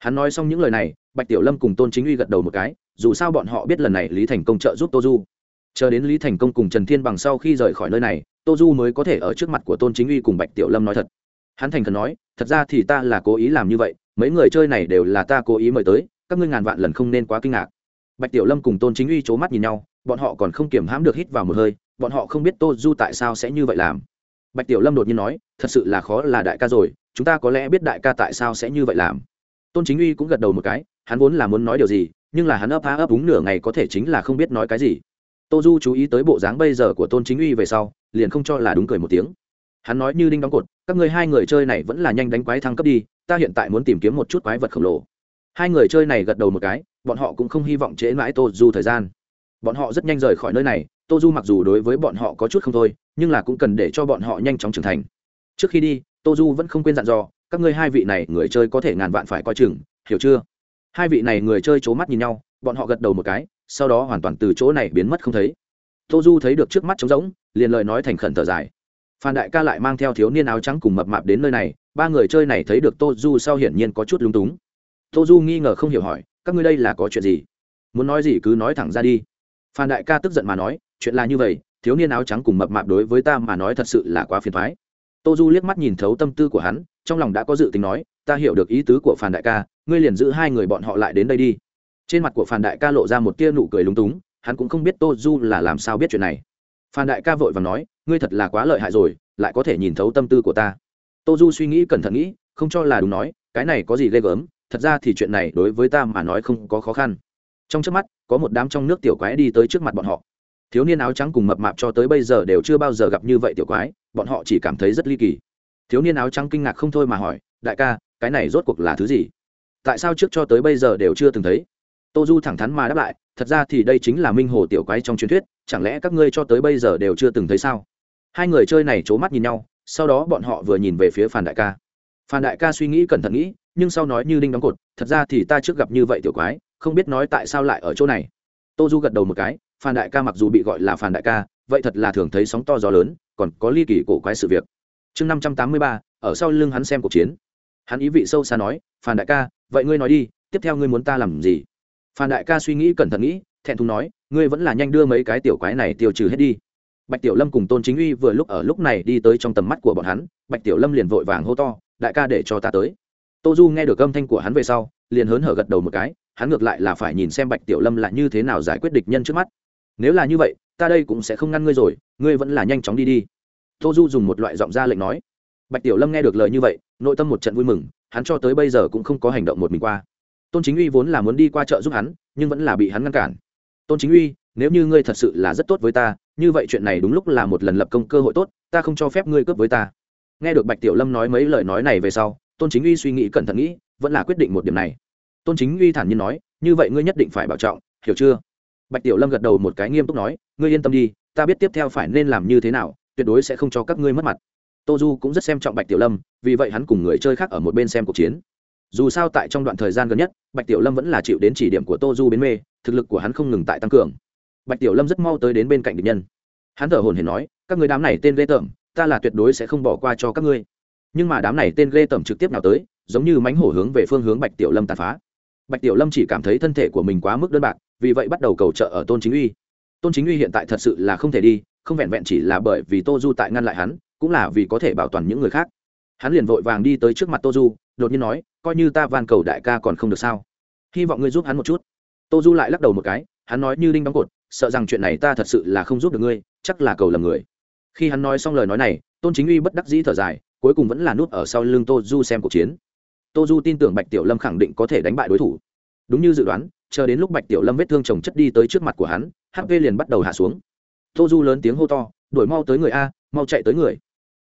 hắn nói xong những lời này, bạch tiểu lâm cùng tôn chính uy gật đầu một cái, dù sao bọn họ biết lần này lý thành công trợ giúp tô du. Chờ đến lý thành công cùng trần thiên bằng sau khi rời khỏi nơi này, tô du mới có thể ở trước mặt của tôn chính uy cùng bạch tiểu lâm nói thật. Hắn thành khẩn nói, thật ra thì ta là cố ý làm như vậy, mấy người chơi này đều là ta cố ý mời tới, các ngươi ngàn vạn lần không nên quá kinh ngạc. Bạch tiểu lâm cùng tôn chính uy c h ố mắt nhìn nhau, bọn họ còn không kiểm hãm được hít vào một hơi, bọn họ không biết tô du tại sao sẽ như vậy làm. Bạch tiểu lâm đột nhiên nói, thật sự là khó là đại ca rồi, chúng ta có lẽ biết đại ca tại sao sẽ như vậy làm tôn chính uy cũng gật đầu một cái, hắn vốn là muốn nói điều gì, nhưng là hắn ấp há ấp úng nửa ngày có thể chính là không biết nói cái gì. Tô du chú ý tới bộ dáng bây giờ của tôn chính uy về sau, liền không cho là đúng cười một tiếng. Hắn nói như đinh đóng cột, các ngươi hai người chơi này vẫn là nhanh đánh quái thăng cấp đi, ta hiện tại muốn tìm kiếm một chút quái vật khổng lồ. Hai người chơi này gật đầu một cái, bọn họ cũng không hy vọng trễ mãi tô du thời gian. Bọn họ rất nhanh rời khỏi nơi này, tô du mặc dù đối với bọn họ có chút không thôi, nhưng là cũng cần để cho bọn họ nhanh chóng trưởng thành. Trước khi đi, tô du vẫn không quên dặn dò các ngươi hai vị này người chơi có thể ngàn vạn phải coi chừng, hiểu chưa? Hai vị này người chơi c h ố mắt nhìn nhau, bọn họ gật đầu một cái, sau đó hoàn toàn từ chỗ này biến mất không thấy. Tô du thấy được trước mắt trống rỗng, liền lời nói thành khẩn thở dài. Phan đại ca lại mang theo thiếu niên áo trắng cùng mập mạp đến nơi này, ba người chơi này thấy được tô du sau hiển nhiên có chút lung túng. Tô du nghi ngờ không hiểu hỏi, các ngươi đây là có chuyện gì? Muốn nói gì cứ nói thẳng ra đi. Phan đại ca tức giận mà nói, chuyện là như vậy, thiếu niên áo trắng cùng mập mạp đối với ta mà nói thật sự là quá phiền thoái tô du liếc mắt nhìn thấu tâm tư của hắn, trong lòng đã có dự tính nói, ta hiểu được ý tứ của phản đại ca, ngươi liền giữ hai người bọn họ lại đến đây đi. Trên mặt của phản đại ca lộ ra một tia nụ cười lúng túng, hắn cũng không biết tô du là làm sao biết chuyện này. Phản đại ca vội và nói, ngươi thật là quá lợi hại rồi, lại có thể nhìn thấu tâm tư của ta. Tô du suy nghĩ cẩn thận nghĩ, không cho là đúng nói, cái này có gì ghê gớm, thật ra thì chuyện này đối với ta mà nói không có khó khăn. Trong trước mắt, có một đám trong nước tiểu quái đi tới trước mặt bọn họ thiếu niên áo trắng cùng mập mạp cho tới bây giờ đều chưa bao giờ gặp như vậy tiểu quái, bọn họ chỉ cảm thấy rất ly kỳ. Thiếu niên áo trắng kinh ngạc không thôi mà hỏi, đại ca, cái này rốt cuộc là thứ gì? Tại sao trước cho tới bây giờ đều chưa từng thấy? Tô du thẳng thắn mà đáp lại, thật ra thì đây chính là minh hồ tiểu quái trong truyền thuyết, chẳng lẽ các ngươi cho tới bây giờ đều chưa từng thấy sao? Hai người chơi này c h ố mắt nhìn nhau, sau đó bọn họ vừa nhìn về phía phản đại ca. Phản đại ca suy nghĩ cẩn thận nghĩ, nhưng sau nói như đinh đóng cột, thật ra thì ta trước gặp như vậy tiểu quái, không biết nói tại sao lại ở chỗ này. Tô du gật đầu một cái phan đại ca mặc dù bị gọi là phan đại ca, vậy thật là thường thấy sóng to gió lớn, còn có ly kỳ cổ quái sự việc. Chương năm trăm tám mươi ba, ở sau lưng hắn xem cuộc chiến. Hắn ý vị sâu xa nói, phan đại ca, vậy ngươi nói đi, tiếp theo ngươi muốn ta làm gì? Phan đại ca suy nghĩ cẩn thận nghĩ, thẹn thùng nói, ngươi vẫn là nhanh đưa mấy cái tiểu quái này tiêu trừ hết đi. Bạch tiểu lâm cùng tôn chính uy vừa lúc ở lúc này đi tới trong tầm mắt của bọn hắn, bạch tiểu lâm liền vội vàng hô to, đại ca để cho ta tới. Tô du nghe được âm thanh của hắn về sau, liền hớn hở gật đầu một cái, hắn ngược lại là phải nhìn xem bạch tiểu lâm là như thế nào giải quyết địch nhân trước mắt nếu là như vậy, ta đây cũng sẽ không ngăn ngươi rồi, ngươi vẫn là nhanh chóng đi đi. Tô du dùng một loại giọng ra lệnh nói. Bạch tiểu lâm nghe được lời như vậy, nội tâm một trận vui mừng, hắn cho tới bây giờ cũng không có hành động một mình qua. Tôn chính uy vốn là muốn đi qua chợ giúp hắn, nhưng vẫn là bị hắn ngăn cản. Tôn chính uy, nếu như ngươi thật sự là rất tốt với ta, như vậy chuyện này đúng lúc là một lần lập công cơ hội tốt, ta không cho phép ngươi cướp với ta. Nghe được bạch tiểu lâm nói mấy lời nói này về sau, tôn chính uy suy nghĩ cẩn thận nghĩ, vẫn là quyết định một điểm này. Tôn chính uy thản nhiên nói, như vậy ngươi nhất định phải bảo trọng, hiểu chưa? Bạch tiểu lâm gật đầu một cái nghiêm túc nói, ngươi yên tâm đi, ta biết tiếp theo phải nên làm như thế nào, tuyệt đối sẽ không cho các ngươi mất mặt. Tô du cũng rất xem trọng bạch tiểu lâm, vì vậy hắn cùng người chơi khác ở một bên xem cuộc chiến. Dù sao tại trong đoạn thời gian gần nhất, bạch tiểu lâm vẫn là chịu đến chỉ điểm của tô du bến mê, thực lực của hắn không ngừng tại tăng cường. Bạch tiểu lâm rất mau tới đến bên cạnh địch nhân. Hắn thở hồn hển nói, các người đám này tên ghê tởm, ta là tuyệt đối sẽ không bỏ qua cho các ngươi. Nhưng mà đám này tên ghê tởm trực tiếp nào tới, giống như mánh hổ hướng về phương hướng bạch tiểu lâm tàn phá. Bạch tiểu lâm chỉ cảm thấy thân thể của mình quá mức đơn bạc vì vậy bắt đầu cầu trợ ở tôn chính uy. Tôn chính uy hiện tại thật sự là không thể đi, không vẹn vẹn chỉ là bởi vì tô du tại ngăn lại hắn, cũng là vì có thể bảo toàn những người khác. Hắn liền vội vàng đi tới trước mặt tô du, đột nhiên nói, coi như ta van cầu đại ca còn không được sao? Hy vọng ngươi giúp hắn một chút. Tô du lại lắc đầu một cái, hắn nói, như đinh đóng cột, sợ rằng chuyện này ta thật sự là không giúp được ngươi, chắc là cầu lầm người. Khi hắn nói xong lời nói này, tôn chính uy bất đắc dĩ thở dài, cuối cùng vẫn là nút ở sau lưng tô du xem cuộc chiến. Tô du tin tưởng bạch tiểu lâm khẳng định có thể đánh bại đối thủ. Đúng như dự đoán chờ đến lúc bạch tiểu lâm vết thương chồng chất đi tới trước mặt của hắn hp liền bắt đầu hạ xuống. Tô du lớn tiếng hô to, đuổi mau tới người a, mau chạy tới người.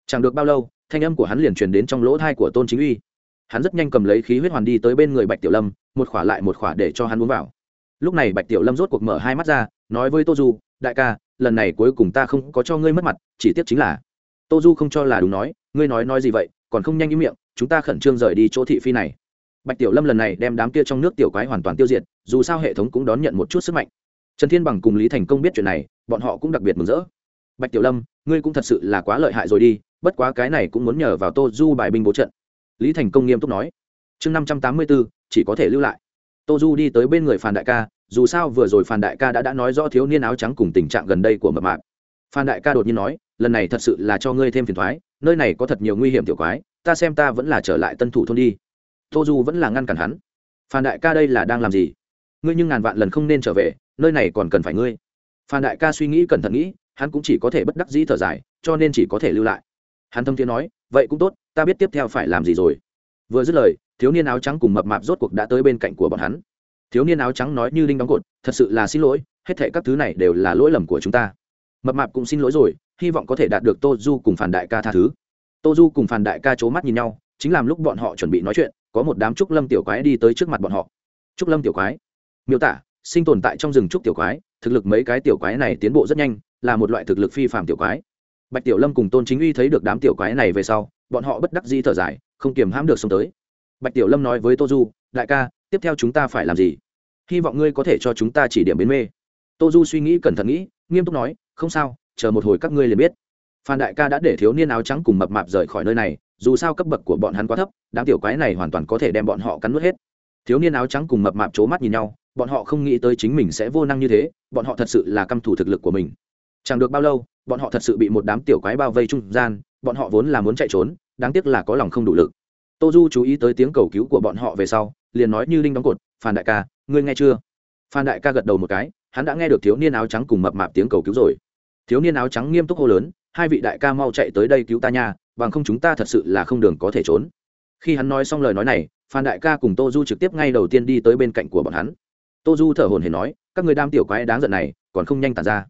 Chẳng được bao lâu, thanh âm của hắn liền truyền đến trong lỗ thai của tôn chính uy. Hắn rất nhanh cầm lấy khí huyết hoàn đi tới bên người bạch tiểu lâm, một khỏa lại một khỏa để cho hắn uống vào. Lúc này bạch tiểu lâm rốt cuộc mở hai mắt ra, nói với tô du, đại ca, lần này cuối cùng ta không có cho ngươi mất mặt, chỉ tiếc chính là tô du không cho là đúng nói, ngươi nói nói gì vậy, còn không nhanh ý miệng, chúng ta khẩn trương rời đi chỗ thị phi này bạch tiểu lâm lần này đem đám kia trong nước tiểu quái hoàn toàn tiêu diệt, dù sao hệ thống cũng đón nhận một chút sức mạnh. Trần thiên bằng cùng lý thành công biết chuyện này, bọn họ cũng đặc biệt mừng rỡ. Bạch tiểu lâm, ngươi cũng thật sự là quá lợi hại rồi đi, bất quá cái này cũng muốn nhờ vào tô du bài binh bố trận. Lý thành công nghiêm túc nói. Chương năm trăm tám mươi bốn chỉ có thể lưu lại. Tô du đi tới bên người phan đại ca, dù sao vừa rồi phan đại ca đã đã nói rõ thiếu niên áo trắng cùng tình trạng gần đây của mập mạc phan đại ca đột nhiên nói, lần này thật sự là cho ngươi thêm phiền thoái, nơi này có thật nhiều nguy hiểm tiểu quái, ta xem ta vẫn là trở lại tân thủ thôn đi tô du vẫn là ngăn cản hắn. Phan đại ca đây là đang làm gì? Ngươi nhưng ngàn vạn lần không nên trở về, nơi này còn cần phải ngươi. Phan đại ca suy nghĩ cẩn thận nghĩ, hắn cũng chỉ có thể bất đắc dĩ thở dài, cho nên chỉ có thể lưu lại. Hắn thâm thiên nói, vậy cũng tốt, ta biết tiếp theo phải làm gì rồi. Vừa dứt lời, thiếu niên áo trắng cùng mập mạp rốt cuộc đã tới bên cạnh của bọn hắn. Thiếu niên áo trắng nói như đinh đóng cột, thật sự là xin lỗi, hết thệ các thứ này đều là lỗi lầm của chúng ta. Mập mạp cũng xin lỗi rồi, hy vọng có thể đạt được tô du cùng phản đại ca tha thứ. Tô du cùng phản đại ca c h ố mắt nhìn nhau, chính làm lúc bọn họ chuẩn bị nói chuyện có một đám trúc lâm tiểu quái đi tới trước mặt bọn họ. Trúc lâm tiểu quái? Miêu tả, sinh tồn tại trong rừng trúc tiểu quái, thực lực mấy cái tiểu quái này tiến bộ rất nhanh, là một loại thực lực phi phạm tiểu quái. Bạch tiểu lâm cùng tôn chính uy thấy được đám tiểu quái này về sau, bọn họ bất đắc dĩ thở dài, không kiềm hãm được xông tới. Bạch tiểu lâm nói với tô du, đại ca, tiếp theo chúng ta phải làm gì? Hy vọng ngươi có thể cho chúng ta chỉ điểm bến mê. Tô du suy nghĩ cẩn thận nghĩ, nghiêm túc nói, không sao, chờ một hồi các ngươi liền biết. Phan đại ca đã để thiếu niên áo trắng cùng mập mạp rời khỏi nơi này dù sao cấp bậc của bọn hắn quá thấp, đám tiểu quái này hoàn toàn có thể đem bọn họ cắn nuốt hết. Thiếu niên áo trắng cùng mập mạp c h ố mắt nhìn nhau, bọn họ không nghĩ tới chính mình sẽ vô năng như thế, bọn họ thật sự là căm thủ thực lực của mình. Chẳng được bao lâu, bọn họ thật sự bị một đám tiểu quái bao vây trung gian, bọn họ vốn là muốn chạy trốn, đáng tiếc là có lòng không đủ lực. Tô du chú ý tới tiếng cầu cứu của bọn họ về sau, liền nói như linh đóng cột, phan đại ca, ngươi nghe chưa? Phan đại ca gật đầu một cái, hắn đã nghe được thiếu niên áo trắng cùng mập mạp tiếng cầu cứu rồi. Thiếu niên áo trắng nghiêm túc hô lớn, hai vị đại ca mau chạy tới đây cứu ta nha bằng không chúng ta thật sự là không đường có thể trốn. Khi hắn nói xong lời nói này, phan đại ca cùng tô du trực tiếp ngay đầu tiên đi tới bên cạnh của bọn hắn. Tô du thở hồn hển nói, các người đám tiểu quái đáng giận này, còn không nhanh tàn ra.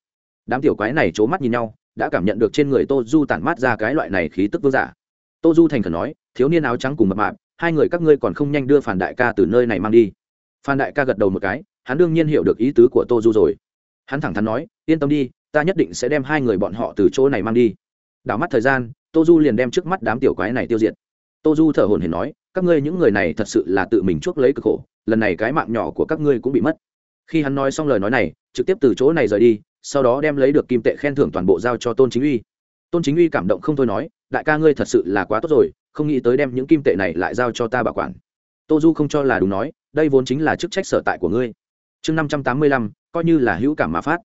Đám tiểu quái này c h ố mắt nhìn nhau, đã cảm nhận được trên người tô du tản mát ra cái loại này khí tức vương giả. Tô du thành khẩn nói, thiếu niên áo trắng cùng mập mạp, hai người các ngươi còn không nhanh đưa phản đại ca từ nơi này mang đi. Phan đại ca gật đầu một cái, hắn đương nhiên hiểu được ý tứ của tô du rồi. Hắn thẳng thắn nói, yên tâm đi, ta nhất định sẽ đem hai người bọn họ từ chỗ này mang đi đảo mắt thời gian, tô du liền đem trước mắt đám tiểu quái này tiêu diệt. Tô du thở hồn hển nói, các ngươi những người này thật sự là tự mình chuốc lấy cực khổ, lần này cái mạng nhỏ của các ngươi cũng bị mất. Khi hắn nói xong lời nói này, trực tiếp từ chỗ này rời đi, sau đó đem lấy được kim tệ khen thưởng toàn bộ giao cho tôn chính uy. Tôn chính uy cảm động không thôi nói, đại ca ngươi thật sự là quá tốt rồi, không nghĩ tới đem những kim tệ này lại giao cho ta bảo quản. Tô du không cho là đúng nói, đây vốn chính là chức trách sở tại của ngươi. Chương năm trăm tám mươi lăm, coi như là hữu cảm mà phát.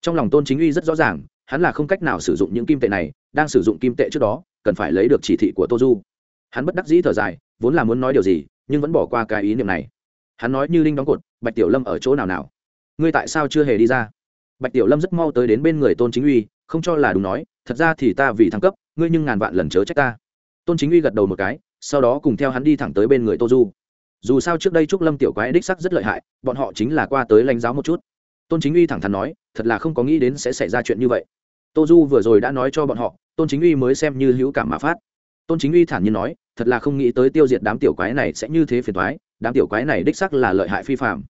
Trong lòng tôn chính uy rất rõ ràng hắn là không cách nào sử dụng những kim tệ này, đang sử dụng kim tệ trước đó, cần phải lấy được chỉ thị của tô du hắn bất đắc dĩ thở dài, vốn là muốn nói điều gì, nhưng vẫn bỏ qua cái ý niệm này. Hắn nói như linh đóng cột, bạch tiểu lâm ở chỗ nào nào? Ngươi tại sao chưa hề đi ra? Bạch tiểu lâm rất mau tới đến bên người tôn chính uy, không cho là đúng nói, thật ra thì ta vì thăng cấp, ngươi nhưng ngàn vạn lần chớ trách ta. Tôn chính uy gật đầu một cái, sau đó cùng theo hắn đi thẳng tới bên người tô du dù sao trước đây trúc lâm tiểu quái đích sắc rất lợi hại, bọn họ chính là qua tới lãnh giáo một chút. Tôn chính uy thẳng thắn nói, thật là không có nghĩ đến sẽ xảy ra chuyện như vậy tô du vừa rồi đã nói cho bọn họ, tôn chính uy mới xem như hữu cảm mà phát. Tôn chính uy thản nhiên nói, thật là không nghĩ tới tiêu diệt đám tiểu quái này sẽ như thế phiền thoái đám tiểu quái này đích sắc là lợi hại phi phạm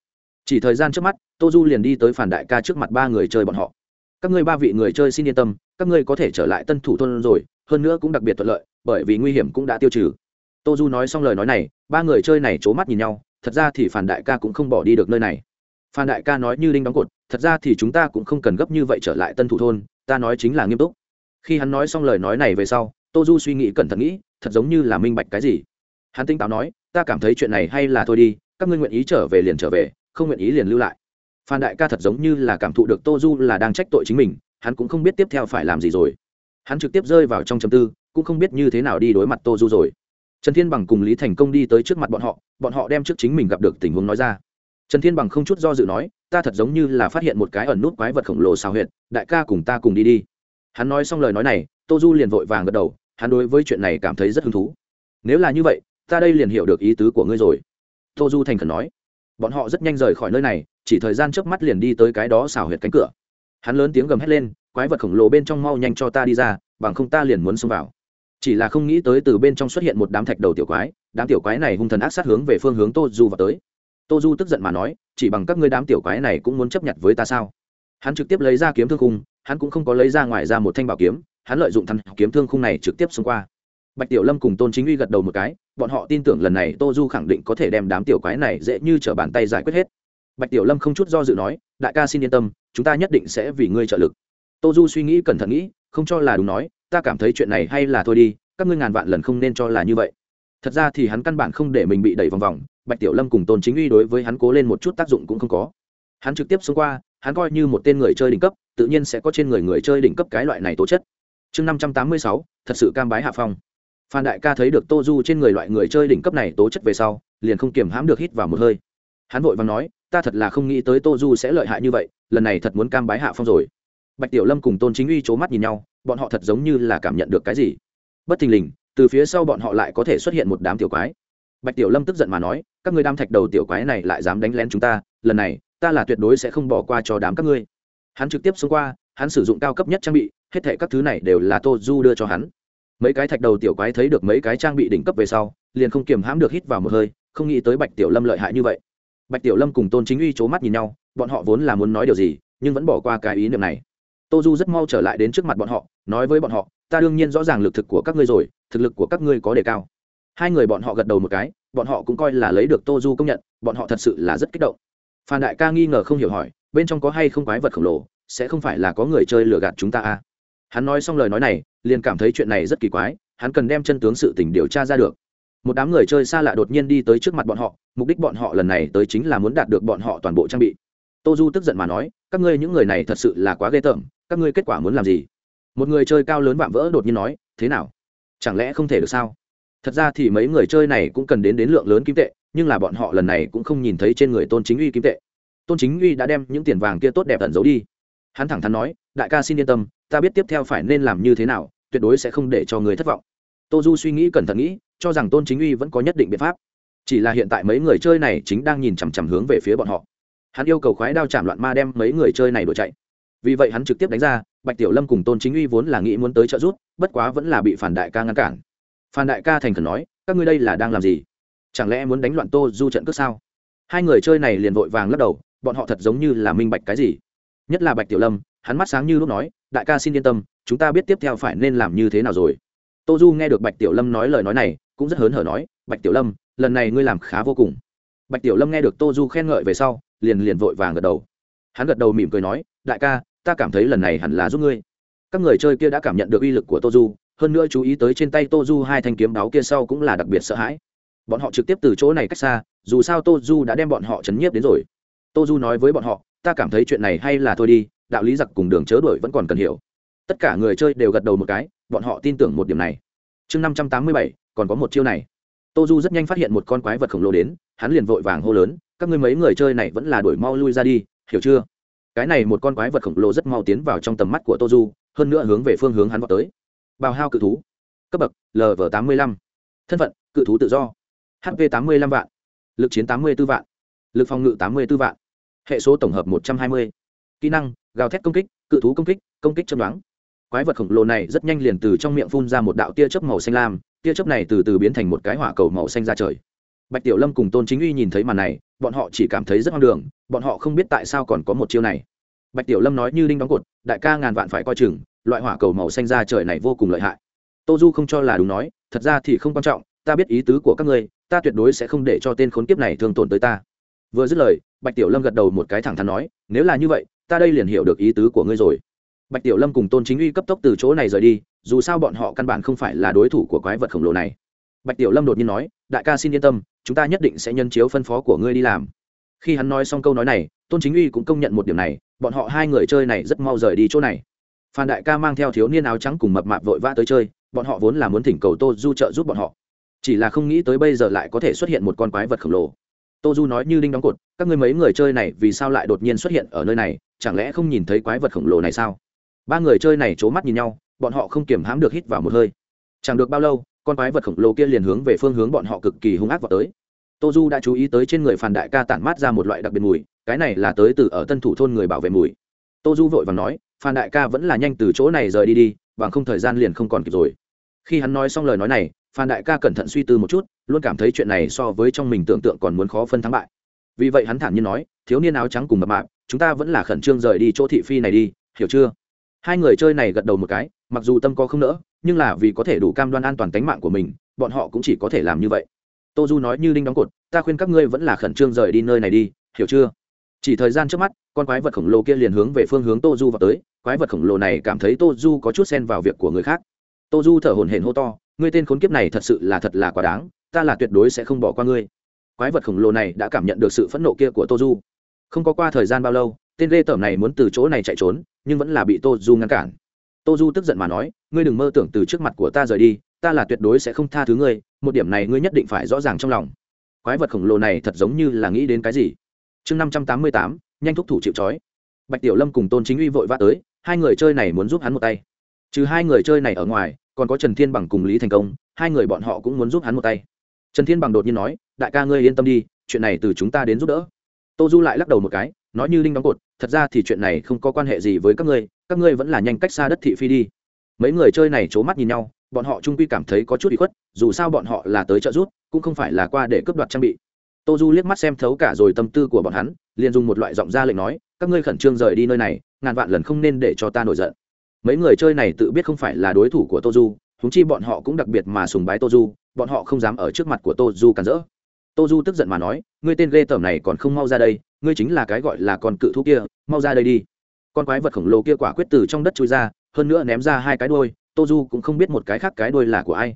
chỉ thời gian trước mắt, tô du liền đi tới phản đại ca trước mặt ba người chơi bọn họ. Các ngươi ba vị người chơi xin yên tâm, các ngươi có thể trở lại tân thủ thôn rồi, hơn nữa cũng đặc biệt thuận lợi, bởi vì nguy hiểm cũng đã tiêu trừ. Tô du nói xong lời nói này, ba người chơi này c h ố mắt nhìn nhau, thật ra thì phản đại ca cũng không bỏ đi được nơi này. Phan đại ca nói như đinh đóng cột, thật ra thì chúng ta cũng không cần gấp như vậy trở lại tân thủ thôn ta nói chính là nghiêm túc. Khi hắn nói xong lời nói này về sau tô du suy nghĩ cẩn thận nghĩ, thật giống như là minh bạch cái gì. Hắn tinh táo nói, ta cảm thấy chuyện này hay là thôi đi, các ngươi nguyện ý trở về liền trở về, không nguyện ý liền lưu lại. Phan đại ca thật giống như là cảm thụ được tô du là đang trách tội chính mình, hắn cũng không biết tiếp theo phải làm gì rồi. Hắn trực tiếp rơi vào trong chầm tư, cũng không biết như thế nào đi đối mặt tô du rồi. Trần thiên bằng cùng lý thành công đi tới trước mặt bọn họ bọn họ đem trước chính mình gặp được tình huống nói ra. Trần thiên bằng không chút do dự nói ta thật giống như là phát hiện một cái ẩn nút quái vật khổng lồ xào huyệt, đại ca cùng ta cùng đi đi. Hắn nói xong lời nói này, tô du liền vội vàng gật đầu, hắn đối với chuyện này cảm thấy rất hứng thú. Nếu là như vậy, ta đây liền hiểu được ý tứ của ngươi rồi. Tô du thành khẩn nói. Bọn họ rất nhanh rời khỏi nơi này, chỉ thời gian trước mắt liền đi tới cái đó xào huyệt cánh cửa. Hắn lớn tiếng gầm hét lên, quái vật khổng lồ bên trong mau nhanh cho ta đi ra, bằng không ta liền muốn xông vào. Chỉ là không nghĩ tới từ bên trong xuất hiện một đám thạch đầu tiểu quái, đám tiểu quái này hung thần ác sát hướng về phương hướng tô du vào tới tô du tức giận mà nói, chỉ bằng các ngươi đám tiểu quái này cũng muốn chấp nhận với ta sao? Hắn trực tiếp lấy ra kiếm thương khung, hắn cũng không có lấy ra ngoài ra một thanh bảo kiếm, hắn lợi dụng thằng kiếm thương khung này trực tiếp xông qua. Bạch tiểu lâm cùng tôn chính uy gật đầu một cái, bọn họ tin tưởng lần này tô du khẳng định có thể đem đám tiểu quái này dễ như t r ở bàn tay giải quyết hết. Bạch tiểu lâm không chút do dự nói, đại ca xin yên tâm, chúng ta nhất định sẽ vì ngươi trợ lực. Tô du suy nghĩ cẩn thận nghĩ, không cho là đúng nói, ta cảm thấy chuyện này hay là thôi đi, các ngươi ngàn vạn lần không nên cho là như vậy. Thật ra thì hắn căn bản không để mình bị đẩy vòng vòng bạch tiểu lâm cùng tôn chính uy đối với hắn cố lên một chút tác dụng cũng không có. Hắn trực tiếp xông qua, hắn coi như một tên người chơi đỉnh cấp, tự nhiên sẽ có trên người người chơi đỉnh cấp cái loại này tố chất. Chương năm trăm tám mươi sáu, thật sự cam bái hạ phong. Phan đại ca thấy được tô du trên người loại người chơi đỉnh cấp này tố chất về sau, liền không kiềm hãm được hít vào một hơi. Hắn vội và nói, ta thật là không nghĩ tới tô du sẽ lợi hại như vậy, lần này thật muốn cam bái hạ phong rồi. Bạch tiểu lâm cùng tôn chính uy c h ố mắt nhìn nhau, bọn họ thật giống như là cảm nhận được cái gì. Bất thình lình, từ phía sau bọn họ lại có thể xuất hiện một đám tiểu quái bạch tiểu lâm tức giận mà nói, các ngươi đam thạch đầu tiểu quái này lại dám đánh lén chúng ta, lần này, ta là tuyệt đối sẽ không bỏ qua cho đám các ngươi. Hắn trực tiếp xông qua, hắn sử dụng cao cấp nhất trang bị, hết thệ các thứ này đều là tô du đưa cho hắn. Mấy cái thạch đầu tiểu quái thấy được mấy cái trang bị đỉnh cấp về sau, liền không kiềm hãm được hít vào một hơi, không nghĩ tới bạch tiểu lâm lợi hại như vậy. Bạch tiểu lâm cùng tôn chính uy c h ố mắt nhìn nhau, bọn họ vốn là muốn nói điều gì, nhưng vẫn bỏ qua cái ý niệm này. Tô du rất mau trở lại đến trước mặt bọn họ, nói với bọn họ, ta đương nhiên rõ ràng lực thực của các ngươi rồi, thực lực của các ngươi có đề cao hai người bọn họ gật đầu một cái, bọn họ cũng coi là lấy được tô du công nhận, bọn họ thật sự là rất kích động. Phan đại ca nghi ngờ không hiểu hỏi, bên trong có hay không quái vật khổng lồ, sẽ không phải là có người chơi lừa gạt chúng ta à? Hắn nói xong lời nói này, liền cảm thấy chuyện này rất kỳ quái, hắn cần đem chân tướng sự tình điều tra ra được. Một đám người chơi xa lạ đột nhiên đi tới trước mặt bọn họ, mục đích bọn họ lần này tới chính là muốn đạt được bọn họ toàn bộ trang bị. Tô du tức giận mà nói, các ngươi những người này thật sự là quá ghê tởm, các ngươi kết quả muốn làm gì? Một người chơi cao lớn vạm vỡ đột nhiên nói, thế nào? Chẳng lẽ không thể được sao? Thật ra thì mấy người chơi này cũng cần đến đến lượng lớn kim tệ, nhưng là bọn họ lần này cũng không nhìn thấy trên người tôn chính uy kim tệ. Tôn chính uy đã đem những tiền vàng kia tốt đẹp tận giấu đi. Hắn thẳng thắn nói, đại ca xin yên tâm, ta biết tiếp theo phải nên làm như thế nào, tuyệt đối sẽ không để cho người thất vọng. Tô du suy nghĩ cẩn thận nghĩ, cho rằng tôn chính uy vẫn có nhất định biện pháp. Chỉ là hiện tại mấy người chơi này chính đang nhìn chằm chằm hướng về phía bọn họ. Hắn yêu cầu khoái đao chạm loạn ma đem mấy người chơi này đuổi chạy. Vì vậy hắn trực tiếp đánh ra, bạch tiểu lâm cùng tôn chính uy vốn là nghĩ muốn tới trợ giúp, bất quá vẫn là bị phản đại ca ngăn cản. Phan đại ca thành khẩn nói, các ngươi đây là đang làm gì? Chẳng lẽ muốn đánh loạn tô du trận cướp sao? Hai người chơi này liền vội vàng lắc đầu, bọn họ thật giống như là minh bạch cái gì. Nhất là bạch tiểu lâm, hắn mắt sáng như lúc nói, đại ca xin yên tâm, chúng ta biết tiếp theo phải nên làm như thế nào rồi. Tô du nghe được bạch tiểu lâm nói lời nói này, cũng rất hớn hở nói, bạch tiểu lâm, lần này ngươi làm khá vô cùng. Bạch tiểu lâm nghe được tô du khen ngợi về sau, liền liền vội vàng gật đầu. Hắn gật đầu mỉm cười nói, đại ca, ta cảm thấy lần này hẳn là giúp ngươi. Các người chơi kia đã cảm nhận được uy lực của tô du hơn nữa chú ý tới trên tay tô du hai thanh kiếm đáo kia sau cũng là đặc biệt sợ hãi. Bọn họ trực tiếp từ chỗ này cách xa, dù sao tô du đã đem bọn họ chấn nhiếp đến rồi. Tô du nói với bọn họ, ta cảm thấy chuyện này hay là thôi đi, đạo lý giặc cùng đường chớ đuổi vẫn còn cần hiểu. Tất cả người chơi đều gật đầu một cái, bọn họ tin tưởng một điểm này. Chương năm trăm tám mươi bảy, còn có một chiêu này. Tô du rất nhanh phát hiện một con quái vật khổng lồ đến, hắn liền vội vàng hô lớn, các ngươi mấy người chơi này vẫn là đuổi mau lui ra đi, hiểu chưa? Cái này một con quái vật khổng lồ rất mau tiến vào trong tầm mắt của tô du, hơn nữa hướng về phương hướng hắn vào tới bào hao cự thú. Cấp bậc lv tám mươi lăm. Thân phận, cự thú tự do. Hp tám mươi lăm vạn. Lực chiến tám mươi b ố vạn. Lực phòng ngự tám mươi b ố vạn. Hệ số tổng hợp một trăm hai mươi. Kỹ năng, gào thét công kích, cự thú công kích công kích chấm đoán. Quái vật khổng lồ này rất nhanh liền từ trong miệng phun ra một đạo tia chớp màu xanh lam, tia chớp này từ từ biến thành một cái hỏa cầu màu xanh ra trời. Bạch tiểu lâm cùng tôn chính uy nhìn thấy màn này, bọn họ chỉ cảm thấy rất hoang đường, bọn họ không biết tại sao còn có một chiêu này. Bạch tiểu lâm nói như đinh đóng cột, đại ca ngàn vạn phải coi chừng loại hỏa cầu màu xanh ra trời này vô cùng lợi hại. Tô du không cho là đúng nói, thật ra thì không quan trọng, ta biết ý tứ của các ngươi, ta tuyệt đối sẽ không để cho tên khốn kiếp này thường tổn tới ta. Vừa dứt lời, bạch tiểu lâm gật đầu một cái thẳng thắn nói, nếu là như vậy, ta đây liền hiểu được ý tứ của ngươi rồi. Bạch tiểu lâm cùng tôn chính uy cấp tốc từ chỗ này rời đi, dù sao bọn họ căn bản không phải là đối thủ của quái vật khổng lồ này. Bạch tiểu lâm đột nhiên nói, đại ca xin yên tâm, chúng ta nhất định sẽ nhân chiếu phân phó của ngươi đi làm. Khi hắn nói xong câu nói này, tôn chính uy cũng công nhận một điểm này, bọn họ hai người chơi này rất mau rời đi chỗ này phan đại ca mang theo thiếu niên áo trắng cùng mập mạp vội vã tới chơi, bọn họ vốn là muốn thỉnh cầu tô du trợ giúp bọn họ. Chỉ là không nghĩ tới bây giờ lại có thể xuất hiện một con quái vật khổng lồ. Tô du nói như đinh đóng cột, các ngươi mấy người chơi này vì sao lại đột nhiên xuất hiện ở nơi này, chẳng lẽ không nhìn thấy quái vật khổng lồ này sao? Ba người chơi này c h ố mắt nhìn nhau, bọn họ không kiềm hãm được hít vào một hơi. Chẳng được bao lâu, con quái vật khổng lồ kia liền hướng về phương hướng bọn họ cực kỳ hung ác vào tới. Tô du đã chú ý tới trên người phản đại ca tản mát ra một loại đặc biệt mùi, cái này là tới từ ở tân thủ thôn người bảo vệ mùi. Tô du vội và nói phan đại ca vẫn là nhanh từ chỗ này rời đi đi, bằng không thời gian liền không còn kịp rồi. Khi hắn nói xong lời nói này, phan đại ca cẩn thận suy tư một chút, luôn cảm thấy chuyện này so với trong mình tưởng tượng còn muốn khó phân thắng bại. Vì vậy hắn thản nhiên nói, thiếu niên áo trắng cùng mập mạp, chúng ta vẫn là khẩn trương rời đi chỗ thị phi này đi, hiểu chưa? Hai người chơi này gật đầu một cái, mặc dù tâm có không nỡ, nhưng là vì có thể đủ cam đoan an toàn tính mạng của mình, bọn họ cũng chỉ có thể làm như vậy. Tô du nói như đinh đóng cột, ta khuyên các ngươi vẫn là khẩn trương rời đi nơi này đi, hiểu chưa? Chỉ thời gian trước mắt, con quái vật khổng lồ kia liền hướng về phương hướng tô du vào tới quái vật khổng lồ này cảm thấy tô du có chút xen vào việc của người khác. Tô du thở hổn hển hô to, ngươi tên khốn kiếp này thật sự là thật là quá đáng, ta là tuyệt đối sẽ không bỏ qua ngươi. Quái vật khổng lồ này đã cảm nhận được sự phẫn nộ kia của tô du. Không có qua thời gian bao lâu, tên lê tởm này muốn từ chỗ này chạy trốn, nhưng vẫn là bị tô du ngăn cản. Tô du tức giận mà nói, ngươi đừng mơ tưởng từ trước mặt của ta rời đi, ta là tuyệt đối sẽ không tha thứ ngươi, một điểm này ngươi nhất định phải rõ ràng trong lòng. Quái vật khổng lồ này thật giống như là nghĩ đến cái gì? Chương năm trăm tám mươi tám, nhanh thúc thủ chịu trói. Bạch tiểu lâm cùng tôn chính uy vội vã tới hai người chơi này muốn giúp hắn một tay. Trừ hai người chơi này ở ngoài, còn có trần thiên bằng cùng lý thành công, hai người bọn họ cũng muốn giúp hắn một tay. Trần thiên bằng đột nhiên nói, đại ca ngươi yên tâm đi, chuyện này từ chúng ta đến giúp đỡ. Tô du lại lắc đầu một cái, nói như linh đóng cột, thật ra thì chuyện này không có quan hệ gì với các ngươi các ngươi vẫn là nhanh cách xa đất thị phi đi. Mấy người chơi này c h ố mắt nhìn nhau, bọn họ trung quy cảm thấy có chút bị khuất, dù sao bọn họ là tới trợ giúp, cũng không phải là qua để cướp đoạt trang bị. Tô du liếc mắt xem thấu cả rồi tâm tư của bọn hắn, liền dùng một loại giọng ra lệnh nói các ngươi khẩn trương rời đi nơi này, ngàn vạn lần không nên để cho ta nổi giận. Mấy người chơi này tự biết không phải là đối thủ của tô du húng chi bọn họ cũng đặc biệt mà sùng bái tô du bọn họ không dám ở trước mặt của tô du cản rỡ. Tô du tức giận mà nói, ngươi tên ghê tởm này còn không mau ra đây, ngươi chính là cái gọi là con cự thú kia, mau ra đây đi. Con quái vật khổng lồ kia quả quyết từ trong đất chui ra, hơn nữa ném ra hai cái đôi tô du cũng không biết một cái khác cái đôi là của ai.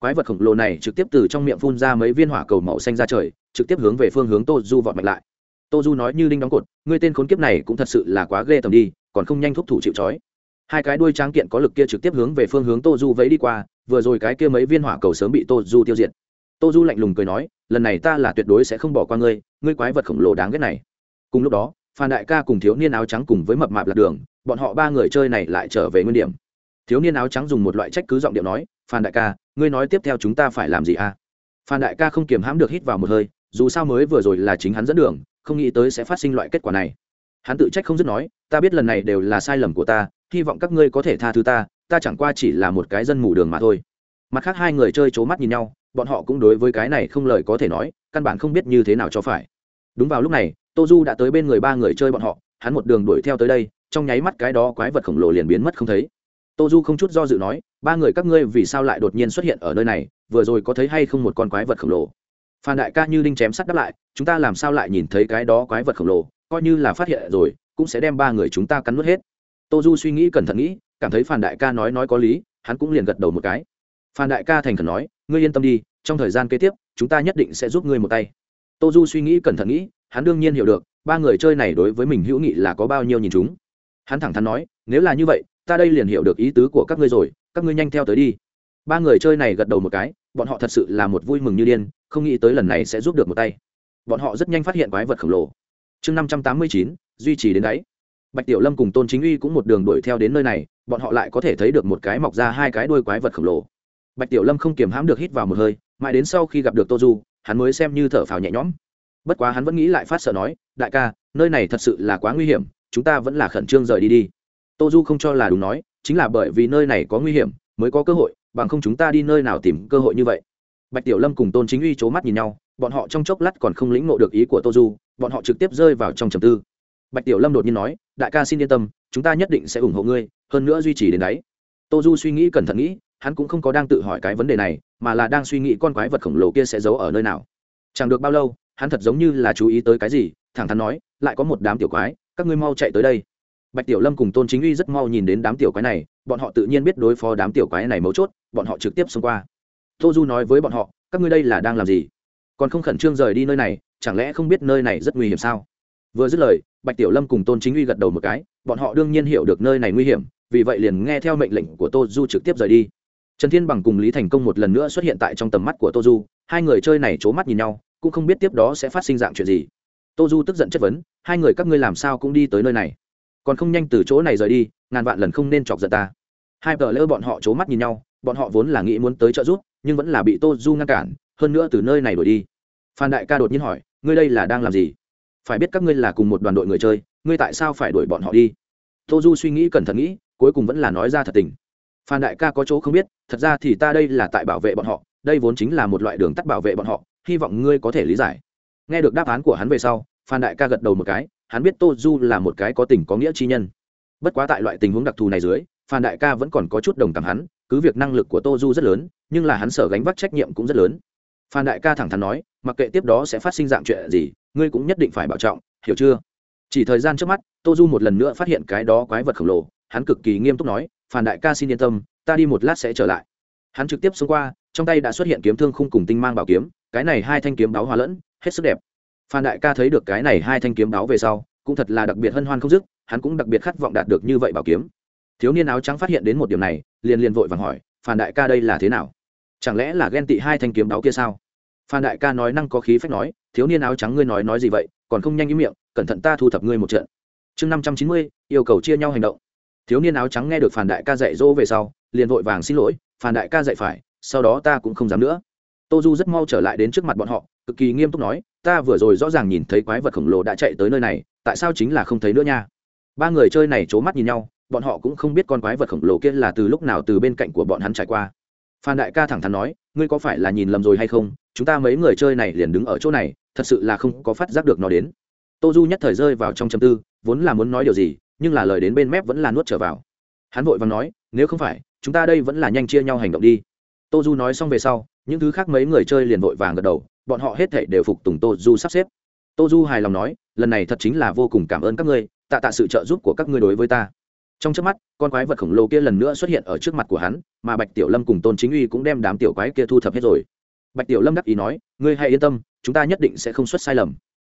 Quái vật khổng lồ này trực tiếp từ trong miệng phun ra mấy viên hỏa cầu màu xanh ra trời, trực tiếp hướng về phương hướng tô du vọt mạnh lại tô du nói như đinh đóng cột, ngươi tên khốn kiếp này cũng thật sự là quá ghê tầm đi, còn không nhanh thúc thủ chịu trói. Hai cái đuôi tráng kiện có lực kia trực tiếp hướng về phương hướng tô du vẫy đi qua, vừa rồi cái kia mấy viên hỏa cầu sớm bị tô du tiêu diệt. Tô du lạnh lùng cười nói, lần này ta là tuyệt đối sẽ không bỏ qua ngươi ngươi quái vật khổng lồ đáng ghét này. Cùng lúc đó, phan đại ca cùng thiếu niên áo trắng cùng với mập mạp lạc đường, bọn họ ba người chơi này lại trở về nguyên điểm. Thiếu niên áo trắng dùng một loại trách cứ giọng điệu nói, phan đại ca, ngươi nói tiếp theo chúng ta phải làm gì à? Phan đại ca không kiềm hãm được hít vào một hơi, dù sao mới vừa rồi là chính hắn dẫn đường không nghĩ tới sẽ phát sinh loại kết quả này. Hắn tự trách không dứt nói, ta biết lần này đều là sai lầm của ta, hy vọng các ngươi có thể tha thứ ta ta chẳng qua chỉ là một cái dân mù đường mà thôi. Mặt khác hai người chơi c h ố mắt nhìn nhau, bọn họ cũng đối với cái này không lời có thể nói, căn bản không biết như thế nào cho phải. Đúng vào lúc này tô du đã tới bên người ba người chơi bọn họ, hắn một đường đuổi theo tới đây, trong nháy mắt cái đó quái vật khổng lồ liền biến mất không thấy. Tô du không chút do dự nói, ba người các ngươi vì sao lại đột nhiên xuất hiện ở nơi này, vừa rồi có thấy hay không một con quái vật khổng lồ? Phan đại ca như đinh chém sắt đáp lại, chúng ta làm sao lại nhìn thấy cái đó quái vật khổng lồ, coi như là phát hiện rồi, cũng sẽ đem ba người chúng ta cắn nuốt hết. Tô du suy nghĩ cẩn thận nghĩ, cảm thấy phan đại ca nói nói có lý, hắn cũng liền gật đầu một cái. Phan đại ca thành khẩn nói, ngươi yên tâm đi, trong thời gian kế tiếp, chúng ta nhất định sẽ giúp ngươi một tay. Tô du suy nghĩ cẩn thận nghĩ, hắn đương nhiên hiểu được, ba người chơi này đối với mình hữu nghị là có bao nhiêu nhìn chúng. Hắn thẳng thắn nói, nếu là như vậy, ta đây liền hiểu được ý tứ của các ngươi rồi, các ngươi nhanh theo tới đi. Ba người chơi này gật đầu một cái, bọn họ thật sự là một vui mừng như điên không nghĩ tới lần này sẽ giúp được một tay. Bọn họ rất nhanh phát hiện quái vật khổng lồ. Chương năm trăm tám mươi chín, duy trì đến đáy bạch tiểu lâm cùng tôn chính uy cũng một đường đuổi theo đến nơi này, bọn họ lại có thể thấy được một cái mọc ra hai cái đuôi quái vật khổng lồ. Bạch tiểu lâm không kiềm hãm được hít vào một hơi, mãi đến sau khi gặp được tô du, hắn mới xem như thở phào nhẹ nhõm. Bất quá hắn vẫn nghĩ lại phát sợ nói, đại ca, nơi này thật sự là quá nguy hiểm, chúng ta vẫn là khẩn trương rời đi đi. Tô du không cho là đúng nói, chính là bởi vì nơi này có nguy hiểm, mới có cơ hội, bằng không chúng ta đi nơi nào tìm cơ hội như vậy bạch tiểu lâm cùng tôn chính uy c h ố mắt nhìn nhau, bọn họ trong chốc lát còn không lĩnh ngộ được ý của tô du, bọn họ trực tiếp rơi vào trong trầm tư. Bạch tiểu lâm đột nhiên nói, đại ca xin yên tâm, chúng ta nhất định sẽ ủng hộ ngươi, hơn nữa duy trì đến đấy. Tô du suy nghĩ cẩn thận nghĩ, hắn cũng không có đang tự hỏi cái vấn đề này, mà là đang suy nghĩ con quái vật khổng lồ kia sẽ giấu ở nơi nào. Chẳng được bao lâu, hắn thật giống như là chú ý tới cái gì, thẳng thắn nói, lại có một đám tiểu quái, các ngươi mau chạy tới đây. Bạch tiểu lâm cùng tôn chính uy rất mau nhìn đến đám tiểu quái này, bọn họ tự nhiên biết đối phó đám tiểu quái này mấu chốt, bọn họ trực tiếp xông qua tô du nói với bọn họ, các ngươi đây là đang làm gì? Còn không khẩn trương rời đi nơi này, chẳng lẽ không biết nơi này rất nguy hiểm sao? Vừa dứt lời, bạch tiểu lâm cùng tôn chính uy gật đầu một cái, bọn họ đương nhiên hiểu được nơi này nguy hiểm, vì vậy liền nghe theo mệnh lệnh của tô du trực tiếp rời đi. Trần thiên bằng cùng lý thành công một lần nữa xuất hiện tại trong tầm mắt của tô du, hai người chơi này c h ố mắt nhìn nhau, cũng không biết tiếp đó sẽ phát sinh dạng chuyện gì. Tô du tức giận chất vấn, hai người các ngươi làm sao cũng đi tới nơi này? Còn không nhanh từ chỗ này rời đi, ngàn vạn lần không nên chọc giận ta. Hai vợ lỡ bọn họ c h ố mắt nhìn nhau, bọn họ vốn là nghĩ muốn tới trợ giúp nhưng vẫn là bị tô du ngăn cản, hơn nữa từ nơi này đổi đi. Phan đại ca đột nhiên hỏi, ngươi đây là đang làm gì? Phải biết các ngươi là cùng một đoàn đội người chơi, ngươi tại sao phải đuổi bọn họ đi? Tô du suy nghĩ cẩn thận nghĩ, cuối cùng vẫn là nói ra thật tình. Phan đại ca có chỗ không biết, thật ra thì ta đây là tại bảo vệ bọn họ, đây vốn chính là một loại đường tắt bảo vệ bọn họ, hy vọng ngươi có thể lý giải. Nghe được đáp án của hắn về sau, phan đại ca gật đầu một cái, hắn biết tô du là một cái có tình có nghĩa chi nhân. Bất quá tại loại tình huống đặc thù này dưới, phan đại ca vẫn còn có chút đồng cảm hắn cứ việc năng lực của tô du rất lớn, nhưng là hắn sở gánh vác trách nhiệm cũng rất lớn. Phan đại ca thẳng thắn nói, mặc kệ tiếp đó sẽ phát sinh dạng chuyện gì, ngươi cũng nhất định phải bảo trọng, hiểu chưa? Chỉ thời gian trước mắt, tô du một lần nữa phát hiện cái đó quái vật khổng lồ, hắn cực kỳ nghiêm túc nói, phan đại ca xin yên tâm, ta đi một lát sẽ trở lại. Hắn trực tiếp xông qua, trong tay đã xuất hiện kiếm thương khung cùng tinh mang bảo kiếm, cái này hai thanh kiếm đáo hòa lẫn, hết sức đẹp. Phan đại ca thấy được cái này hai thanh kiếm đáo về sau, cũng thật là đặc biệt hân hoan không dứt, hắn cũng đặc biệt khát vọng đạt được như vậy bảo kiếm thiếu niên áo trắng phát hiện đến một điểm này, liền liền vội vàng hỏi phan đại ca đây là thế nào? Chẳng lẽ là ghen tị hai thanh kiếm đáo kia sao? Phan đại ca nói năng có khí phách nói, thiếu niên áo trắng ngươi nói nói gì vậy, còn không nhanh ý miệng, cẩn thận ta thu thập ngươi một trận. Chương năm trăm chín mươi, yêu cầu chia nhau hành động. Thiếu niên áo trắng nghe được phản đại ca dạy dỗ về sau, liền vội vàng xin lỗi phản đại ca dạy phải, sau đó ta cũng không dám nữa. Tô du rất mau trở lại đến trước mặt bọn họ, cực kỳ nghiêm túc nói, ta vừa rồi rõ ràng nhìn thấy quái vật khổng lồ đã chạy tới nơi này, tại sao chính là không thấy nữa nha? Ba người chơi này c h ố mắt nhìn nhau bọn họ cũng không biết con quái vật khổng lồ kia là từ lúc nào từ bên cạnh của bọn hắn trải qua. Phan đại ca thẳng thắn nói, ngươi có phải là nhìn lầm rồi hay không? Chúng ta mấy người chơi này liền đứng ở chỗ này, thật sự là không có phát giác được nó đến. Tô du nhất thời rơi vào trong châm tư, vốn là muốn nói điều gì, nhưng là lời đến bên mép vẫn là nuốt trở vào. Hắn vội và nói, nếu không phải, chúng ta đây vẫn là nhanh chia nhau hành động đi. Tô du nói xong về sau, những thứ khác mấy người chơi liền vội vàng gật đầu, bọn họ hết thể đều phục tùng tô du sắp xếp. Tô du hài lòng nói, lần này thật chính là vô cùng cảm ơn các ngươi, tạ tạ sự trợ giúp của các ngươi đối với ta trong trước mắt, con quái vật khổng lồ kia lần nữa xuất hiện ở trước mặt của hắn, mà bạch tiểu lâm cùng tôn chính uy cũng đem đám tiểu quái kia thu thập hết rồi. Bạch tiểu lâm đắc ý nói, ngươi hãy yên tâm, chúng ta nhất định sẽ không xuất sai lầm.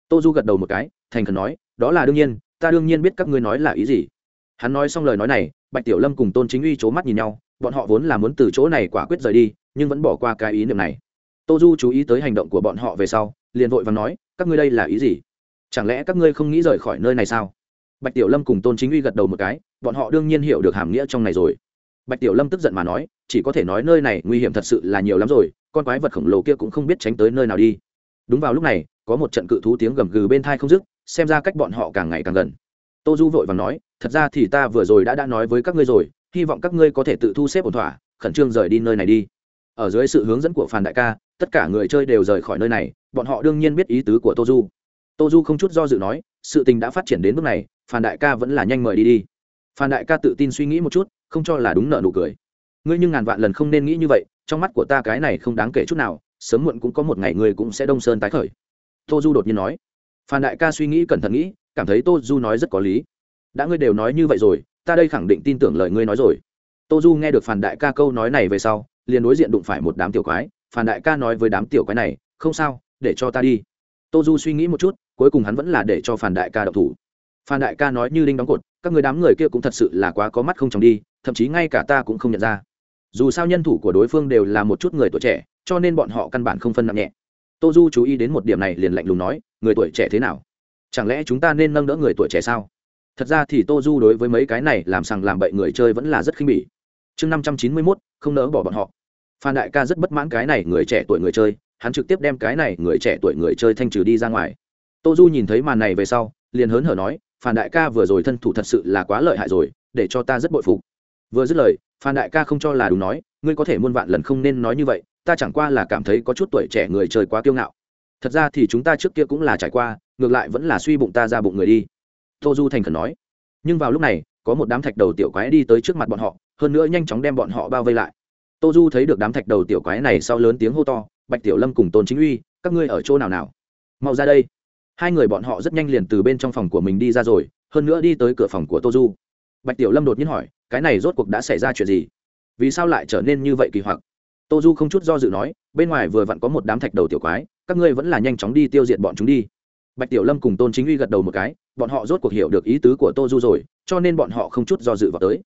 Tô du gật đầu một cái, thành khẩn nói, đó là đương nhiên, ta đương nhiên biết các ngươi nói là ý gì. Hắn nói xong lời nói này, bạch tiểu lâm cùng tôn chính uy c h ố mắt nhìn nhau, bọn họ vốn là muốn từ chỗ này quả quyết rời đi, nhưng vẫn bỏ qua cái ý niệm này. Tô du chú ý tới hành động của bọn họ về sau, liền vội và nói, các ngươi đây là ý gì? Chẳng lẽ các ngươi không nghĩ rời khỏi nơi này sao? Bạch tiểu lâm cùng tôn chính uy gật đầu một cái, bọn họ đương nhiên hiểu được hàm nghĩa trong này rồi. Bạch tiểu lâm tức giận mà nói, chỉ có thể nói nơi này nguy hiểm thật sự là nhiều lắm rồi, con quái vật khổng lồ kia cũng không biết tránh tới nơi nào đi. Đúng vào lúc này, có một trận cự thú tiếng gầm gừ bên thai không dứt, xem ra cách bọn họ càng ngày càng gần. Tô du vội và nói, thật ra thì ta vừa rồi đã đã nói với các ngươi rồi, hy vọng các ngươi có thể tự thu xếp ổn thỏa, khẩn trương rời đi nơi này đi. Ở dưới sự hướng dẫn của phàn đại ca, tất cả người chơi đều rời khỏi nơi này, bọn họ đương nhiên biết ý tứ của tô du. Tô du không chút do dự nói sự tình đã phát triển đến mức này, Phan đại ca vẫn là nhanh mời đi đi. Phan đại ca tự tin suy nghĩ một chút, không cho là đúng nợ nụ cười. Ngươi nhưng ngàn vạn lần không nên nghĩ như vậy, trong mắt của ta cái này không đáng kể chút nào, sớm muộn cũng có một ngày ngươi cũng sẽ đông sơn tái khởi. Tô du đột nhiên nói. Phan đại ca suy nghĩ cẩn thận nghĩ, cảm thấy tô du nói rất có lý. Đã ngươi đều nói như vậy rồi, ta đây khẳng định tin tưởng lời ngươi nói rồi. Tô du nghe được phan đại ca câu nói này về sau, liền đối diện đụng phải một đám tiểu quái. Phan đại ca nói với đám tiểu quái này, không sao, để cho ta đi. Tô du suy nghĩ một chút cuối cùng hắn vẫn là để cho phan đại ca độc thủ. Phan đại ca nói như đinh đóng cột, các người đám người kia cũng thật sự là quá có mắt không chồng đi, thậm chí ngay cả ta cũng không nhận ra. Dù sao nhân thủ của đối phương đều là một chút người tuổi trẻ, cho nên bọn họ căn bản không phân nặng nhẹ. Tô du chú ý đến một điểm này liền lạnh lùng nói, người tuổi trẻ thế nào? Chẳng lẽ chúng ta nên nâng đỡ người tuổi trẻ sao? Thật ra thì tô du đối với mấy cái này làm sằng làm bậy người chơi vẫn là rất khinh bỉ. Chương năm trăm chín mươi mốt, không nỡ bỏ bọn họ. Phan đại ca rất bất mãn cái này người trẻ tuổi người chơi, hắn trực tiếp đem cái này người trẻ tuổi người chơi thanh trừ đi ra ngoài tô du nhìn thấy màn này về sau, liền hớn hở nói phan đại ca vừa rồi thân thủ thật sự là quá lợi hại rồi, để cho ta rất bội phục. Vừa dứt lời phan đại ca không cho là đúng nói, ngươi có thể muôn vạn lần không nên nói như vậy, ta chẳng qua là cảm thấy có chút tuổi trẻ người chơi quá kiêu ngạo. Thật ra thì chúng ta trước kia cũng là trải qua, ngược lại vẫn là suy bụng ta ra bụng người đi. Tô du thành khẩn nói. Nhưng vào lúc này, có một đám thạch đầu tiểu quái đi tới trước mặt bọn họ, hơn nữa nhanh chóng đem bọn họ bao vây lại. Tô du thấy được đám thạch đầu tiểu quái này sau lớn tiếng hô to, bạch tiểu lâm cùng tôn chính uy, các ngươi ở chỗ nào nào? Mau ra đây hai người bọn họ rất nhanh liền từ bên trong phòng của mình đi ra rồi, hơn nữa đi tới cửa phòng của tô du. Bạch tiểu lâm đột nhiên hỏi, cái này rốt cuộc đã xảy ra chuyện gì? Vì sao lại trở nên như vậy kỳ hoặc? Tô du không chút do dự nói, bên ngoài vừa vặn có một đám thạch đầu tiểu quái, các ngươi vẫn là nhanh chóng đi tiêu diệt bọn chúng đi. Bạch tiểu lâm cùng tôn chính uy gật đầu một cái, bọn họ rốt cuộc hiểu được ý tứ của tô du rồi, cho nên bọn họ không chút do dự vào tới.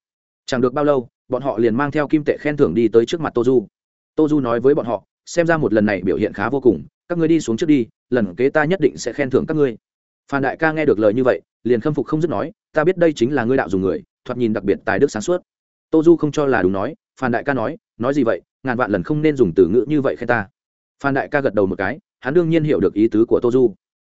Chẳng được bao lâu, bọn họ liền mang theo kim tệ khen thưởng đi tới trước mặt tô du. Tô du nói với bọn họ, xem ra một lần này biểu hiện khá vô cùng, các ngươi đi xuống trước đi lần kế ta nhất định sẽ khen thưởng các ngươi. Phan đại ca nghe được lời như vậy, liền khâm phục không dứt nói, ta biết đây chính là ngươi đạo dùng người, thoạt nhìn đặc biệt tài đức sáng suốt. Tô du không cho là đúng nói, phan đại ca nói nói gì vậy, ngàn vạn lần không nên dùng từ ngữ như vậy khen ta. Phan đại ca gật đầu một cái, hắn đương nhiên hiểu được ý tứ của tô du.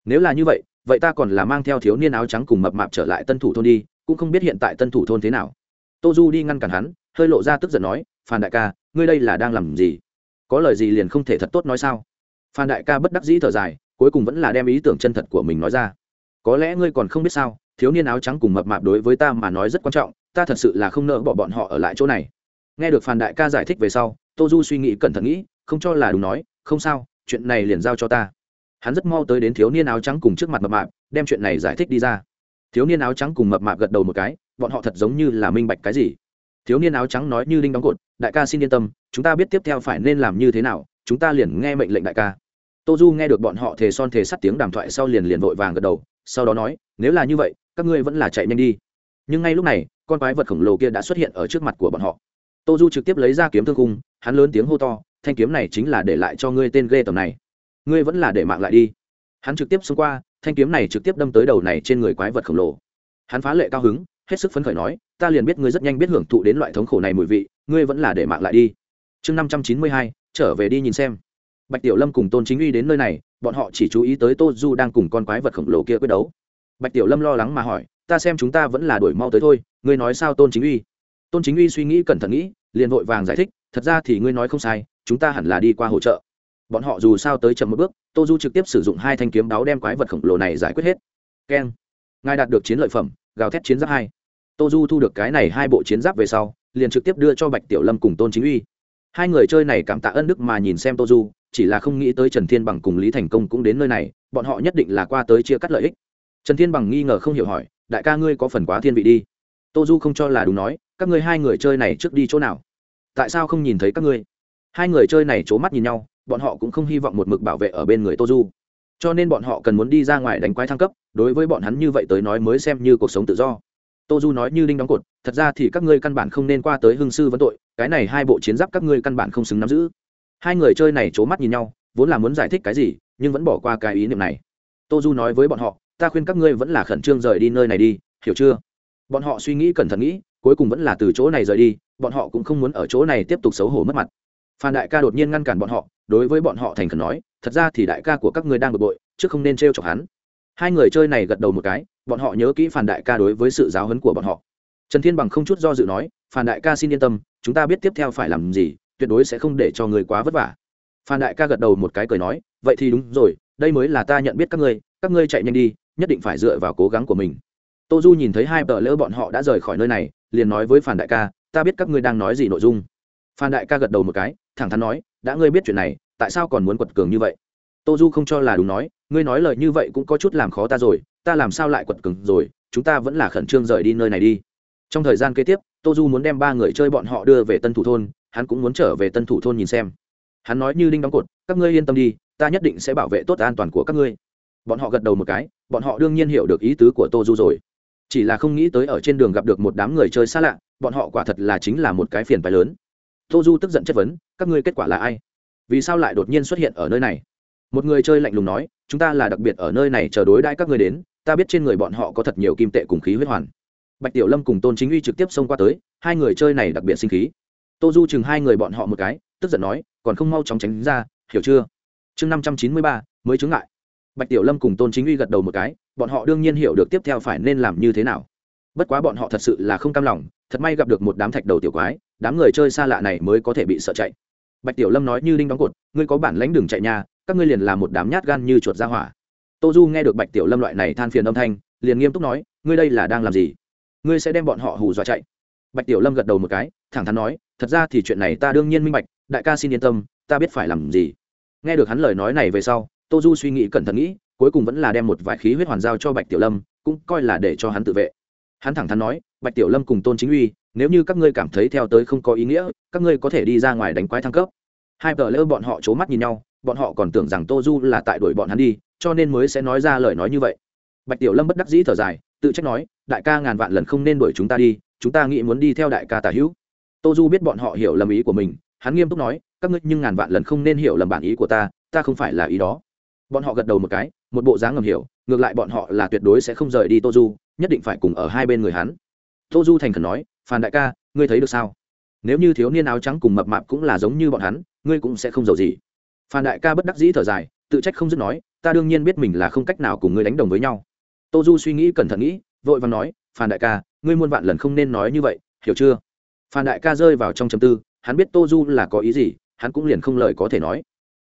Nếu là như vậy vậy ta còn là mang theo thiếu niên áo trắng cùng mập mạp trở lại tân thủ thôn đi, cũng không biết hiện tại tân thủ thôn thế nào. Tô du đi ngăn cản hắn, hơi lộ ra tức giận nói, phan đại ca, ngươi đây là đang làm gì? Có lời gì liền không thể thật tốt nói sao? Phan đại ca bất đắc dĩ thở dài, cuối cùng vẫn là đem ý tưởng chân thật của mình nói ra. Có lẽ ngươi còn không biết sao, thiếu niên áo trắng cùng mập mạp đối với ta mà nói rất quan trọng, ta thật sự là không nỡ bỏ bọn họ ở lại chỗ này. Nghe được phan đại ca giải thích về sau, tô du suy nghĩ cẩn thận nghĩ, không cho là đúng nói, không sao, chuyện này liền giao cho ta. Hắn rất mau tới đến thiếu niên áo trắng cùng trước mặt mập mạp, đem chuyện này giải thích đi ra. Thiếu niên áo trắng cùng mập mạp gật đầu một cái, bọn họ thật giống như là minh bạch cái gì. Thiếu niên áo trắng nói như linh đóng cột, đại ca xin yên tâm, chúng ta biết tiếp theo phải nên làm như thế nào, chúng ta liền nghe mệnh lệnh đại ca tô du nghe được bọn họ thề son thề sắt tiếng đàm thoại sau liền liền vội vàng gật đầu, sau đó nói, nếu là như vậy, các ngươi vẫn là chạy nhanh đi. Nhưng ngay lúc này, con quái vật khổng lồ kia đã xuất hiện ở trước mặt của bọn họ. Tô du trực tiếp lấy ra kiếm thương cung hắn lớn tiếng hô to, thanh kiếm này chính là để lại cho ngươi tên ghê tầm này. Ngươi vẫn là để mạng lại đi. Hắn trực tiếp xông qua, thanh kiếm này trực tiếp đâm tới đầu này trên người quái vật khổng lồ. Hắn phá lệ cao hứng, hết sức phấn khởi nói, ta liền biết ngươi rất nhanh biết hưởng thụ đến loại thống khổ này mùi vị, ngươi vẫn là để mạng lại đi. Chương năm trăm chín mươi hai, trở về đi nhìn xem bạch tiểu lâm cùng tôn chính uy đến nơi này, bọn họ chỉ chú ý tới tô du đang cùng con quái vật khổng lồ kia quyết đấu. Bạch tiểu lâm lo lắng mà hỏi, ta xem chúng ta vẫn là đổi mau tới thôi, ngươi nói sao tôn chính uy? Tôn chính uy suy nghĩ cẩn thận nghĩ, liền vội vàng giải thích, thật ra thì ngươi nói không sai, chúng ta hẳn là đi qua hỗ trợ. Bọn họ dù sao tới chậm một bước, tô du trực tiếp sử dụng hai thanh kiếm đáo đem quái vật khổng lồ này giải quyết hết. Keng. Ngài đạt được chiến lợi phẩm, gào thét chiến giáp hai. Tô du thu được cái này hai bộ chiến giáp về sau, liền trực tiếp đưa cho bạch tiểu lâm cùng tôn chính uy. Hai người chơi này cảm tạ ân đức mà nhìn xem tô du chỉ là không nghĩ tới trần thiên bằng cùng lý thành công cũng đến nơi này, bọn họ nhất định là qua tới chia cắt lợi ích. Trần thiên bằng nghi ngờ không hiểu hỏi, đại ca ngươi có phần quá thiên vị đi. Tô du không cho là đúng nói, các ngươi hai người chơi này trước đi chỗ nào? Tại sao không nhìn thấy các ngươi? Hai người chơi này c h ố mắt nhìn nhau, bọn họ cũng không hy vọng một mực bảo vệ ở bên người tô du. Cho nên bọn họ cần muốn đi ra ngoài đánh quái thăng cấp, đối với bọn hắn như vậy tới nói mới xem như cuộc sống tự do. Tô du nói như đinh đóng cột, thật ra thì các ngươi căn bản không nên qua tới hương sư vấn tội, cái này hai bộ chiến giáp các ngươi căn bản không xứng nắm giữ hai người chơi này c h ố mắt nhìn nhau, vốn là muốn giải thích cái gì, nhưng vẫn bỏ qua cái ý niệm này. Tô du nói với bọn họ, ta khuyên các ngươi vẫn là khẩn trương rời đi nơi này đi, hiểu chưa? Bọn họ suy nghĩ cẩn thận nghĩ, cuối cùng vẫn là từ chỗ này rời đi, bọn họ cũng không muốn ở chỗ này tiếp tục xấu hổ mất mặt. Phan đại ca đột nhiên ngăn cản bọn họ, đối với bọn họ thành khẩn nói, thật ra thì đại ca của các ngươi đang bực bội chứ không nên t r e o chọc hắn. Hai người chơi này gật đầu một cái, bọn họ nhớ kỹ phản đại ca đối với sự giáo hấn của bọn họ. Trần thiên bằng không chút do dự nói phản đại ca xin yên tâm, chúng ta biết tiếp theo phải làm gì tuyệt đối sẽ không để cho người quá vất vả. Phan đại ca gật đầu một cái cười nói, vậy thì đúng rồi, đây mới là ta nhận biết các ngươi các ngươi chạy nhanh đi, nhất định phải dựa vào cố gắng của mình. Tô du nhìn thấy hai tờ lỡ bọn họ đã rời khỏi nơi này, liền nói với Phan đại ca, ta biết các ngươi đang nói gì nội dung. Phan đại ca gật đầu một cái, thẳng thắn nói, đã ngươi biết chuyện này, tại sao còn muốn quật cường như vậy? Tô du không cho là đúng nói, ngươi nói lời như vậy cũng có chút làm khó ta rồi, ta làm sao lại quật cường rồi, chúng ta vẫn là khẩn trương rời đi nơi này đi. Trong thời gian kế tiếp, tô du muốn đem ba người chơi bọn họ đưa về tân thủ thôn hắn cũng muốn trở về tân thủ thôn nhìn xem. Hắn nói như đinh đóng cột, các ngươi yên tâm đi, ta nhất định sẽ bảo vệ tốt an toàn của các ngươi. Bọn họ gật đầu một cái, bọn họ đương nhiên hiểu được ý tứ của tô du rồi. Chỉ là không nghĩ tới ở trên đường gặp được một đám người chơi xa lạ, bọn họ quả thật là chính là một cái phiền phái lớn. Tô du tức giận chất vấn, các ngươi kết quả là ai? Vì sao lại đột nhiên xuất hiện ở nơi này? Một người chơi lạnh lùng nói, chúng ta là đặc biệt ở nơi này chờ đối đãi các ngươi đến, ta biết trên người bọn họ có thật nhiều kim tệ cùng khí huyết hoàn. Bạch tiểu lâm cùng tôn chính uy trực tiếp xông qua tới, hai người chơi này đặc biệt sinh khí tô du chừng hai người bọn họ một cái, tức giận nói, còn không mau chóng tránh ra, hiểu chưa? Chương năm trăm chín mươi ba, mới chứng lại. bạch tiểu lâm cùng tôn chính uy gật đầu một cái, bọn họ đương nhiên hiểu được tiếp theo phải nên làm như thế nào. Bất quá bọn họ thật sự là không cam lòng, thật may gặp được một đám thạch đầu tiểu quái, đám người chơi xa lạ này mới có thể bị sợ chạy. Bạch tiểu lâm nói như đinh đóng cột, ngươi có bản lãnh đừng chạy nha, các ngươi liền là một đám nhát gan như chuột ra hỏa. Tô du nghe được bạch tiểu lâm loại này than phiền âm thanh, liền nghiêm túc nói, ngươi đây là đang làm gì? Ngươi sẽ đem bọn họ hù dọa chạy. Bạch tiểu lâm gật đầu một cái, thẳng thắn nói thật ra thì chuyện này ta đương nhiên minh bạch, đại ca xin yên tâm, ta biết phải làm gì. Nghe được hắn lời nói này về sau tô du suy nghĩ cẩn thận nghĩ, cuối cùng vẫn là đem một vài khí huyết hoàn giao cho bạch tiểu lâm, cũng coi là để cho hắn tự vệ. Hắn thẳng thắn nói, bạch tiểu lâm cùng tôn chính uy, nếu như các ngươi cảm thấy theo tới không có ý nghĩa, các ngươi có thể đi ra ngoài đánh quái thăng cấp. Hai vợ lỡ bọn họ c h ố mắt nhìn nhau, bọn họ còn tưởng rằng tô du là tại đuổi bọn hắn đi, cho nên mới sẽ nói ra lời nói như vậy. Bạch tiểu lâm bất đắc dĩ thở dài, tự trách nói, đại ca ngàn vạn lần không nên đuổi chúng ta đi, chúng ta nghĩ muốn đi theo đại ca tả hữu tô du biết bọn họ hiểu lầm ý của mình, hắn nghiêm túc nói, các ngươi nhưng ngàn vạn lần không nên hiểu lầm bản ý của ta ta không phải là ý đó. Bọn họ gật đầu một cái, một bộ dáng ngầm hiểu, ngược lại bọn họ là tuyệt đối sẽ không rời đi tô du, nhất định phải cùng ở hai bên người hắn. Tô du thành khẩn nói phàn đại ca, ngươi thấy được sao? Nếu như thiếu niên áo trắng cùng mập mạp cũng là giống như bọn hắn, ngươi cũng sẽ không giàu gì. Phan đại ca bất đắc dĩ thở dài, tự trách không dứt nói, ta đương nhiên biết mình là không cách nào cùng ngươi đánh đồng với nhau. Tô du suy nghĩ cẩn thận nghĩ, vội vàng nói, phan đại ca, ngươi muôn vạn lần không nên nói như vậy, hiểu chưa? Phan đại ca rơi vào trong chầm tư, hắn biết tô du là có ý gì, hắn cũng liền không lời có thể nói.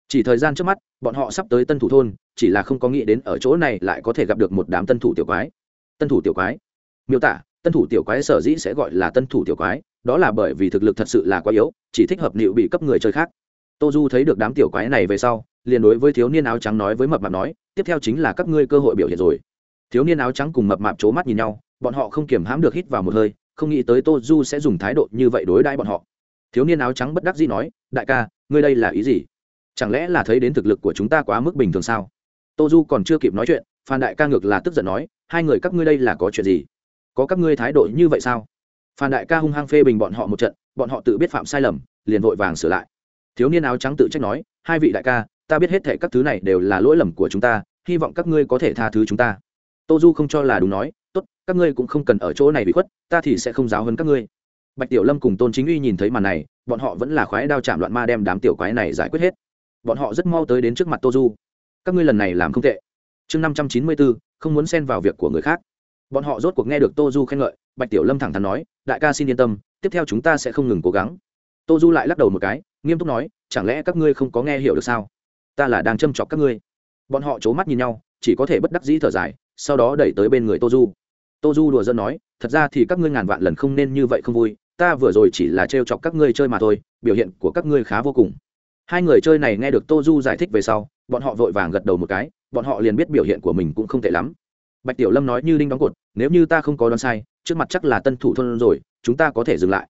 Chỉ thời gian trước mắt, bọn họ sắp tới tân thủ thôn, chỉ là không có nghĩ đến ở chỗ này lại có thể gặp được một đám tân thủ tiểu quái. Tân thủ tiểu quái? Miêu tả, tân thủ tiểu quái sở dĩ sẽ gọi là tân thủ tiểu quái, đó là bởi vì thực lực thật sự là quá yếu, chỉ thích hợp liệu bị cấp người chơi khác. Tô du thấy được đám tiểu quái này về sau, liền đối với thiếu niên áo trắng nói với mập mạp nói, tiếp theo chính là các ngươi cơ hội biểu hiện rồi. Thiếu niên áo trắng cùng mập mạp c h ố mắt nhìn nhau, bọn họ không kiềm hãm được hít vào một hơi không nghĩ tới tô du sẽ dùng thái độ như vậy đối đãi bọn họ. Thiếu niên áo trắng bất đắc dĩ nói, đại ca, ngươi đây là ý gì? Chẳng lẽ là thấy đến thực lực của chúng ta quá mức bình thường sao? Tô du còn chưa kịp nói chuyện, phan đại ca ngược là tức giận nói, hai người các ngươi đây là có chuyện gì? Có các ngươi thái độ như vậy sao? Phan đại ca hung hăng phê bình bọn họ một trận, bọn họ tự biết phạm sai lầm, liền vội vàng sửa lại. Thiếu niên áo trắng tự trách nói, hai vị đại ca, ta biết hết thệ các thứ này đều là lỗi lầm của chúng ta, hy vọng các ngươi có thể tha thứ chúng ta. Tô du không cho là đúng nói tốt, các ngươi cũng không cần ở chỗ này bị khuất, ta thì sẽ không giáo hơn các ngươi. Bạch tiểu lâm cùng tôn chính uy nhìn thấy màn này, bọn họ vẫn là khoái đao chạm loạn ma đem đám tiểu quái này giải quyết hết. Bọn họ rất mau tới đến trước mặt tô du. Các ngươi lần này làm không tệ. Chương năm trăm chín mươi bốn không muốn xen vào việc của người khác. Bọn họ rốt cuộc nghe được tô du khen ngợi, bạch tiểu lâm thẳng thắn nói, đại ca xin yên tâm, tiếp theo chúng ta sẽ không ngừng cố gắng. Tô du lại lắc đầu một cái, nghiêm túc nói, chẳng lẽ các ngươi không có nghe hiểu được sao? Ta là đang châm chọc các ngươi. Bọn họ c h ố mắt nhìn nhau, chỉ có thể bất đắc dĩ thở dài, sau đó đẩy tới bên người tô du tô du đùa dân nói, thật ra thì các ngươi ngàn vạn lần không nên như vậy không vui, ta vừa rồi chỉ là trêu chọc các ngươi chơi mà thôi, biểu hiện của các ngươi khá vô cùng. Hai người chơi này nghe được tô du giải thích về sau, bọn họ vội vàng gật đầu một cái, bọn họ liền biết biểu hiện của mình cũng không tệ lắm. Bạch tiểu lâm nói như đinh đóng cột, nếu như ta không có đoán sai, trước mặt chắc là tân thủ thôn rồi, chúng ta có thể dừng lại.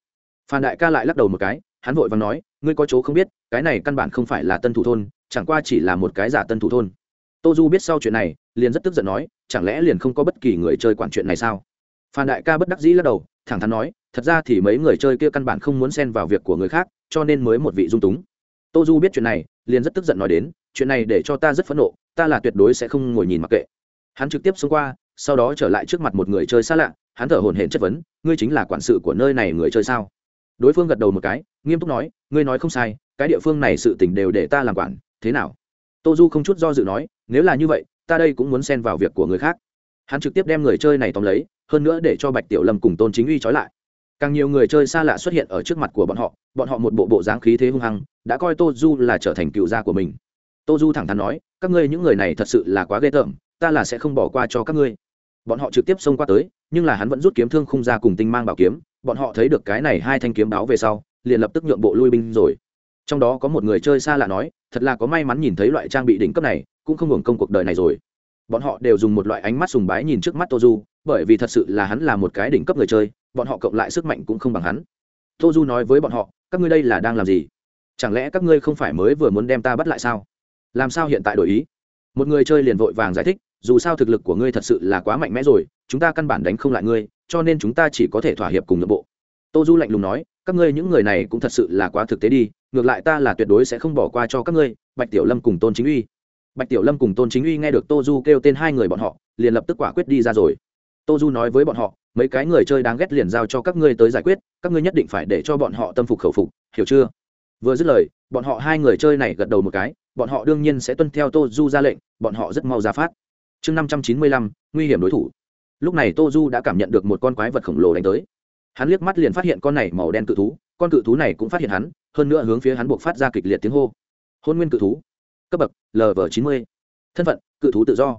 Phan đại ca lại lắc đầu một cái, hắn vội và nói, ngươi có chỗ không biết, cái này căn bản không phải là tân thủ thôn, chẳng qua chỉ là một cái giả tân thủ thôn. Tô du biết sau chuyện này liền rất tức giận nói, chẳng lẽ liền không có bất kỳ người chơi quản chuyện này sao? Phan đại ca bất đắc dĩ lắc đầu, thẳng thắn nói, thật ra thì mấy người chơi kia căn bản không muốn xen vào việc của người khác, cho nên mới một vị dung túng. Tô du biết chuyện này, liền rất tức giận nói đến, chuyện này để cho ta rất phẫn nộ, ta là tuyệt đối sẽ không ngồi nhìn mặc kệ. Hắn trực tiếp xông qua, sau đó trở lại trước mặt một người chơi xa lạ, hắn thở hổn hển chất vấn, ngươi chính là quản sự của nơi này người chơi sao? Đối phương gật đầu một cái, nghiêm túc nói, ngươi nói không sai, cái địa phương này sự t ì n h đều để ta làm quản, thế nào? Tô du không chút do dự nói, nếu là như vậy ta đây cũng muốn xen vào việc của người khác. Hắn trực tiếp đem người chơi này tóm lấy, hơn nữa để cho bạch tiểu lâm cùng tôn chính uy trói lại. Càng nhiều người chơi xa lạ xuất hiện ở trước mặt của bọn họ bọn họ một bộ bộ dáng khí thế hung hăng, đã coi tô du là trở thành cựu gia của mình. Tô du thẳng thắn nói, các ngươi những người này thật sự là quá ghê tởm, ta là sẽ không bỏ qua cho các ngươi. Bọn họ trực tiếp xông qua tới, nhưng là hắn vẫn rút kiếm thương khung ra cùng tinh mang bảo kiếm, bọn họ thấy được cái này hai thanh kiếm báo về sau, liền lập tức nhượng bộ lui binh rồi. Trong đó có một người chơi xa lạ nói, thật là có may mắn nhìn thấy loại trang bị đỉnh cấp này cũng không hưởng công cuộc đời này rồi. Bọn họ đều dùng một loại ánh mắt sùng bái nhìn trước mắt tô du, bởi vì thật sự là hắn là một cái đỉnh cấp người chơi, bọn họ cộng lại sức mạnh cũng không bằng hắn. Tô du nói với bọn họ, các ngươi đây là đang làm gì? Chẳng lẽ các ngươi không phải mới vừa muốn đem ta bắt lại sao? Làm sao hiện tại đổi ý? Một người chơi liền vội vàng giải thích, dù sao thực lực của ngươi thật sự là quá mạnh mẽ rồi, chúng ta căn bản đánh không lại ngươi, cho nên chúng ta chỉ có thể thỏa hiệp cùng nội bộ. Tô du lạnh lùng nói, các ngươi những người này cũng thật sự là quá thực tế đi, ngược lại ta là tuyệt đối sẽ không bỏ qua cho các ngươi, bạch tiểu lâm cùng tôn chính uy bạch tiểu lâm cùng tôn chính uy nghe được tô du kêu tên hai người bọn họ, liền lập tức quả quyết đi ra rồi. Tô du nói với bọn họ, mấy cái người chơi đáng ghét liền giao cho các ngươi tới giải quyết, các ngươi nhất định phải để cho bọn họ tâm phục khẩu phục, hiểu chưa? Vừa dứt lời, bọn họ hai người chơi này gật đầu một cái, bọn họ đương nhiên sẽ tuân theo tô du ra lệnh, bọn họ rất mau ra phát. Chương năm trăm chín mươi lăm, nguy hiểm đối thủ. Lúc này tô du đã cảm nhận được một con quái vật khổng lồ đánh tới. Hắn liếc mắt liền phát hiện con này màu đen cự thú, con cự thú này cũng phát hiện hắn, hơn nữa hướng phía hắn buộc phát ra kịch liệt tiếng hô. Hôn nguyên cự thú cấp bậc lv chín mươi. Thân phận, cự thú tự do.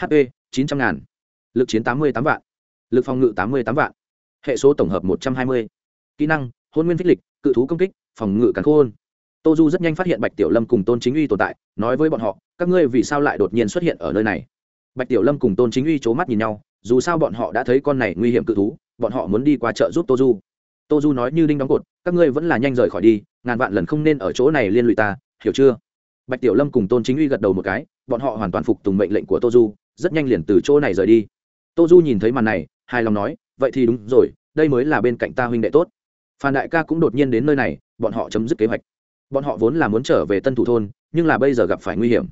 Hp chín trăm ngàn. Lực chiến tám mươi tám vạn. Lực phòng ngự tám mươi tám vạn. Hệ số tổng hợp một trăm hai mươi. Kỹ năng, hôn nguyên phích lịch, cự thú công kích, phòng ngự cắn khôn. Tô du rất nhanh phát hiện bạch tiểu lâm cùng tôn chính uy tồn tại, nói với bọn họ, các ngươi vì sao lại đột nhiên xuất hiện ở nơi này? Bạch tiểu lâm cùng tôn chính uy c h ố mắt nhìn nhau, dù sao bọn họ đã thấy con này nguy hiểm cự thú, bọn họ muốn đi qua chợ giúp tô du. Tô du nói như đinh đóng cột, các ngươi vẫn là nhanh rời khỏi đi, ngàn vạn lần không nên ở chỗ này liên lụy ta, hiểu chưa? Bạch tiểu lâm cùng tôn chính uy gật đầu một cái, bọn họ hoàn toàn phục tùng mệnh lệnh của tô du, rất nhanh liền từ chỗ này rời đi. Tô du nhìn thấy màn này, hài lòng nói, vậy thì đúng rồi, đây mới là bên cạnh ta huynh đệ tốt. Phan đại ca cũng đột nhiên đến nơi này, bọn họ chấm dứt kế hoạch. Bọn họ vốn là muốn trở về tân thủ thôn, nhưng là bây giờ gặp phải nguy hiểm.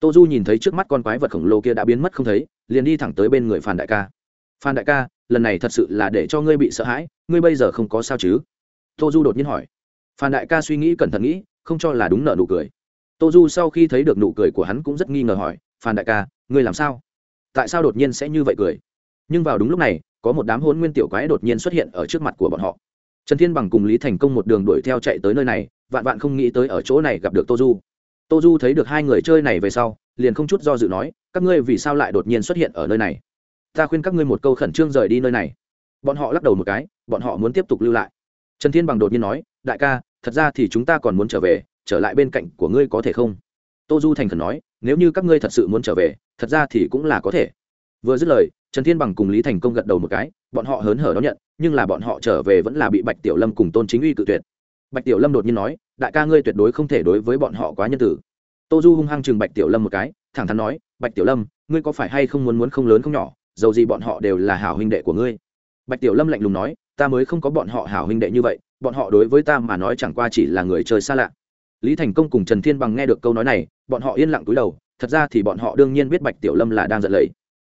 Tô du nhìn thấy trước mắt con quái vật khổng lồ kia đã biến mất không thấy, liền đi thẳng tới bên người phan đại ca. Phan đại ca, lần này thật sự là để cho ngươi bị sợ hãi, ngươi bây giờ không có sao chứ? Tô du đột nhiên hỏi. Phan đại ca suy nghĩ cẩn thận nghĩ, không cho là đúng nợ nụ cười tô du sau khi thấy được nụ cười của hắn cũng rất nghi ngờ hỏi, phan đại ca, ngươi làm sao? Tại sao đột nhiên sẽ như vậy cười? Nhưng vào đúng lúc này, có một đám hôn nguyên tiểu quái đột nhiên xuất hiện ở trước mặt của bọn họ. Trần thiên bằng cùng lý thành công một đường đuổi theo chạy tới nơi này, vạn vạn không nghĩ tới ở chỗ này gặp được tô du. Tô du thấy được hai người chơi này về sau, liền không chút do dự nói, các ngươi vì sao lại đột nhiên xuất hiện ở nơi này? Ta khuyên các ngươi một câu khẩn trương rời đi nơi này. Bọn họ lắc đầu một cái, bọn họ muốn tiếp tục lưu lại. Trần thiên bằng đột nhiên nói, đại ca, thật ra thì chúng ta còn muốn trở về trở lại bên cạnh của ngươi có thể không? Tô du thành khẩn nói, nếu như các ngươi thật sự muốn trở về, thật ra thì cũng là có thể. Vừa dứt lời, trần thiên bằng cùng lý thành công gật đầu một cái, bọn họ hớn hở đón nhận, nhưng là bọn họ trở về vẫn là bị bạch tiểu lâm cùng tôn chính uy cự tuyệt. Bạch tiểu lâm đột nhiên nói, đại ca ngươi tuyệt đối không thể đối với bọn họ quá nhân tử. Tô du hung hăng chừng bạch tiểu lâm một cái, thẳng thắn nói, bạch tiểu lâm, ngươi có phải hay không muốn muốn không lớn không nhỏ, dầu gì bọn họ đều là hảo huynh đệ của ngươi? Bạch tiểu lâm lạnh lùng nói, ta mới không có bọn họ hảo huynh đệ như vậy, bọn họ đối với ta mà nói chẳng qua chỉ là người chơi xa lạ lý thành công cùng trần thiên bằng nghe được câu nói này, bọn họ yên lặng túi đầu, thật ra thì bọn họ đương nhiên biết bạch tiểu lâm là đang giận lấy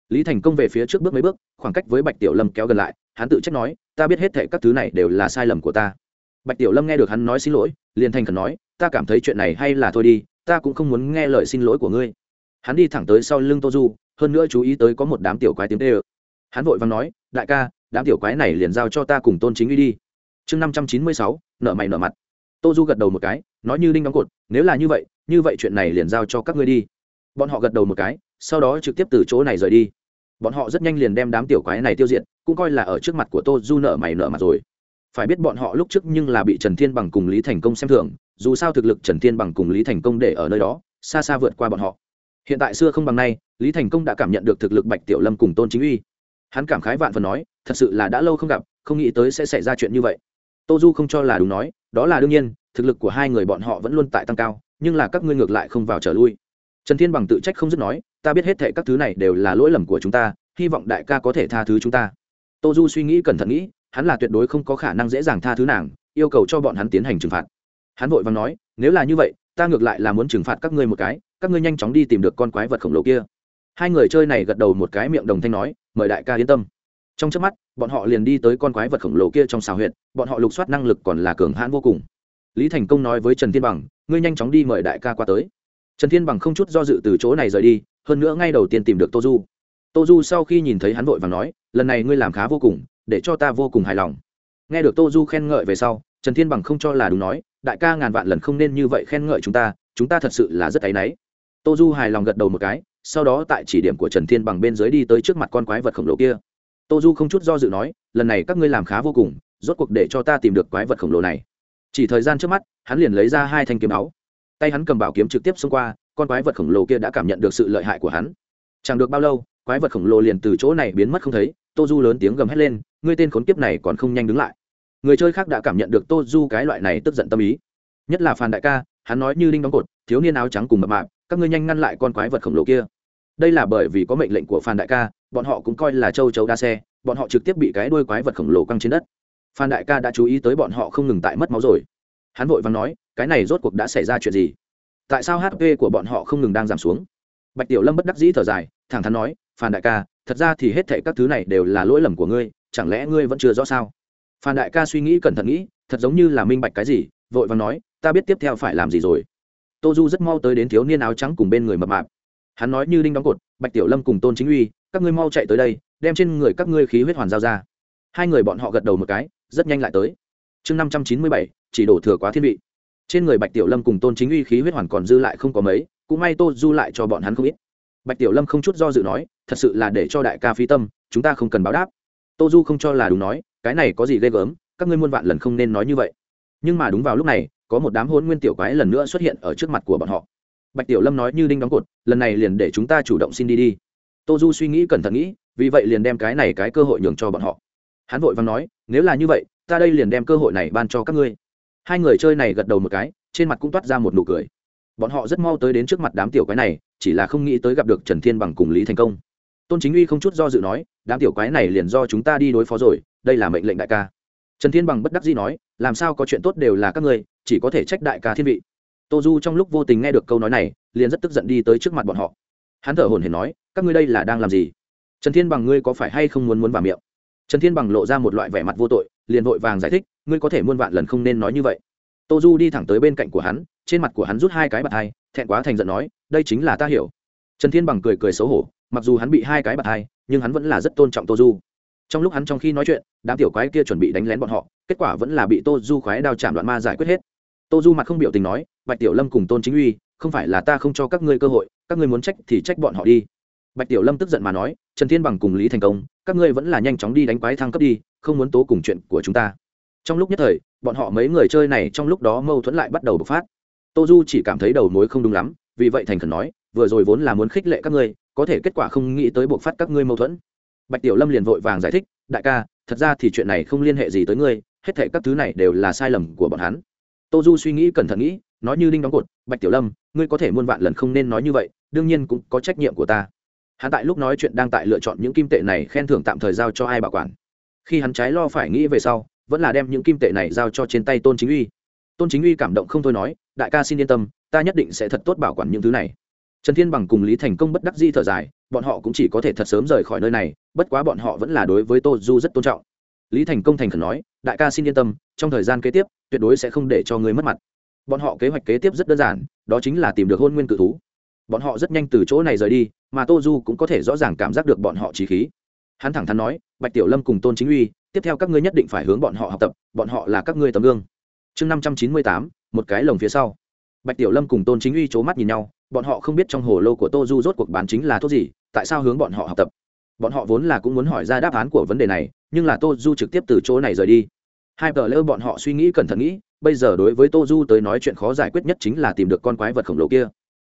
lý thành công về phía trước bước mấy bước, khoảng cách với bạch tiểu lâm kéo gần lại, hắn tự trách nói, ta biết hết thệ các thứ này đều là sai lầm của ta. Bạch tiểu lâm nghe được hắn nói xin lỗi, liền thành khẩn nói, ta cảm thấy chuyện này hay là thôi đi, ta cũng không muốn nghe lời xin lỗi của ngươi. Hắn đi thẳng tới sau lưng tô du, hơn nữa chú ý tới có một đám tiểu quái tiếng tê ơ. Hắn vội vàng nói, đại ca, đám tiểu quái này liền giao cho ta cùng tôn chính uy đi. Chương năm trăm chín mươi sáu, nợ mày nợ mặt. Tô du gật đầu một cái nói như đinh đóng cột, nếu là như vậy như vậy chuyện này liền giao cho các ngươi đi. Bọn họ gật đầu một cái, sau đó trực tiếp từ chỗ này rời đi. Bọn họ rất nhanh liền đem đám tiểu quái này tiêu diệt, cũng coi là ở trước mặt của tô du nợ mày nợ mặt rồi. Phải biết bọn họ lúc trước nhưng là bị trần thiên bằng cùng lý thành công xem thường, dù sao thực lực trần thiên bằng cùng lý thành công để ở nơi đó, xa xa vượt qua bọn họ. Hiện tại xưa không bằng nay, lý thành công đã cảm nhận được thực lực bạch tiểu lâm cùng tôn chính uy. Hắn cảm khái vạn phần nói, thật sự là đã lâu không gặp, không nghĩ tới sẽ xảy ra chuyện như vậy. Tô du không cho là đúng nói, đó là đương nhiên thực lực của hai người bọn họ vẫn luôn tại tăng cao, nhưng là các ngươi ngược lại không vào trở lui. Trần thiên bằng tự trách không dứt nói, ta biết hết thệ các thứ này đều là lỗi lầm của chúng ta, hy vọng đại ca có thể tha thứ chúng ta. Tô du suy nghĩ cẩn thận nghĩ, hắn là tuyệt đối không có khả năng dễ dàng tha thứ nàng, yêu cầu cho bọn hắn tiến hành trừng phạt. Hắn vội vàng nói, nếu là như vậy, ta ngược lại là muốn trừng phạt các ngươi một cái, các ngươi nhanh chóng đi tìm được con quái vật khổng lồ kia. Hai người chơi này gật đầu một cái miệng đồng thanh nói, mời đại ca yên tâm. Trong trước mắt, bọn họ liền đi tới con quái vật khổng lồ kia trong xào huyện bọn họ lục soát năng lực còn là cường hãn vô cùng lý thành công nói với trần thiên bằng, ngươi nhanh chóng đi mời đại ca qua tới. Trần thiên bằng không chút do dự từ chỗ này rời đi, hơn nữa ngay đầu tiên tìm được tô du. Tô du sau khi nhìn thấy hắn vội và nói, lần này ngươi làm khá vô cùng, để cho ta vô cùng hài lòng. Nghe được tô du khen ngợi về sau, trần thiên bằng không cho là đúng nói, đại ca ngàn vạn lần không nên như vậy khen ngợi chúng ta chúng ta thật sự là rất áy náy. Tô du hài lòng gật đầu một cái, sau đó tại chỉ điểm của trần thiên bằng bên dưới đi tới trước mặt con quái vật khổng lồ kia. Tô du không chút do dự nói, lần này các ngươi làm khá vô cùng, rốt cuộc để cho ta tìm được quái vật khổng lồ này chỉ thời gian trước mắt, hắn liền lấy ra hai thanh kiếm áo. Tay hắn cầm bảo kiếm trực tiếp xông qua, con quái vật khổng lồ kia đã cảm nhận được sự lợi hại của hắn. Chẳng được bao lâu, quái vật khổng lồ liền từ chỗ này biến mất không thấy, tô du lớn tiếng gầm hét lên, ngươi tên khốn kiếp này còn không nhanh đứng lại. Người chơi khác đã cảm nhận được tô du cái loại này tức giận tâm ý. Nhất là phan đại ca, hắn nói như đinh đóng cột, thiếu niên áo trắng cùng mập mạp, các ngươi nhanh ngăn lại con quái vật khổng lồ kia. Đây là bởi vì có mệnh lệnh của phan đại ca, bọn họ cũng coi là châu chấu đa xe, bọn họ trực tiếp bị cái đuôi quái vật khổng lồ quăng trên đất phan đại ca đã chú ý tới bọn họ không ngừng tại mất máu rồi. Hắn vội vàng nói, cái này rốt cuộc đã xảy ra chuyện gì? Tại sao hp của bọn họ không ngừng đang giảm xuống? Bạch tiểu lâm bất đắc dĩ thở dài, thẳng thắn nói, phan đại ca, thật ra thì hết thệ các thứ này đều là lỗi lầm của ngươi, chẳng lẽ ngươi vẫn chưa rõ sao? Phan đại ca suy nghĩ cẩn thận nghĩ, thật giống như là minh bạch cái gì, vội vàng nói, ta biết tiếp theo phải làm gì rồi. Tô du rất mau tới đến thiếu niên áo trắng cùng bên người mập mạp. Hắn nói như đinh đóng cột, bạch tiểu lâm cùng tôn chính uy, các ngươi mau chạy tới đây, đem trên người các ngươi khí huyết hoàn giao ra. Hai người bọn họ gật đầu một cái rất nhanh lại tới. Chương năm trăm chín mươi bảy, chỉ đổ thừa quá thiên vị. Trên người bạch tiểu lâm cùng tôn chính uy khí huyết hoàn còn dư lại không có mấy, cũng may tô du lại cho bọn hắn không ít. Bạch tiểu lâm không chút do dự nói, thật sự là để cho đại ca phi tâm, chúng ta không cần báo đáp. Tô du không cho là đúng nói, cái này có gì ghê gớm, các ngươi muôn vạn lần không nên nói như vậy. Nhưng mà đúng vào lúc này, có một đám hôn nguyên tiểu quái lần nữa xuất hiện ở trước mặt của bọn họ. Bạch tiểu lâm nói như đinh đóng cột, lần này liền để chúng ta chủ động xin đi đi. Tô du suy nghĩ cẩn thận nghĩ, vì vậy liền đem cái này cái cơ hội nhường cho bọn họ hắn vội vàng nói, nếu là như vậy, ta đây liền đem cơ hội này ban cho các ngươi. Hai người chơi này gật đầu một cái, trên mặt cũng toát ra một nụ cười. Bọn họ rất mau tới đến trước mặt đám tiểu quái này, chỉ là không nghĩ tới gặp được trần thiên bằng cùng lý thành công. Tôn chính uy không chút do dự nói, đám tiểu quái này liền do chúng ta đi đối phó rồi, đây là mệnh lệnh đại ca. Trần thiên bằng bất đắc dĩ nói, làm sao có chuyện tốt đều là các ngươi, chỉ có thể trách đại ca thiên vị. Tô du trong lúc vô tình nghe được câu nói này, liền rất tức giận đi tới trước mặt bọn họ. Hắn thở hồn hển nói, các ngươi đây là đang làm gì? Trần thiên bằng ngươi có phải hay không muốn muốn vào miệng? Trần thiên bằng lộ ra một loại vẻ mặt vô tội, liền vội vàng giải thích, ngươi có thể muôn vạn lần không nên nói như vậy. Tô du đi thẳng tới bên cạnh của hắn, trên mặt của hắn rút hai cái bạt hai, thẹn quá thành giận nói, đây chính là ta hiểu. Trần thiên bằng cười cười xấu hổ, mặc dù hắn bị hai cái bạt hai, nhưng hắn vẫn là rất tôn trọng tô du. Trong lúc hắn trong khi nói chuyện, đám tiểu quái kia chuẩn bị đánh lén bọn họ, kết quả vẫn là bị tô du khoái đao chạm đoạn ma giải quyết hết. Tô du mặt không biểu tình nói, bạch tiểu lâm cùng tôn chính uy, không phải là ta không cho các ngươi cơ hội, các ngươi muốn trách thì trách bọn họ đi. Bạch tiểu lâm tức giận mà nói trần thiên bằng cùng lý thành công, các ngươi vẫn là nhanh chóng đi đánh quái thăng cấp đi, không muốn tố cùng chuyện của chúng ta. Trong lúc nhất thời, bọn họ mấy người chơi này trong lúc đó mâu thuẫn lại bắt đầu bộc phát. Tô du chỉ cảm thấy đầu mối không đúng lắm, vì vậy thành khẩn nói, vừa rồi vốn là muốn khích lệ các ngươi, có thể kết quả không nghĩ tới bộc phát các ngươi mâu thuẫn. Bạch tiểu lâm liền vội vàng giải thích, đại ca, thật ra thì chuyện này không liên hệ gì tới ngươi, hết thệ các thứ này đều là sai lầm của bọn hắn. Tô du suy nghĩ cẩn thận nghĩ, nói như đinh đóng cột, bạch tiểu lâm, ngươi có thể muôn vạn lần không nên nói như vậy, đương nhiên cũng có trách nhiệm của ta hắn tại lúc nói chuyện đang tại lựa chọn những kim tệ này khen thưởng tạm thời giao cho ai bảo quản. Khi hắn trái lo phải nghĩ về sau, vẫn là đem những kim tệ này giao cho trên tay tôn chính uy. Tôn chính uy cảm động không thôi nói, đại ca xin yên tâm, ta nhất định sẽ thật tốt bảo quản những thứ này. Trần thiên bằng cùng lý thành công bất đắc di thở dài, bọn họ cũng chỉ có thể thật sớm rời khỏi nơi này, bất quá bọn họ vẫn là đối với tô du rất tôn trọng. Lý thành công thành khẩn nói, đại ca xin yên tâm, trong thời gian kế tiếp, tuyệt đối sẽ không để cho người mất mặt. Bọn họ kế hoạch kế tiếp rất đơn giản, đó chính là tìm được hôn nguyên cự thú bọn họ rất nhanh từ chỗ này rời đi, mà tô du cũng có thể rõ ràng cảm giác được bọn họ trí khí. Hắn thẳng thắn nói, bạch tiểu lâm cùng tôn chính uy, tiếp theo các ngươi nhất định phải hướng bọn họ học tập, bọn họ là các ngươi tấm gương. Chương năm trăm chín mươi tám, một cái lồng phía sau. Bạch tiểu lâm cùng tôn chính uy c h ố mắt nhìn nhau, bọn họ không biết trong hồ lô của tô du rốt cuộc bán chính là thuốc gì, tại sao hướng bọn họ học tập. Bọn họ vốn là cũng muốn hỏi ra đáp án của vấn đề này, nhưng là tô du trực tiếp từ chỗ này rời đi. Hai tờ lỡ bọn họ suy nghĩ cẩn thận nghĩ, bây giờ đối với tô du tới nói chuyện khó giải quyết nhất chính là tìm được con quái vật khổng lồ kia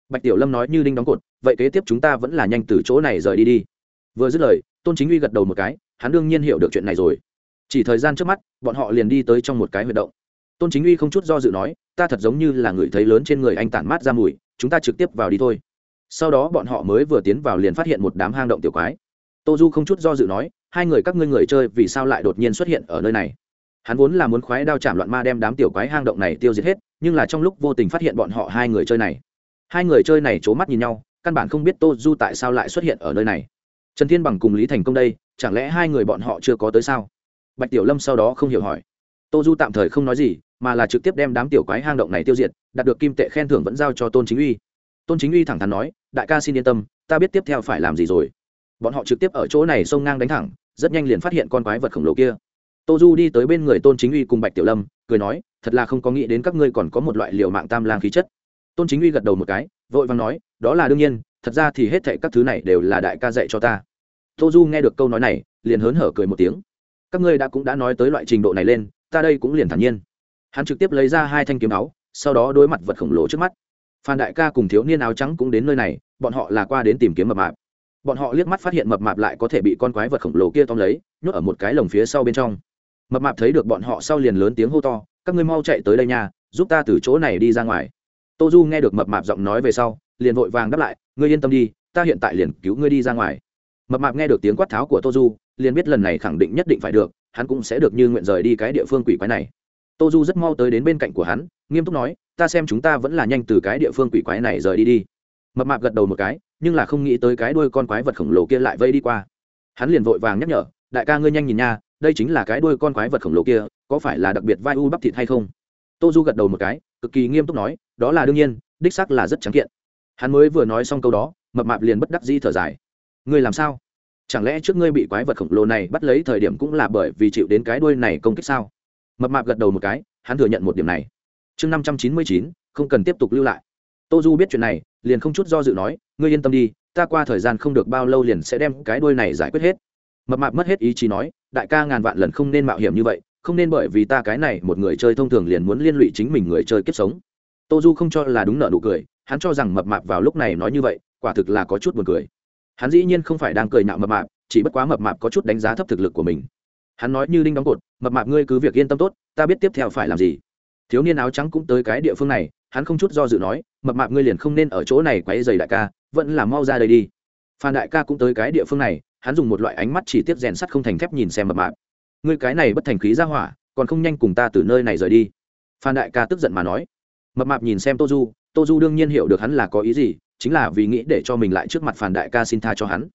bạch tiểu lâm nói như đinh đóng cột, vậy kế tiếp chúng ta vẫn là nhanh từ chỗ này rời đi đi. Vừa dứt lời, tôn chính uy gật đầu một cái, hắn đương nhiên hiểu được chuyện này rồi. Chỉ thời gian trước mắt, bọn họ liền đi tới trong một cái huyệt động. Tôn chính uy không chút do dự nói, ta thật giống như là người thấy lớn trên người anh tản mát ra mùi, chúng ta trực tiếp vào đi thôi. Sau đó bọn họ mới vừa tiến vào liền phát hiện một đám hang động tiểu quái. Tô du không chút do dự nói, hai người các ngươi người chơi vì sao lại đột nhiên xuất hiện ở nơi này? Hắn vốn là muốn khoái đao chạm loạn ma đem đám tiểu quái hang động này tiêu diệt hết, nhưng là trong lúc vô tình phát hiện bọn họ hai người chơi này hai người chơi này c h ố mắt nhìn nhau, căn bản không biết tô du tại sao lại xuất hiện ở nơi này. Trần thiên bằng cùng lý thành công đây, chẳng lẽ hai người bọn họ chưa có tới sao? Bạch tiểu lâm sau đó không hiểu hỏi. Tô du tạm thời không nói gì, mà là trực tiếp đem đám tiểu quái hang động này tiêu diệt, đạt được kim tệ khen thưởng vẫn giao cho tôn chính uy. Tôn chính uy thẳng thắn nói, đại ca xin yên tâm, ta biết tiếp theo phải làm gì rồi. Bọn họ trực tiếp ở chỗ này xông ngang đánh thẳng, rất nhanh liền phát hiện con quái vật khổng lồ kia. Tô du đi tới bên người tôn chính uy cùng bạch tiểu lâm, cười nói, thật là không có nghĩ đến các ngươi còn có một loại liều mạng tam lang khí chất tôn chính uy gật đầu một cái, vội vàng nói, đó là đương nhiên, thật ra thì hết thệ các thứ này đều là đại ca dạy cho ta. Tô du nghe được câu nói này, liền hớn hở cười một tiếng. Các ngươi đã cũng đã nói tới loại trình độ này lên, ta đây cũng liền thản nhiên. Hắn trực tiếp lấy ra hai thanh kiếm áo, sau đó đối mặt vật khổng lồ trước mắt. Phan đại ca cùng thiếu niên áo trắng cũng đến nơi này, bọn họ là qua đến tìm kiếm mập mạp. Bọn họ liếc mắt phát hiện mập mạp lại có thể bị con quái vật khổng lồ kia tóm lấy, nhốt ở một cái lồng phía sau bên trong. Mập mạp thấy được bọn họ sau liền lớn tiếng hô to, các ngươi mau chạy tới đây nha, giúp ta từ chỗ này đi ra ngoài tô du nghe được mập mạp giọng nói về sau, liền vội vàng đáp lại, ngươi yên tâm đi, ta hiện tại liền cứu ngươi đi ra ngoài. Mập mạp nghe được tiếng quát tháo của tô du, liền biết lần này khẳng định nhất định phải được, hắn cũng sẽ được như nguyện rời đi cái địa phương quỷ quái này. Tô du rất mau tới đến bên cạnh của hắn, nghiêm túc nói, ta xem chúng ta vẫn là nhanh từ cái địa phương quỷ quái này rời đi đi. Mập mạp gật đầu một cái, nhưng là không nghĩ tới cái đuôi con quái vật khổng lồ kia lại vây đi qua. Hắn liền vội vàng nhắc nhở, đại ca ngươi nhanh nhìn nha, đây chính là cái đuôi con quái vật khổng lồ kia, có phải là đặc biệt vai u bắp thịt hay không? Tô du gật đầu một cái cực kỳ nghiêm túc nói, đó là đương nhiên, đích sắc là rất trắng kiện. Hắn mới vừa nói xong câu đó, mập mạp liền bất đắc dĩ thở dài. Ngươi làm sao? Chẳng lẽ trước ngươi bị quái vật khổng lồ này bắt lấy thời điểm cũng là bởi vì chịu đến cái đuôi này công kích sao? Mập mạp gật đầu một cái, hắn thừa nhận một điểm này. Chương năm trăm chín mươi chín, không cần tiếp tục lưu lại. Tô du biết chuyện này, liền không chút do dự nói, ngươi yên tâm đi, ta qua thời gian không được bao lâu liền sẽ đem cái đuôi này giải quyết hết. Mập mạp mất hết ý chí nói, đại ca ngàn vạn lần không nên mạo hiểm như vậy không nên bởi vì ta cái này một người chơi thông thường liền muốn liên lụy chính mình người chơi kiếp sống. Tô du không cho là đúng nợ nụ cười, hắn cho rằng mập mạp vào lúc này nói như vậy, quả thực là có chút buồn cười. Hắn dĩ nhiên không phải đang cười nhạo mập mạp, chỉ bất quá mập mạp có chút đánh giá thấp thực lực của mình. Hắn nói như đinh đóng cột, mập mạp ngươi cứ việc yên tâm tốt, ta biết tiếp theo phải làm gì. Thiếu niên áo trắng cũng tới cái địa phương này, hắn không chút do dự nói, mập mạp ngươi liền không nên ở chỗ này quấy dày đại ca, vẫn là mau ra đây đi. Phan đại ca cũng tới cái địa phương này, hắn dùng một loại ánh mắt chỉ tiếp rèn sắt không thành thép nhìn xem mập mạp ngươi cái này bất thành khí ra hỏa, còn không nhanh cùng ta từ nơi này rời đi. Phan đại ca tức giận mà nói. Mập mạp nhìn xem tô du tô du đương nhiên hiểu được hắn là có ý gì, chính là vì nghĩ để cho mình lại trước mặt Phan đại ca xin tha cho hắn.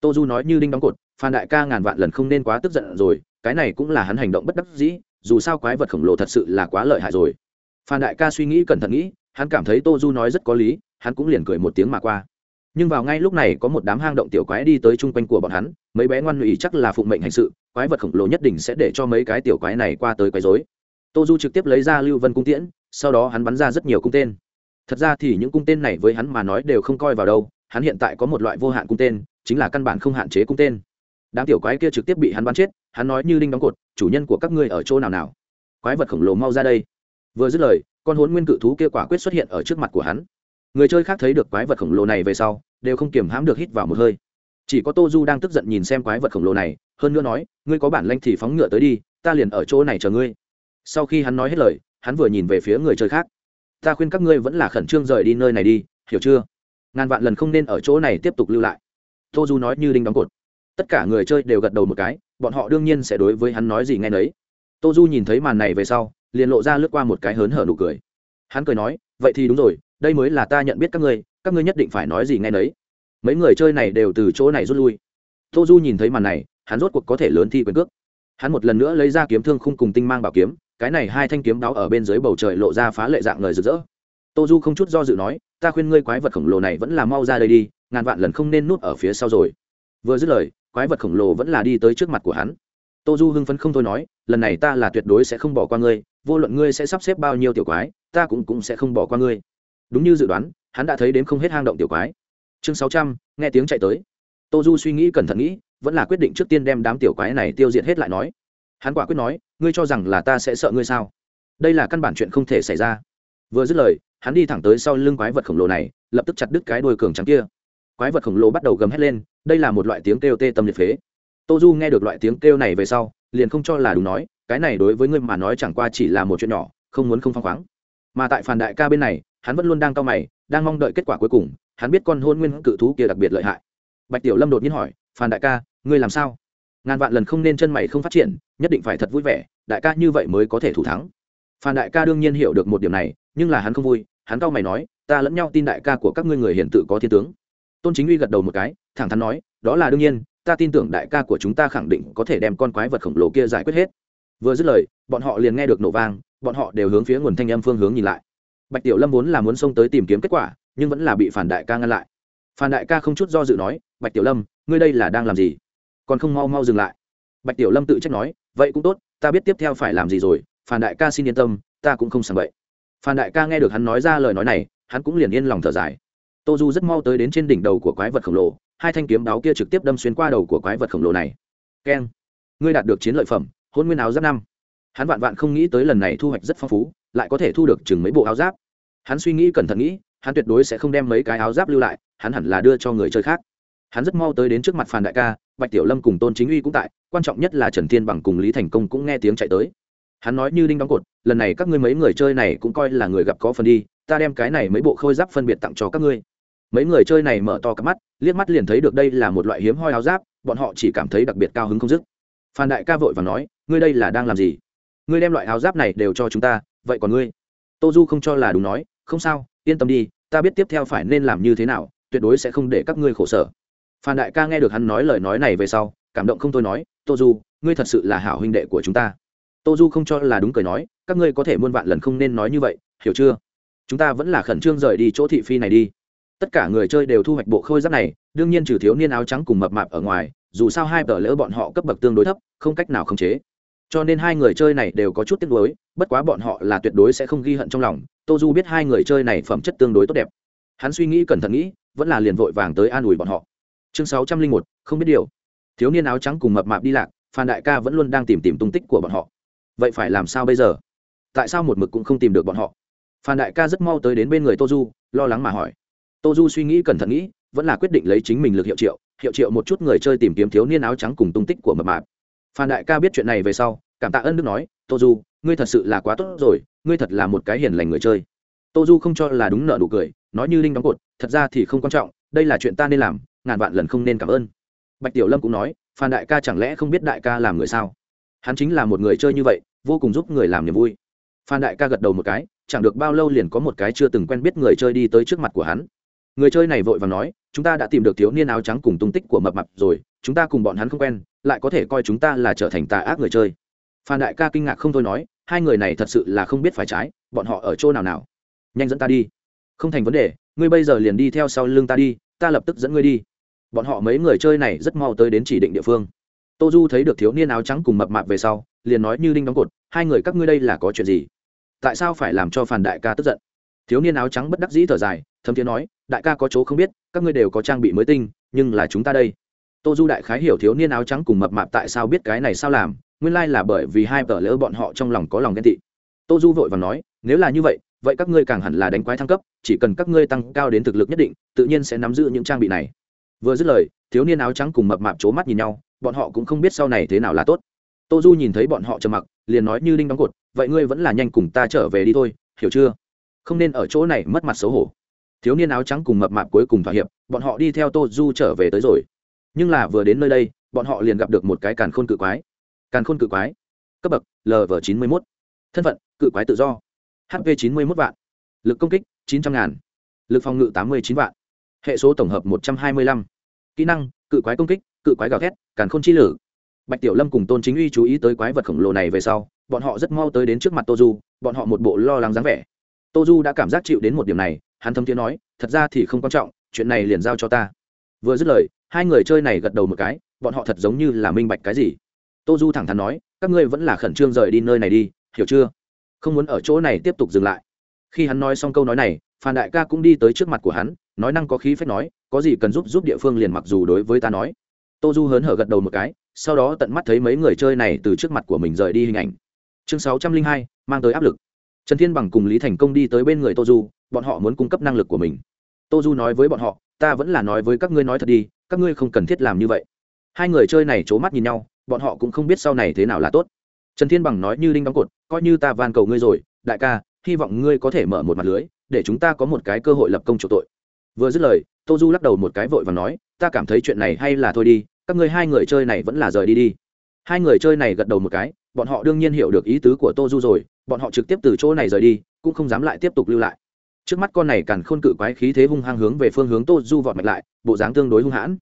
Tô du nói như đinh đóng cột, phan đại ca ngàn vạn lần không nên quá tức giận rồi, cái này cũng là hắn hành động bất đắc dĩ, dù sao quái vật khổng lồ thật sự là quá lợi hại rồi. Phan đại ca suy nghĩ cẩn thận nghĩ, hắn cảm thấy tô du nói rất có lý, hắn cũng liền cười một tiếng mà qua nhưng vào ngay lúc này có một đám hang động tiểu quái đi tới chung quanh của bọn hắn, mấy bé ngoan lụy chắc là phụng mệnh hành sự, quái vật khổng lồ nhất định sẽ để cho mấy cái tiểu quái này qua tới quấy dối tô du trực tiếp lấy ra lưu vân cung tiễn, sau đó hắn bắn ra rất nhiều cung tên. Thật ra thì những cung tên này với hắn mà nói đều không coi vào đâu, hắn hiện tại có một loại vô hạn cung tên, chính là căn bản không hạn chế cung tên. Đám tiểu quái kia trực tiếp bị hắn bắn chết, hắn nói như đinh đóng cột, chủ nhân của các ngươi ở chỗ nào nào? Quái vật khổng lồ mau ra đây. Vừa dứt lời, con hốn nguyên cự thú kia quả quyết xuất hiện ở trước mặt của hắn. Người chơi khác thấy được quái vật khổng lồ này về sau đều không kiềm hãm được hít vào một hơi. Chỉ có tô du đang tức giận nhìn xem quái vật khổng lồ này, hơn nữa nói, ngươi có bản lanh thì phóng ngựa tới đi, ta liền ở chỗ này chờ ngươi. Sau khi hắn nói hết lời, hắn vừa nhìn về phía người chơi khác. Ta khuyên các ngươi vẫn là khẩn trương rời đi nơi này đi, hiểu chưa? Ngàn vạn lần không nên ở chỗ này tiếp tục lưu lại. Tô du nói như đinh đóng cột. Tất cả người chơi đều gật đầu một cái, bọn họ đương nhiên sẽ đối với hắn nói gì nghe nấy. Tô du nhìn thấy màn này về sau, liền lộ ra lướt qua một cái hớn hở nụ cười. Hắn cười nói, vậy thì đúng rồi, đây mới là ta nhận biết các ngươi các ngươi nhất định phải nói gì nghe nấy. Mấy người chơi này đều từ chỗ này rút lui. Tô du nhìn thấy màn này, hắn rốt cuộc có thể lớn thi quyền cước. Hắn một lần nữa lấy ra kiếm thương khung cùng tinh mang bảo kiếm, cái này hai thanh kiếm đáo ở bên dưới bầu trời lộ ra phá lệ dạng người rực rỡ. Tô du không chút do dự nói, ta khuyên ngươi quái vật khổng lồ này vẫn là mau ra đây đi, ngàn vạn lần không nên núp ở phía sau rồi. Vừa dứt lời, quái vật khổng lồ vẫn là đi tới trước mặt của hắn. Tô du hưng phấn không thôi nói, lần này ta là tuyệt đối sẽ không bỏ qua ngươi, vô luận ngươi sẽ sắp xếp bao nhiêu tiểu quái, ta cũng cũng sẽ không bỏ qua ngươi. Đúng như dự đoán hắn đã thấy đến không hết hang động tiểu quái. Chương sáu trăm, nghe tiếng chạy tới. Tô du suy nghĩ cẩn thận nghĩ, vẫn là quyết định trước tiên đem đám tiểu quái này tiêu diệt hết lại nói. Hắn quả quyết nói, ngươi cho rằng là ta sẽ sợ ngươi sao? Đây là căn bản chuyện không thể xảy ra. Vừa dứt lời, hắn đi thẳng tới sau lưng quái vật khổng lồ này, lập tức chặt đứt cái đôi cường trắng kia. Quái vật khổng lồ bắt đầu gầm hét lên, đây là một loại tiếng kêu tê tâm liệt phế. Tô du nghe được loại tiếng kêu này về sau, liền không cho là đúng nói, cái này đối với ngươi mà nói chẳng qua chỉ là một chuyện nhỏ, không muốn không phăng khoáng. Mà tại phản đại ca bên này, hắn vẫn luôn đang cao mày đang mong đợi kết quả cuối cùng, hắn biết con hôn nguyên cự thú kia đặc biệt lợi hại. Bạch tiểu lâm đột nhiên hỏi phàn đại ca, ngươi làm sao? Ngàn vạn lần không nên chân mày không phát triển, nhất định phải thật vui vẻ, đại ca như vậy mới có thể thủ thắng. Phan đại ca đương nhiên hiểu được một điểm này, nhưng là hắn không vui, hắn cau mày nói, ta lẫn nhau tin đại ca của các ngươi người hiện tự có thiên tướng. Tôn chính uy gật đầu một cái, thẳng thắn nói, đó là đương nhiên, ta tin tưởng đại ca của chúng ta khẳng định có thể đem con quái vật khổng lồ kia giải quyết hết. Vừa dứt lời, bọn họ liền nghe được nổ vang, bọn họ đều hướng phía nguồn thanh âm phương hướng nhìn lại bạch tiểu lâm vốn là muốn xông tới tìm kiếm kết quả, nhưng vẫn là bị phản đại ca ngăn lại. Phản đại ca không chút do dự nói, bạch tiểu lâm, ngươi đây là đang làm gì? Còn không mau mau dừng lại. Bạch tiểu lâm tự trách nói, vậy cũng tốt, ta biết tiếp theo phải làm gì rồi, phản đại ca xin yên tâm, ta cũng không sàng bậy. Phản đại ca nghe được hắn nói ra lời nói này, hắn cũng liền yên lòng thở dài. Tô du rất mau tới đến trên đỉnh đầu của quái vật khổng lồ, hai thanh kiếm đáo kia trực tiếp đâm xuyên qua đầu của quái vật khổng lồ này. Keng, ngươi đạt được chiến lợi phẩm, hôn nguyên áo giáp năm. Hắn vạn vạn không nghĩ tới lần này thu hoạch rất phong phú lại có thể thu được chừng mấy bộ áo giáp. Hắn suy nghĩ cẩn thận nghĩ, hắn tuyệt đối sẽ không đem mấy cái áo giáp lưu lại, hắn hẳn là đưa cho người chơi khác. Hắn rất mau tới đến trước mặt phàn đại ca, bạch tiểu lâm cùng tôn chính uy cũng tại, quan trọng nhất là trần thiên bằng cùng lý thành công cũng nghe tiếng chạy tới. Hắn nói như đinh đóng cột, lần này các ngươi mấy người chơi này cũng coi là người gặp có phần đi, ta đem cái này mấy bộ khôi giáp phân biệt tặng cho các ngươi. Mấy người chơi này mở to cặp mắt, liếc mắt liền thấy được đây là một loại hiếm hoi áo giáp, bọn họ chỉ cảm thấy đặc biệt cao hứng không dứt. Phan đại ca vội và nói, ngươi đây là đang làm gì? Ngươi đem loại áo giáp này đều cho chúng ta vậy còn ngươi? Tô du không cho là đúng nói, không sao, yên tâm đi, ta biết tiếp theo phải nên làm như thế nào, tuyệt đối sẽ không để các ngươi khổ sở. Phan đại ca nghe được hắn nói lời nói này về sau, cảm động không thôi nói tô du ngươi thật sự là hảo huynh đệ của chúng ta. Tô du không cho là đúng cười nói, các ngươi có thể muôn vạn lần không nên nói như vậy, hiểu chưa? Chúng ta vẫn là khẩn trương rời đi chỗ thị phi này đi. Tất cả người chơi đều thu hoạch bộ khôi giáp này, đương nhiên trừ thiếu niên áo trắng cùng mập mạp ở ngoài, dù sao hai tờ lỡ bọn họ cấp bậc tương đối thấp, không cách nào khống chế cho nên hai người chơi này đều có chút tiếc nuối, bất quá bọn họ là tuyệt đối sẽ không ghi hận trong lòng, tô du biết hai người chơi này phẩm chất tương đối tốt đẹp. Hắn suy nghĩ cẩn thận nghĩ, vẫn là liền vội vàng tới an ủi bọn họ. Chương sáu trăm linh một, không biết điều. Thiếu niên áo trắng cùng mập mạp đi lạc, phan đại ca vẫn luôn đang tìm tìm tung tích của bọn họ. Vậy phải làm sao bây giờ? Tại sao một mực cũng không tìm được bọn họ? Phan đại ca rất mau tới đến bên người tô du, lo lắng mà hỏi. Tô du suy nghĩ cẩn thận nghĩ, vẫn là quyết định lấy chính mình lực hiệu triệu hiệu triệu một chút người chơi tìm kiếm thiếu niên áo trắng cùng tung tích của mập mạp phan đại ca biết chuyện này về sau, cảm tạ ơn đức nói, tô du, ngươi thật sự là quá tốt rồi, ngươi thật là một cái hiền lành người chơi. Tô du không cho là đúng nợ nụ cười, nói như linh đóng cột, thật ra thì không quan trọng, đây là chuyện ta nên làm, ngàn vạn lần không nên cảm ơn. Bạch tiểu lâm cũng nói, phan đại ca chẳng lẽ không biết đại ca làm người sao? Hắn chính là một người chơi như vậy, vô cùng giúp người làm niềm vui. Phan đại ca gật đầu một cái, chẳng được bao lâu liền có một cái chưa từng quen biết người chơi đi tới trước mặt của hắn người chơi này vội và nói, chúng ta đã tìm được thiếu niên áo trắng cùng tung tích của mập mập rồi, chúng ta cùng bọn hắn không quen, lại có thể coi chúng ta là trở thành tà ác người chơi. Phan đại ca kinh ngạc không thôi nói, hai người này thật sự là không biết phải trái, bọn họ ở chỗ nào nào? Nhanh dẫn ta đi. Không thành vấn đề, ngươi bây giờ liền đi theo sau lưng ta đi, ta lập tức dẫn ngươi đi. Bọn họ mấy người chơi này rất mau tới đến chỉ định địa phương. Tô du thấy được thiếu niên áo trắng cùng mập mạp về sau, liền nói như đinh đóng cột, hai người các ngươi đây là có chuyện gì? Tại sao phải làm cho phản đại ca tức giận? Thiếu niên áo trắng bất đắc dĩ thở dài thấm thiế nói, đại ca có chỗ không biết, các ngươi đều có trang bị mới tinh, nhưng là chúng ta đây. Tô du đại khái hiểu thiếu niên áo trắng cùng mập mạp tại sao biết cái này sao làm, nguyên lai là bởi vì hai tờ lỡ bọn họ trong lòng có lòng ghen tị. Tô du vội và nói, nếu là như vậy vậy các ngươi càng hẳn là đánh quái thăng cấp, chỉ cần các ngươi tăng cao đến thực lực nhất định, tự nhiên sẽ nắm giữ những trang bị này. Vừa dứt lời, thiếu niên áo trắng cùng mập mạp c h ố mắt nhìn nhau, bọn họ cũng không biết sau này thế nào là tốt. Tô du nhìn thấy bọn họ trầm mặc, liền nói như đinh đóng cột, vậy ngươi vẫn là nhanh cùng ta trở về đi thôi, hiểu chưa? Không nên ở chỗ này mất mặt xấu hổ thiếu niên áo trắng cùng mập mạp cuối cùng thỏa hiệp, bọn họ đi theo tô du trở về tới rồi. Nhưng là vừa đến nơi đây, bọn họ liền gặp được một cái càn khôn cự quái. Càn khôn cự quái? Cấp bậc lv chín mươi mốt. Thân phận, cự quái tự do. Hp chín mươi mốt vạn. Lực công kích, chín trăm ngàn. Lực phòng ngự tám mươi chín vạn. Hệ số tổng hợp một trăm hai mươi lăm. Kỹ năng, cự quái công kích, cự quái gào thét, càn khôn chi lử. Bạch tiểu lâm cùng tôn chính uy chú ý tới quái vật khổng lồ này về sau, bọn họ rất mau tới đến trước mặt tô du, bọn họ một bộ lo lắng dáng vẻ. Tô du đã cảm giác chịu đến một điểm này hắn thâm tiếng nói, thật ra thì không quan trọng, chuyện này liền giao cho ta. Vừa dứt lời, hai người chơi này gật đầu một cái, bọn họ thật giống như là minh bạch cái gì. Tô du thẳng thắn nói, các ngươi vẫn là khẩn trương rời đi nơi này đi, hiểu chưa? Không muốn ở chỗ này tiếp tục dừng lại. Khi hắn nói xong câu nói này, phan đại ca cũng đi tới trước mặt của hắn, nói năng có khí phép nói, có gì cần giúp giúp địa phương liền mặc dù đối với ta nói. Tô du hớn hở gật đầu một cái, sau đó tận mắt thấy mấy người chơi này từ trước mặt của mình rời đi hình ảnh. Chương sáu trăm linh hai, mang tới áp lực. Trần thiên bằng cùng lý thành công đi tới bên người tô du bọn họ muốn cung cấp năng lực của mình. Tô du nói với bọn họ, ta vẫn là nói với các ngươi nói thật đi, các ngươi không cần thiết làm như vậy. Hai người chơi này c h ố mắt nhìn nhau, bọn họ cũng không biết sau này thế nào là tốt. Trần thiên bằng nói như đinh đóng cột, coi như ta van cầu ngươi rồi, đại ca, hy vọng ngươi có thể mở một mặt lưới, để chúng ta có một cái cơ hội lập công chủ tội. Vừa dứt lời, tô du lắc đầu một cái vội và nói, ta cảm thấy chuyện này hay là thôi đi, các ngươi hai người chơi này vẫn là rời đi đi. Hai người chơi này gật đầu một cái, bọn họ đương nhiên hiểu được ý tứ của tô du rồi, bọn họ trực tiếp từ chỗ này rời đi, cũng không dám lại tiếp tục lưu lại trước mắt con này càn khôn cự quái khí thế hung hăng hướng về phương hướng tô du vọt mạch lại, bộ dáng tương đối hung hãn.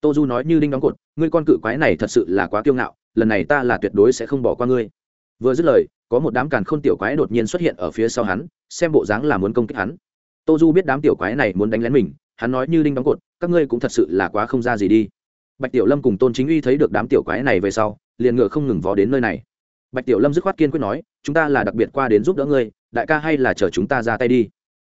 Tô du nói như đinh đóng cột, ngươi con cự quái này thật sự là quá kiêu ngạo, lần này ta là tuyệt đối sẽ không bỏ qua ngươi. Vừa dứt lời, có một đám càn khôn tiểu quái đột nhiên xuất hiện ở phía sau hắn, xem bộ dáng là muốn công kích hắn. Tô du biết đám tiểu quái này muốn đánh lén mình, hắn nói như đinh đóng cột, các ngươi cũng thật sự là quá không ra gì đi. Bạch tiểu lâm cùng tôn chính uy thấy được đám tiểu quái này về sau, liền ngựa không ngừng vó đến nơi này. Bạch tiểu lâm dứt khoát kiên quyết nói, chúng ta là đặc biệt qua đến giúp đỡ ngươi, đại ca hay là chờ chúng ta ra tay đi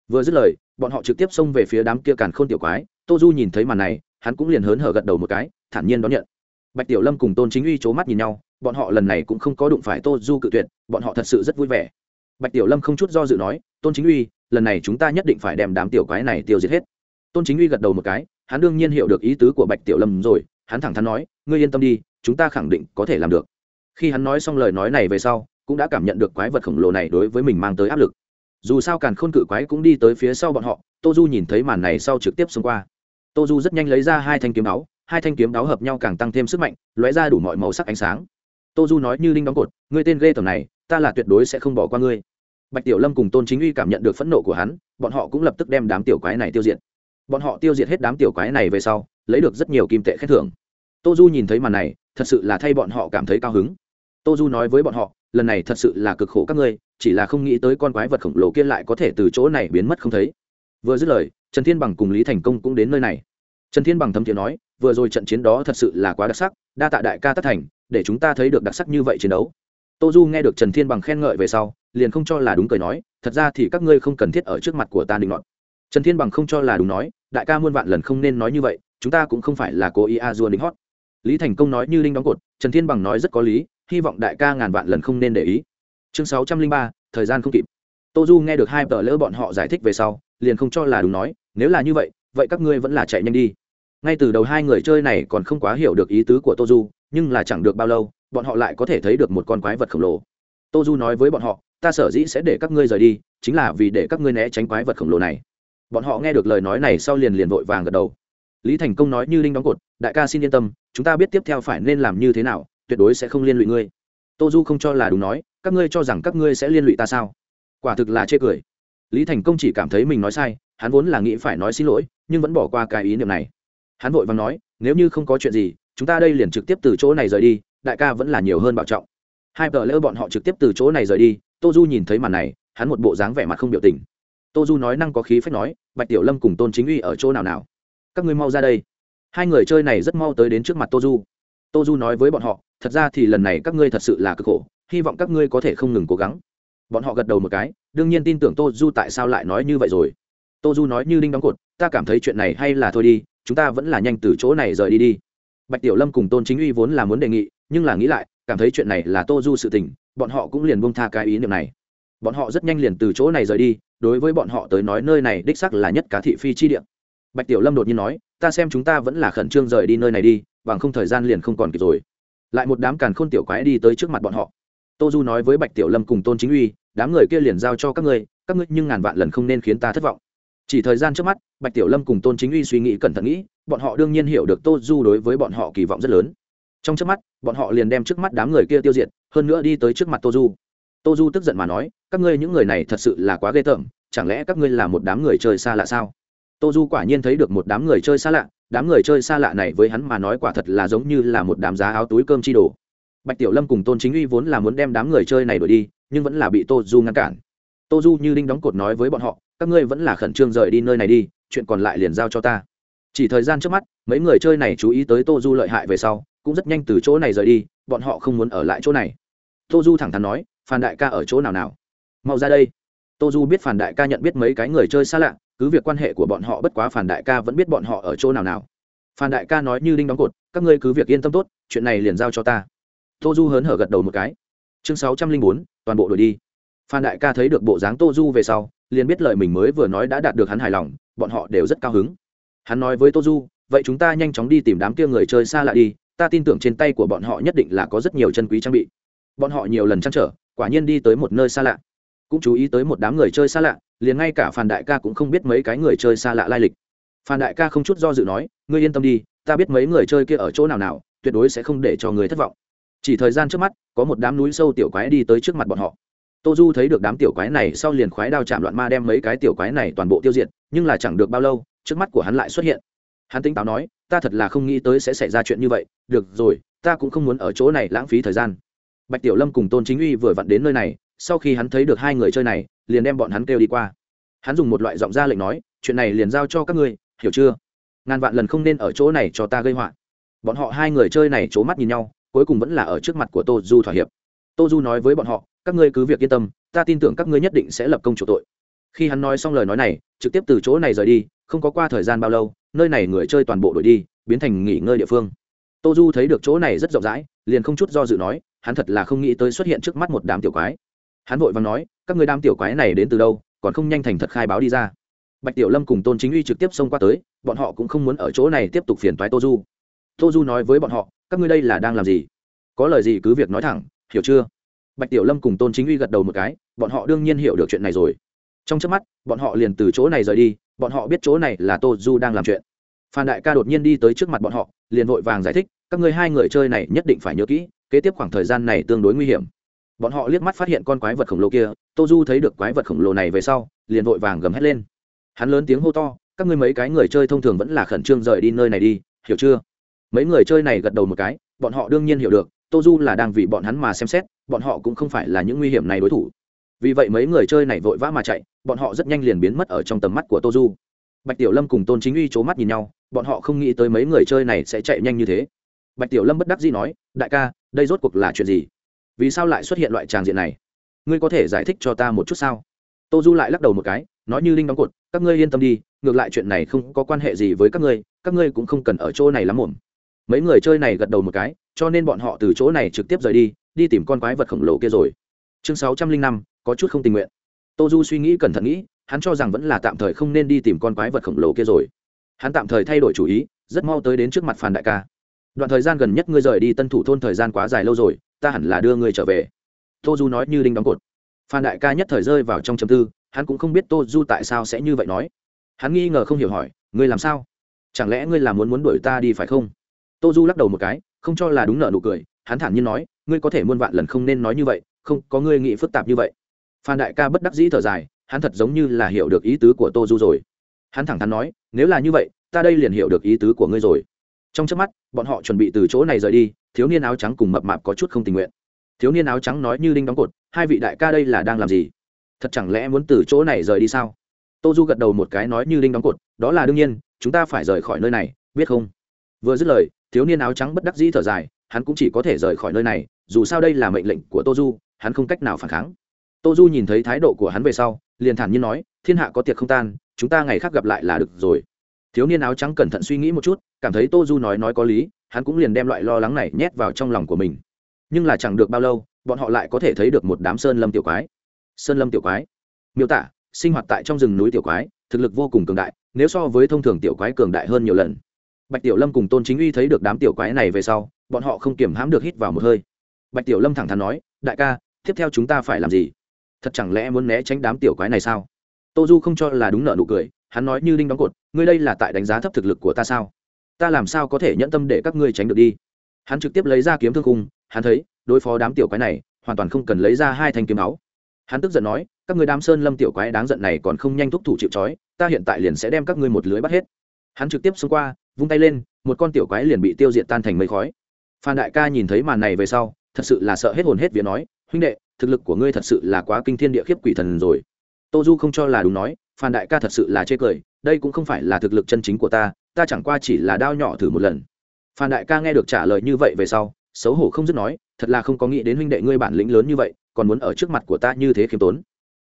vừa dứt lời, bọn họ trực tiếp xông về phía đám kia càn khôn tiểu quái. Tô du nhìn thấy màn này, hắn cũng liền hớn hở gật đầu một cái, thản nhiên đón nhận. Bạch tiểu lâm cùng tôn chính uy c h ố mắt nhìn nhau, bọn họ lần này cũng không có đụng phải tô du cự tuyệt, bọn họ thật sự rất vui vẻ. Bạch tiểu lâm không chút do dự nói, tôn chính uy, lần này chúng ta nhất định phải đem đám tiểu quái này tiêu diệt hết. Tôn chính uy gật đầu một cái, hắn đương nhiên hiểu được ý tứ của bạch tiểu lâm rồi, hắn thẳng thắn nói, ngươi yên tâm đi, chúng ta khẳng định có thể làm được. Khi hắn nói xong lời nói này về sau, cũng đã cảm nhận được quái vật khổng lồ này đối với mình mang tới áp lực dù sao càn khôn cự quái cũng đi tới phía sau bọn họ, tô du nhìn thấy màn này sau trực tiếp xông qua. Tô du rất nhanh lấy ra hai thanh kiếm áo, hai thanh kiếm áo hợp nhau càng tăng thêm sức mạnh, lóe ra đủ mọi màu sắc ánh sáng. Tô du nói như linh đóng cột, ngươi tên ghê tầm này, ta là tuyệt đối sẽ không bỏ qua ngươi. Bạch tiểu lâm cùng tôn chính uy cảm nhận được phẫn nộ của hắn, bọn họ cũng lập tức đem đám tiểu quái này tiêu diệt. Bọn họ tiêu diệt hết đám tiểu quái này về sau, lấy được rất nhiều kim tệ khen thưởng. Tô du nhìn thấy màn này, thật sự là thay bọn họ cảm thấy cao hứng. Tô du nói với bọn họ, lần này thật sự là cực khổ các ngươi chỉ là không nghĩ tới con quái vật khổng lồ kia lại có thể từ chỗ này biến mất không thấy. Vừa dứt lời, trần thiên bằng cùng lý thành công cũng đến nơi này. Trần thiên bằng thấm thiện nói, vừa rồi trận chiến đó thật sự là quá đặc sắc, đa tạ đại ca tất thành, để chúng ta thấy được đặc sắc như vậy chiến đấu. Tô du nghe được trần thiên bằng khen ngợi về sau, liền không cho là đúng cười nói, thật ra thì các ngươi không cần thiết ở trước mặt của ta định luận trần thiên bằng không cho là đúng nói, đại ca muôn vạn lần không nên nói như vậy, chúng ta cũng không phải là cố ý a dua đính hót. Lý thành công nói như linh đóng cột, trần thiên bằng nói rất có lý, hy vọng đại ca ngàn vạn lần không nên để ý chương sáu trăm linh ba, thời gian không kịp. Tô du nghe được hai tờ lỡ bọn họ giải thích về sau, liền không cho là đúng nói, nếu là như vậy vậy các ngươi vẫn là chạy nhanh đi. Ngay từ đầu hai người chơi này còn không quá hiểu được ý tứ của tô du, nhưng là chẳng được bao lâu, bọn họ lại có thể thấy được một con quái vật khổng lồ. Tô du nói với bọn họ, ta sở dĩ sẽ để các ngươi rời đi, chính là vì để các ngươi né tránh quái vật khổng lồ này. Bọn họ nghe được lời nói này sau liền liền vội vàng gật đầu. Lý thành công nói, như linh đóng cột, đại ca xin yên tâm, chúng ta biết tiếp theo phải nên làm như thế nào, tuyệt đối sẽ không liên lụy ngươi tô du không cho là đúng nói, các ngươi cho rằng các ngươi sẽ liên lụy ta sao? Quả thực là chê cười. Lý thành công chỉ cảm thấy mình nói sai, hắn vốn là nghĩ phải nói xin lỗi, nhưng vẫn bỏ qua cái ý niệm này. Hắn vội vàng nói, nếu như không có chuyện gì, chúng ta đây liền trực tiếp từ chỗ này rời đi, đại ca vẫn là nhiều hơn bảo trọng. Hai tờ lỡ bọn họ trực tiếp từ chỗ này rời đi, tô du nhìn thấy màn này, hắn một bộ dáng vẻ mặt không biểu tình. Tô du nói năng có khí phép nói, bạch tiểu lâm cùng tôn chính uy ở chỗ nào nào? Các ngươi mau ra đây. Hai người chơi này rất mau tới đến trước mặt tô du tô du nói với bọn họ, thật ra thì lần này các ngươi thật sự là cực khổ, hy vọng các ngươi có thể không ngừng cố gắng. Bọn họ gật đầu một cái, đương nhiên tin tưởng tô du tại sao lại nói như vậy rồi. Tô du nói như đinh đóng cột, ta cảm thấy chuyện này hay là thôi đi, chúng ta vẫn là nhanh từ chỗ này rời đi đi. Bạch tiểu lâm cùng tôn chính uy vốn là muốn đề nghị, nhưng là nghĩ lại, cảm thấy chuyện này là tô du sự tình, bọn họ cũng liền bông tha cái ý niệm này. Bọn họ rất nhanh liền từ chỗ này rời đi, đối với bọn họ tới nói nơi này đích sắc là nhất cá thị phi chi điện bạch tiểu lâm đột nhiên nói ta xem chúng ta vẫn là khẩn trương rời đi nơi này đi, bằng không thời gian liền không còn kịp rồi. Lại một đám càn khôn tiểu quái đi tới trước mặt bọn họ. Tô du nói với bạch tiểu lâm cùng tôn chính uy, đám người kia liền giao cho các ngươi các ngươi nhưng ngàn vạn lần không nên khiến ta thất vọng. Chỉ thời gian trước mắt, bạch tiểu lâm cùng tôn chính uy suy nghĩ cẩn thận nghĩ, bọn họ đương nhiên hiểu được tô du đối với bọn họ kỳ vọng rất lớn. Trong trước mắt, bọn họ liền đem trước mắt đám người kia tiêu diệt, hơn nữa đi tới trước mặt tô du. Tô du tức giận mà nói, các ngươi những người này thật sự là quá ghê tởm, chẳng lẽ các ngươi là một đám người chơi xa lạ sao? Tô du quả nhiên thấy được một đám người chơi xa lạ, đám người chơi xa lạ này với hắn mà nói quả thật là giống như là một đám giá áo túi cơm chi đồ. Bạch tiểu lâm cùng tôn chính uy vốn là muốn đem đám người chơi này đổi đi, nhưng vẫn là bị tô du ngăn cản. Tô du như đinh đóng cột nói với bọn họ, các ngươi vẫn là khẩn trương rời đi nơi này đi, chuyện còn lại liền giao cho ta. Chỉ thời gian trước mắt, mấy người chơi này chú ý tới tô du lợi hại về sau, cũng rất nhanh từ chỗ này rời đi, bọn họ không muốn ở lại chỗ này. Tô du thẳng thắn nói, phan đại ca ở chỗ nào nào? Mau ra đây tô du biết phản đại ca nhận biết mấy cái người chơi xa lạ, cứ việc quan hệ của bọn họ bất quá phản đại ca vẫn biết bọn họ ở chỗ nào nào. Phản đại ca nói như đinh đóng cột, các ngươi cứ việc yên tâm tốt, chuyện này liền giao cho ta. Tô du hớn hở gật đầu một cái. Chương sáu trăm linh bốn, toàn bộ đổi đi. Phan đại ca thấy được bộ dáng tô du về sau, liền biết lời mình mới vừa nói đã đạt được hắn hài lòng, bọn họ đều rất cao hứng. Hắn nói với tô du, vậy chúng ta nhanh chóng đi tìm đám kia người chơi xa lạ đi, ta tin tưởng trên tay của bọn họ nhất định là có rất nhiều chân quý trang bị. Bọn họ nhiều lần chăn trở, quả nhiên đi tới một nơi xa lạ cũng chú ý tới một đám người chơi xa lạ, liền ngay cả phàn đại ca cũng không biết mấy cái người chơi xa lạ lai lịch. Phàn đại ca không chút do dự nói, ngươi yên tâm đi, ta biết mấy người chơi kia ở chỗ nào nào, tuyệt đối sẽ không để cho người thất vọng. Chỉ thời gian trước mắt, có một đám núi sâu tiểu quái đi tới trước mặt bọn họ. Tô du thấy được đám tiểu quái này sau liền khoái đao chạm loạn ma đem mấy cái tiểu quái này toàn bộ tiêu diệt, nhưng là chẳng được bao lâu, trước mắt của hắn lại xuất hiện. Hắn tính táo nói, ta thật là không nghĩ tới sẽ xảy ra chuyện như vậy, được rồi, ta cũng không muốn ở chỗ này lãng phí thời gian. Bạch tiểu lâm cùng tôn chính uy vừa vặn đến nơi này sau khi hắn thấy được hai người chơi này, liền đem bọn hắn kêu đi qua. Hắn dùng một loại giọng ra lệnh nói, chuyện này liền giao cho các ngươi, hiểu chưa? Ngàn vạn lần không nên ở chỗ này cho ta gây họa. Bọn họ hai người chơi này c h ố mắt nhìn nhau, cuối cùng vẫn là ở trước mặt của tô du thỏa hiệp. Tô du nói với bọn họ, các ngươi cứ việc yên tâm, ta tin tưởng các ngươi nhất định sẽ lập công chủ tội. Khi hắn nói xong lời nói này, trực tiếp từ chỗ này rời đi, không có qua thời gian bao lâu, nơi này người chơi toàn bộ đổi đi, biến thành nghỉ ngơi địa phương. Tô du thấy được chỗ này rất rộng rãi, liền không chút do dự nói, hắn thật là không nghĩ tới xuất hiện trước mắt một đám tiểu quái hắn vội vàng nói, các người đám tiểu quái này đến từ đâu, còn không nhanh thành thật khai báo đi ra. Bạch tiểu lâm cùng tôn chính uy trực tiếp xông qua tới, bọn họ cũng không muốn ở chỗ này tiếp tục phiền toái tô du. Tô du nói với bọn họ, các ngươi đây là đang làm gì? Có lời gì cứ việc nói thẳng, hiểu chưa? Bạch tiểu lâm cùng tôn chính uy gật đầu một cái, bọn họ đương nhiên hiểu được chuyện này rồi. Trong trước mắt, bọn họ liền từ chỗ này rời đi, bọn họ biết chỗ này là tô du đang làm chuyện. Phan đại ca đột nhiên đi tới trước mặt bọn họ, liền vội vàng giải thích, các ngươi hai người chơi này nhất định phải nhớ kỹ, kế tiếp khoảng thời gian này tương đối nguy hiểm bọn họ liếc mắt phát hiện con quái vật khổng lồ kia, tô du thấy được quái vật khổng lồ này về sau, liền vội vàng gầm hét lên. Hắn lớn tiếng hô to, các ngươi mấy cái người chơi thông thường vẫn là khẩn trương rời đi nơi này đi, hiểu chưa? Mấy người chơi này gật đầu một cái, bọn họ đương nhiên hiểu được, tô du là đang vì bọn hắn mà xem xét, bọn họ cũng không phải là những nguy hiểm này đối thủ. Vì vậy mấy người chơi này vội vã mà chạy, bọn họ rất nhanh liền biến mất ở trong tầm mắt của tô du. Bạch tiểu lâm cùng tôn chính uy c h ố mắt nhìn nhau, bọn họ không nghĩ tới mấy người chơi này sẽ chạy nhanh như thế. Bạch tiểu lâm bất đắc dĩ nói, đại ca, đây rốt cuộc là chuyện gì? Vì sao lại xuất hiện loại tràng diện này? Ngươi có thể giải thích cho ta một chút sao? Tô du lại lắc đầu một cái, nói như linh đóng cột, các ngươi yên tâm đi, ngược lại chuyện này không có quan hệ gì với các ngươi các ngươi cũng không cần ở chỗ này lắm mồm mấy người chơi này gật đầu một cái, cho nên bọn họ từ chỗ này trực tiếp rời đi đi tìm con quái vật khổng lồ kia rồi. Chương sáu trăm linh năm, có chút không tình nguyện. Tô du suy nghĩ cẩn thận nghĩ, hắn cho rằng vẫn là tạm thời không nên đi tìm con quái vật khổng lồ kia rồi. Hắn tạm thời thay đổi chủ ý, rất mau tới đến trước mặt phàn đại ca. Đoạn thời gian gần nhất ngươi rời đi tân thủ thôn thời gian quá dài lâu rồi ta hẳn là đưa ngươi trở về. Tô du nói như đinh đóng cột. Phan đại ca nhất thời rơi vào trong chấm tư, hắn cũng không biết tô du tại sao sẽ như vậy nói. Hắn nghi ngờ không hiểu hỏi, ngươi làm sao? Chẳng lẽ ngươi là muốn muốn đuổi ta đi phải không? Tô du lắc đầu một cái, không cho là đúng nợ nụ cười, hắn thản nhiên nói, ngươi có thể muôn vạn lần không nên nói như vậy, không có ngươi nghĩ phức tạp như vậy. Phan đại ca bất đắc dĩ thở dài, hắn thật giống như là hiểu được ý tứ của tô du rồi. Hắn thẳng thắn nói, nếu là như vậy, ta đây liền hiểu được ý tứ của ngươi rồi trong trước mắt, bọn họ chuẩn bị từ chỗ này rời đi, thiếu niên áo trắng cùng mập mạp có chút không tình nguyện. Thiếu niên áo trắng nói như đinh đóng cột, hai vị đại ca đây là đang làm gì? Thật chẳng lẽ muốn từ chỗ này rời đi sao? Tô du gật đầu một cái nói như đinh đóng cột, đó là đương nhiên, chúng ta phải rời khỏi nơi này, biết không? Vừa dứt lời, thiếu niên áo trắng bất đắc dĩ thở dài, hắn cũng chỉ có thể rời khỏi nơi này, dù sao đây là mệnh lệnh của tô du, hắn không cách nào phản kháng. Tô du nhìn thấy thái độ của hắn về sau, liền thản nhiên nói, thiên hạ có tiệc không tan, chúng ta ngày khác gặp lại là được rồi thiếu niên áo trắng cẩn thận suy nghĩ một chút, cảm thấy tô du nói nói có lý, hắn cũng liền đem loại lo lắng này nhét vào trong lòng của mình. Nhưng là chẳng được bao lâu, bọn họ lại có thể thấy được một đám sơn lâm tiểu quái. Sơn lâm tiểu quái. Miêu tả, sinh hoạt tại trong rừng núi tiểu quái, thực lực vô cùng cường đại, nếu so với thông thường tiểu quái cường đại hơn nhiều lần. Bạch tiểu lâm cùng tôn chính uy thấy được đám tiểu quái này về sau, bọn họ không kiểm hãm được hít vào một hơi. Bạch tiểu lâm thẳng thắn nói, đại ca, tiếp theo chúng ta phải làm gì? Thật chẳng lẽ muốn né tránh đám tiểu quái này sao? Tô du không cho là đúng nợ nụ cười hắn nói như đinh đóng cột, ngươi đây là tại đánh giá thấp thực lực của ta sao? Ta làm sao có thể nhẫn tâm để các ngươi tránh được đi? Hắn trực tiếp lấy ra kiếm thương cung hắn thấy, đối phó đám tiểu quái này, hoàn toàn không cần lấy ra hai thanh kiếm máu hắn tức giận nói, các người đám sơn lâm tiểu quái đáng giận này còn không nhanh thúc thủ chịu trói, ta hiện tại liền sẽ đem các ngươi một lưới bắt hết. Hắn trực tiếp xông qua, vung tay lên, một con tiểu quái liền bị tiêu diệt tan thành mây khói. Phan đại ca nhìn thấy màn này về sau, thật sự là sợ hết hồn hết vía nói, huynh đệ, thực lực của ngươi thật sự là quá kinh thiên địa khiếp quỷ thần rồi. Tô du không cho là đúng nói phan đại ca thật sự là chê cười, đây cũng không phải là thực lực chân chính của ta ta chẳng qua chỉ là đao nhỏ thử một lần. Phan đại ca nghe được trả lời như vậy về sau, xấu hổ không dứt nói, thật là không có nghĩ đến huynh đệ ngươi bản lĩnh lớn như vậy, còn muốn ở trước mặt của ta như thế khiêm tốn.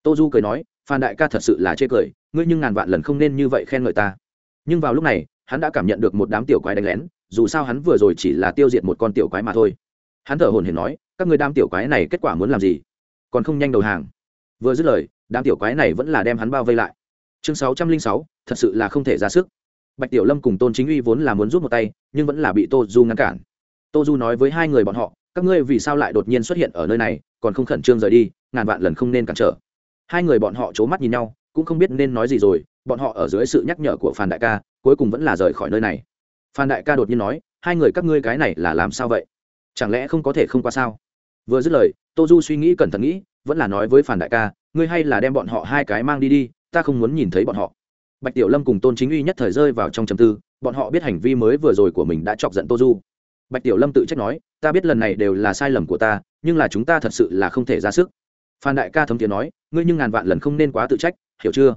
Tô du cười nói, phan đại ca thật sự là chê cười, ngươi nhưng ngàn vạn lần không nên như vậy khen ngợi ta. Nhưng vào lúc này, hắn đã cảm nhận được một đám tiểu quái đánh lén, dù sao hắn vừa rồi chỉ là tiêu diệt một con tiểu quái mà thôi. Hắn thở hồn hển nói, các người đám tiểu quái này kết quả muốn làm gì? Còn không nhanh đầu hàng. Vừa dứt lời đám tiểu quái này vẫn là đem hắn bao vây lại. Chương sáu trăm linh sáu, thật sự là không thể ra sức. Bạch tiểu lâm cùng tôn chính uy vốn là muốn rút một tay, nhưng vẫn là bị tô du ngăn cản. Tô du nói với hai người bọn họ, các ngươi vì sao lại đột nhiên xuất hiện ở nơi này, còn không khẩn trương rời đi, ngàn vạn lần không nên cản trở. Hai người bọn họ c h ố mắt nhìn nhau, cũng không biết nên nói gì rồi, bọn họ ở dưới sự nhắc nhở của phan đại ca, cuối cùng vẫn là rời khỏi nơi này. Phan đại ca đột nhiên nói, hai người các ngươi cái này là làm sao vậy? Chẳng lẽ không có thể không qua sao? Vừa dứt lời, tô du suy nghĩ cẩn thận nghĩ, vẫn là nói với phan đại ca ngươi hay là đem bọn họ hai cái mang đi đi, ta không muốn nhìn thấy bọn họ. Bạch tiểu lâm cùng tôn chính uy nhất thời rơi vào trong trầm tư, bọn họ biết hành vi mới vừa rồi của mình đã chọc giận tô du. Bạch tiểu lâm tự trách nói, ta biết lần này đều là sai lầm của ta, nhưng là chúng ta thật sự là không thể ra sức. Phan đại ca thấm tiếng nói, ngươi nhưng ngàn vạn lần không nên quá tự trách, hiểu chưa?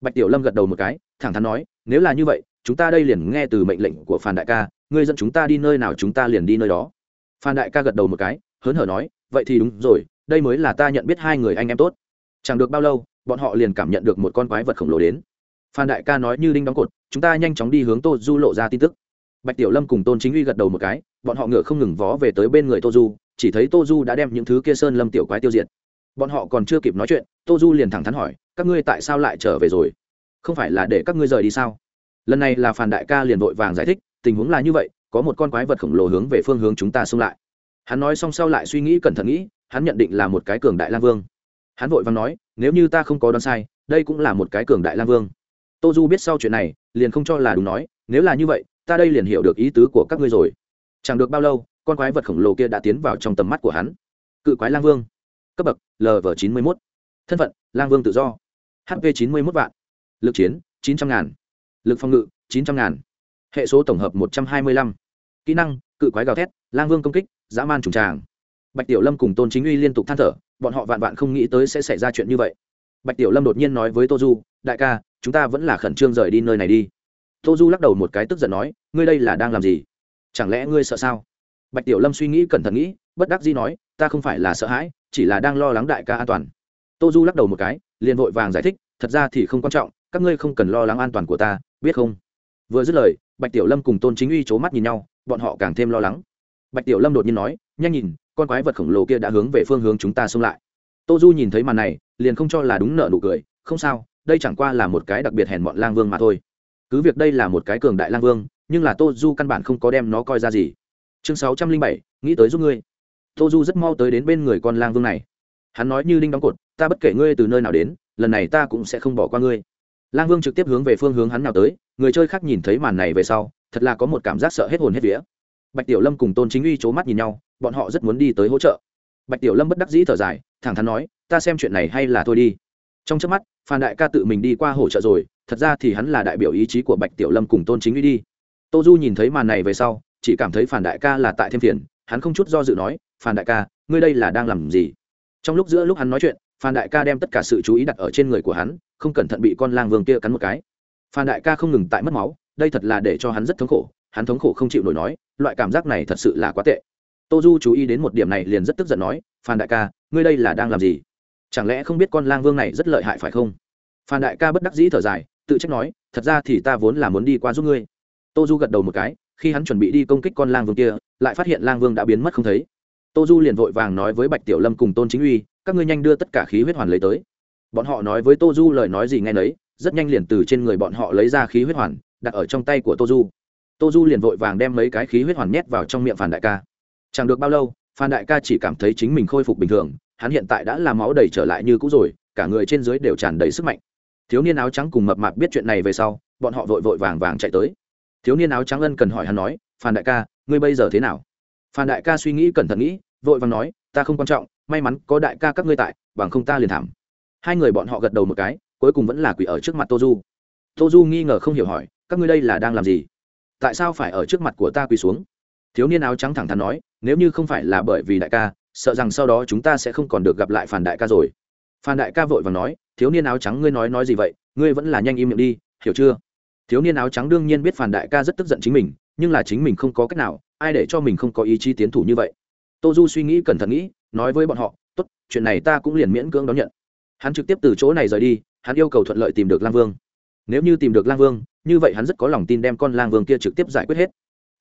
Bạch tiểu lâm gật đầu một cái, thẳng thắn nói, nếu là như vậy, chúng ta đây liền nghe từ mệnh lệnh của phan đại ca, ngươi dẫn chúng ta đi nơi nào chúng ta liền đi nơi đó. Phan đại ca gật đầu một cái, hớn hở nói, vậy thì đúng rồi, đây mới là ta nhận biết hai người anh em tốt chẳng được bao lâu, bọn họ liền cảm nhận được một con quái vật khổng lồ đến. Phan đại ca nói như đinh đóng cột, chúng ta nhanh chóng đi hướng tô du lộ ra tin tức. Bạch tiểu lâm cùng tôn chính uy gật đầu một cái, bọn họ ngựa không ngừng vó về tới bên người tô du, chỉ thấy tô du đã đem những thứ kia sơn lâm tiểu quái tiêu diệt. Bọn họ còn chưa kịp nói chuyện, tô du liền thẳng thắn hỏi, các ngươi tại sao lại trở về rồi? Không phải là để các ngươi rời đi sao? Lần này là Phan đại ca liền vội vàng giải thích, tình huống là như vậy, có một con quái vật khổng lồ hướng về phương hướng chúng ta xông lại. Hắn nói xong sau lại suy nghĩ cẩn thận nghĩ, hắn nhận định là một cái cường đại lang vương hắn vội vàng nói, nếu như ta không có đoán sai, đây cũng là một cái cường đại lang vương. Tô du biết sau chuyện này, liền không cho là đúng nói, nếu là như vậy, ta đây liền hiểu được ý tứ của các ngươi rồi. Chẳng được bao lâu, con quái vật khổng lồ kia đã tiến vào trong tầm mắt của hắn. Cự quái lang vương. Cấp bậc lv chín mươi mốt. Thân phận lang vương tự do. Hp chín mươi mốt vạn. Lực chiến, chín trăm ngàn. Lực phòng ngự, chín trăm ngàn. Hệ số tổng hợp một trăm hai mươi lăm. Kỹ năng, cự quái gào thét lang vương công kích, dã man trùng tràng bạch tiểu lâm cùng tôn chính uy liên tục than thở, bọn họ vạn vạn không nghĩ tới sẽ xảy ra chuyện như vậy. Bạch tiểu lâm đột nhiên nói với tô du, đại ca, chúng ta vẫn là khẩn trương rời đi nơi này đi. Tô du lắc đầu một cái tức giận nói, ngươi đây là đang làm gì? Chẳng lẽ ngươi sợ sao? Bạch tiểu lâm suy nghĩ cẩn thận nghĩ, bất đắc dĩ nói, ta không phải là sợ hãi, chỉ là đang lo lắng đại ca an toàn. Tô du lắc đầu một cái, liền vội vàng giải thích, thật ra thì không quan trọng, các ngươi không cần lo lắng an toàn của ta, biết không? Vừa dứt lời, bạch tiểu lâm cùng tôn chính uy c h ố mắt nhìn nhau, bọn họ càng thêm lo lắng. Bạch tiểu lâm đột nhiên nói, nhanh nhìn con quái vật khổng lồ kia đã hướng về phương hướng chúng ta xông lại. Tô du nhìn thấy màn này, liền không cho là đúng nợ nụ cười, không sao, đây chẳng qua là một cái đặc biệt hèn mọn lang vương mà thôi. Cứ việc đây là một cái cường đại lang vương, nhưng là tô du căn bản không có đem nó coi ra gì. Chương sáu trăm linh bảy, nghĩ tới giúp ngươi. Tô du rất mau tới đến bên người con lang vương này. Hắn nói như đinh đóng cột, ta bất kể ngươi từ nơi nào đến, lần này ta cũng sẽ không bỏ qua ngươi. Lang vương trực tiếp hướng về phương hướng hắn nào tới, người chơi khác nhìn thấy màn này về sau, thật là có một cảm giác sợ hết hồn hết vía bạch tiểu lâm cùng tôn chính uy c h ố mắt nhìn nhau, bọn họ rất muốn đi tới hỗ trợ. Bạch tiểu lâm bất đắc dĩ thở dài, thẳng thắn nói, ta xem chuyện này hay là thôi đi. Trong trước mắt, phan đại ca tự mình đi qua hỗ trợ rồi, thật ra thì hắn là đại biểu ý chí của bạch tiểu lâm cùng tôn chính uy đi. Tô du nhìn thấy màn này về sau, chỉ cảm thấy phản đại ca là tại thêm phiền, hắn không chút do dự nói phản đại ca, ngươi đây là đang làm gì? Trong lúc giữa lúc hắn nói chuyện, phan đại ca đem tất cả sự chú ý đặt ở trên người của hắn, không cẩn thận bị con lang vương kia cắn một cái. Phan đại ca không ngừng tại mất máu, đây thật là để cho hắn rất thống khổ hắn thống khổ không chịu nổi nói, loại cảm giác này thật sự là quá tệ. Tô du chú ý đến một điểm này liền rất tức giận nói, phan đại ca, ngươi đây là đang làm gì? Chẳng lẽ không biết con lang vương này rất lợi hại phải không? Phan đại ca bất đắc dĩ thở dài, tự trách nói, thật ra thì ta vốn là muốn đi qua giúp ngươi. Tô du gật đầu một cái, khi hắn chuẩn bị đi công kích con lang vương kia, lại phát hiện lang vương đã biến mất không thấy. Tô du liền vội vàng nói với bạch tiểu lâm cùng tôn chính uy, các ngươi nhanh đưa tất cả khí huyết hoàn lấy tới. Bọn họ nói với tô du lời nói gì nghe nấy, rất nhanh liền từ trên người bọn họ lấy ra khí huyết hoàn, đặt ở trong tay của tô du tô du liền vội vàng đem mấy cái khí huyết hoàn nhét vào trong miệng phản đại ca. Chẳng được bao lâu, phan đại ca chỉ cảm thấy chính mình khôi phục bình thường, hắn hiện tại đã làm máu đầy trở lại như cũ rồi, cả người trên dưới đều tràn đầy sức mạnh. Thiếu niên áo trắng cùng mập mạp biết chuyện này về sau, bọn họ vội vội vàng vàng chạy tới. Thiếu niên áo trắng ân cần hỏi hắn nói, phan đại ca, ngươi bây giờ thế nào? Phan đại ca suy nghĩ cẩn thận nghĩ, vội vàng nói, ta không quan trọng, may mắn có đại ca các ngươi tại, bằng không ta liền thảm. Hai người bọn họ gật đầu một cái, cuối cùng vẫn là quỷ ở trước mặt tô du. Tô du nghi ngờ không hiểu hỏi, các ngươi đây là đang làm gì? Tại sao phải ở trước mặt của ta quỳ xuống? Thiếu niên áo trắng thẳng thắn nói, nếu như không phải là bởi vì đại ca, sợ rằng sau đó chúng ta sẽ không còn được gặp lại phản đại ca rồi. Phan đại ca vội và nói, thiếu niên áo trắng ngươi nói nói gì vậy? Ngươi vẫn là nhanh im miệng đi, hiểu chưa? Thiếu niên áo trắng đương nhiên biết phản đại ca rất tức giận chính mình, nhưng là chính mình không có cách nào, ai để cho mình không có ý chí tiến thủ như vậy? Tô du suy nghĩ cẩn thận nghĩ, nói với bọn họ, tốt, chuyện này ta cũng liền miễn cưỡng đón nhận. Hắn trực tiếp từ chỗ này rời đi, hắn yêu cầu thuận lợi tìm được lang vương. Nếu như tìm được lang vương như vậy hắn rất có lòng tin đem con lang vương kia trực tiếp giải quyết hết.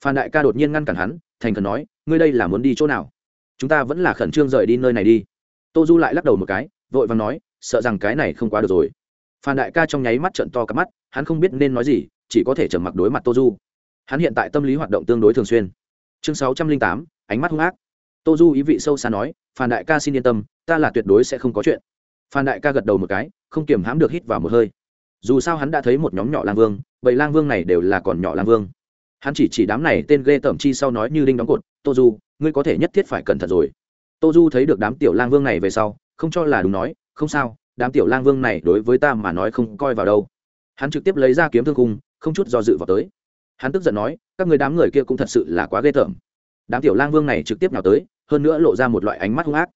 Phan đại ca đột nhiên ngăn cản hắn, thành khẩn nói, ngươi đây là muốn đi chỗ nào? Chúng ta vẫn là khẩn trương rời đi nơi này đi. Tô du lại lắc đầu một cái, vội vàng nói, sợ rằng cái này không quá được rồi. Phan đại ca trong nháy mắt trận to cả mắt, hắn không biết nên nói gì, chỉ có thể trầm mặc đối mặt tô du. Hắn hiện tại tâm lý hoạt động tương đối thường xuyên. Chương sáu trăm linh tám, ánh mắt hung ác. Tô du ý vị sâu xa nói, phan đại ca xin yên tâm, ta là tuyệt đối sẽ không có chuyện. Phan đại ca gật đầu một cái, không kiềm hãm được hít vào một hơi dù sao hắn đã thấy một nhóm nhỏ lang vương vậy lang vương này đều là còn nhỏ lang vương. Hắn chỉ chỉ đám này tên ghê tởm chi sau nói như đinh đóng cột, tô du, ngươi có thể nhất thiết phải cẩn thận rồi. Tô du thấy được đám tiểu lang vương này về sau, không cho là đúng nói, không sao, đám tiểu lang vương này đối với ta mà nói không coi vào đâu. Hắn trực tiếp lấy ra kiếm thương cung không chút do dự vào tới. Hắn tức giận nói, các người đám người kia cũng thật sự là quá ghê tởm. Đám tiểu lang vương này trực tiếp nào tới, hơn nữa lộ ra một loại ánh mắt hung ác.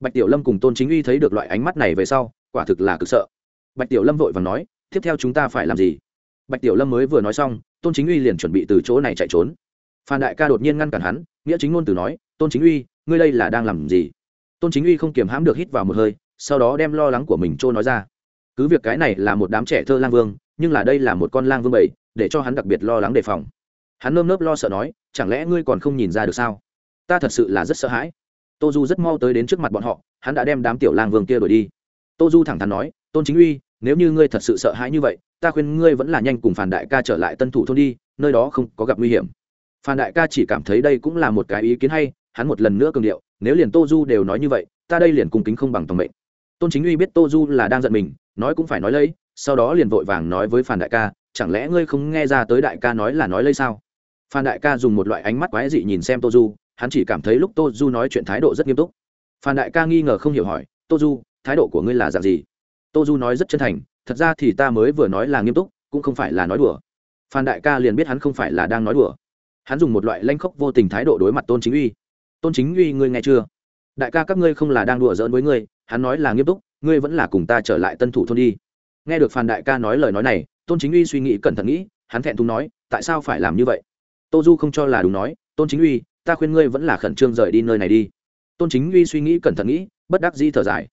Bạch tiểu lâm cùng tôn chính uy thấy được loại ánh mắt này về sau, quả thực là cực sợ. Bạch tiểu lâm vội và nói tiếp theo chúng ta phải làm gì? Bạch tiểu lâm mới vừa nói xong, tôn chính uy liền chuẩn bị từ chỗ này chạy trốn. Phan đại ca đột nhiên ngăn cản hắn, nghĩa chính ngôn từ nói, tôn chính uy, ngươi đây là đang làm gì? Tôn chính uy không kiềm hãm được hít vào một hơi, sau đó đem lo lắng của mình trôi nói ra. Cứ việc cái này là một đám trẻ thơ lang vương, nhưng là đây là một con lang vương bảy, để cho hắn đặc biệt lo lắng đề phòng. Hắn nơm nớp lo sợ nói, chẳng lẽ ngươi còn không nhìn ra được sao? Ta thật sự là rất sợ hãi. Tô du rất mau tới đến trước mặt bọn họ, hắn đã đem đám tiểu lang vương kia đuổi đi. Tô du thẳng thắn nói, tôn chính uy nếu như ngươi thật sự sợ hãi như vậy, ta khuyên ngươi vẫn là nhanh cùng phản đại ca trở lại tân thủ thôn đi, nơi đó không có gặp nguy hiểm. Phản đại ca chỉ cảm thấy đây cũng là một cái ý kiến hay, hắn một lần nữa cường điệu, nếu liền tô du đều nói như vậy, ta đây liền cung kính không bằng tòng mệnh. Tôn chính uy biết tô du là đang giận mình, nói cũng phải nói lấy, sau đó liền vội vàng nói với phản đại ca, chẳng lẽ ngươi không nghe ra tới đại ca nói là nói lấy sao? Phan đại ca dùng một loại ánh mắt quái dị nhìn xem tô du, hắn chỉ cảm thấy lúc tô du nói chuyện thái độ rất nghiêm túc. Phan đại ca nghi ngờ không hiểu hỏi, tô du, thái độ của ngươi là dạng gì? Tô du nói rất chân thành, thật ra thì ta mới vừa nói là nghiêm túc, cũng không phải là nói đùa. Phan đại ca liền biết hắn không phải là đang nói đùa. Hắn dùng một loại lanh khốc vô tình thái độ đối mặt tôn chính uy. Tôn chính uy, ngươi nghe chưa? Đại ca các ngươi không là đang đùa giỡn với ngươi, hắn nói là nghiêm túc, ngươi vẫn là cùng ta trở lại tân thủ thôn đi. Nghe được phan đại ca nói lời nói này, tôn chính uy suy nghĩ cẩn thận nghĩ, hắn thẹn thùng nói, tại sao phải làm như vậy? Tô du không cho là đúng nói, tôn chính uy, ta khuyên ngươi vẫn là khẩn trương rời đi nơi này đi. Tôn chính uy suy nghĩ cẩn thận nghĩ, bất đắc dĩ thở dài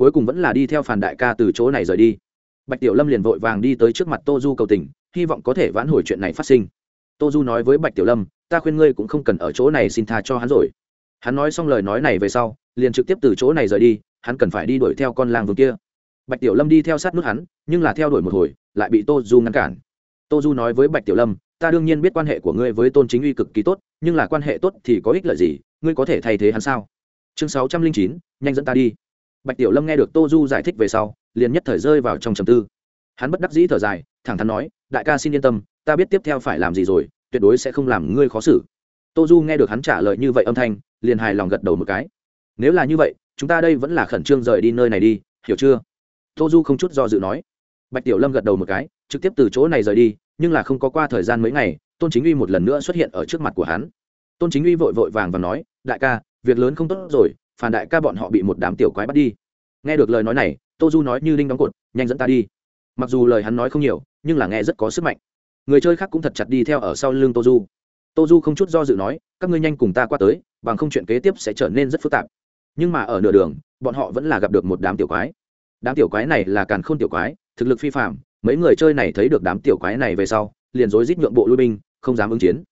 cuối cùng vẫn là đi theo phản đại ca từ chỗ này rời đi. Bạch tiểu lâm liền vội vàng đi tới trước mặt tô du cầu tình, hy vọng có thể vãn hồi chuyện này phát sinh. Tô du nói với bạch tiểu lâm, ta khuyên ngươi cũng không cần ở chỗ này xin tha cho hắn rồi. Hắn nói xong lời nói này về sau, liền trực tiếp từ chỗ này rời đi, hắn cần phải đi đuổi theo con lang vương kia. Bạch tiểu lâm đi theo sát nút hắn, nhưng là theo đuổi một hồi, lại bị tô du ngăn cản. Tô du nói với bạch tiểu lâm, ta đương nhiên biết quan hệ của ngươi với tôn chính uy cực kỳ tốt, nhưng là quan hệ tốt thì có ích lợi gì, ngươi có thể thay thế hắn sao? Chương sáu trăm linh chín, nhanh dẫn ta đi bạch tiểu lâm nghe được tô du giải thích về sau, liền nhất thời rơi vào trong trầm tư. Hắn bất đắc dĩ thở dài, thẳng thắn nói, đại ca xin yên tâm, ta biết tiếp theo phải làm gì rồi, tuyệt đối sẽ không làm ngươi khó xử. Tô du nghe được hắn trả lời như vậy âm thanh, liền hài lòng gật đầu một cái. Nếu là như vậy, chúng ta đây vẫn là khẩn trương rời đi nơi này đi, hiểu chưa? Tô du không chút do dự nói. Bạch tiểu lâm gật đầu một cái, trực tiếp từ chỗ này rời đi, nhưng là không có qua thời gian mấy ngày, tôn chính uy một lần nữa xuất hiện ở trước mặt của hắn. Tôn chính uy vội vội vàng và nói, đại ca, việc lớn không tốt rồi phản đại ca bọn họ bị một đám tiểu quái bắt đi. Nghe được lời nói này, tô du nói như linh đóng cột, nhanh dẫn ta đi. Mặc dù lời hắn nói không nhiều, nhưng là nghe rất có sức mạnh. Người chơi khác cũng thật chặt đi theo ở sau lưng tô du. Tô du không chút do dự nói, các ngươi nhanh cùng ta qua tới, bằng không chuyện kế tiếp sẽ trở nên rất phức tạp. Nhưng mà ở nửa đường, bọn họ vẫn là gặp được một đám tiểu quái. Đám tiểu quái này là càn khôn tiểu quái, thực lực phi phạm mấy người chơi này thấy được đám tiểu quái này về sau, liền rối rít nhượng bộ lui binh, không dám ứng chiến.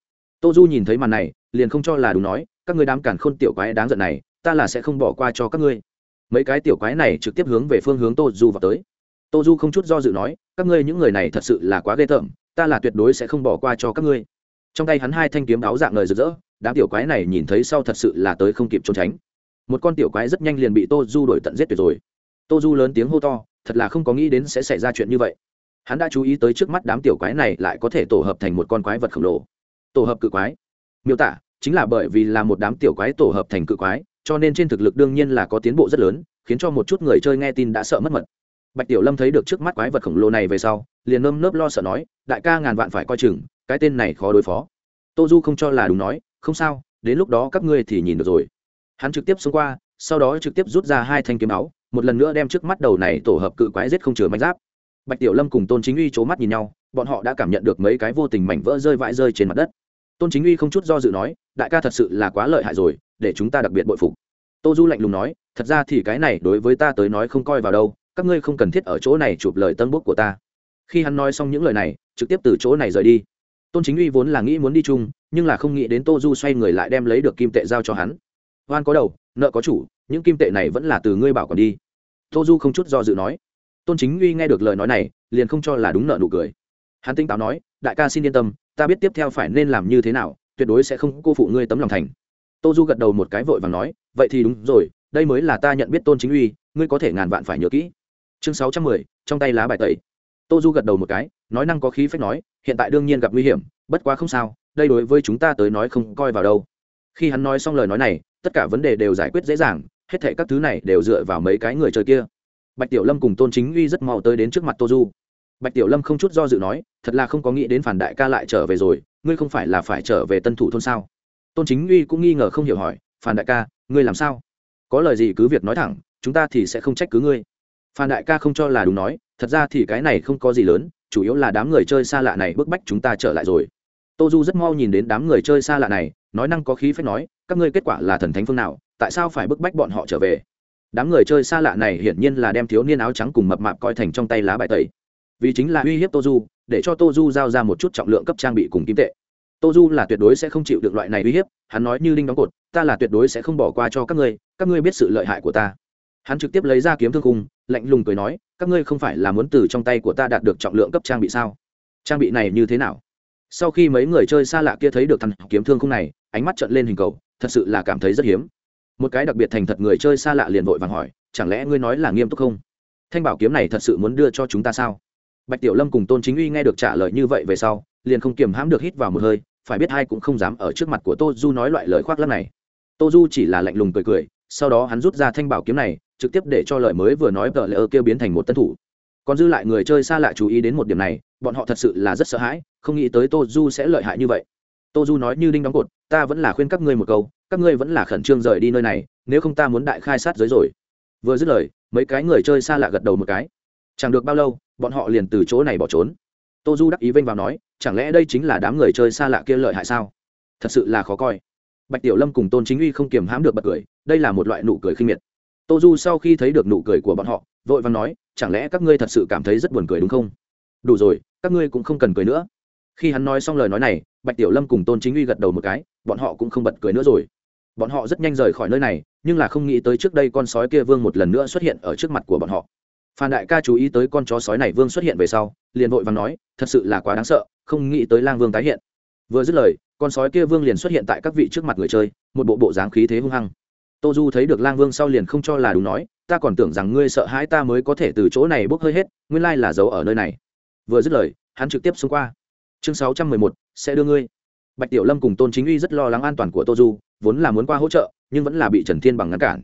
Tô du nhìn thấy màn này, liền không cho là đúng nói, các người đám càn khôn tiểu quái đáng giận này ta là sẽ không bỏ qua cho các ngươi. Mấy cái tiểu quái này trực tiếp hướng về phương hướng tô du vào tới. Tô du không chút do dự nói, các ngươi những người này thật sự là quá ghê tởm, ta là tuyệt đối sẽ không bỏ qua cho các ngươi. Trong tay hắn hai thanh kiếm đáo dạng lời rực rỡ, đám tiểu quái này nhìn thấy sau thật sự là tới không kịp trốn tránh. Một con tiểu quái rất nhanh liền bị tô du đổi tận giết tuyệt rồi. Tô du lớn tiếng hô to, thật là không có nghĩ đến sẽ xảy ra chuyện như vậy. Hắn đã chú ý tới trước mắt đám tiểu quái này lại có thể tổ hợp thành một con quái vật khổng lồ. Tổ hợp cự quái. Miêu tả, chính là bởi vì là một đám tiểu quái tổ hợp thành cự quái cho nên trên thực lực đương nhiên là có tiến bộ rất lớn, khiến cho một chút người chơi nghe tin đã sợ mất mật. Bạch tiểu lâm thấy được trước mắt quái vật khổng lồ này về sau, liền nơm nớp lo sợ nói, đại ca ngàn vạn phải coi chừng, cái tên này khó đối phó. Tô du không cho là đúng nói, không sao, đến lúc đó các ngươi thì nhìn được rồi. Hắn trực tiếp xông qua, sau đó trực tiếp rút ra hai thanh kiếm áo, một lần nữa đem trước mắt đầu này tổ hợp cự quái giết không chừa mánh giáp. Bạch tiểu lâm cùng tôn chính uy c h ố mắt nhìn nhau, bọn họ đã cảm nhận được mấy cái vô tình mảnh vỡ rơi vãi rơi trên mặt đất. Tôn chính uy không chút do dự nói, đại ca thật sự là quá lợi hại rồi để chúng ta đặc biệt bội phục. Tô du lạnh lùng nói, thật ra thì cái này đối với ta tới nói không coi vào đâu, các ngươi không cần thiết ở chỗ này chụp lời tân bốc của ta. Khi hắn nói xong những lời này, trực tiếp từ chỗ này rời đi. Tôn chính uy vốn là nghĩ muốn đi chung, nhưng là không nghĩ đến tô du xoay người lại đem lấy được kim tệ giao cho hắn. Hoan có đầu, nợ có chủ, những kim tệ này vẫn là từ ngươi bảo còn đi. Tô du không chút do dự nói. Tôn chính uy nghe được lời nói này, liền không cho là đúng nợ nụ cười. Hắn tinh táo nói, đại ca xin yên tâm, ta biết tiếp theo phải nên làm như thế nào, tuyệt đối sẽ không cô phụ ngươi tấm lòng thành tô du gật đầu một cái vội và nói, vậy thì đúng rồi, đây mới là ta nhận biết tôn chính uy, ngươi có thể ngàn vạn phải nhớ kỹ. Chương sáu trăm mười, trong tay lá bài tẩy. Tô du gật đầu một cái, nói năng có khí phách nói, hiện tại đương nhiên gặp nguy hiểm, bất quá không sao, đây đối với chúng ta tới nói không coi vào đâu. Khi hắn nói xong lời nói này, tất cả vấn đề đều giải quyết dễ dàng, hết thệ các thứ này đều dựa vào mấy cái người chơi kia. Bạch tiểu lâm cùng tôn chính uy rất mau tới đến trước mặt tô du bạch tiểu lâm không chút do dự nói, thật là không có nghĩ đến phản đại ca lại trở về rồi, ngươi không phải là phải trở về tân thủ thôn sao? Tôn chính uy cũng nghi ngờ không hiểu hỏi phản đại ca, ngươi làm sao? Có lời gì cứ việc nói thẳng, chúng ta thì sẽ không trách cứ ngươi. Phan đại ca không cho là đúng nói, thật ra thì cái này không có gì lớn, chủ yếu là đám người chơi xa lạ này bức bách chúng ta trở lại rồi. Tô du rất mau nhìn đến đám người chơi xa lạ này, nói năng có khí phép nói, các ngươi kết quả là thần thánh phương nào, tại sao phải bức bách bọn họ trở về? Đám người chơi xa lạ này hiển nhiên là đem thiếu niên áo trắng cùng mập mạp coi thành trong tay lá bài tẩy. Vì chính là uy hiếp tô du, để cho tô du giao ra một chút trọng lượng cấp trang bị cùng kim tệ tô du là tuyệt đối sẽ không chịu được loại này uy hiếp, hắn nói như đinh đóng cột, ta là tuyệt đối sẽ không bỏ qua cho các ngươi các ngươi biết sự lợi hại của ta. Hắn trực tiếp lấy ra kiếm thương cung lạnh lùng cười nói, các ngươi không phải là muốn từ trong tay của ta đạt được trọng lượng cấp trang bị sao? Trang bị này như thế nào? Sau khi mấy người chơi xa lạ kia thấy được thằng kiếm thương khung này, ánh mắt trận lên hình cầu, thật sự là cảm thấy rất hiếm. Một cái đặc biệt thành thật người chơi xa lạ liền vội vàng hỏi, chẳng lẽ ngươi nói là nghiêm túc không? Thanh bảo kiếm này thật sự muốn đưa cho chúng ta sao? Bạch tiểu lâm cùng tôn chính uy nghe được trả lời như vậy về sau liền không kiềm hãm được hít vào một hơi, phải biết hai cũng không dám ở trước mặt của tô du nói loại lời khoác lắc này. Tô du chỉ là lạnh lùng cười cười, sau đó hắn rút ra thanh bảo kiếm này, trực tiếp để cho lời mới vừa nói tờ lỡ kêu biến thành một tân thủ. Còn dư lại người chơi xa lạ chú ý đến một điểm này, bọn họ thật sự là rất sợ hãi, không nghĩ tới tô du sẽ lợi hại như vậy. Tô du nói như đinh đóng cột, ta vẫn là khuyên các ngươi một câu, các ngươi vẫn là khẩn trương rời đi nơi này, nếu không ta muốn đại khai sát giới rồi. Vừa dứt lời, mấy cái người chơi xa lạ gật đầu một cái. Chẳng được bao lâu, bọn họ liền từ chỗ này bỏ trốn. Tô du đắc ý vênh vào nói chẳng lẽ đây chính là đám người chơi xa lạ kia lợi hại sao? Thật sự là khó coi. Bạch tiểu lâm cùng tôn chính uy không kiềm hãm được bật cười, đây là một loại nụ cười khinh miệt. Tô du sau khi thấy được nụ cười của bọn họ, vội vàng nói, chẳng lẽ các ngươi thật sự cảm thấy rất buồn cười đúng không? Đủ rồi, các ngươi cũng không cần cười nữa. Khi hắn nói xong lời nói này, bạch tiểu lâm cùng tôn chính uy gật đầu một cái, bọn họ cũng không bật cười nữa rồi. Bọn họ rất nhanh rời khỏi nơi này, nhưng là không nghĩ tới trước đây con sói kia vương một lần nữa xuất hiện ở trước mặt của bọn họ. Phan đại ca chú ý tới con chó sói này vương xuất hiện về sau, liền vội và nói, thật sự là quá đáng sợ không nghĩ tới lang vương tái hiện. Vừa dứt lời, con sói kia vương liền xuất hiện tại các vị trước mặt người chơi, một bộ bộ dáng khí thế hung hăng. Tô du thấy được lang vương sau liền không cho là đúng nói, ta còn tưởng rằng ngươi sợ hãi ta mới có thể từ chỗ này bốc hơi hết, nguyên lai là giấu ở nơi này. Vừa dứt lời, hắn trực tiếp xông qua. Chương sáu trăm mười một, sẽ đưa ngươi. Bạch tiểu lâm cùng tôn chính uy rất lo lắng an toàn của tô du, vốn là muốn qua hỗ trợ, nhưng vẫn là bị trần thiên bằng ngăn cản.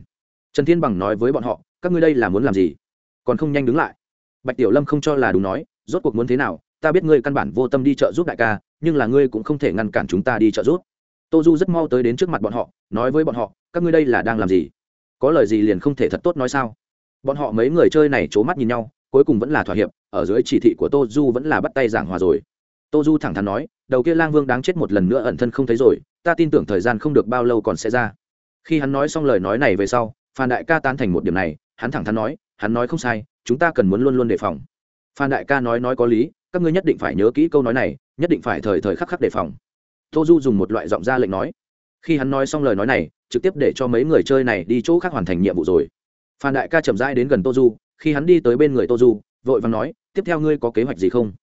Trần thiên bằng nói với bọn họ, các ngươi đây là muốn làm gì? Còn không nhanh đứng lại. Bạch tiểu lâm không cho là đúng nói, rốt cuộc muốn thế nào ta biết ngươi căn bản vô tâm đi chợ giúp đại ca, nhưng là ngươi cũng không thể ngăn cản chúng ta đi chợ giúp. Tô du rất mau tới đến trước mặt bọn họ, nói với bọn họ, các ngươi đây là đang làm gì? Có lời gì liền không thể thật tốt nói sao? Bọn họ mấy người chơi này c h ố mắt nhìn nhau, cuối cùng vẫn là thỏa hiệp, ở dưới chỉ thị của tô du vẫn là bắt tay giảng hòa rồi. Tô du thẳng thắn nói, đầu kia lang vương đáng chết một lần nữa ẩn thân không thấy rồi, ta tin tưởng thời gian không được bao lâu còn sẽ ra. Khi hắn nói xong lời nói này về sau, phan đại ca tán thành một điểm này, hắn thẳng thắn nói, hắn nói không sai, chúng ta cần muốn luôn luôn đề phòng. Phan đại ca nói nói có lý các ngươi nhất định phải nhớ kỹ câu nói này, nhất định phải thời thời khắc khắc đề phòng. Tô du dùng một loại giọng ra lệnh nói. Khi hắn nói xong lời nói này, trực tiếp để cho mấy người chơi này đi chỗ khác hoàn thành nhiệm vụ rồi. Phan đại ca chậm rãi đến gần tô du, khi hắn đi tới bên người tô du, vội vàng nói, tiếp theo ngươi có kế hoạch gì không?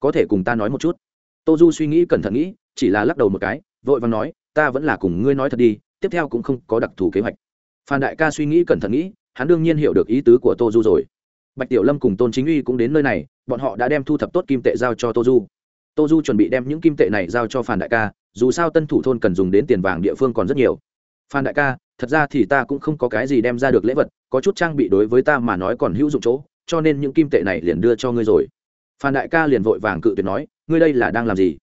Có thể cùng ta nói một chút. Tô du suy nghĩ cẩn thận nghĩ, chỉ là lắc đầu một cái, vội vàng nói, ta vẫn là cùng ngươi nói thật đi, tiếp theo cũng không có đặc thù kế hoạch. Phan đại ca suy nghĩ cẩn thận nghĩ, hắn đương nhiên hiểu được ý tứ của tô du rồi bạch tiểu lâm cùng tôn chính uy cũng đến nơi này, bọn họ đã đem thu thập tốt kim tệ giao cho tô du. Tô du chuẩn bị đem những kim tệ này giao cho phản đại ca, dù sao tân thủ thôn cần dùng đến tiền vàng địa phương còn rất nhiều. Phan đại ca, thật ra thì ta cũng không có cái gì đem ra được lễ vật, có chút trang bị đối với ta mà nói còn hữu dụng chỗ, cho nên những kim tệ này liền đưa cho ngươi rồi. Phan đại ca liền vội vàng cự tuyệt nói, ngươi đây là đang làm gì?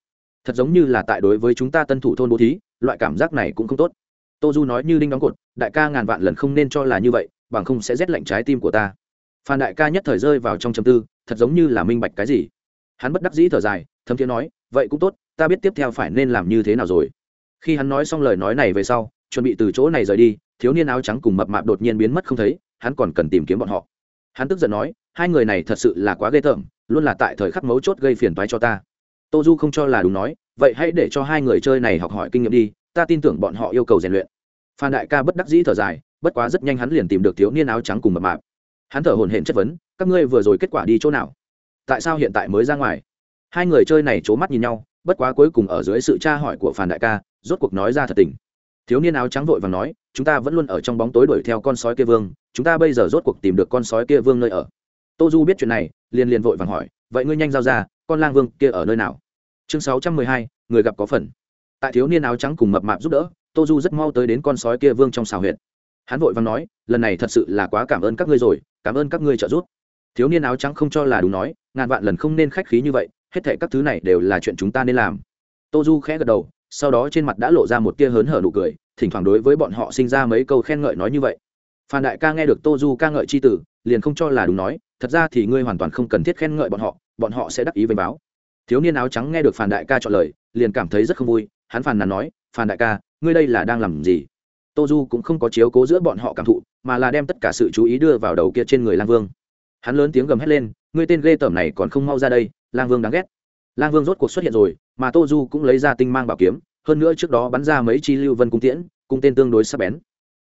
Thật giống như là tại đối với chúng ta tân thủ thôn bố thí, loại cảm giác này cũng không tốt. Tô du nói như đinh đóng cột, đại ca ngàn vạn lần không nên cho là như vậy, bằng không sẽ rét lạnh trái tim của ta phan đại ca nhất thời rơi vào trong châm tư, thật giống như là minh bạch cái gì. Hắn bất đắc dĩ thở dài, thấm thiế nói, vậy cũng tốt, ta biết tiếp theo phải nên làm như thế nào rồi. Khi hắn nói xong lời nói này về sau, chuẩn bị từ chỗ này rời đi, thiếu niên áo trắng cùng mập mạp đột nhiên biến mất không thấy, hắn còn cần tìm kiếm bọn họ. Hắn tức giận nói, hai người này thật sự là quá ghê tởm, luôn là tại thời khắc mấu chốt gây phiền toái cho ta. Tô du không cho là đúng nói, vậy hãy để cho hai người chơi này học hỏi kinh nghiệm đi, ta tin tưởng bọn họ yêu cầu rèn luyện. Phan đại ca bất đắc dĩ thở dài, bất quá rất nhanh hắn liền tìm được thiếu niên áo trắng cùng mập mạp hắn thở hổn hển chất vấn, các ngươi vừa rồi kết quả đi chỗ nào? Tại sao hiện tại mới ra ngoài? Hai người chơi này c h ố mắt nhìn nhau, bất quá cuối cùng ở dưới sự tra hỏi của phản đại ca, rốt cuộc nói ra thật tình. Thiếu niên áo trắng vội và nói, chúng ta vẫn luôn ở trong bóng tối đuổi theo con sói kia vương, chúng ta bây giờ rốt cuộc tìm được con sói kia vương nơi ở. Tô du biết chuyện này, liền liền vội vàng hỏi, vậy ngươi nhanh giao ra, con lang vương kia ở nơi nào? Chương sáu trăm mười hai, người gặp có phần. Tại thiếu niên áo trắng cùng mập mạp giúp đỡ, tô du rất mau tới đến con sói kia vương trong xào huyện hắn vội vàng nói, lần này thật sự là quá cảm ơn các ngươi rồi, cảm ơn các ngươi trợ giúp. Thiếu niên áo trắng không cho là đúng nói, ngàn vạn lần không nên khách khí như vậy, hết thệ các thứ này đều là chuyện chúng ta nên làm. Tô du khẽ gật đầu, sau đó trên mặt đã lộ ra một tia hớn hở nụ cười, thỉnh thoảng đối với bọn họ sinh ra mấy câu khen ngợi nói như vậy. Phan đại ca nghe được tô du ca ngợi c h i tử, liền không cho là đúng nói, thật ra thì ngươi hoàn toàn không cần thiết khen ngợi bọn họ bọn họ sẽ đắc ý với báo. Thiếu niên áo trắng nghe được phan đại ca chọn lời, liền cảm thấy rất không vui, hắn phàn nàn nói, phan đại ca, ngươi đây là đang làm gì? Tô du cũng không có chiếu cố giữa bọn họ cảm thụ, mà là đem tất cả sự chú ý đưa vào đầu kia trên người lang vương. Hắn lớn tiếng gầm hét lên, ngươi tên ghê tởm này còn không mau ra đây, lang vương đáng ghét. Lang vương rốt cuộc xuất hiện rồi, mà tô du cũng lấy ra tinh mang bảo kiếm, hơn nữa trước đó bắn ra mấy chi lưu vân cung tiễn, cung tên tương đối sắc bén.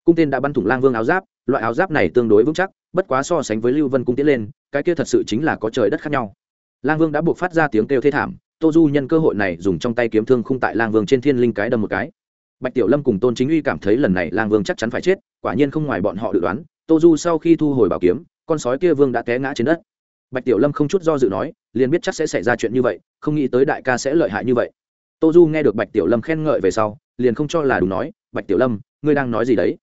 Cung tên đã bắn thủng lang vương áo giáp, loại áo giáp này tương đối vững chắc, bất quá so sánh với lưu vân cung tiễn lên, cái kia thật sự chính là có trời đất khác nhau. Lang vương đã buộc phát ra tiếng kêu thê thảm tô du nhân cơ hội này dùng trong tay kiếm thương khung tại lang vương trên thiên linh cái đâm một cái bạch tiểu lâm cùng tôn chính uy cảm thấy lần này lang vương chắc chắn phải chết, quả nhiên không ngoài bọn họ dự đoán. Tô du sau khi thu hồi bảo kiếm, con sói kia vương đã té ngã trên đất. Bạch tiểu lâm không chút do dự nói, liền biết chắc sẽ xảy ra chuyện như vậy, không nghĩ tới đại ca sẽ lợi hại như vậy. Tô du nghe được bạch tiểu lâm khen ngợi về sau, liền không cho là đúng nói, bạch tiểu lâm, ngươi đang nói gì đấy?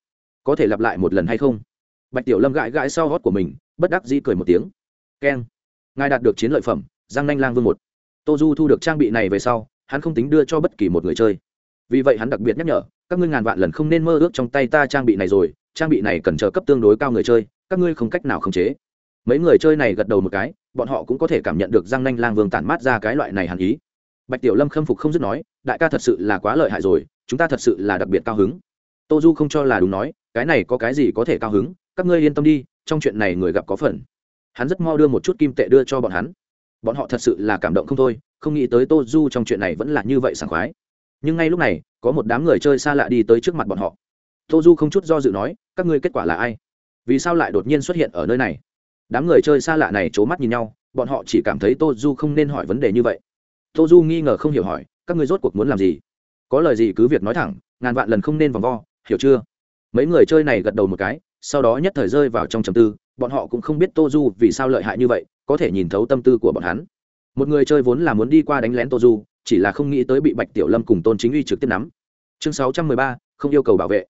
Có thể lặp lại một lần hay không? Bạch tiểu lâm gãi gãi sau hót của mình, bất đắc dĩ cười một tiếng. Keng, ngài đạt được chiến lợi phẩm, giang nanh lang vương một. Tô du thu được trang bị này về sau, hắn không tính đưa cho bất kỳ một người chơi vì vậy hắn đặc biệt nhắc nhở, các ngươi ngàn vạn lần không nên mơ ước trong tay ta trang bị này rồi, trang bị này cần chờ cấp tương đối cao người chơi, các ngươi không cách nào khống chế. Mấy người chơi này gật đầu một cái, bọn họ cũng có thể cảm nhận được giang nanh lang vương tản mát ra cái loại này hẳn ý. Bạch tiểu lâm khâm phục không dứt nói, đại ca thật sự là quá lợi hại rồi, chúng ta thật sự là đặc biệt cao hứng. Tô du không cho là đúng nói, cái này có cái gì có thể cao hứng, các ngươi yên tâm đi, trong chuyện này người gặp có phần. Hắn rất mo đưa một chút kim tệ đưa cho bọn hắn. Bọn họ thật sự là cảm động không thôi, không nghĩ tới tô du trong chuyện này vẫn là như vậy sảng khoái nhưng ngay lúc này, có một đám người chơi xa lạ đi tới trước mặt bọn họ. Tô du không chút do dự nói, các ngươi kết quả là ai? Vì sao lại đột nhiên xuất hiện ở nơi này? Đám người chơi xa lạ này c h ố mắt nhìn nhau, bọn họ chỉ cảm thấy tô du không nên hỏi vấn đề như vậy. Tô du nghi ngờ không hiểu hỏi, các ngươi rốt cuộc muốn làm gì? Có lời gì cứ việc nói thẳng, ngàn vạn lần không nên vòng vo, hiểu chưa? Mấy người chơi này gật đầu một cái, sau đó nhất thời rơi vào trong trầm tư, bọn họ cũng không biết tô du vì sao lợi hại như vậy, có thể nhìn thấu tâm tư của bọn hắn. Một người chơi vốn là muốn đi qua đánh lén tô du chỉ là không nghĩ tới bị bạch tiểu lâm cùng tôn chính uy trực tiếp nắm. Chương sáu trăm mười ba, không yêu cầu bảo vệ.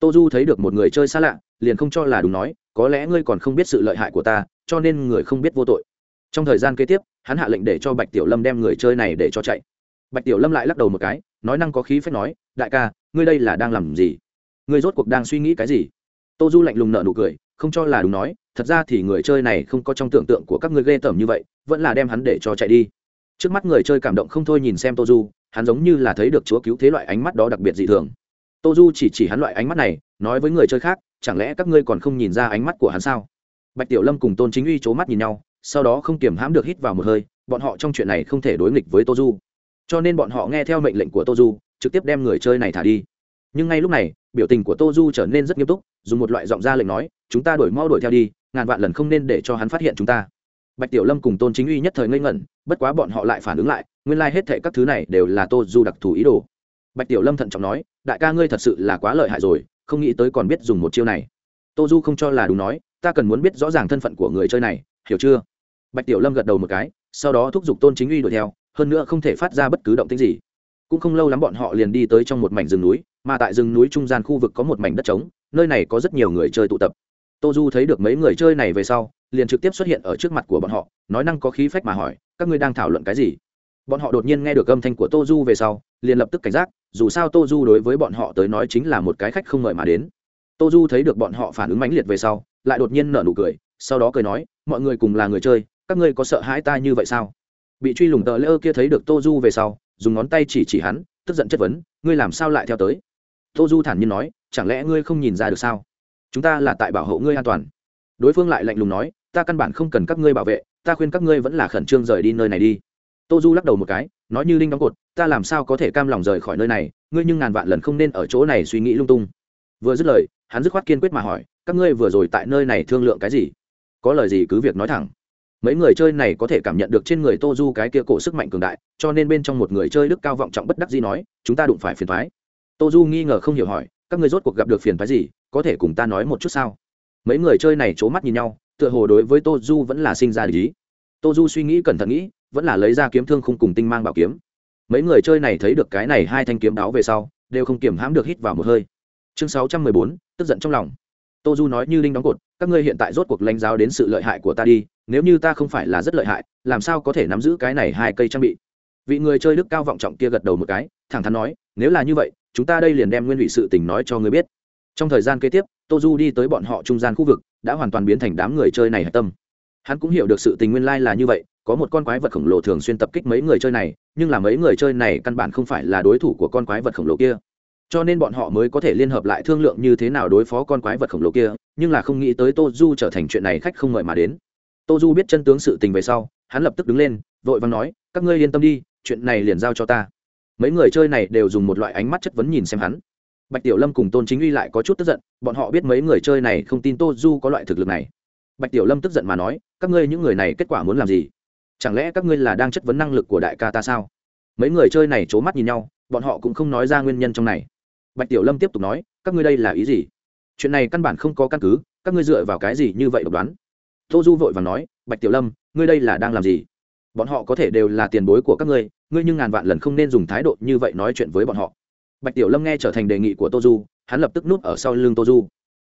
Tô du thấy được một người chơi xa lạ, liền không cho là đúng nói, có lẽ ngươi còn không biết sự lợi hại của ta, cho nên người không biết vô tội. Trong thời gian kế tiếp, hắn hạ lệnh để cho bạch tiểu lâm đem người chơi này để cho chạy. Bạch tiểu lâm lại lắc đầu một cái, nói năng có khí phép nói, đại ca, ngươi đây là đang làm gì? Ngươi rốt cuộc đang suy nghĩ cái gì? Tô du lạnh lùng nợ nụ cười, không cho là đúng nói, thật ra thì người chơi này không có trong tưởng tượng của các người ghê tởm như vậy, vẫn là đem hắn để cho chạy đi trước mắt người chơi cảm động không thôi nhìn xem tô du hắn giống như là thấy được chúa cứu thế loại ánh mắt đó đặc biệt dị thường. Tô du chỉ chỉ hắn loại ánh mắt này, nói với người chơi khác, chẳng lẽ các ngươi còn không nhìn ra ánh mắt của hắn sao? Bạch tiểu lâm cùng tôn chính uy c h ố mắt nhìn nhau, sau đó không kiềm hãm được hít vào một hơi, bọn họ trong chuyện này không thể đối nghịch với tô du cho nên bọn họ nghe theo mệnh lệnh của tô du trực tiếp đem người chơi này thả đi. Nhưng ngay lúc này, biểu tình của tô du trở nên rất nghiêm túc, dùng một loại giọng ra lệnh nói, chúng ta đổi mau đuổi theo đi, ngàn vạn lần không nên để cho hắn phát hiện chúng ta bạch tiểu lâm cùng tôn chính uy nhất thời ngây ngẩn, bất quá bọn họ lại phản ứng lại, nguyên lai、like、hết thệ các thứ này đều là tô du đặc thù ý đồ. Bạch tiểu lâm thận trọng nói, đại ca ngươi thật sự là quá lợi hại rồi, không nghĩ tới còn biết dùng một chiêu này. Tô du không cho là đúng nói, ta cần muốn biết rõ ràng thân phận của người chơi này, hiểu chưa? Bạch tiểu lâm gật đầu một cái, sau đó thúc giục tôn chính uy đuổi theo, hơn nữa không thể phát ra bất cứ động tĩnh gì. Cũng không lâu lắm bọn họ liền đi tới trong một mảnh rừng núi, mà tại rừng núi trung gian khu vực có một mảnh đất trống, nơi này có rất nhiều người chơi tụ tập. Tô du thấy được mấy người chơi này về sau liền trực tiếp xuất hiện ở trước mặt của bọn họ, nói năng có khí phách mà hỏi, các ngươi đang thảo luận cái gì? Bọn họ đột nhiên nghe được âm thanh của tô du về sau, liền lập tức cảnh giác, dù sao tô du đối với bọn họ tới nói chính là một cái khách không mời mà đến. Tô du thấy được bọn họ phản ứng mãnh liệt về sau, lại đột nhiên nở nụ cười, sau đó cười nói, mọi người cùng là người chơi, các ngươi có sợ hãi ta như vậy sao? Bị truy lùng tờ lễ ơ kia thấy được tô du về sau, dùng ngón tay chỉ chỉ hắn, tức giận chất vấn, ngươi làm sao lại theo tới? Tô du thản nhiên nói, chẳng lẽ ngươi không nhìn ra được sao? Chúng ta là tại bảo hộ ngươi an toàn. Đối phương lại lạnh lùng nói ta căn bản không cần các ngươi bảo vệ, ta khuyên các ngươi vẫn là khẩn trương rời đi nơi này đi. Tô du lắc đầu một cái, nói như linh đóng cột, ta làm sao có thể cam lòng rời khỏi nơi này, ngươi nhưng ngàn vạn lần không nên ở chỗ này suy nghĩ lung tung. Vừa dứt lời, hắn dứt khoát kiên quyết mà hỏi, các ngươi vừa rồi tại nơi này thương lượng cái gì? Có lời gì cứ việc nói thẳng. Mấy người chơi này có thể cảm nhận được trên người tô du cái kia cổ sức mạnh cường đại, cho nên bên trong một người chơi đức cao vọng trọng bất đắc gì nói, chúng ta đụng phải phiền thoái tô du nghi ngờ không hiểu hỏi, các ngươi rốt cuộc gặp được phiền thoái gì, có thể cùng ta nói một chút sao? Mấy người chơi này c h ố mắt nhìn nhau tựa hồ đối với tô du vẫn là sinh ra lý tô du suy nghĩ cẩn thận nghĩ, vẫn là lấy ra kiếm thương khung cùng tinh mang bảo kiếm. Mấy người chơi này thấy được cái này hai thanh kiếm đáo về sau, đều không kiểm hãm được hít vào một hơi. Chương sáu trăm mười bốn, tức giận trong lòng. Tô du nói như linh đóng cột, các ngươi hiện tại rốt cuộc lãnh giáo đến sự lợi hại của ta đi, nếu như ta không phải là rất lợi hại, làm sao có thể nắm giữ cái này hai cây trang bị? Vị người chơi đức cao vọng trọng kia gật đầu một cái, thẳng thắn nói, nếu là như vậy, chúng ta đây liền đem nguyên vị sự tình nói cho ngươi biết trong thời gian kế tiếp tô du đi tới bọn họ trung gian khu vực, đã hoàn toàn biến thành đám người chơi này hạch tâm. Hắn cũng hiểu được sự tình nguyên lai là như vậy, có một con quái vật khổng lồ thường xuyên tập kích mấy người chơi này, nhưng là mấy người chơi này căn bản không phải là đối thủ của con quái vật khổng lồ kia. Cho nên bọn họ mới có thể liên hợp lại thương lượng như thế nào đối phó con quái vật khổng lồ kia, nhưng là không nghĩ tới tô du trở thành chuyện này khách không mời mà đến. Tô du biết chân tướng sự tình về sau, hắn lập tức đứng lên, vội vàng nói, các ngươi yên tâm đi, chuyện này liền giao cho ta. Mấy người chơi này đều dùng một loại ánh mắt chất vấn nhìn xem hắn bạch tiểu lâm cùng tôn chính uy lại có chút tức giận, bọn họ biết mấy người chơi này không tin tô du có loại thực lực này. Bạch tiểu lâm tức giận mà nói, các ngươi những người này kết quả muốn làm gì? Chẳng lẽ các ngươi là đang chất vấn năng lực của đại ca ta sao? Mấy người chơi này c h ố mắt nhìn nhau, bọn họ cũng không nói ra nguyên nhân trong này. Bạch tiểu lâm tiếp tục nói, các ngươi đây là ý gì? Chuyện này căn bản không có căn cứ, các ngươi dựa vào cái gì như vậy độc đoán? Tô du vội và nói, bạch tiểu lâm, ngươi đây là đang làm gì? Bọn họ có thể đều là tiền bối của các ngươi ngươi nhưng ngàn vạn lần không nên dùng thái độ như vậy nói chuyện với bọn họ bạch tiểu lâm nghe trở thành đề nghị của tô du, hắn lập tức núp ở sau lưng tô du.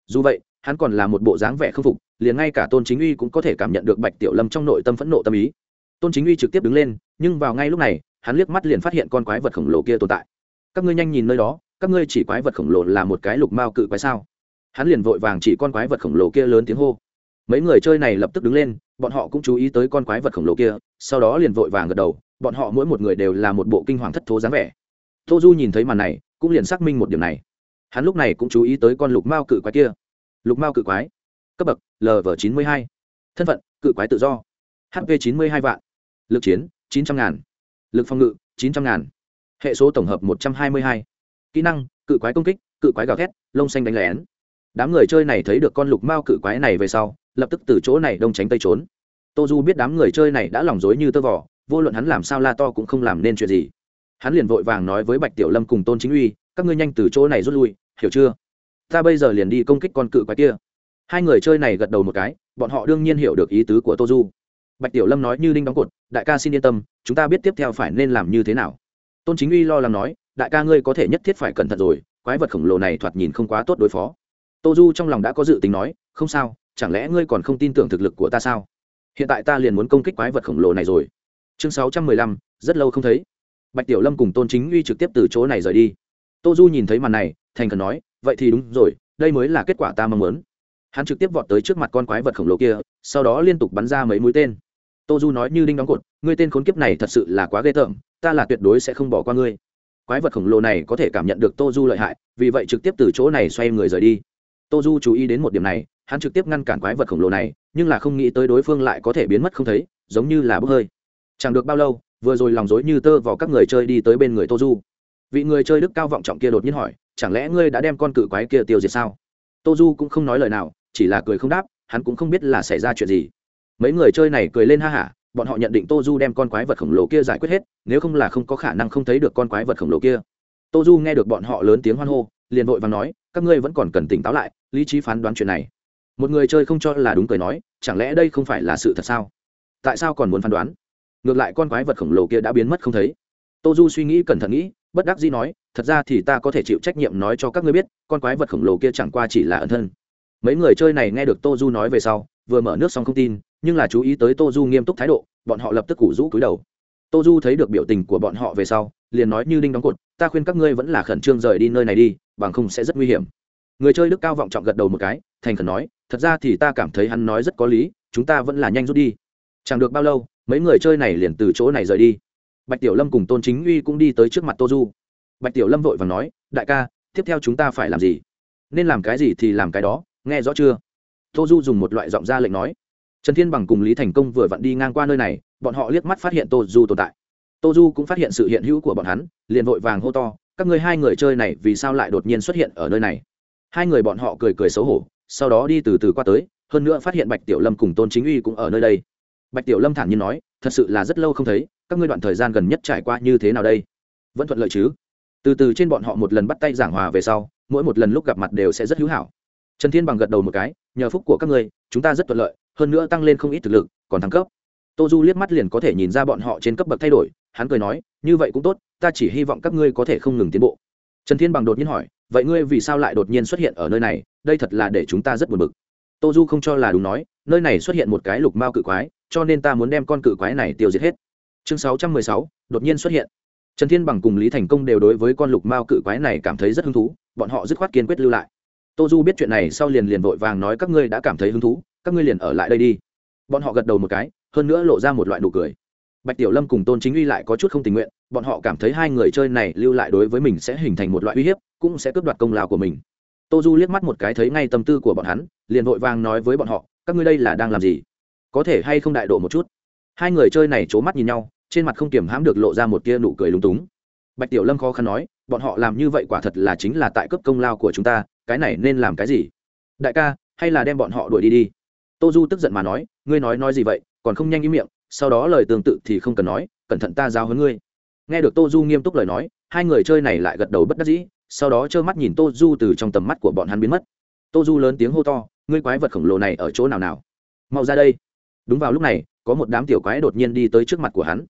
Dù vậy, hắn còn là một bộ dáng vẻ k phục, liền ngay cả tôn chính uy cũng có thể cảm nhận được bạch tiểu lâm trong nội tâm phẫn nộ tâm ý. Tôn chính uy trực tiếp đứng lên, nhưng vào ngay lúc này, hắn liếc mắt liền phát hiện con quái vật khổng lồ kia tồn tại. Các ngươi nhanh nhìn nơi đó, các ngươi chỉ quái vật khổng lồ là một cái lục mao cự quái sao? Hắn liền vội vàng chỉ con quái vật khổng lồ kia lớn tiếng hô. Mấy người chơi này lập tức đứng lên, bọn họ cũng chú ý tới con quái vật khổng lồ kia, sau đó liền vội vàng gật đầu, bọn họ mỗi một người đều là một bộ kinh hoàng thất thố dáng vẻ tô du nhìn thấy màn này, cũng liền xác minh một điểm này. Hắn lúc này cũng chú ý tới con lục mao cự quái kia. Lục mao cự quái. Cấp bậc lv chín mươi hai. Thân phận, cự quái tự do. Hp chín mươi hai vạn. Lực chiến, chín trăm ngàn. Lực phòng ngự, chín trăm ngàn. Hệ số tổng hợp một trăm hai mươi hai. Kỹ năng, cự quái công kích, cự quái gào thét, lông xanh đánh lén. Đám người chơi này thấy được con lục mao cự quái này về sau, lập tức từ chỗ này đông tránh tây trốn. Tô du biết đám người chơi này đã lòng dối như tơ vỏ vô luận hắn làm sao la to cũng không làm nên chuyện gì hắn liền vội vàng nói với bạch tiểu lâm cùng tôn chính uy, các ngươi nhanh từ chỗ này rút lui, hiểu chưa? Ta bây giờ liền đi công kích con cự quái kia. Hai người chơi này gật đầu một cái, bọn họ đương nhiên hiểu được ý tứ của tô du. Bạch tiểu lâm nói như đinh đóng cột, đại ca xin yên tâm, chúng ta biết tiếp theo phải nên làm như thế nào. Tôn chính uy lo lắng nói, đại ca ngươi có thể nhất thiết phải cẩn thận rồi, quái vật khổng lồ này thoạt nhìn không quá tốt đối phó. Tô du trong lòng đã có dự tính nói, không sao, chẳng lẽ ngươi còn không tin tưởng thực lực của ta sao? Hiện tại ta liền muốn công kích quái vật khổng lồ này rồi. Chương sáu trăm mười lăm, rất lâu không thấy bạch tiểu lâm cùng tôn chính uy trực tiếp từ chỗ này rời đi. Tô du nhìn thấy màn này, thành cần nói, vậy thì đúng rồi, đây mới là kết quả ta mong muốn. Hắn trực tiếp vọt tới trước mặt con quái vật khổng lồ kia, sau đó liên tục bắn ra mấy mũi tên. Tô du nói như đinh đóng cột, ngươi tên khốn kiếp này thật sự là quá ghê tởm, ta là tuyệt đối sẽ không bỏ qua ngươi. Quái vật khổng lồ này có thể cảm nhận được tô du lợi hại, vì vậy trực tiếp từ chỗ này xoay người rời đi. Tô du chú ý đến một điểm này, hắn trực tiếp ngăn cản quái vật khổng lồ này, nhưng là không nghĩ tới đối phương lại có thể biến mất không thấy, giống như là bốc hơi. Chẳng được bao lâu vừa rồi lòng dối như tơ vào các người chơi đi tới bên người tô du vị người chơi đức cao vọng trọng kia đột nhiên hỏi, chẳng lẽ ngươi đã đem con cự quái kia tiêu diệt sao? Tô du cũng không nói lời nào, chỉ là cười không đáp, hắn cũng không biết là xảy ra chuyện gì. Mấy người chơi này cười lên ha hả, bọn họ nhận định tô du đem con quái vật khổng lồ kia giải quyết hết, nếu không là không có khả năng không thấy được con quái vật khổng lồ kia. Tô du nghe được bọn họ lớn tiếng hoan hô, liền vội và nói, các ngươi vẫn còn cần tỉnh táo lại, lý trí phán đoán chuyện này. Một người chơi không cho là đúng cười nói, chẳng lẽ đây không phải là sự thật sao? Tại sao còn muốn phán đoán? Ngược lại con quái vật khổng lồ kia đã biến mất không thấy. Tô du suy nghĩ cẩn thận nghĩ, bất đắc dĩ nói, thật ra thì ta có thể chịu trách nhiệm nói cho các ngươi biết, con quái vật khổng lồ kia chẳng qua chỉ là ẩn thân. Mấy người chơi này nghe được tô du nói về sau, vừa mở nước xong không tin, nhưng là chú ý tới tô du nghiêm túc thái độ, bọn họ lập tức củ rũ cúi đầu. Tô du thấy được biểu tình của bọn họ về sau, liền nói như đinh đóng cột, ta khuyên các ngươi vẫn là khẩn trương rời đi nơi này đi, bằng không sẽ rất nguy hiểm. Người chơi đức cao vọng trọng gật đầu một cái, thành khẩn nói, thật ra thì ta cảm thấy hắn nói rất có lý, chúng ta vẫn là nhanh rút đi. Chẳng được bao lâu mấy người chơi này liền từ chỗ này rời đi. Bạch tiểu lâm cùng tôn chính uy cũng đi tới trước mặt tô du. Bạch tiểu lâm vội và nói, đại ca, tiếp theo chúng ta phải làm gì? Nên làm cái gì thì làm cái đó, nghe rõ chưa? Tô du dùng một loại giọng ra lệnh nói. Trần thiên bằng cùng lý thành công vừa vặn đi ngang qua nơi này, bọn họ liếc mắt phát hiện tô du tồn tại. Tô du cũng phát hiện sự hiện hữu của bọn hắn, liền vội vàng hô to, các ngươi hai người chơi này vì sao lại đột nhiên xuất hiện ở nơi này? Hai người bọn họ cười cười xấu hổ, sau đó đi từ từ qua tới, hơn nữa phát hiện bạch tiểu lâm cùng tôn chính uy cũng ở nơi đây bạch tiểu lâm thản nhiên nói, thật sự là rất lâu không thấy, các ngươi đoạn thời gian gần nhất trải qua như thế nào đây? Vẫn thuận lợi chứ? Từ từ trên bọn họ một lần bắt tay giảng hòa về sau, mỗi một lần lúc gặp mặt đều sẽ rất hữu hảo. Trần thiên bằng gật đầu một cái, nhờ phúc của các ngươi, chúng ta rất thuận lợi, hơn nữa tăng lên không ít thực lực, còn thăng cấp. Tô du liếc mắt liền có thể nhìn ra bọn họ trên cấp bậc thay đổi, hắn cười nói, như vậy cũng tốt, ta chỉ hy vọng các ngươi có thể không ngừng tiến bộ. Trần thiên bằng đột nhiên hỏi, vậy ngươi vì sao lại đột nhiên xuất hiện ở nơi này? Đây thật là để chúng ta rất buồn bực. Tô du không cho là đúng nói, nơi này xuất hiện một cái lục mao cự quái cho nên ta muốn đem con cự quái này tiêu diệt hết. Chương sáu trăm mười sáu, đột nhiên xuất hiện. Trần thiên bằng cùng lý thành công đều đối với con lục mao cự quái này cảm thấy rất hứng thú, bọn họ dứt khoát kiên quyết lưu lại. Tô du biết chuyện này sau liền liền vội vàng nói các ngươi đã cảm thấy hứng thú, các ngươi liền ở lại đây đi. Bọn họ gật đầu một cái, hơn nữa lộ ra một loại nụ cười. Bạch tiểu lâm cùng tôn chính uy lại có chút không tình nguyện, bọn họ cảm thấy hai người chơi này lưu lại đối với mình sẽ hình thành một loại uy hiếp, cũng sẽ cướp đoạt công lao của mình. Tô du liếc mắt một cái thấy ngay tâm tư của bọn hắn, liền vội vàng nói với bọn họ, các ngươi đây là đang làm gì? Có thể hay không đại độ một chút. Hai người chơi này c h ố mắt nhìn nhau, trên mặt không kiềm hãm được lộ ra một tia nụ cười lúng túng. Bạch tiểu lâm khó khăn nói, bọn họ làm như vậy quả thật là chính là tại cấp công lao của chúng ta, cái này nên làm cái gì? Đại ca, hay là đem bọn họ đuổi đi đi. Tô du tức giận mà nói, ngươi nói nói gì vậy, còn không nhanh ý miệng, sau đó lời tương tự thì không cần nói, cẩn thận ta giao hơn ngươi. Nghe được tô du nghiêm túc lời nói, hai người chơi này lại gật đầu bất đắc dĩ, sau đó trơ mắt nhìn tô du từ trong tầm mắt của bọn hắn biến mất. Tô du lớn tiếng hô to, ngươi quái vật khổng lồ này ở chỗ nào nào? Mau ra đây đúng vào lúc này, có một đám tiểu quái đột nhiên đi tới trước mặt của hắn.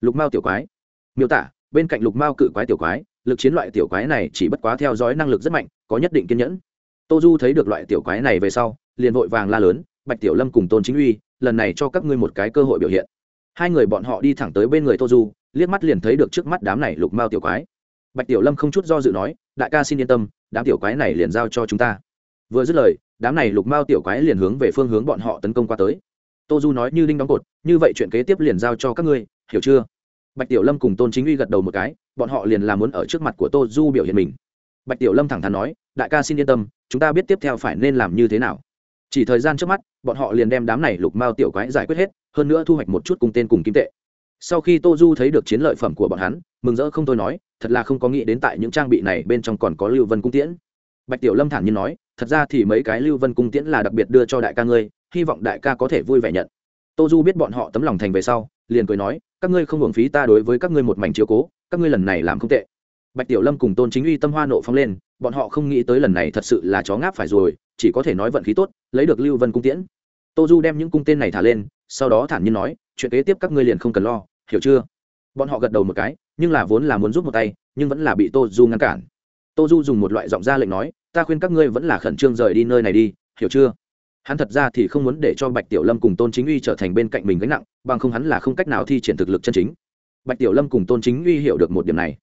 Lục mao tiểu quái. Miêu tả, bên cạnh lục mao cự quái tiểu quái, lực chiến loại tiểu quái này chỉ bất quá theo dõi năng lực rất mạnh, có nhất định kiên nhẫn. Tô du thấy được loại tiểu quái này về sau, liền vội vàng la lớn, bạch tiểu lâm cùng tôn chính uy, lần này cho các ngươi một cái cơ hội biểu hiện. Hai người bọn họ đi thẳng tới bên người tô du, liếc mắt liền thấy được trước mắt đám này lục mao tiểu quái. Bạch tiểu lâm không chút do dự nói, đại ca xin yên tâm, đám tiểu quái này liền giao cho chúng ta. Vừa dứt lời, đám này lục mao tiểu quái liền hướng về phương hướng bọn họ tấn công qua tới tô du nói như đinh đóng cột, như vậy chuyện kế tiếp liền giao cho các ngươi, hiểu chưa? Bạch tiểu lâm cùng tôn chính uy gật đầu một cái, bọn họ liền làm muốn ở trước mặt của tô du biểu hiện mình. Bạch tiểu lâm thẳng thắn nói, đại ca xin yên tâm, chúng ta biết tiếp theo phải nên làm như thế nào. Chỉ thời gian trước mắt, bọn họ liền đem đám này lục mao tiểu quái giải quyết hết, hơn nữa thu hoạch một chút cùng tên cùng kim tệ. Sau khi tô du thấy được chiến lợi phẩm của bọn hắn, mừng rỡ không thôi nói, thật là không có nghĩ đến tại những trang bị này bên trong còn có lưu vân cung tiễn. Bạch tiểu lâm thản nhiên nói, thật ra thì mấy cái lưu vân cung tiễn là đặc biệt đưa cho đại ca ngươi hy vọng đại ca có thể vui vẻ nhận. Tô du biết bọn họ tấm lòng thành về sau, liền cười nói, các ngươi không hưởng phí ta đối với các ngươi một mảnh chiếu cố, các ngươi lần này làm không tệ. Bạch tiểu lâm cùng tôn chính uy tâm hoa nộ phóng lên, bọn họ không nghĩ tới lần này thật sự là chó ngáp phải rồi, chỉ có thể nói vận khí tốt, lấy được lưu vân cung tiễn. Tô du đem những cung tên này thả lên, sau đó thản nhiên nói, chuyện kế tiếp các ngươi liền không cần lo, hiểu chưa? Bọn họ gật đầu một cái, nhưng là vốn là muốn giúp một tay, nhưng vẫn là bị tô du ngăn cản. Tô du dùng một loại giọng ra lệnh nói, ta khuyên các ngươi vẫn là khẩn trương rời đi nơi này đi, hiểu chưa? Hắn thật ra thì không muốn để cho bạch tiểu lâm cùng tôn chính uy trở thành bên cạnh mình gánh nặng, bằng không hắn là không cách nào thi triển thực lực chân chính. Bạch tiểu lâm cùng tôn chính uy hiểu được một điểm này.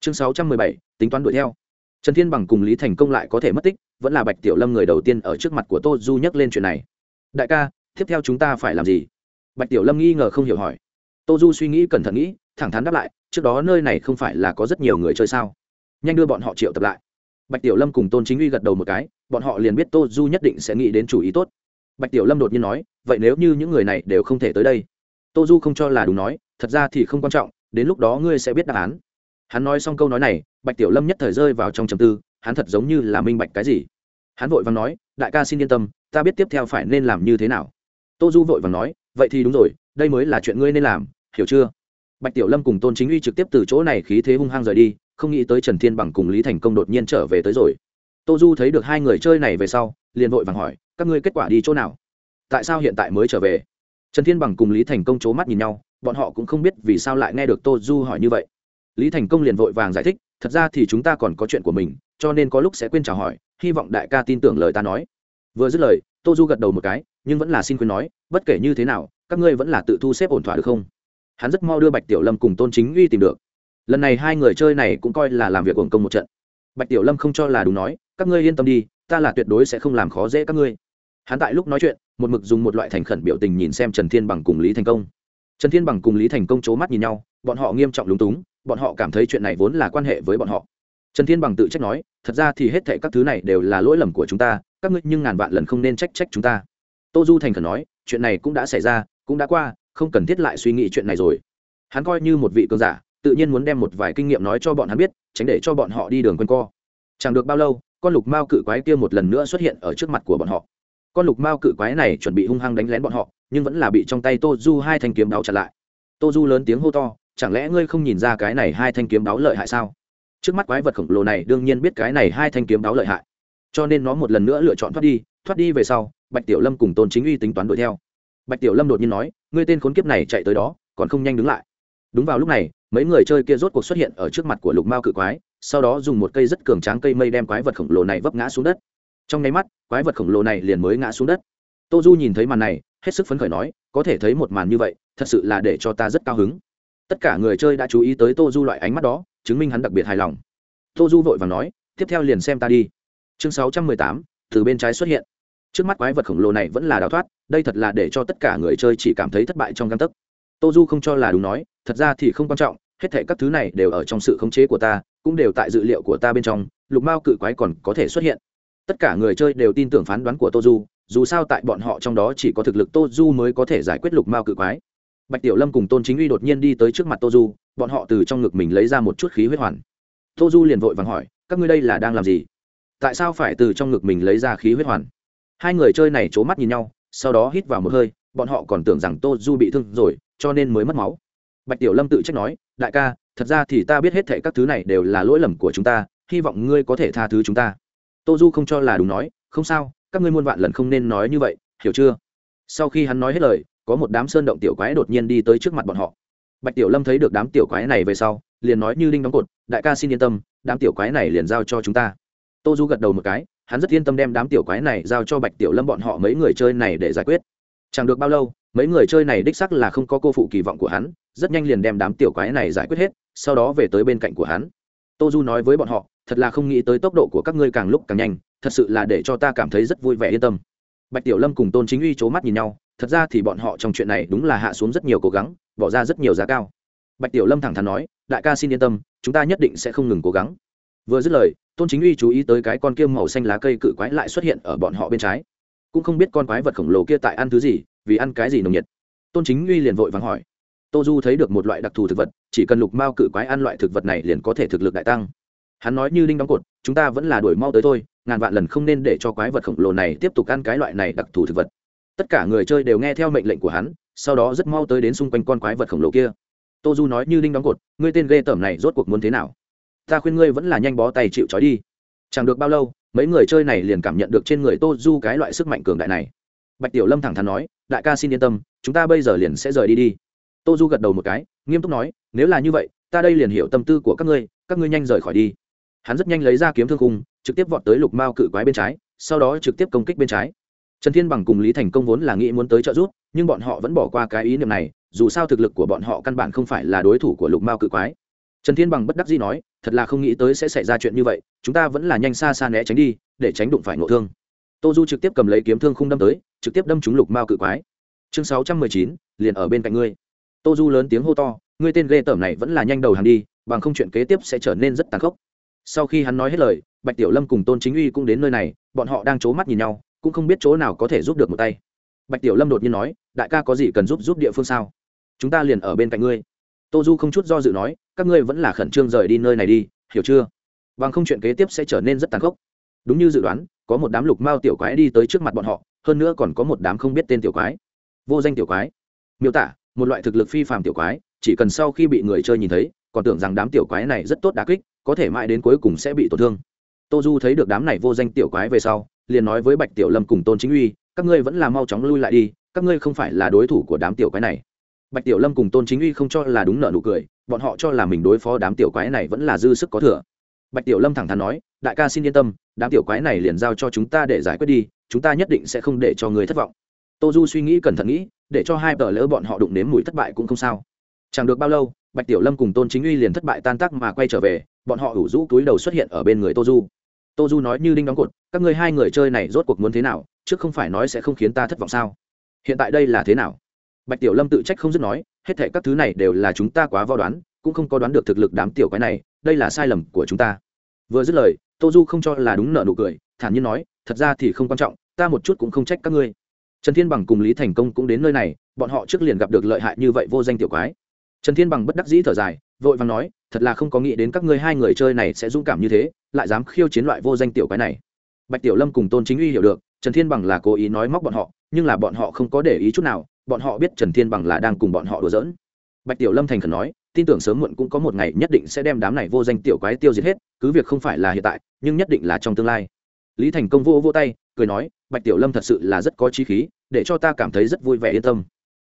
Chương sáu trăm mười bảy, tính toán đuổi theo. Trần thiên bằng cùng lý thành công lại có thể mất tích, vẫn là bạch tiểu lâm người đầu tiên ở trước mặt của tô du nhắc lên chuyện này. Đại ca, tiếp theo chúng ta phải làm gì? Bạch tiểu lâm nghi ngờ không hiểu hỏi. Tô du suy nghĩ cẩn thận nghĩ, thẳng thắn đáp lại, trước đó nơi này không phải là có rất nhiều người chơi sao? Nhanh đưa bọn họ triệu tập lại bạch tiểu lâm cùng tôn chính uy gật đầu một cái, bọn họ liền biết tô du nhất định sẽ nghĩ đến chủ ý tốt. Bạch tiểu lâm đột nhiên nói, vậy nếu như những người này đều không thể tới đây? Tô du không cho là đúng nói, thật ra thì không quan trọng, đến lúc đó ngươi sẽ biết đáp án. Hắn nói xong câu nói này, bạch tiểu lâm nhất thời rơi vào trong trầm tư, hắn thật giống như là minh bạch cái gì. Hắn vội vàng nói, đại ca xin yên tâm, ta biết tiếp theo phải nên làm như thế nào. Tô du vội vàng nói, vậy thì đúng rồi, đây mới là chuyện ngươi nên làm, hiểu chưa? Bạch tiểu lâm cùng tôn chính uy trực tiếp từ chỗ này khí thế hung hăng rời đi không nghĩ tới trần thiên bằng cùng lý thành công đột nhiên trở về tới rồi. Tô du thấy được hai người chơi này về sau, liền vội vàng hỏi, các ngươi kết quả đi chỗ nào? Tại sao hiện tại mới trở về? Trần thiên bằng cùng lý thành công c h ố mắt nhìn nhau, bọn họ cũng không biết vì sao lại nghe được tô du hỏi như vậy. Lý thành công liền vội vàng giải thích, thật ra thì chúng ta còn có chuyện của mình, cho nên có lúc sẽ quên chào hỏi, hy vọng đại ca tin tưởng lời ta nói. Vừa dứt lời, tô du gật đầu một cái, nhưng vẫn là xin khuyên nói, bất kể như thế nào, các ngươi vẫn là tự thu xếp ổn thỏa được không? Hắn rất mau đưa bạch tiểu lâm cùng tôn chính uy tìm được lần này hai người chơi này cũng coi là làm việc uổng công một trận. Bạch tiểu lâm không cho là đúng nói, các ngươi yên tâm đi, ta là tuyệt đối sẽ không làm khó dễ các ngươi. Hắn tại lúc nói chuyện, một mực dùng một loại thành khẩn biểu tình nhìn xem trần thiên bằng cùng lý thành công. Trần thiên bằng cùng lý thành công c h ố mắt nhìn nhau, bọn họ nghiêm trọng lúng túng, bọn họ cảm thấy chuyện này vốn là quan hệ với bọn họ. Trần thiên bằng tự trách nói, thật ra thì hết thệ các thứ này đều là lỗi lầm của chúng ta, các ngươi nhưng ngàn vạn lần không nên trách trách chúng ta. Tô du thành khẩn nói, chuyện này cũng đã xảy ra, cũng đã qua, không cần thiết lại suy nghĩ chuyện này rồi. Hắn coi như một vị cơn giả tự nhiên muốn đem một vài kinh nghiệm nói cho bọn hắn biết, tránh để cho bọn họ đi đường q u a n co. Chẳng được bao lâu, con lục mao cự quái kia một lần nữa xuất hiện ở trước mặt của bọn họ. Con lục mao cự quái này chuẩn bị hung hăng đánh lén bọn họ, nhưng vẫn là bị trong tay tô du hai thanh kiếm đáo chặn lại. Tô du lớn tiếng hô to, chẳng lẽ ngươi không nhìn ra cái này hai thanh kiếm đáo lợi hại sao? Trước mắt quái vật khổng lồ này đương nhiên biết cái này hai thanh kiếm đáo lợi hại. Cho nên nó một lần nữa lựa chọn thoát đi thoát đi về sau, bạch tiểu lâm cùng tôn chính uy tính toán đuổi theo. Bạch tiểu lâm đột nhiên nói, ngươi tên khốn kiếp này chạy tới đó, còn không nhanh đứng lại. Đúng vào lúc này mấy người chơi kia rốt cuộc xuất hiện ở trước mặt của lục mao cự quái, sau đó dùng một cây rất cường tráng cây mây đem quái vật khổng lồ này vấp ngã xuống đất. Trong nháy mắt, quái vật khổng lồ này liền mới ngã xuống đất. Tô du nhìn thấy màn này, hết sức phấn khởi nói, có thể thấy một màn như vậy, thật sự là để cho ta rất cao hứng. Tất cả người chơi đã chú ý tới tô du loại ánh mắt đó, chứng minh hắn đặc biệt hài lòng. Tô du vội và nói, tiếp theo liền xem ta đi. Chương sáu trăm mười tám, từ bên trái xuất hiện. Trước mắt quái vật khổng lồ này vẫn là đào thoát, đây thật là để cho tất cả người chơi chỉ cảm thấy thất bại trong găng tấc tô du không cho là đúng nói, thật ra thì không quan trọng, hết thể các thứ này đều ở trong sự khống chế của ta, cũng đều tại dự liệu của ta bên trong, lục mao cự quái còn có thể xuất hiện. Tất cả người chơi đều tin tưởng phán đoán của tô du dù sao tại bọn họ trong đó chỉ có thực lực tô du mới có thể giải quyết lục mao cự quái. Bạch tiểu lâm cùng tôn chính uy đột nhiên đi tới trước mặt tô du bọn họ từ trong ngực mình lấy ra một chút khí huyết hoàn. Tô du liền vội vàng hỏi, các ngươi đây là đang làm gì? Tại sao phải từ trong ngực mình lấy ra khí huyết hoàn? Hai người chơi này c h ố mắt nhìn nhau, sau đó hít vào một hơi, bọn họ còn tưởng rằng tô du bị thương rồi cho nên mới mất máu. Bạch tiểu lâm tự trách nói, đại ca, thật ra thì ta biết hết thệ các thứ này đều là lỗi lầm của chúng ta, hy vọng ngươi có thể tha thứ chúng ta. Tô du không cho là đúng nói, không sao, các ngươi muôn vạn lần không nên nói như vậy, hiểu chưa? Sau khi hắn nói hết lời, có một đám sơn động tiểu quái đột nhiên đi tới trước mặt bọn họ. Bạch tiểu lâm thấy được đám tiểu quái này về sau, liền nói như đinh đóng cột, đại ca xin yên tâm, đám tiểu quái này liền giao cho chúng ta. Tô du gật đầu một cái, hắn rất yên tâm đem đám tiểu quái này giao cho bạch tiểu lâm bọn họ mấy người chơi này để giải quyết. Chẳng được bao lâu mấy người chơi này đích sắc là không có cô phụ kỳ vọng của hắn, rất nhanh liền đem đám tiểu quái này giải quyết hết, sau đó về tới bên cạnh của hắn. Tô du nói với bọn họ, thật là không nghĩ tới tốc độ của các ngươi càng lúc càng nhanh, thật sự là để cho ta cảm thấy rất vui vẻ yên tâm. Bạch tiểu lâm cùng tôn chính uy c h ố mắt nhìn nhau, thật ra thì bọn họ trong chuyện này đúng là hạ xuống rất nhiều cố gắng, bỏ ra rất nhiều giá cao. Bạch tiểu lâm thẳng thắn nói, đại ca xin yên tâm, chúng ta nhất định sẽ không ngừng cố gắng. Vừa dứt lời, tôn chính uy chú ý tới cái con kia màu xanh lá cây cự quái lại xuất hiện ở bọn họ bên trái. Cũng không biết con quái vật khổng lồ kia tại ăn thứ gì vì ăn cái gì nồng nhiệt? Tôn chính uy liền vội vàng hỏi. Tô du thấy được một loại đặc thù thực vật, chỉ cần lục mao cự quái ăn loại thực vật này liền có thể thực lực đại tăng. Hắn nói như đinh đóng cột, chúng ta vẫn là đuổi mau tới thôi, ngàn vạn lần không nên để cho quái vật khổng lồ này tiếp tục ăn cái loại này đặc thù thực vật. Tất cả người chơi đều nghe theo mệnh lệnh của hắn, sau đó rất mau tới đến xung quanh con quái vật khổng lồ kia. Tô du nói như đinh đóng cột, ngươi tên ghê tởm này rốt cuộc muốn thế nào? Ta khuyên ngươi vẫn là nhanh bó tay chịu trói đi. Chẳng được bao lâu, mấy người chơi này liền cảm nhận được trên người tô du cái loại sức mạnh cường đại này. Bạch tiểu lâm thẳng thắn nói đại ca xin yên tâm, chúng ta bây giờ liền sẽ rời đi đi. Tô du gật đầu một cái, nghiêm túc nói, nếu là như vậy, ta đây liền hiểu tâm tư của các ngươi các ngươi nhanh rời khỏi đi. Hắn rất nhanh lấy ra kiếm thương khung, trực tiếp vọt tới lục mao cự quái bên trái, sau đó trực tiếp công kích bên trái. Trần thiên bằng cùng lý thành công vốn là nghĩ muốn tới trợ giúp, nhưng bọn họ vẫn bỏ qua cái ý niệm này, dù sao thực lực của bọn họ căn bản không phải là đối thủ của lục mao cự quái. Trần thiên bằng bất đắc dĩ nói, thật là không nghĩ tới sẽ xảy ra chuyện như vậy, chúng ta vẫn là nhanh xa xa né tránh đi, để tránh đụng phải ngộ thương tô du trực tiếp cầm lấy kiếm thương không đâm tới, trực tiếp đâm trúng lục mao cự quái. Chương sáu trăm mười chín, liền ở bên cạnh ngươi. Tô du lớn tiếng hô to, ngươi tên ghê tởm này vẫn là nhanh đầu hàng đi, bằng không chuyện kế tiếp sẽ trở nên rất tàn khốc. Sau khi hắn nói hết lời, bạch tiểu lâm cùng tôn chính uy cũng đến nơi này, bọn họ đang c h ố mắt nhìn nhau, cũng không biết chỗ nào có thể giúp được một tay. Bạch tiểu lâm đột nhiên nói, đại ca có gì cần giúp giúp địa phương sao? Chúng ta liền ở bên cạnh ngươi. Tô du không chút do dự nói, các ngươi vẫn là khẩn trương rời đi nơi này đi, hiểu chưa? Bằng không chuyện kế tiếp sẽ trở nên rất tàn khốc. Đúng như dự đoán có một đám lục mao tiểu quái đi tới trước mặt bọn họ, hơn nữa còn có một đám không biết tên tiểu quái. Vô danh tiểu quái. Miêu tả, một loại thực lực phi phàm tiểu quái, chỉ cần sau khi bị người chơi nhìn thấy, còn tưởng rằng đám tiểu quái này rất tốt đá kích, có thể mãi đến cuối cùng sẽ bị tổn thương. Tô du thấy được đám này vô danh tiểu quái về sau, liền nói với bạch tiểu lâm cùng tôn chính uy, các ngươi vẫn là mau chóng lui lại đi, các ngươi không phải là đối thủ của đám tiểu quái này. Bạch tiểu lâm cùng tôn chính uy không cho là đúng nợ nụ cười, bọn họ cho là mình đối phó đám tiểu quái này vẫn là dư sức có thừa. Bạch tiểu lâm thẳng thắn nói, đại ca xin yên tâm đám tiểu quái này liền giao cho chúng ta để giải quyết đi, chúng ta nhất định sẽ không để cho người thất vọng. Tô du suy nghĩ cẩn thận nghĩ, để cho hai tờ lỡ bọn họ đụng nếm mùi thất bại cũng không sao. Chẳng được bao lâu, bạch tiểu lâm cùng tôn chính uy liền thất bại tan tác mà quay trở về, bọn họ ủ rũ túi đầu xuất hiện ở bên người tô du. Tô du nói như đinh đóng cột, các ngươi hai người chơi này rốt cuộc muốn thế nào trước không phải nói sẽ không khiến ta thất vọng sao? Hiện tại đây là thế nào? Bạch tiểu lâm tự trách không dứt nói, hết thể các thứ này đều là chúng ta quá vo đoán, cũng không có đoán được thực lực đám tiểu quái này, đây là sai lầm của chúng ta. Vừa dứt lời tô du không cho là đúng nợ nụ cười, thản nhiên nói, thật ra thì không quan trọng, ta một chút cũng không trách các ngươi. Trần thiên bằng cùng lý thành công cũng đến nơi này, bọn họ trước liền gặp được lợi hại như vậy vô danh tiểu quái. Trần thiên bằng bất đắc dĩ thở dài, vội vàng nói, thật là không có nghĩ đến các ngươi hai người chơi này sẽ dũng cảm như thế, lại dám khiêu chiến loại vô danh tiểu quái này. Bạch tiểu lâm cùng tôn chính uy hiểu được, trần thiên bằng là cố ý nói móc bọn họ, nhưng là bọn họ không có để ý chút nào, bọn họ biết trần thiên bằng là đang cùng bọn họ đùa giỡn. Bạch tiểu lâm thành khẩn nói tin tưởng sớm muộn cũng có một ngày nhất định sẽ đem đám này vô danh tiểu quái tiêu diệt hết, cứ việc không phải là hiện tại, nhưng nhất định là trong tương lai. Lý thành công vô vô tay, cười nói, bạch tiểu lâm thật sự là rất có trí khí, để cho ta cảm thấy rất vui vẻ yên tâm.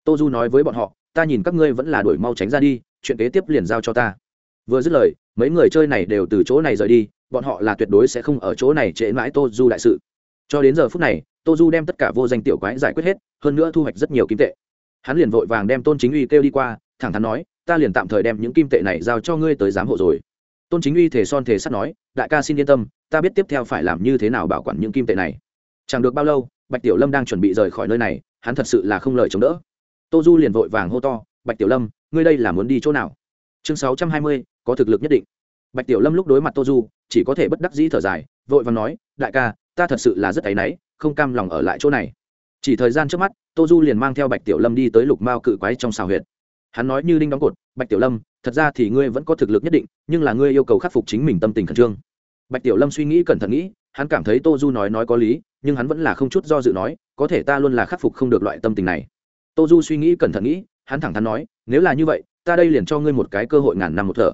Tô du nói với bọn họ, ta nhìn các ngươi vẫn là đuổi mau tránh ra đi, chuyện kế tiếp liền giao cho ta. Vừa dứt lời, mấy người chơi này đều từ chỗ này rời đi, bọn họ là tuyệt đối sẽ không ở chỗ này trễ mãi tô du đại sự. Cho đến giờ phút này, tô du đem tất cả vô danh tiểu quái giải quyết hết, hơn nữa thu hoạch rất nhiều kim tệ. Hắn liền vội vàng đem tôn chính uy kêu đi qua, thẳng thắn nói ta liền tạm thời đem những kim tệ này giao cho ngươi tới giám hộ rồi. Tôn chính uy thể son thể sắt nói, đại ca xin yên tâm, ta biết tiếp theo phải làm như thế nào bảo quản những kim tệ này. Chẳng được bao lâu, bạch tiểu lâm đang chuẩn bị rời khỏi nơi này, hắn thật sự là không lời chống đỡ. Tô du liền vội vàng hô to, bạch tiểu lâm, ngươi đây là muốn đi chỗ nào? Chương sáu trăm hai mươi, có thực lực nhất định. Bạch tiểu lâm lúc đối mặt tô du, chỉ có thể bất đắc dĩ thở dài, vội vàng nói, đại ca, ta thật sự là rất áy náy, không cam lòng ở lại chỗ này. Chỉ thời gian trước mắt, tô du liền mang theo bạch tiểu lâm đi tới lục mao cự quái trong xào huyệt hắn nói như đinh đóng cột, bạch tiểu lâm, thật ra thì ngươi vẫn có thực lực nhất định, nhưng là ngươi yêu cầu khắc phục chính mình tâm tình khẩn trương. Bạch tiểu lâm suy nghĩ cẩn thận nghĩ, hắn cảm thấy tô du nói nói có lý, nhưng hắn vẫn là không chút do dự nói, có thể ta luôn là khắc phục không được loại tâm tình này. Tô du suy nghĩ cẩn thận nghĩ, hắn thẳng thắn nói, nếu là như vậy, ta đây liền cho ngươi một cái cơ hội ngàn năm một thở.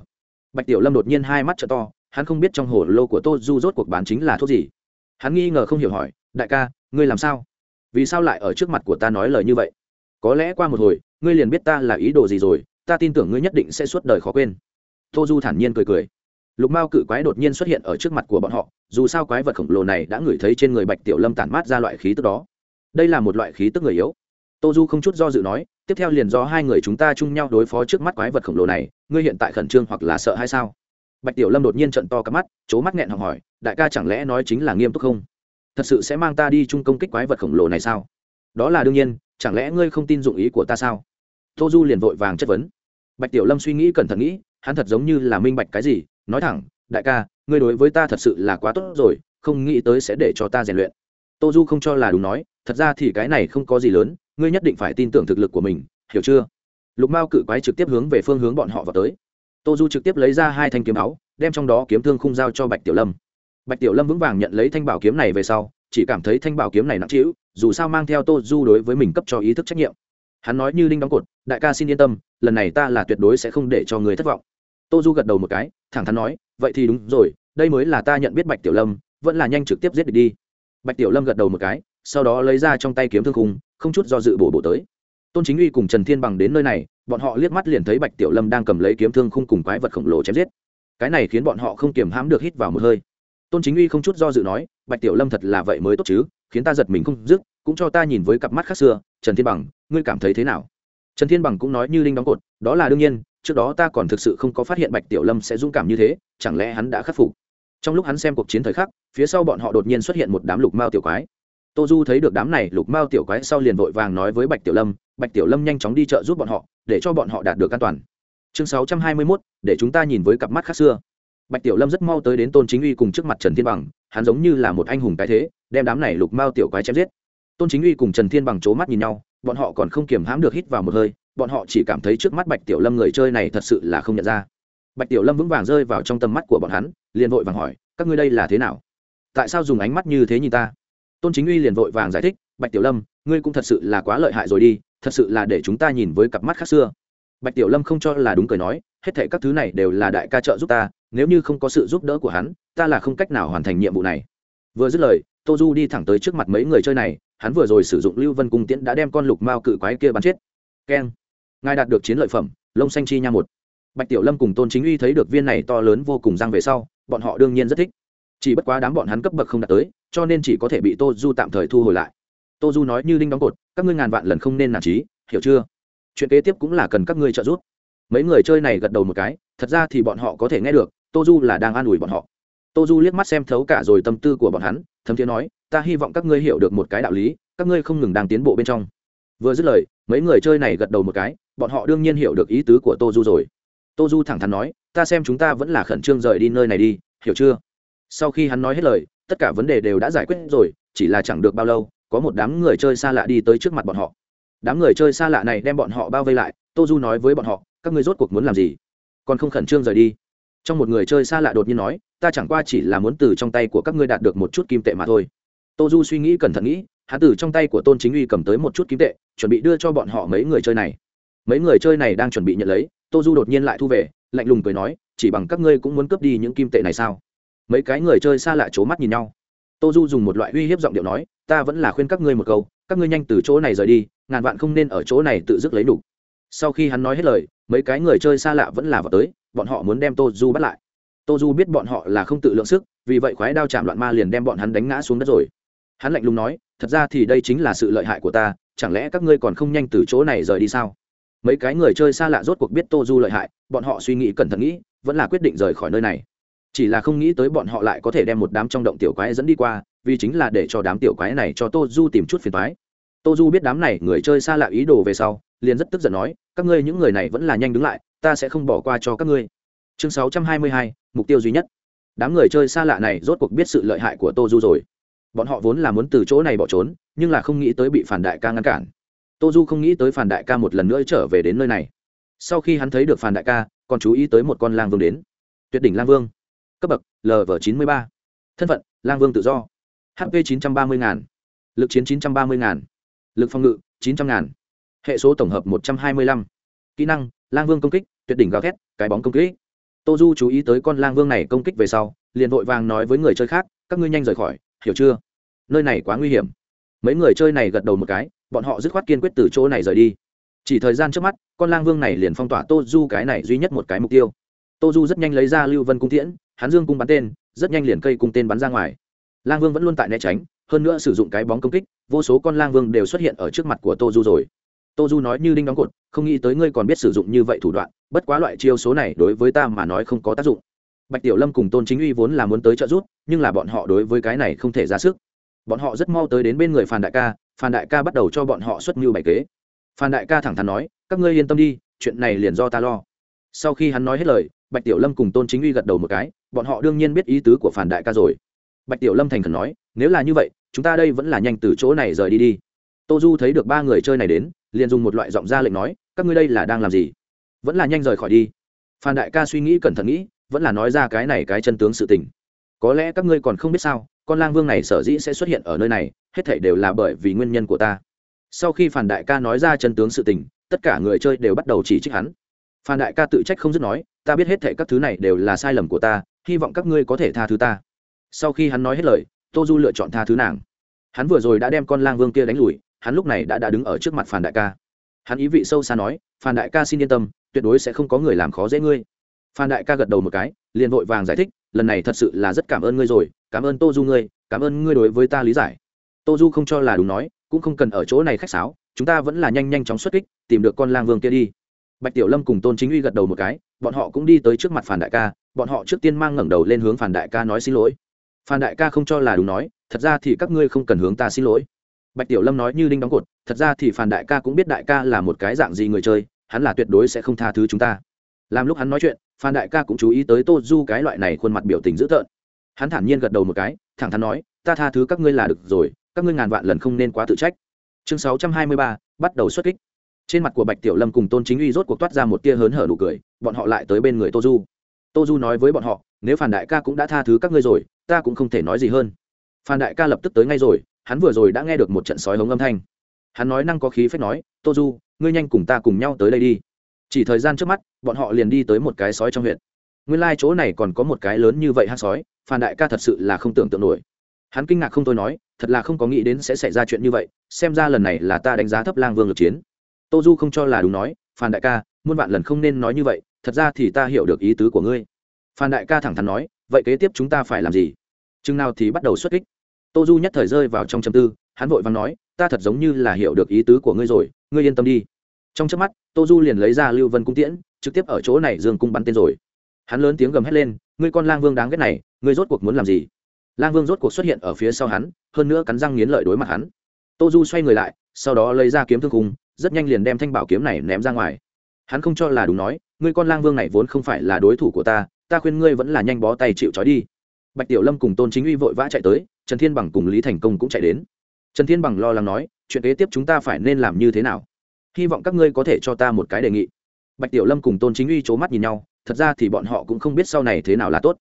Bạch tiểu lâm đột nhiên hai mắt t to, hắn không biết trong hồ lô của tô du rốt cuộc bán chính là thuốc gì. Hắn nghi ngờ không hiểu hỏi, đại ca, ngươi làm sao? Vì sao lại ở trước mặt của ta nói lời như vậy? Có lẽ qua một hồi ngươi liền biết ta là ý đồ gì rồi, ta tin tưởng ngươi nhất định sẽ suốt đời khó quên. Tô du thản nhiên cười cười. Lục mao cự quái đột nhiên xuất hiện ở trước mặt của bọn họ, dù sao quái vật khổng lồ này đã ngửi thấy trên người bạch tiểu lâm tản mát ra loại khí tức đó. Đây là một loại khí tức người yếu. Tô du không chút do dự nói, tiếp theo liền do hai người chúng ta chung nhau đối phó trước mắt quái vật khổng lồ này, ngươi hiện tại khẩn trương hoặc là sợ hay sao? Bạch tiểu lâm đột nhiên trận to cắp mắt c h ố mắt nghẹn học hỏi, đại ca chẳng lẽ nói chính là nghiêm túc không? Thật sự sẽ mang ta đi chung công kích quái vật khổng lồ này sao? Đó là đương nhiên, chẳng lẽ ngươi không tin dụng ý của ta sao? Tô du liền vội vàng chất vấn. Bạch tiểu lâm suy nghĩ cẩn thận nghĩ, hắn thật giống như là minh bạch cái gì, nói thẳng, đại ca, ngươi đối với ta thật sự là quá tốt rồi, không nghĩ tới sẽ để cho ta rèn luyện. Tô du không cho là đúng nói, thật ra thì cái này không có gì lớn, ngươi nhất định phải tin tưởng thực lực của mình, hiểu chưa? Lục mao cự quái trực tiếp hướng về phương hướng bọn họ vào tới. Tô du trực tiếp lấy ra hai thanh kiếm áo, đem trong đó kiếm thương khung giao cho bạch tiểu lâm. Bạch tiểu lâm vững vàng nhận lấy thanh bảo kiếm này về sau, chỉ cảm thấy thanh bảo kiếm này nặng trĩu, dù sao mang theo tô du đối với mình cấp cho ý thức trách nhiệm hắn nói như linh đóng cột, đại ca xin yên tâm, lần này ta là tuyệt đối sẽ không để cho người thất vọng. Tô du gật đầu một cái, thẳng thắn nói, vậy thì đúng rồi, đây mới là ta nhận biết bạch tiểu lâm, vẫn là nhanh trực tiếp giết địch đi. Bạch tiểu lâm gật đầu một cái, sau đó lấy ra trong tay kiếm thương khung, không chút do dự bổ bổ tới. Tôn chính uy cùng trần thiên bằng đến nơi này, bọn họ liếc mắt liền thấy bạch tiểu lâm đang cầm lấy kiếm thương khung cùng quái vật khổng lồ chém giết. Cái này khiến bọn họ không kiềm hãm được hít vào một hơi. Tôn chính uy không chút do dự nói, bạch tiểu lâm thật là vậy mới tốt chứ, khiến ta giật mình không dứt, cũng cho ta nhìn với cặp mắt khác xưa trần thiên bằng, ngươi cảm thấy thế nào? Trần thiên bằng cũng nói như linh đóng cột, đó là đương nhiên, trước đó ta còn thực sự không có phát hiện bạch tiểu lâm sẽ dũng cảm như thế, chẳng lẽ hắn đã khắc phục? Trong lúc hắn xem cuộc chiến thời khắc, phía sau bọn họ đột nhiên xuất hiện một đám lục mao tiểu quái. Tô du thấy được đám này lục mao tiểu quái sau liền vội vàng nói với bạch tiểu lâm, bạch tiểu lâm nhanh chóng đi chợ giúp bọn họ, để cho bọn họ đạt được an toàn. Chương sáu trăm hai mươi mốt, để chúng ta nhìn với cặp mắt khác xưa. Bạch tiểu lâm rất mau tới đến tôn chính uy cùng trước mặt trần thiên bằng, hắn giống như là một anh hùng cái thế, đem đám này lục mao tiểu quái chém giết tôn chính uy cùng trần thiên bằng c h ố mắt nhìn nhau, bọn họ còn không kiềm hãm được hít vào một hơi, bọn họ chỉ cảm thấy trước mắt bạch tiểu lâm người chơi này thật sự là không nhận ra. Bạch tiểu lâm vững vàng rơi vào trong tầm mắt của bọn hắn, liền vội vàng hỏi, các ngươi đây là thế nào? Tại sao dùng ánh mắt như thế nhìn ta? Tôn chính uy liền vội vàng giải thích, bạch tiểu lâm, ngươi cũng thật sự là quá lợi hại rồi đi, thật sự là để chúng ta nhìn với cặp mắt khác xưa. Bạch tiểu lâm không cho là đúng cười nói, hết thể các thứ này đều là đại ca trợ giúp ta, nếu như không có sự giúp đỡ của hắn, ta là không cách nào hoàn thành nhiệm vụ này. Vừa dứt lời, tô du đi thẳng tới trước mặt mấy người chơi này hắn vừa rồi sử dụng lưu vân cung tiễn đã đem con lục mao cự quái kia bắn chết. Keng. Ngài đạt được chiến lợi phẩm lông xanh chi nha một. Bạch tiểu lâm cùng tôn chính uy thấy được viên này to lớn vô cùng răng về sau, bọn họ đương nhiên rất thích. Chỉ bất quá đám bọn hắn cấp bậc không đạt tới, cho nên chỉ có thể bị tô du tạm thời thu hồi lại. Tô du nói như đinh đóng cột, các ngươi ngàn vạn lần không nên nản trí, hiểu chưa? Chuyện kế tiếp cũng là cần các ngươi trợ giúp. Mấy người chơi này gật đầu một cái, thật ra thì bọn họ có thể nghe được, tô du là đang an ủi bọn họ. Tô du liếc mắt xem thấu cả rồi tâm tư của bọn hắn, thấm thiên nói ta hy vọng các ngươi hiểu được một cái đạo lý, các ngươi không ngừng đang tiến bộ bên trong. Vừa dứt lời, mấy người chơi này gật đầu một cái, bọn họ đương nhiên hiểu được ý tứ của tô du rồi. Tô du thẳng thắn nói, ta xem chúng ta vẫn là khẩn trương rời đi nơi này đi, hiểu chưa? Sau khi hắn nói hết lời, tất cả vấn đề đều đã giải quyết rồi, chỉ là chẳng được bao lâu, có một đám người chơi xa lạ đi tới trước mặt bọn họ. Đám người chơi xa lạ này đem bọn họ bao vây lại, tô du nói với bọn họ, các ngươi rốt cuộc muốn làm gì? Còn không khẩn trương rời đi? Trong một người chơi xa lạ đột nhiên nói, ta chẳng qua chỉ là muốn từ trong tay của các ngươi đạt được một chút kim tệ mà thôi tô du suy nghĩ cẩn thận nghĩ hắn từ trong tay của tôn chính uy cầm tới một chút kim tệ, chuẩn bị đưa cho bọn họ mấy người chơi này. Mấy người chơi này đang chuẩn bị nhận lấy tô du đột nhiên lại thu về, lạnh lùng cười nói, chỉ bằng các ngươi cũng muốn cướp đi những kim tệ này sao? Mấy cái người chơi xa lạ c h ố mắt nhìn nhau. Tô du dùng một loại uy hiếp giọng điệu nói, ta vẫn là khuyên các ngươi một câu, các ngươi nhanh từ chỗ này rời đi, ngàn vạn không nên ở chỗ này tự dứt lấy đủ. Sau khi hắn nói hết lời, mấy cái người chơi xa lạ vẫn là vào tới, bọn họ muốn đem tô du bắt lại. Tô du biết bọn họ là không tự lượng sức, vì vậy khoái đao chạm loạn ma liền đem bọn hắn đánh ngã xuống đất rồi hắn lạnh lùng nói, thật ra thì đây chính là sự lợi hại của ta, chẳng lẽ các ngươi còn không nhanh từ chỗ này rời đi sao? Mấy cái người chơi xa lạ rốt cuộc biết tô du lợi hại, bọn họ suy nghĩ cẩn thận nghĩ, vẫn là quyết định rời khỏi nơi này. Chỉ là không nghĩ tới bọn họ lại có thể đem một đám trong động tiểu quái dẫn đi qua, vì chính là để cho đám tiểu quái này cho tô du tìm chút phiền thoái tô du biết đám này người chơi xa lạ ý đồ về sau, liền rất tức giận nói, các ngươi những người này vẫn là nhanh đứng lại, ta sẽ không bỏ qua cho các ngươi. Chương sáu trăm hai mươi hai, mục tiêu duy nhất. Đám người chơi xa lạ này rốt cuộc biết sự lợi hại của tô du rồi bọn họ vốn là muốn từ chỗ này bỏ trốn, nhưng là không nghĩ tới bị phản đại ca ngăn cản. Tô du không nghĩ tới phản đại ca một lần nữa trở về đến nơi này. Sau khi hắn thấy được phản đại ca, còn chú ý tới một con lang vương đến. Tuyệt đỉnh lang vương. Cấp bậc lv chín mươi ba. Thân phận, lang vương tự do. Hp chín trăm ba mươi ngàn. Lực chiến chín trăm ba mươi ngàn. Lực phòng ngự, chín trăm ngàn. Hệ số tổng hợp một trăm hai mươi lăm. Kỹ năng, lang vương công kích, tuyệt đỉnh gào thét, cái bóng công kích. Tô du chú ý tới con lang vương này công kích về sau, liền vội vàng nói với người chơi khác, các ngươi nhanh rời khỏi, hiểu chưa? Nơi này quá nguy hiểm. Mấy người chơi này gật đầu một cái, bọn họ dứt khoát kiên quyết từ chỗ này rời đi. Chỉ thời gian trước mắt, con lang vương này liền phong tỏa tô du cái này duy nhất một cái mục tiêu. Tô du rất nhanh lấy ra lưu vân cung tiễn, hắn dương cung bắn tên, rất nhanh liền cây cung tên bắn ra ngoài. Lang vương vẫn luôn tại né tránh, hơn nữa sử dụng cái bóng công kích, vô số con lang vương đều xuất hiện ở trước mặt của tô du rồi. Tô du nói như đinh đóng cột, không nghĩ tới ngươi còn biết sử dụng như vậy thủ đoạn, bất quá loại chiêu số này đối với ta mà nói không có tác dụng. Bạch tiểu lâm cùng tôn chính uy vốn là muốn tới trợ giúp, nhưng là bọn họ đối với cái này không thể ra sức bọn họ rất mau tới đến bên người phan đại ca, phan đại ca bắt đầu cho bọn họ xuất mưu bày kế. Phan đại ca thẳng thắn nói, các ngươi yên tâm đi, chuyện này liền do ta lo. Sau khi hắn nói hết lời, bạch tiểu lâm cùng tôn chính uy gật đầu một cái, bọn họ đương nhiên biết ý tứ của phản đại ca rồi. Bạch tiểu lâm thành khẩn nói, nếu là như vậy, chúng ta đây vẫn là nhanh từ chỗ này rời đi đi. Tô du thấy được ba người chơi này đến, liền dùng một loại giọng ra lệnh nói, các ngươi đây là đang làm gì? Vẫn là nhanh rời khỏi đi. Phan đại ca suy nghĩ cẩn thận nghĩ, vẫn là nói ra cái này cái chân tướng sự tình. Có lẽ các ngươi còn không biết sao con lang vương này sở dĩ sẽ xuất hiện ở nơi này, hết thảy đều là bởi vì nguyên nhân của ta. Sau khi phản đại ca nói ra chân tướng sự tình, tất cả người chơi đều bắt đầu chỉ trích hắn. Phan đại ca tự trách không dứt nói, ta biết hết thảy các thứ này đều là sai lầm của ta, hy vọng các ngươi có thể tha thứ ta. Sau khi hắn nói hết lời, tô du lựa chọn tha thứ nàng. Hắn vừa rồi đã đem con lang vương kia đánh lùi, hắn lúc này đã đã đứng ở trước mặt phản đại ca. Hắn ý vị sâu xa nói phan đại ca xin yên tâm, tuyệt đối sẽ không có người làm khó dễ ngươi. Phan đại ca gật đầu một cái, liền vội vàng giải thích, lần này thật sự là rất cảm ơn ngươi rồi cảm ơn tô du ngươi, cảm ơn ngươi đối với ta lý giải. Tô du không cho là đúng nói, cũng không cần ở chỗ này khách sáo, chúng ta vẫn là nhanh nhanh chóng xuất kích, tìm được con lang vương kia đi. Bạch tiểu lâm cùng tôn chính uy gật đầu một cái, bọn họ cũng đi tới trước mặt phản đại ca, bọn họ trước tiên mang ngẩng đầu lên hướng phản đại ca nói xin lỗi. Phản đại ca không cho là đúng nói, thật ra thì các ngươi không cần hướng ta xin lỗi. Bạch tiểu lâm nói như đinh đóng cột, thật ra thì phản đại ca cũng biết đại ca là một cái dạng gì người chơi, hắn là tuyệt đối sẽ không tha thứ chúng ta. Làm lúc hắn nói chuyện phan đại ca cũng chú ý tới tô du cái loại này khuôn mặt biểu tình dữ tợn hắn thản nhiên gật đầu một cái, thẳng thắn nói, ta tha thứ các ngươi là được rồi, các ngươi ngàn vạn lần không nên quá tự trách. Chương sáu trăm hai mươi ba, bắt đầu xuất kích. Trên mặt của bạch tiểu lâm cùng tôn chính uy rốt cuộc toát ra một tia hớn hở nụ cười, bọn họ lại tới bên người tô du. Tô du nói với bọn họ, nếu phản đại ca cũng đã tha thứ các ngươi rồi, ta cũng không thể nói gì hơn. Phan đại ca lập tức tới ngay rồi, hắn vừa rồi đã nghe được một trận sói hống âm thanh. Hắn nói năng có khí phép nói, tô du, ngươi nhanh cùng ta cùng nhau tới đây đi. Chỉ thời gian trước mắt, bọn họ liền đi tới một cái sói trong huyện. Nguyên lai、like、chỗ này còn có một cái lớn như vậy hát sói phan đại ca thật sự là không tưởng tượng nổi. Hắn kinh ngạc không tôi nói, thật là không có nghĩ đến sẽ xảy ra chuyện như vậy, xem ra lần này là ta đánh giá thấp lang vương lực chiến. Tô du không cho là đúng nói, phan đại ca, muôn vạn lần không nên nói như vậy, thật ra thì ta hiểu được ý tứ của ngươi. Phan đại ca thẳng thắn nói, vậy kế tiếp chúng ta phải làm gì? Chừng nào thì bắt đầu xuất kích. Tô du nhất thời rơi vào trong châm tư, hắn vội vàng nói, ta thật giống như là hiểu được ý tứ của ngươi rồi, ngươi yên tâm đi. Trong trước mắt, tô du liền lấy ra lưu vân cung tiễn, trực tiếp ở chỗ này dương cung bắn tên rồi. Hắn lớn tiếng gầm hét lên, ngươi con lang vương đáng ghét này ngươi rốt cuộc muốn làm gì? Lang vương rốt cuộc xuất hiện ở phía sau hắn, hơn nữa cắn răng nghiến lợi đối mặt hắn. Tô du xoay người lại, sau đó lấy ra kiếm thương khung, rất nhanh liền đem thanh bảo kiếm này ném ra ngoài. Hắn không cho là đúng nói, ngươi con lang vương này vốn không phải là đối thủ của ta ta khuyên ngươi vẫn là nhanh bó tay chịu trói đi. Bạch tiểu lâm cùng tôn chính uy vội vã chạy tới, trần thiên bằng cùng lý thành công cũng chạy đến. Trần thiên bằng lo lắng nói, chuyện kế tiếp chúng ta phải nên làm như thế nào? Hy vọng các ngươi có thể cho ta một cái đề nghị. Bạch tiểu lâm cùng tôn chính uy c h ố mắt nhìn nhau, thật ra thì bọn họ cũng không biết sau này thế nào là tốt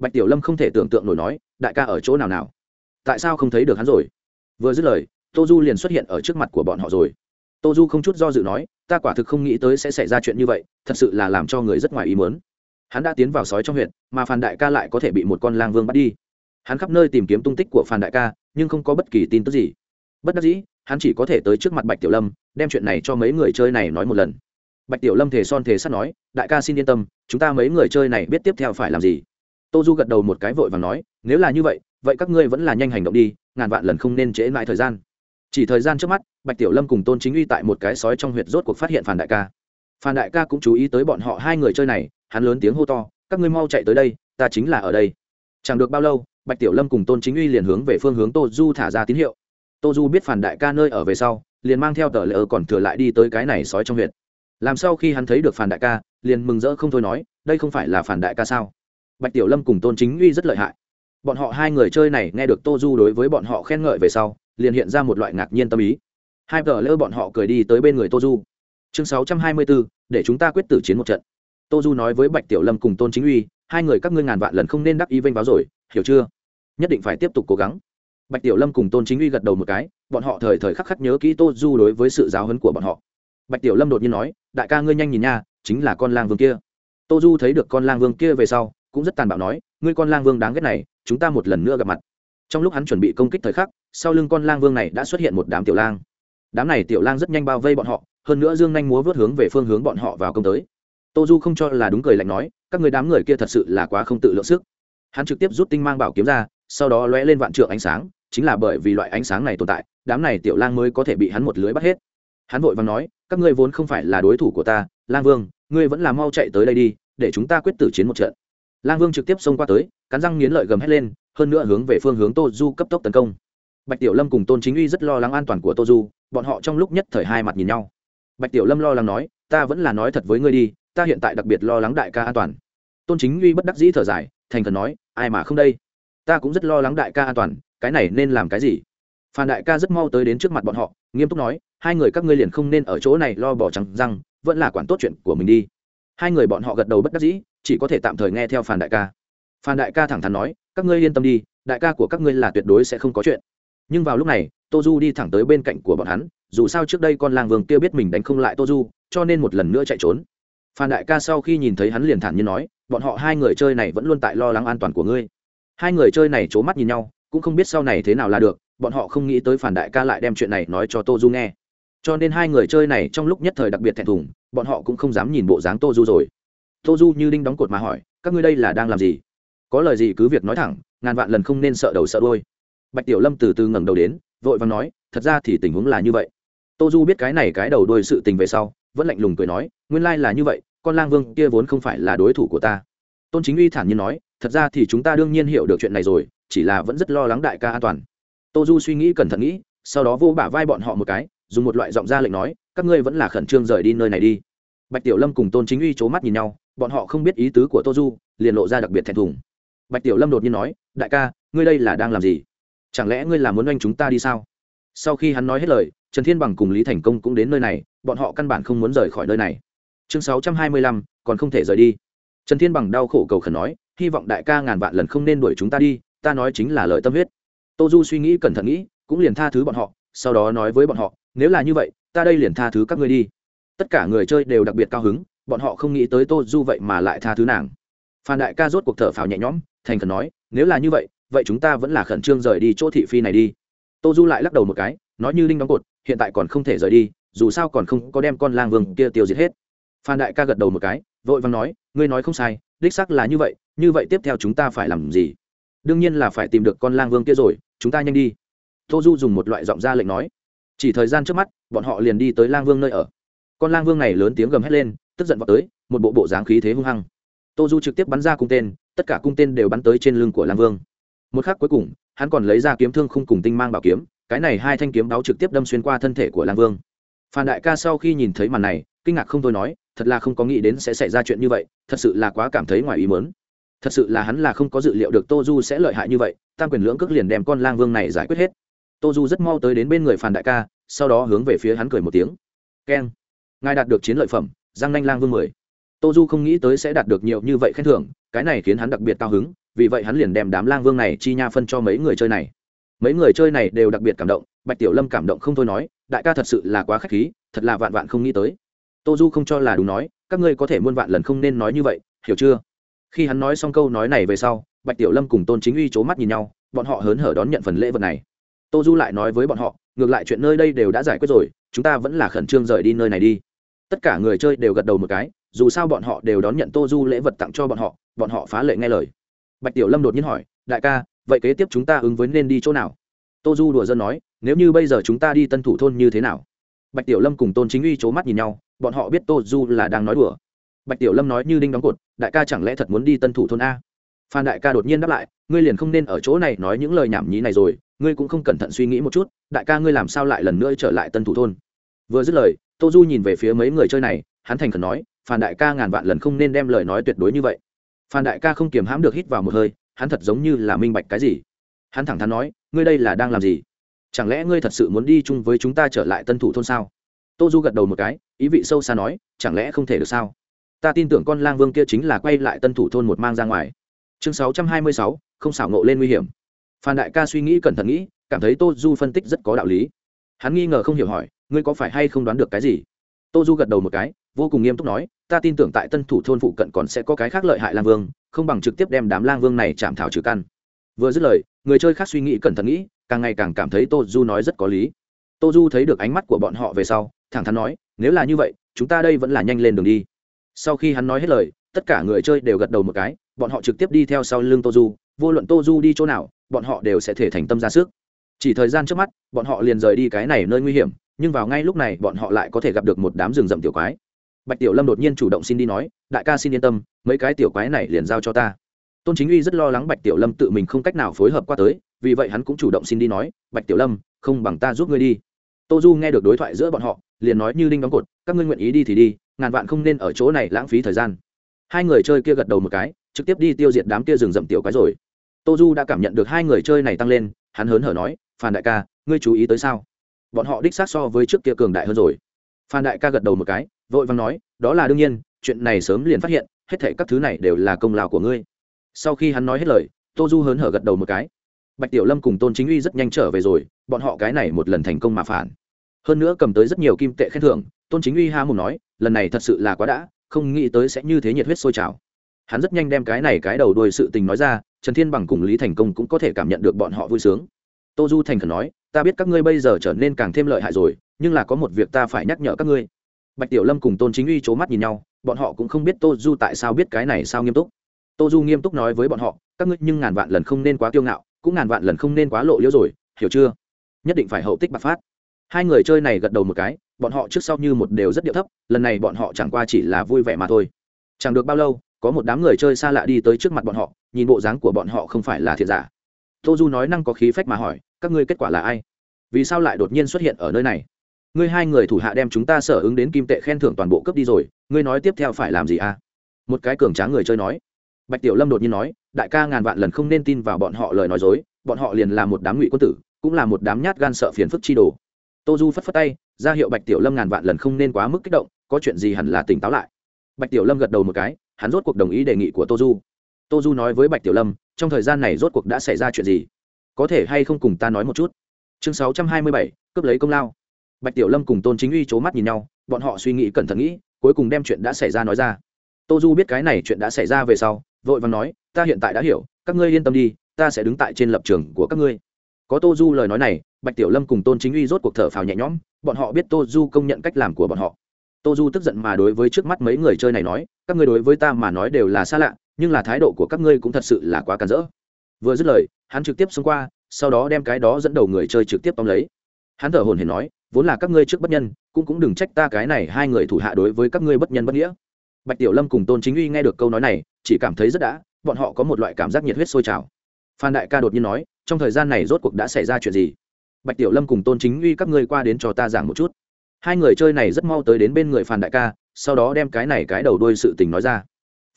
bạch tiểu lâm không thể tưởng tượng nổi nói, đại ca ở chỗ nào nào? Tại sao không thấy được hắn rồi? Vừa dứt lời, tô du liền xuất hiện ở trước mặt của bọn họ rồi. Tô du không chút do dự nói, ta quả thực không nghĩ tới sẽ xảy ra chuyện như vậy, thật sự là làm cho người rất ngoài ý mớn hắn đã tiến vào sói trong huyện mà phan đại ca lại có thể bị một con lang vương bắt đi. Hắn khắp nơi tìm kiếm tung tích của phan đại ca, nhưng không có bất kỳ tin tức gì. Bất đắc dĩ, hắn chỉ có thể tới trước mặt bạch tiểu lâm, đem chuyện này cho mấy người chơi này nói một lần. Bạch tiểu lâm thề son thề sắt nói, đại ca xin yên tâm, chúng ta mấy người chơi này biết tiếp theo phải làm gì tô du gật đầu một cái vội và nói, nếu là như vậy vậy các ngươi vẫn là nhanh hành động đi, ngàn vạn lần không nên trễ mãi thời gian. Chỉ thời gian trước mắt, bạch tiểu lâm cùng tôn chính uy tại một cái sói trong huyệt rốt cuộc phát hiện phản đại ca. Phan đại ca cũng chú ý tới bọn họ hai người chơi này, hắn lớn tiếng hô to, các ngươi mau chạy tới đây, ta chính là ở đây. Chẳng được bao lâu, bạch tiểu lâm cùng tôn chính uy liền hướng về phương hướng tô du thả ra tín hiệu. Tô du biết phản đại ca nơi ở về sau, liền mang theo tờ lỡ còn thừa lại đi tới cái này sói trong huyện làm sau khi hắn thấy được phản đại ca, liền mừng rỡ không thôi nói, đây không phải là phản đại ca sao? Bạch tiểu lâm cùng tôn chính uy rất lợi hại. Bọn họ hai người chơi này nghe được tô du đối với bọn họ khen ngợi về sau, liền hiện ra một loại ngạc nhiên tâm ý. Hai tờ lỡ bọn họ cười đi tới bên người tô du. Chương sáu trăm hai mươi bốn để chúng ta quyết tử chiến một trận. Tô du nói với bạch tiểu lâm cùng tôn chính uy, hai người các ngươi ngàn vạn lần không nên đắc ý vênh báo rồi, hiểu chưa? Nhất định phải tiếp tục cố gắng. Bạch tiểu lâm cùng tôn chính uy gật đầu một cái, bọn họ thời thời khắc khắc nhớ kỹ tô du đối với sự giáo huấn của bọn họ. Bạch tiểu lâm đột nhiên nói, đại ca ngươi nhanh nhìn nha, chính là con lang vương kia. Tô du thấy được con lang vương kia về sau cũng rất tàn bạo nói, ngươi con lang vương đáng ghét này, chúng ta một lần nữa gặp mặt. Trong lúc hắn chuẩn bị công kích thời khắc, sau lưng con lang vương này đã xuất hiện một đám tiểu lang. Đám này tiểu lang rất nhanh bao vây bọn họ, hơn nữa dương nhanh múa vớt hướng về phương hướng bọn họ vào công tới. Tô du không cho là đúng cười lạnh nói, các người đám người kia thật sự là quá không tự lượng sức. Hắn trực tiếp rút tinh mang bảo kiếm ra, sau đó lóe lên vạn trượng ánh sáng, chính là bởi vì loại ánh sáng này tồn tại, đám này tiểu lang mới có thể bị hắn một lưới bắt hết. Hắn vội và nói, các ngươi vốn không phải là đối thủ của ta, lang vương, ngươi vẫn là mau chạy tới đây đi, để chúng ta quyết tử chiến một trận lang vương trực tiếp xông qua tới, cắn răng nghiến lợi gầm hét lên, hơn nữa hướng về phương hướng tô du cấp tốc tấn công. Bạch tiểu lâm cùng tôn chính uy rất lo lắng an toàn của tô du, bọn họ trong lúc nhất thời hai mặt nhìn nhau. Bạch tiểu lâm lo lắng nói, ta vẫn là nói thật với ngươi đi, ta hiện tại đặc biệt lo lắng đại ca an toàn. Tôn chính uy bất đắc dĩ thở dài, thành thần nói, ai mà không đây? Ta cũng rất lo lắng đại ca an toàn, cái này nên làm cái gì? Phan đại ca rất mau tới đến trước mặt bọn họ, nghiêm túc nói, hai người các ngươi liền không nên ở chỗ này lo bỏ trắng răng, vẫn là quản tốt chuyện của mình đi. Hai người bọn họ gật đầu bất đắc dĩ chỉ có thể tạm thời nghe theo phàn đại ca. Phan đại ca thẳng thắn nói, các ngươi yên tâm đi, đại ca của các ngươi là tuyệt đối sẽ không có chuyện. Nhưng vào lúc này tô du đi thẳng tới bên cạnh của bọn hắn, dù sao trước đây con lang vương kia biết mình đánh không lại tô du cho nên một lần nữa chạy trốn. Phan đại ca sau khi nhìn thấy hắn liền thản nhiên nói, bọn họ hai người chơi này vẫn luôn tại lo lắng an toàn của ngươi. Hai người chơi này c h ố mắt nhìn nhau, cũng không biết sau này thế nào là được, bọn họ không nghĩ tới phản đại ca lại đem chuyện này nói cho tô du nghe. Cho nên hai người chơi này trong lúc nhất thời đặc biệt thẹn thùng, bọn họ cũng không dám nhìn bộ dáng tô du rồi tô du như đinh đóng cột mà hỏi, các ngươi đây là đang làm gì? Có lời gì cứ việc nói thẳng, ngàn vạn lần không nên sợ đầu sợ đôi bạch tiểu lâm từ từ ngẩng đầu đến, vội và nói, thật ra thì tình huống là như vậy. Tô du biết cái này cái đầu đôi sự tình về sau, vẫn lạnh lùng cười nói, nguyên lai là như vậy, con lang vương kia vốn không phải là đối thủ của ta. Tôn chính uy thản nhiên nói, thật ra thì chúng ta đương nhiên hiểu được chuyện này rồi, chỉ là vẫn rất lo lắng đại ca an toàn. Tô du suy nghĩ cẩn thận nghĩ, sau đó vô bả vai bọn họ một cái, dùng một loại giọng ra lệnh nói, các ngươi vẫn là khẩn trương rời đi nơi này đi bạch tiểu lâm cùng tôn chính uy c h ố mắt nhìn nhau, bọn họ không biết ý tứ của tô du, liền lộ ra đặc biệt thẹn thùng. Bạch tiểu lâm đột nhiên nói, đại ca, ngươi đây là đang làm gì? Chẳng lẽ ngươi là muốn oanh chúng ta đi sao? Sau khi hắn nói hết lời, trần thiên bằng cùng lý thành công cũng đến nơi này, bọn họ căn bản không muốn rời khỏi nơi này. Chương sáu trăm hai mươi lăm, còn không thể rời đi. Trần thiên bằng đau khổ cầu khẩn nói, hy vọng đại ca ngàn vạn lần không nên đuổi chúng ta đi, ta nói chính là lời tâm huyết. Tô du suy nghĩ cẩn thận nghĩ, cũng liền tha thứ bọn họ, sau đó nói với bọn họ, nếu là như vậy, ta đây liền tha thứ các ngươi đi tất cả người chơi đều đặc biệt cao hứng, bọn họ không nghĩ tới tô du vậy mà lại tha thứ nàng. Phan đại ca rốt cuộc thở phào nhẹ nhõm, thành khẩn nói, nếu là như vậy vậy chúng ta vẫn là khẩn trương rời đi chỗ thị phi này đi. Tô du lại lắc đầu một cái, nói như linh đóng cột, hiện tại còn không thể rời đi, dù sao còn không có đem con lang vương kia tiêu diệt hết. Phan đại ca gật đầu một cái, vội vàng nói, ngươi nói không sai, đích sắc là như vậy như vậy tiếp theo chúng ta phải làm gì? Đương nhiên là phải tìm được con lang vương kia rồi, chúng ta nhanh đi. Tô du dùng một loại giọng ra lệnh nói. Chỉ thời gian trước mắt, bọn họ liền đi tới lang vương nơi ở con lang vương này lớn tiếng gầm hét lên, tức giận vào tới, một bộ bộ dáng khí thế hung hăng. Tô du trực tiếp bắn ra cung tên, tất cả cung tên đều bắn tới trên lưng của lang vương. Một khắc cuối cùng, hắn còn lấy ra kiếm thương không cùng tinh mang bảo kiếm, cái này hai thanh kiếm đáo trực tiếp đâm xuyên qua thân thể của lang vương. Phan đại ca sau khi nhìn thấy màn này, kinh ngạc không thôi nói, thật là không có nghĩ đến sẽ xảy ra chuyện như vậy, thật sự là quá cảm thấy ngoài ý mớn thật sự là hắn là không có dự liệu được tô du sẽ lợi hại như vậy, tam quyền lưỡng cước liền đem con lang vương này giải quyết hết. Tô du rất mau tới đến bên người phàn đại ca, sau đó hướng về phía hắn cười một tiếng. Keng ngài đạt được chiến lợi phẩm, giang nanh lang vương mười. Tô du không nghĩ tới sẽ đạt được nhiều như vậy khen thưởng, cái này khiến hắn đặc biệt cao hứng, vì vậy hắn liền đem đám lang vương này chi nha phân cho mấy người chơi này. Mấy người chơi này đều đặc biệt cảm động, bạch tiểu lâm cảm động không thôi nói, đại ca thật sự là quá k h á c h khí, thật là vạn vạn không nghĩ tới. Tô du không cho là đúng nói, các ngươi có thể muôn vạn lần không nên nói như vậy, hiểu chưa? Khi hắn nói xong câu nói này về sau, bạch tiểu lâm cùng tôn chính uy c h ố mắt nhìn nhau, bọn họ hớn hở đón nhận phần lễ vật này. Tô du lại nói với bọn họ, ngược lại chuyện nơi đây đều đã giải quyết rồi, chúng ta vẫn là khẩn trương rời đi nơi này đi tất cả người chơi đều gật đầu một cái, dù sao bọn họ đều đón nhận tô du lễ vật tặng cho bọn họ bọn họ phá lệ nghe lời. Bạch tiểu lâm đột nhiên hỏi, đại ca, vậy kế tiếp chúng ta ứng với nên đi chỗ nào? Tô du đùa dân nói, nếu như bây giờ chúng ta đi tân thủ thôn như thế nào? Bạch tiểu lâm cùng tôn chính uy c h ố mắt nhìn nhau, bọn họ biết tô du là đang nói đùa. Bạch tiểu lâm nói như đinh đóng cột, đại ca chẳng lẽ thật muốn đi tân thủ thôn a? Phan đại ca đột nhiên đáp lại, ngươi liền không nên ở chỗ này nói những lời nhảm nhí này rồi, ngươi cũng không cẩn thận suy nghĩ một chút, đại ca ngươi làm sao lại lần nữa trở lại tân thủ thôn? Vừa dứt lời tô du nhìn về phía mấy người chơi này, hắn thành khẩn nói, phan đại ca ngàn vạn lần không nên đem lời nói tuyệt đối như vậy. Phan đại ca không kiềm hãm được hít vào một hơi, hắn thật giống như là minh bạch cái gì. Hắn thẳng thắn nói, ngươi đây là đang làm gì? Chẳng lẽ ngươi thật sự muốn đi chung với chúng ta trở lại tân thủ thôn sao? Tô du gật đầu một cái, ý vị sâu xa nói, chẳng lẽ không thể được sao? Ta tin tưởng con lang vương kia chính là quay lại tân thủ thôn một mang ra ngoài. Chương sáu trăm hai mươi sáu, không xảo nộ lên nguy hiểm. Phan đại ca suy nghĩ cẩn thận nghĩ, cảm thấy tô du phân tích rất có đạo lý. Hắn nghi ngờ không hiểu hỏi ngươi có phải hay không đoán được cái gì? Tô du gật đầu một cái, vô cùng nghiêm túc nói, ta tin tưởng tại tân thủ thôn phụ cận còn sẽ có cái khác lợi hại lang vương, không bằng trực tiếp đem đám lang vương này chạm thảo trừ căn. Vừa dứt lời, người chơi khác suy nghĩ cẩn thận nghĩ, càng ngày càng cảm thấy tô du nói rất có lý. Tô du thấy được ánh mắt của bọn họ về sau, thẳng thắn nói, nếu là như vậy, chúng ta đây vẫn là nhanh lên đường đi. Sau khi hắn nói hết lời, tất cả người chơi đều gật đầu một cái, bọn họ trực tiếp đi theo sau lưng tô du, vô luận tô du đi chỗ nào, bọn họ đều sẽ thể thành tâm ra sức chỉ thời gian trước mắt, bọn họ liền rời đi cái này nơi nguy hiểm, nhưng vào ngay lúc này bọn họ lại có thể gặp được một đám rừng rậm tiểu quái. Bạch tiểu lâm đột nhiên chủ động xin đi nói, đại ca xin yên tâm, mấy cái tiểu quái này liền giao cho ta. Tôn chính uy rất lo lắng bạch tiểu lâm tự mình không cách nào phối hợp qua tới, vì vậy hắn cũng chủ động xin đi nói, bạch tiểu lâm, không bằng ta giúp ngươi đi. Tô du nghe được đối thoại giữa bọn họ, liền nói, như đinh đóng cột, các ngươi nguyện ý đi thì đi, ngàn vạn không nên ở chỗ này lãng phí thời gian. Hai người chơi kia gật đầu một cái, trực tiếp đi tiêu diệt đám kia rừng rậm tiểu quái rồi. Tô du đã cảm nhận được hai người chơi này tăng lên, hắn hớn hở nói phan đại ca, ngươi chú ý tới sao? Bọn họ đích xác so với trước kia cường đại hơn rồi. Phan đại ca gật đầu một cái, vội vàng nói, đó là đương nhiên, chuyện này sớm liền phát hiện, hết thể các thứ này đều là công lao của ngươi. Sau khi hắn nói hết lời, tô du hớn hở gật đầu một cái. Bạch tiểu lâm cùng tôn chính uy rất nhanh trở về rồi, bọn họ cái này một lần thành công mà phản. Hơn nữa cầm tới rất nhiều kim tệ khen thưởng, tôn chính uy ha mồm nói, lần này thật sự là quá đã, không nghĩ tới sẽ như thế nhiệt huyết sôi trào. Hắn rất nhanh đem cái này cái đầu đuôi sự tình nói ra, trần thiên bằng cùng lý thành công cũng có thể cảm nhận được bọn họ vui sướng tô du thành khẩn nói, ta biết các ngươi bây giờ trở nên càng thêm lợi hại rồi, nhưng là có một việc ta phải nhắc nhở các ngươi. Bạch tiểu lâm cùng tôn chính uy c h ố mắt nhìn nhau, bọn họ cũng không biết tô du tại sao biết cái này sao nghiêm túc. Tô du nghiêm túc nói với bọn họ, các ngươi nhưng ngàn vạn lần không nên quá kiêu ngạo, cũng ngàn vạn lần không nên quá lộ liễu rồi, hiểu chưa? Nhất định phải hậu tích bạc phát. Hai người chơi này gật đầu một cái, bọn họ trước sau như một đều rất điệu thấp, lần này bọn họ chẳng qua chỉ là vui vẻ mà thôi. Chẳng được bao lâu, có một đám người chơi xa lạ đi tới trước mặt bọn họ, nhìn bộ dáng của bọn họ không phải là thiệt giả tô du nói năng có khí phách mà hỏi, các ngươi kết quả là ai? Vì sao lại đột nhiên xuất hiện ở nơi này? Ngươi hai người thủ hạ đem chúng ta sở ứng đến kim tệ khen thưởng toàn bộ cấp đi rồi, ngươi nói tiếp theo phải làm gì à? Một cái cường tráng người chơi nói. Bạch tiểu lâm đột nhiên nói, đại ca ngàn vạn lần không nên tin vào bọn họ lời nói dối, bọn họ liền là một đám ngụy quân tử, cũng là một đám nhát gan sợ phiền phức chi đồ. Tô du phất phất tay, ra hiệu bạch tiểu lâm ngàn vạn lần không nên quá mức kích động, có chuyện gì hẳn là tỉnh táo lại. Bạch tiểu lâm gật đầu một cái, hắn rốt cuộc đồng ý đề nghị của tô du. Tô du nói với bạch tiểu lâm trong thời gian này rốt cuộc đã xảy ra chuyện gì? Có thể hay không cùng ta nói một chút? Chương sáu trăm hai mươi bảy, cướp lấy công lao. Bạch tiểu lâm cùng tôn chính uy c h ố mắt nhìn nhau, bọn họ suy nghĩ cẩn thận nghĩ, cuối cùng đem chuyện đã xảy ra nói ra. Tô du biết cái này chuyện đã xảy ra về sau, vội vàng nói, ta hiện tại đã hiểu, các ngươi yên tâm đi, ta sẽ đứng tại trên lập trường của các ngươi. Có tô du lời nói này, bạch tiểu lâm cùng tôn chính uy rốt cuộc thở phào nhẹ nhõm, bọn họ biết tô du công nhận cách làm của bọn họ. Tô du tức giận mà đối với trước mắt mấy người chơi này nói, các ngươi đối với ta mà nói đều là xa lạ nhưng là thái độ của các ngươi cũng thật sự là quá cản rỡ. Vừa dứt lời, hắn trực tiếp xông qua, sau đó đem cái đó dẫn đầu người chơi trực tiếp tóm lấy. Hắn thở hồn hển nói, vốn là các ngươi trước bất nhân, cũng cũng đừng trách ta cái này hai người thủ hạ đối với các ngươi bất nhân bất nghĩa. Bạch tiểu lâm cùng tôn chính uy nghe được câu nói này, chỉ cảm thấy rất đã, bọn họ có một loại cảm giác nhiệt huyết sôi trào. Phan đại ca đột nhiên nói, trong thời gian này rốt cuộc đã xảy ra chuyện gì? Bạch tiểu lâm cùng tôn chính uy, các ngươi qua đến cho ta giảng một chút. Hai người chơi này rất mau tới đến bên người phan đại ca, sau đó đem cái này cái đầu đuôi sự tình nói ra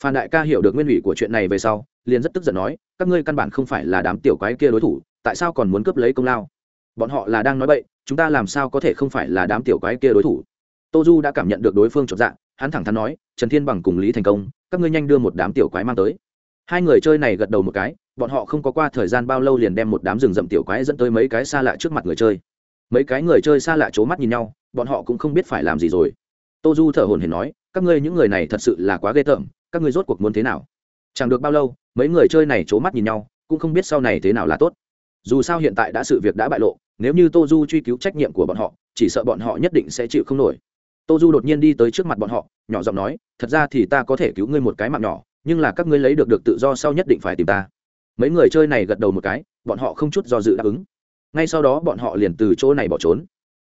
phan đại ca hiểu được nguyên ủy của chuyện này về sau, liền rất tức giận nói, các ngươi căn bản không phải là đám tiểu quái kia đối thủ, tại sao còn muốn cướp lấy công lao? Bọn họ là đang nói bậy, chúng ta làm sao có thể không phải là đám tiểu quái kia đối thủ? Tô du đã cảm nhận được đối phương chột dạ hắn thẳng thắn nói, trần thiên bằng cùng lý thành công, các ngươi nhanh đưa một đám tiểu quái mang tới. Hai người chơi này gật đầu một cái, bọn họ không có qua thời gian bao lâu liền đem một đám rừng rậm tiểu quái dẫn tới mấy cái xa lạ trước mặt người chơi. Mấy cái người chơi xa lạ c h ố mắt nhìn nhau, bọn họ cũng không biết phải làm gì rồi. Tô du thở hồn hển nói, các ngươi những người này thật sự là quá ghê tởm các ngươi rốt cuộc muốn thế nào? Chẳng được bao lâu, mấy người chơi này c h ố mắt nhìn nhau, cũng không biết sau này thế nào là tốt. Dù sao hiện tại đã sự việc đã bại lộ, nếu như tô du truy cứu trách nhiệm của bọn họ, chỉ sợ bọn họ nhất định sẽ chịu không nổi. Tô du đột nhiên đi tới trước mặt bọn họ, nhỏ giọng nói, thật ra thì ta có thể cứu ngươi một cái mạng nhỏ, nhưng là các ngươi lấy được được tự do sau nhất định phải tìm ta. Mấy người chơi này gật đầu một cái, bọn họ không chút do dự đáp ứng. Ngay sau đó bọn họ liền từ chỗ này bỏ trốn.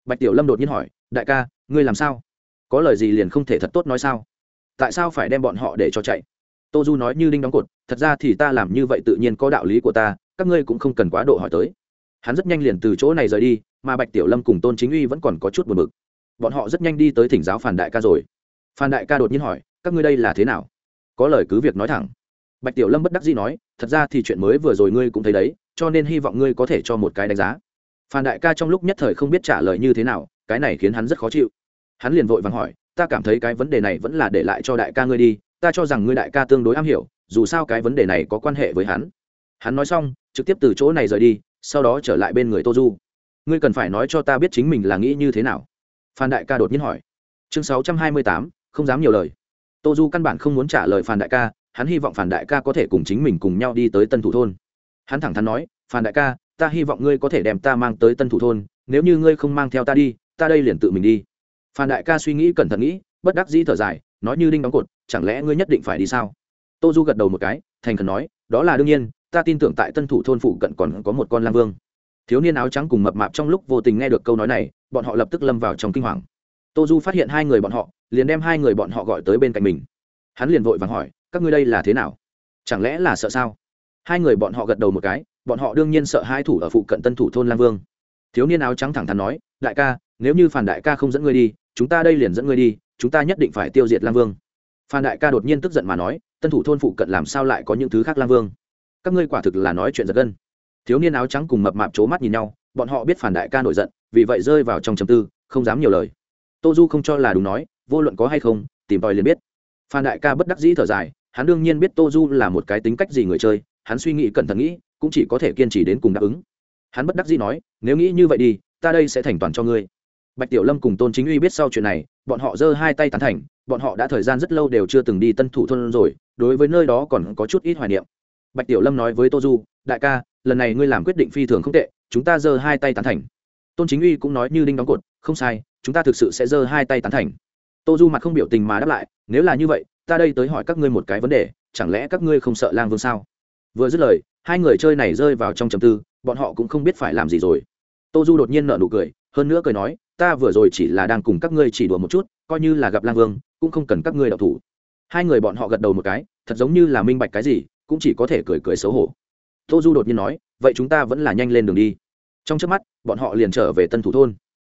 Bạch tiểu lâm đột nhiên hỏi, đại ca, ngươi làm sao? Có lời gì liền không thể thật tốt nói sao? Tại sao phải đem bọn họ để cho chạy? Tô du nói như đinh đóng cột, thật ra thì ta làm như vậy tự nhiên có đạo lý của ta, các ngươi cũng không cần quá độ hỏi tới. Hắn rất nhanh liền từ chỗ này rời đi, mà bạch tiểu lâm cùng tôn chính uy vẫn còn có chút buồn bực. Bọn họ rất nhanh đi tới thỉnh giáo phản đại ca rồi. Phan đại ca đột nhiên hỏi, các ngươi đây là thế nào? Có lời cứ việc nói thẳng. Bạch tiểu lâm bất đắc dĩ nói, thật ra thì chuyện mới vừa rồi ngươi cũng thấy đấy, cho nên hy vọng ngươi có thể cho một cái đánh giá. Phan đại ca trong lúc nhất thời không biết trả lời như thế nào, cái này khiến hắn rất khó chịu. Hắn liền vội vàng hỏi ta cảm thấy cái vấn đề này vẫn là để lại cho đại ca ngươi đi, ta cho rằng ngươi đại ca tương đối am hiểu, dù sao cái vấn đề này có quan hệ với hắn. Hắn nói xong, trực tiếp từ chỗ này rời đi, sau đó trở lại bên người tô du. Ngươi cần phải nói cho ta biết chính mình là nghĩ như thế nào. Phan đại ca đột nhiên hỏi. Chương sáu trăm hai mươi tám, không dám nhiều lời. Tô du căn bản không muốn trả lời phan đại ca, hắn hy vọng phản đại ca có thể cùng chính mình cùng nhau đi tới tân thủ thôn. Hắn thẳng thắn nói phản đại ca, ta hy vọng ngươi có thể đem ta mang tới tân thủ thôn, nếu như ngươi không mang theo ta đi, ta đây liền tự mình đi phan đại ca suy nghĩ cẩn thận nghĩ, bất đắc dĩ thở dài, nói như đinh đóng cột, chẳng lẽ ngươi nhất định phải đi sao? Tô du gật đầu một cái, thành khẩn nói, đó là đương nhiên, ta tin tưởng tại tân thủ thôn phụ cận còn có một con lang vương. Thiếu niên áo trắng cùng mập mạp trong lúc vô tình nghe được câu nói này, bọn họ lập tức lâm vào trong kinh hoàng. Tô du phát hiện hai người bọn họ, liền đem hai người bọn họ gọi tới bên cạnh mình. Hắn liền vội vàng hỏi, các ngươi đây là thế nào? Chẳng lẽ là sợ sao? Hai người bọn họ gật đầu một cái, bọn họ đương nhiên sợ hai thủ ở phụ cận tân thủ thôn lang vương. Thiếu niên áo trắng thẳng thắn nói, đại ca, nếu như phản đại ca không dẫn ngươi đi chúng ta đây liền dẫn ngươi đi, chúng ta nhất định phải tiêu diệt lang vương. Phan đại ca đột nhiên tức giận mà nói, tân thủ thôn phụ cận làm sao lại có những thứ khác lang vương? Các ngươi quả thực là nói chuyện giật gân. Thiếu niên áo trắng cùng mập mạp c h ố mắt nhìn nhau, bọn họ biết phản đại ca nổi giận, vì vậy rơi vào trong chầm tư, không dám nhiều lời. Tô du không cho là đúng nói, vô luận có hay không, tìm tòi liền biết. Phan đại ca bất đắc dĩ thở dài, hắn đương nhiên biết tô du là một cái tính cách gì người chơi, hắn suy nghĩ cẩn thận nghĩ, cũng chỉ có thể kiên trì đến cùng đáp ứng. Hắn bất đắc dĩ nói, nếu nghĩ như vậy đi, ta đây sẽ thành toàn cho ngươi bạch tiểu lâm cùng tôn chính uy biết sau chuyện này, bọn họ giơ hai tay tán thành, bọn họ đã thời gian rất lâu đều chưa từng đi tân thủ thôn rồi, đối với nơi đó còn có chút ít hoài niệm. Bạch tiểu lâm nói với tô du, đại ca, lần này ngươi làm quyết định phi thường không tệ, chúng ta giơ hai tay tán thành. Tôn chính uy cũng nói như đinh đóng cột, không sai, chúng ta thực sự sẽ giơ hai tay tán thành. Tô du mặt không biểu tình mà đáp lại, nếu là như vậy, ta đây tới hỏi các ngươi một cái vấn đề, chẳng lẽ các ngươi không sợ lang vương sao? Vừa dứt lời, hai người chơi này rơi vào trong trầm tư, bọn họ cũng không biết phải làm gì rồi. Tô du đột nhiên nở nụ cười, hơn nữa cười nói ta vừa rồi chỉ là đang cùng các ngươi chỉ đùa một chút, coi như là gặp lang vương, cũng không cần các ngươi đọc thủ. Hai người bọn họ gật đầu một cái, thật giống như là minh bạch cái gì, cũng chỉ có thể cười cười xấu hổ. Tô du đột nhiên nói, vậy chúng ta vẫn là nhanh lên đường đi. Trong trước mắt, bọn họ liền trở về tân thủ thôn.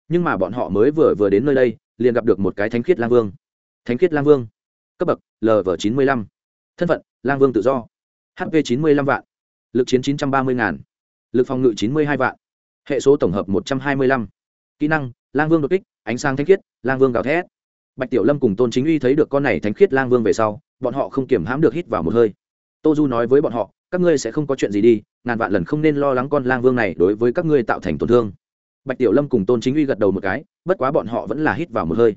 Nhưng mà bọn họ mới vừa vừa đến nơi đây, liền gặp được một cái thánh khiết lang vương. Thánh khiết lang vương, cấp bậc lv chín mươi lăm. Thân phận, lang vương tự do. Hp chín mươi lăm vạn. Lực chiến chín trăm ba mươi ngàn. Lực phòng ngự chín mươi hai vạn. Hệ số tổng hợp một trăm hai mươi lăm kỹ năng, lang vương đột kích, ánh sáng thánh khiết, lang vương gào thét. Bạch tiểu lâm cùng tôn chính uy thấy được con này thánh khiết lang vương về sau, bọn họ không kiểm hãm được hít vào một hơi. Tô du nói với bọn họ, các ngươi sẽ không có chuyện gì đi, ngàn vạn lần không nên lo lắng con lang vương này đối với các ngươi tạo thành tổn thương. Bạch tiểu lâm cùng tôn chính uy gật đầu một cái, bất quá bọn họ vẫn là hít vào một hơi.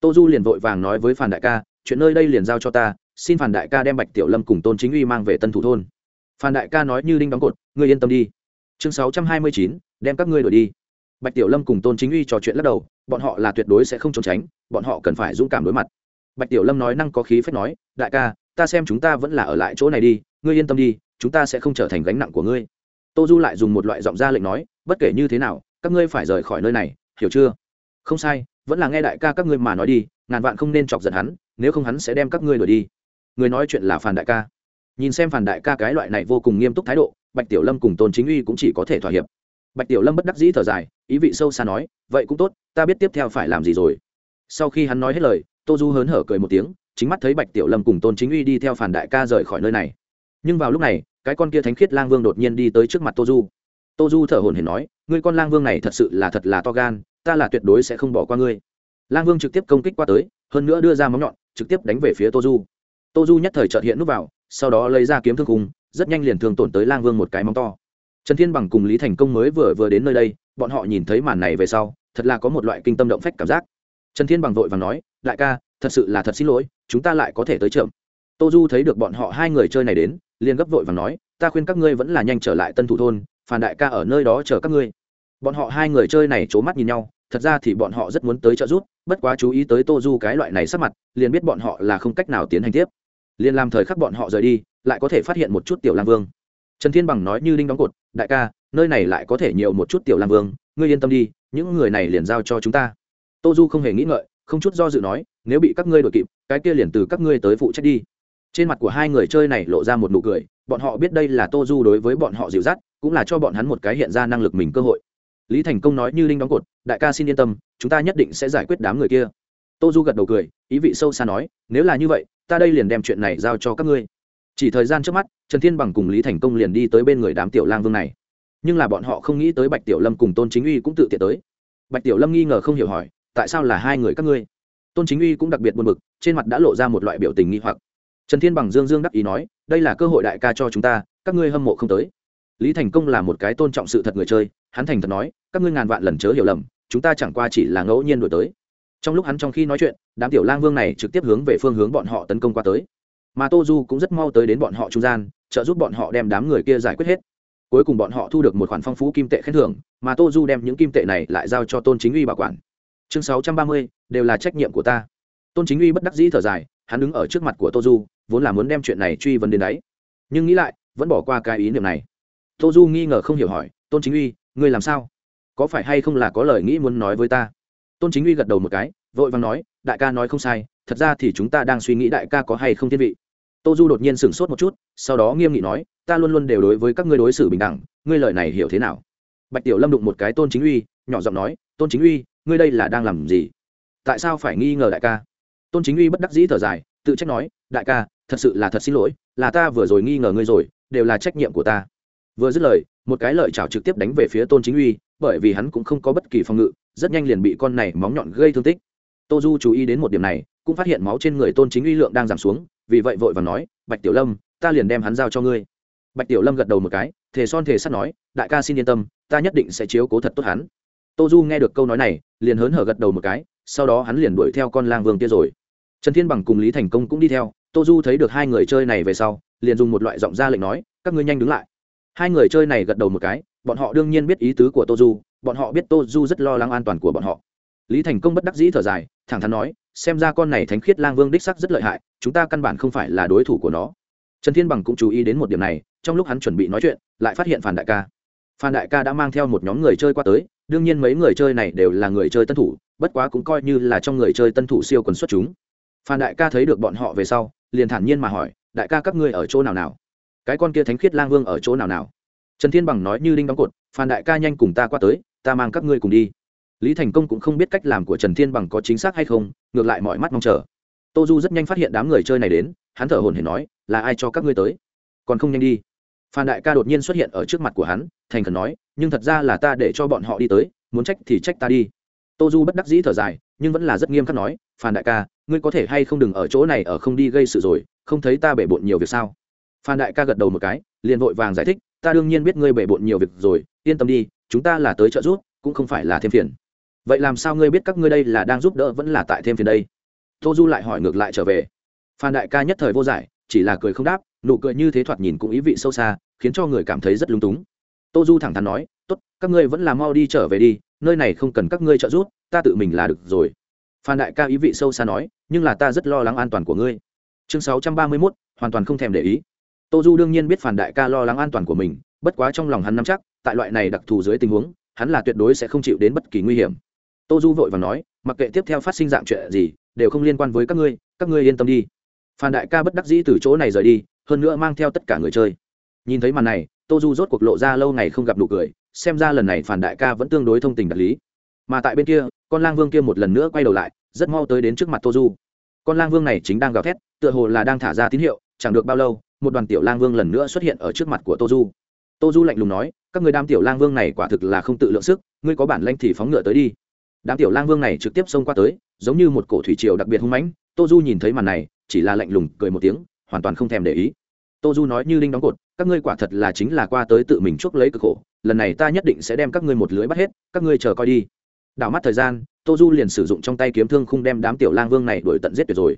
Tô du liền vội vàng nói với phàn đại ca, chuyện nơi đây liền giao cho ta, xin phản đại ca đem bạch tiểu lâm cùng tôn chính uy mang về tân thủ thôn. Phản đại ca nói như đinh đóng cột, ngươi yên tâm đi. Chương sáu trăm hai mươi chín, đem các ngươi đổi đi bạch tiểu lâm cùng tôn chính uy trò chuyện lắc đầu, bọn họ là tuyệt đối sẽ không trốn tránh, bọn họ cần phải dũng cảm đối mặt. Bạch tiểu lâm nói năng có khí phép nói, đại ca, ta xem chúng ta vẫn là ở lại chỗ này đi, ngươi yên tâm đi, chúng ta sẽ không trở thành gánh nặng của ngươi. Tô du lại dùng một loại giọng ra lệnh nói, bất kể như thế nào, các ngươi phải rời khỏi nơi này, hiểu chưa? Không sai, vẫn là nghe đại ca các ngươi mà nói đi, ngàn vạn không nên chọc giận hắn, nếu không hắn sẽ đem các ngươi đuổi đi. Người nói chuyện là phản đại ca. Nhìn xem phản đại ca cái loại này vô cùng nghiêm túc thái độ, bạch tiểu lâm cùng tôn chính uy cũng chỉ có thể thỏa hiệp bạch tiểu lâm bất đắc dĩ thở dài, ý vị sâu xa nói, vậy cũng tốt, ta biết tiếp theo phải làm gì rồi. Sau khi hắn nói hết lời, tô du hớn hở cười một tiếng, chính mắt thấy bạch tiểu lâm cùng tôn chính uy đi theo phản đại ca rời khỏi nơi này. Nhưng vào lúc này, cái con kia thánh khiết lang vương đột nhiên đi tới trước mặt tô du. Tô du thở hồn hển nói, ngươi con lang vương này thật sự là thật là to gan, ta là tuyệt đối sẽ không bỏ qua ngươi. Lang vương trực tiếp công kích qua tới, hơn nữa đưa ra móng nhọn, trực tiếp đánh về phía tô du. Tô du nhất thời trợt hiện núp vào, sau đó lấy ra kiếm thương khung, rất nhanh liền thương tổn tới lang vương một cái móng to trần thiên bằng cùng lý thành công mới vừa vừa đến nơi đây, bọn họ nhìn thấy màn này về sau, thật là có một loại kinh tâm động phách cảm giác. Trần thiên bằng vội và nói, đại ca, thật sự là thật xin lỗi, chúng ta lại có thể tới chậm. Tô du thấy được bọn họ hai người chơi này đến, liền gấp vội và nói, ta khuyên các ngươi vẫn là nhanh trở lại tân thủ thôn phản đại ca ở nơi đó chờ các ngươi. Bọn họ hai người chơi này c h ố mắt nhìn nhau, thật ra thì bọn họ rất muốn tới trợ giúp, bất quá chú ý tới tô du cái loại này sắp mặt, liền biết bọn họ là không cách nào tiến hành tiếp. Liền làm thời khắc bọn họ rời đi, lại có thể phát hiện một chút tiểu lang vương trần thiên bằng nói như đinh đóng cột, đại ca, nơi này lại có thể nhiều một chút tiểu lang vương, ngươi yên tâm đi, những người này liền giao cho chúng ta. Tô du không hề nghĩ ngợi, không chút do dự nói, nếu bị các ngươi đội kịp, cái kia liền từ các ngươi tới phụ trách đi. Trên mặt của hai người chơi này lộ ra một nụ cười, bọn họ biết đây là tô du đối với bọn họ dịu dắt, cũng là cho bọn hắn một cái hiện ra năng lực mình cơ hội. Lý thành công nói như linh đóng cột, đại ca xin yên tâm, chúng ta nhất định sẽ giải quyết đám người kia. Tô du gật đầu cười, ý vị sâu xa nói, nếu là như vậy, ta đây liền đem chuyện này giao cho các ngươi chỉ thời gian trước mắt, trần thiên bằng cùng lý thành công liền đi tới bên người đám tiểu lang vương này. Nhưng là bọn họ không nghĩ tới bạch tiểu lâm cùng tôn chính uy cũng tự tiện tới. Bạch tiểu lâm nghi ngờ không hiểu hỏi, tại sao là hai người các ngươi? Tôn chính uy cũng đặc biệt buồn bực, trên mặt đã lộ ra một loại biểu tình nghi hoặc. Trần thiên bằng dương dương đắc ý nói, đây là cơ hội đại ca cho chúng ta, các ngươi hâm mộ không tới. Lý thành công là một cái tôn trọng sự thật người chơi, hắn thành thật nói, các ngươi ngàn vạn lần chớ hiểu lầm, chúng ta chẳng qua chỉ là ngẫu nhiên đổi tới. Trong lúc hắn trong khi nói chuyện, đám tiểu lang vương này trực tiếp hướng về phương hướng bọn họ tấn công qua tới mà tô du cũng rất mau tới đến bọn họ trung gian, trợ giúp bọn họ đem đám người kia giải quyết hết. Cuối cùng bọn họ thu được một khoản phong phú kim tệ khen thưởng, mà tô du đem những kim tệ này lại giao cho tôn chính uy bảo quản. Chương sáu trăm ba mươi, đều là trách nhiệm của ta. Tôn chính uy bất đắc dĩ thở dài, hắn đứng ở trước mặt của tô du, vốn là muốn đem chuyện này truy vấn đến đấy. Nhưng nghĩ lại, vẫn bỏ qua cái ý niệm này. Tô du nghi ngờ không hiểu hỏi, tôn chính uy, ngươi làm sao? Có phải hay không là có lời nghĩ muốn nói với ta? Tôn chính uy gật đầu một cái, vội vàng nói, đại ca nói không sai, thật ra thì chúng ta đang suy nghĩ đại ca có hay không thiên vị tô du đột nhiên sửng sốt một chút, sau đó nghiêm nghị nói, ta luôn luôn đều đối với các ngươi đối xử bình đẳng, ngươi lời này hiểu thế nào? Bạch tiểu lâm đụng một cái tôn chính uy, nhỏ giọng nói, tôn chính uy, ngươi đây là đang làm gì? Tại sao phải nghi ngờ đại ca? Tôn chính uy bất đắc dĩ thở dài, tự trách nói, đại ca, thật sự là thật xin lỗi, là ta vừa rồi nghi ngờ ngươi rồi, đều là trách nhiệm của ta. Vừa dứt lời, một cái lợi chảo trực tiếp đánh về phía tôn chính uy, bởi vì hắn cũng không có bất kỳ phòng ngự, rất nhanh liền bị con này móng nhọn gây thương tích. Tô du chú ý đến một điểm này, cũng phát hiện máu trên người tôn chính uy lượng đang giảm xuống vì vậy vội và nói, bạch tiểu lâm, ta liền đem hắn giao cho ngươi. Bạch tiểu lâm gật đầu một cái, thề son thề sắt nói, đại ca xin yên tâm, ta nhất định sẽ chiếu cố thật tốt hắn. Tô du nghe được câu nói này, liền hớn hở gật đầu một cái, sau đó hắn liền đuổi theo con lang vương kia rồi. Trần thiên bằng cùng lý thành công cũng đi theo, tô du thấy được hai người chơi này về sau, liền dùng một loại giọng ra lệnh nói, các ngươi nhanh đứng lại. Hai người chơi này gật đầu một cái, bọn họ đương nhiên biết ý tứ của tô du, bọn họ biết tô du rất lo lắng an toàn của bọn họ. Lý thành công bất đắc dĩ thở dài, thẳng thắn nói, xem ra con này thánh khiết lang vương đích sắc rất lợi hại chúng ta căn bản không phải là đối thủ của nó. Trần thiên bằng cũng chú ý đến một điểm này, trong lúc hắn chuẩn bị nói chuyện, lại phát hiện phản đại ca. Phan đại ca đã mang theo một nhóm người chơi qua tới, đương nhiên mấy người chơi này đều là người chơi tân thủ, bất quá cũng coi như là trong người chơi tân thủ siêu quần xuất chúng. Phan đại ca thấy được bọn họ về sau, liền thản nhiên mà hỏi, đại ca các ngươi ở chỗ nào nào? Cái con kia thánh khiết lang vương ở chỗ nào nào? Trần thiên bằng nói như đinh đóng cột, phan đại ca nhanh cùng ta qua tới, ta mang các ngươi cùng đi. Lý thành công cũng không biết cách làm của trần thiên bằng có chính xác hay không, ngược lại mọi mắt mong chờ tô du rất nhanh phát hiện đám người chơi này đến, hắn thở hồn hển nói, là ai cho các ngươi tới? Còn không nhanh đi. Phan đại ca đột nhiên xuất hiện ở trước mặt của hắn, thành khẩn nói, nhưng thật ra là ta để cho bọn họ đi tới, muốn trách thì trách ta đi. Tô du bất đắc dĩ thở dài, nhưng vẫn là rất nghiêm khắc nói, phan đại ca, ngươi có thể hay không đừng ở chỗ này ở không đi gây sự rồi, không thấy ta bể bộn nhiều việc sao? Phan đại ca gật đầu một cái, liền vội vàng giải thích, ta đương nhiên biết ngươi bể bộn nhiều việc rồi, yên tâm đi, chúng ta là tới trợ giúp, cũng không phải là thêm phiền. Vậy làm sao ngươi biết các ngươi đây là đang giúp đỡ vẫn là tại thêm phiền đây? Tô du lại hỏi ngược lại trở về. Phan đại ca nhất thời vô giải, chỉ là cười không đáp, nụ cười như thế thoạt nhìn cũng ý vị sâu xa, khiến cho người cảm thấy rất lung túng. Tô du thẳng thắn nói, tốt, các ngươi vẫn là mau đi trở về đi, nơi này không cần các ngươi trợ giúp, ta tự mình là được rồi. Phan đại ca ý vị sâu xa nói, nhưng là ta rất lo lắng an toàn của ngươi. Chương sáu trăm ba mươi mốt, hoàn toàn không thèm để ý. Tô du đương nhiên biết Phan đại ca lo lắng an toàn của mình, bất quá trong lòng hắn nắm chắc, tại loại này đặc thù dưới tình huống, hắn là tuyệt đối sẽ không chịu đến bất kỳ nguy hiểm. Tô du vội và nói, mặc kệ tiếp theo phát sinh dạng chuyện gì đều không liên quan với các ngươi các ngươi yên tâm đi. Phan đại ca bất đắc dĩ từ chỗ này rời đi, hơn nữa mang theo tất cả người chơi. Nhìn thấy màn này, tô du rốt cuộc lộ ra lâu ngày không gặp nụ cười, xem ra lần này phản đại ca vẫn tương đối thông tình đạt lý. Mà tại bên kia, con lang vương kia một lần nữa quay đầu lại, rất mau tới đến trước mặt tô du. Con lang vương này chính đang gào thét, tựa hồ là đang thả ra tín hiệu, chẳng được bao lâu, một đoàn tiểu lang vương lần nữa xuất hiện ở trước mặt của tô du. Tô du lạnh lùng nói, các người đám tiểu lang vương này quả thực là không tự lượng sức, ngươi có bản lanh thì phóng ngựa tới đi. Đám tiểu lang vương này trực tiếp xông qua tới giống như một cổ thủy triều đặc biệt hung mãnh, tô du nhìn thấy màn này, chỉ là lạnh lùng cười một tiếng, hoàn toàn không thèm để ý. Tô du nói như linh đóng cột, các ngươi quả thật là chính là qua tới tự mình chuốc lấy cực khổ, lần này ta nhất định sẽ đem các ngươi một lưới bắt hết, các ngươi chờ coi đi. Đảo mắt thời gian, tô du liền sử dụng trong tay kiếm thương không đem đám tiểu lang vương này đuổi tận giết tuyệt rồi.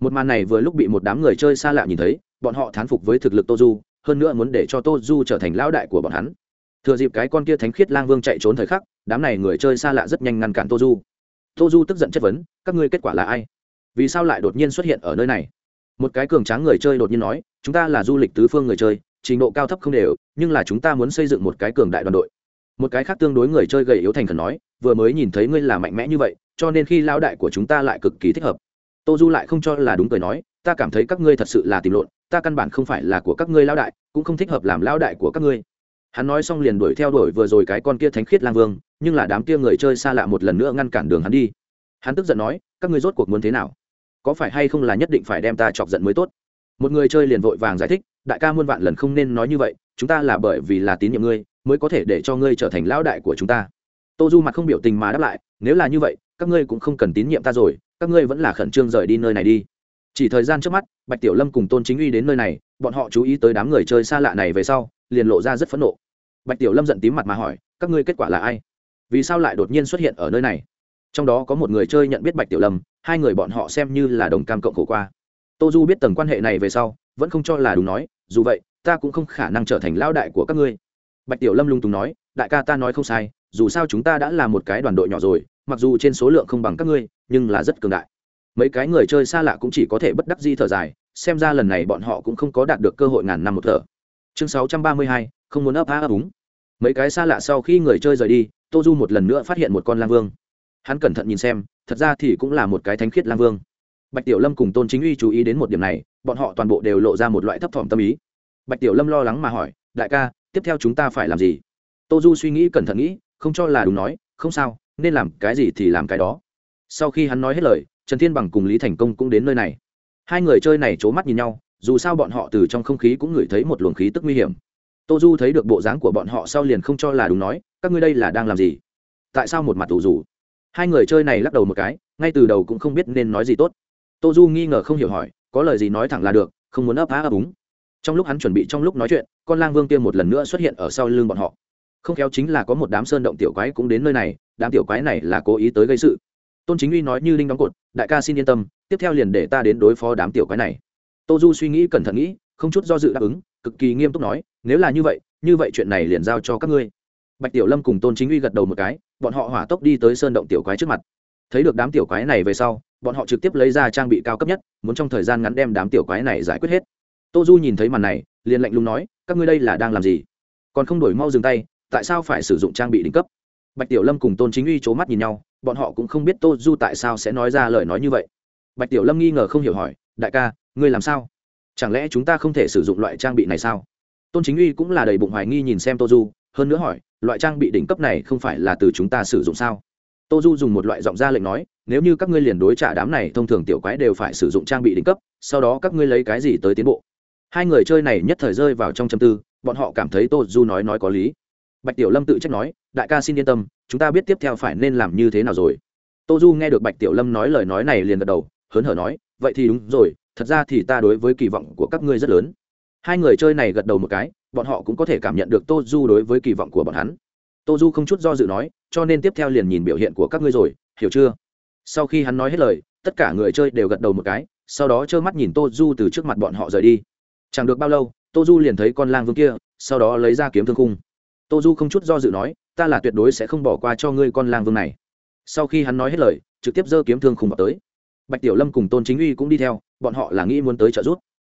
Một màn này vừa lúc bị một đám người chơi xa lạ nhìn thấy, bọn họ thán phục với thực lực tô du, hơn nữa muốn để cho tô du trở thành lão đại của bọn hắn. Thừa dịp cái con kia thánh khiết lang vương chạy trốn thời khắc, đám này người chơi xa lạ rất nhanh ngăn cản tô du tô du tức giận chất vấn, các ngươi kết quả là ai? Vì sao lại đột nhiên xuất hiện ở nơi này? Một cái cường tráng người chơi đột nhiên nói, chúng ta là du lịch tứ phương người chơi, trình độ cao thấp không đều, nhưng là chúng ta muốn xây dựng một cái cường đại đoàn đội. Một cái khác tương đối người chơi gầy yếu thành khẩn nói, vừa mới nhìn thấy ngươi là mạnh mẽ như vậy, cho nên khi lao đại của chúng ta lại cực kỳ thích hợp. Tô du lại không cho là đúng cười nói, ta cảm thấy các ngươi thật sự là tìm lộn, ta căn bản không phải là của các ngươi lao đại, cũng không thích hợp làm lao đại của các ngươi hắn nói xong liền đuổi theo đuổi vừa rồi cái con kia thánh khiết lang vương, nhưng là đám kia người chơi xa lạ một lần nữa ngăn cản đường hắn đi. Hắn tức giận nói, các ngươi rốt cuộc muốn thế nào? Có phải hay không là nhất định phải đem ta chọc giận mới tốt? Một người chơi liền vội vàng giải thích, đại ca muôn vạn lần không nên nói như vậy, chúng ta là bởi vì là tín nhiệm ngươi, mới có thể để cho ngươi trở thành lão đại của chúng ta. Tô du mặt không biểu tình mà đáp lại, nếu là như vậy, các ngươi cũng không cần tín nhiệm ta rồi, các ngươi vẫn là khẩn trương rời đi nơi này đi. Chỉ thời gian trước mắt, bạch tiểu lâm cùng tôn chính uy đến nơi này, bọn họ chú ý tới đám người chơi xa lạ này về sau, liền lộ ra rất phẫn nộ bạch tiểu lâm giận tím mặt mà hỏi các ngươi kết quả là ai? Vì sao lại đột nhiên xuất hiện ở nơi này? Trong đó có một người chơi nhận biết bạch tiểu lâm hai người bọn họ xem như là đồng cam cộng khổ qua. Tô du biết tầng quan hệ này về sau vẫn không cho là đúng nói dù vậy ta cũng không khả năng trở thành lao đại của các ngươi. Bạch tiểu lâm lung tùng nói đại ca ta nói không sai dù sao chúng ta đã là một cái đoàn đội nhỏ rồi mặc dù trên số lượng không bằng các ngươi nhưng là rất cường đại. Mấy cái người chơi xa lạ cũng chỉ có thể bất đắc di thở dài xem ra lần này bọn họ cũng không có đạt được cơ hội ngàn năm một thở. Chương 632, không muốn ấp á ấp úng. Mấy cái xa lạ sau khi người chơi rời đi, tô du một lần nữa phát hiện một con lang vương. Hắn cẩn thận nhìn xem, thật ra thì cũng là một cái thánh khiết lang vương. Bạch tiểu lâm cùng tôn chính uy chú ý đến một điểm này, bọn họ toàn bộ đều lộ ra một loại thấp thỏm tâm ý. Bạch tiểu lâm lo lắng mà hỏi, đại ca, tiếp theo chúng ta phải làm gì? Tô du suy nghĩ cẩn thận nghĩ, không cho là đúng nói, không sao, nên làm cái gì thì làm cái đó. Sau khi hắn nói hết lời, trần thiên bằng cùng lý thành công cũng đến nơi này. Hai người chơi này c h ố mắt nhìn nhau, dù sao bọn họ từ trong không khí cũng ngửi thấy một luồng khí tức nguy hiểm tô du thấy được bộ dáng của bọn họ sau liền không cho là đúng nói, các ngươi đây là đang làm gì? Tại sao một mặt tù rủ hai người chơi này lắc đầu một cái, ngay từ đầu cũng không biết nên nói gì tốt. Tô du nghi ngờ không hiểu hỏi, có lời gì nói thẳng là được, không muốn ấp á ấp úng. Trong lúc hắn chuẩn bị trong lúc nói chuyện, con lang vương kia một lần nữa xuất hiện ở sau lưng bọn họ. Không khéo chính là có một đám sơn động tiểu quái cũng đến nơi này, đám tiểu quái này là cố ý tới gây sự. Tôn chính uy nói như linh đóng cột, đại ca xin yên tâm, tiếp theo liền để ta đến đối phó đám tiểu quái này. Tô du suy nghĩ cẩn thận nghĩ, không chút do dự đáp ứng cực kỳ nghiêm túc nói, nếu là như vậy như vậy chuyện này liền giao cho các ngươi. Bạch tiểu lâm cùng tôn chính uy gật đầu một cái, bọn họ hỏa tốc đi tới sơn động tiểu quái trước mặt. Thấy được đám tiểu quái này về sau, bọn họ trực tiếp lấy ra trang bị cao cấp nhất, muốn trong thời gian ngắn đem đám tiểu quái này giải quyết hết. Tô du nhìn thấy màn này, liền lạnh lùng nói, các ngươi đây là đang làm gì? Còn không đổi mau dừng tay, tại sao phải sử dụng trang bị đỉnh cấp? Bạch tiểu lâm cùng tôn chính uy c h ố mắt nhìn nhau, bọn họ cũng không biết tô du tại sao sẽ nói ra lời nói như vậy. Bạch tiểu lâm nghi ngờ không hiểu hỏi, đại ca, ngươi làm sao? Chẳng lẽ chúng ta không thể sử dụng loại trang bị này sao? Tôn chính uy cũng là đầy bụng hoài nghi nhìn xem tô du, hơn nữa hỏi, loại trang bị đỉnh cấp này không phải là từ chúng ta sử dụng sao? Tô du dùng một loại giọng ra lệnh nói, nếu như các ngươi liền đối trả đám này, thông thường tiểu quái đều phải sử dụng trang bị đỉnh cấp, sau đó các ngươi lấy cái gì tới tiến bộ? Hai người chơi này nhất thời rơi vào trong châm tư, bọn họ cảm thấy tô du nói nói có lý. Bạch tiểu lâm tự trách nói, đại ca xin yên tâm, chúng ta biết tiếp theo phải nên làm như thế nào rồi. Tô du nghe được bạch tiểu lâm nói lời nói này liền gật đầu, hớn hở nói, vậy thì đúng rồi thật ra thì ta đối với kỳ vọng của các ngươi rất lớn. Hai người chơi này gật đầu một cái, bọn họ cũng có thể cảm nhận được tô du đối với kỳ vọng của bọn hắn. Tô du không chút do dự nói, cho nên tiếp theo liền nhìn biểu hiện của các ngươi rồi, hiểu chưa? Sau khi hắn nói hết lời, tất cả người chơi đều gật đầu một cái, sau đó trơ mắt nhìn tô du từ trước mặt bọn họ rời đi. Chẳng được bao lâu, tô du liền thấy con lang vương kia, sau đó lấy ra kiếm thương khung. Tô du không chút do dự nói, ta là tuyệt đối sẽ không bỏ qua cho ngươi con lang vương này. Sau khi hắn nói hết lời, trực tiếp giơ kiếm thương khung vào tới bạch tiểu lâm cùng tôn chính uy cũng đi theo, bọn họ là nghĩ muốn tới trợ giúp,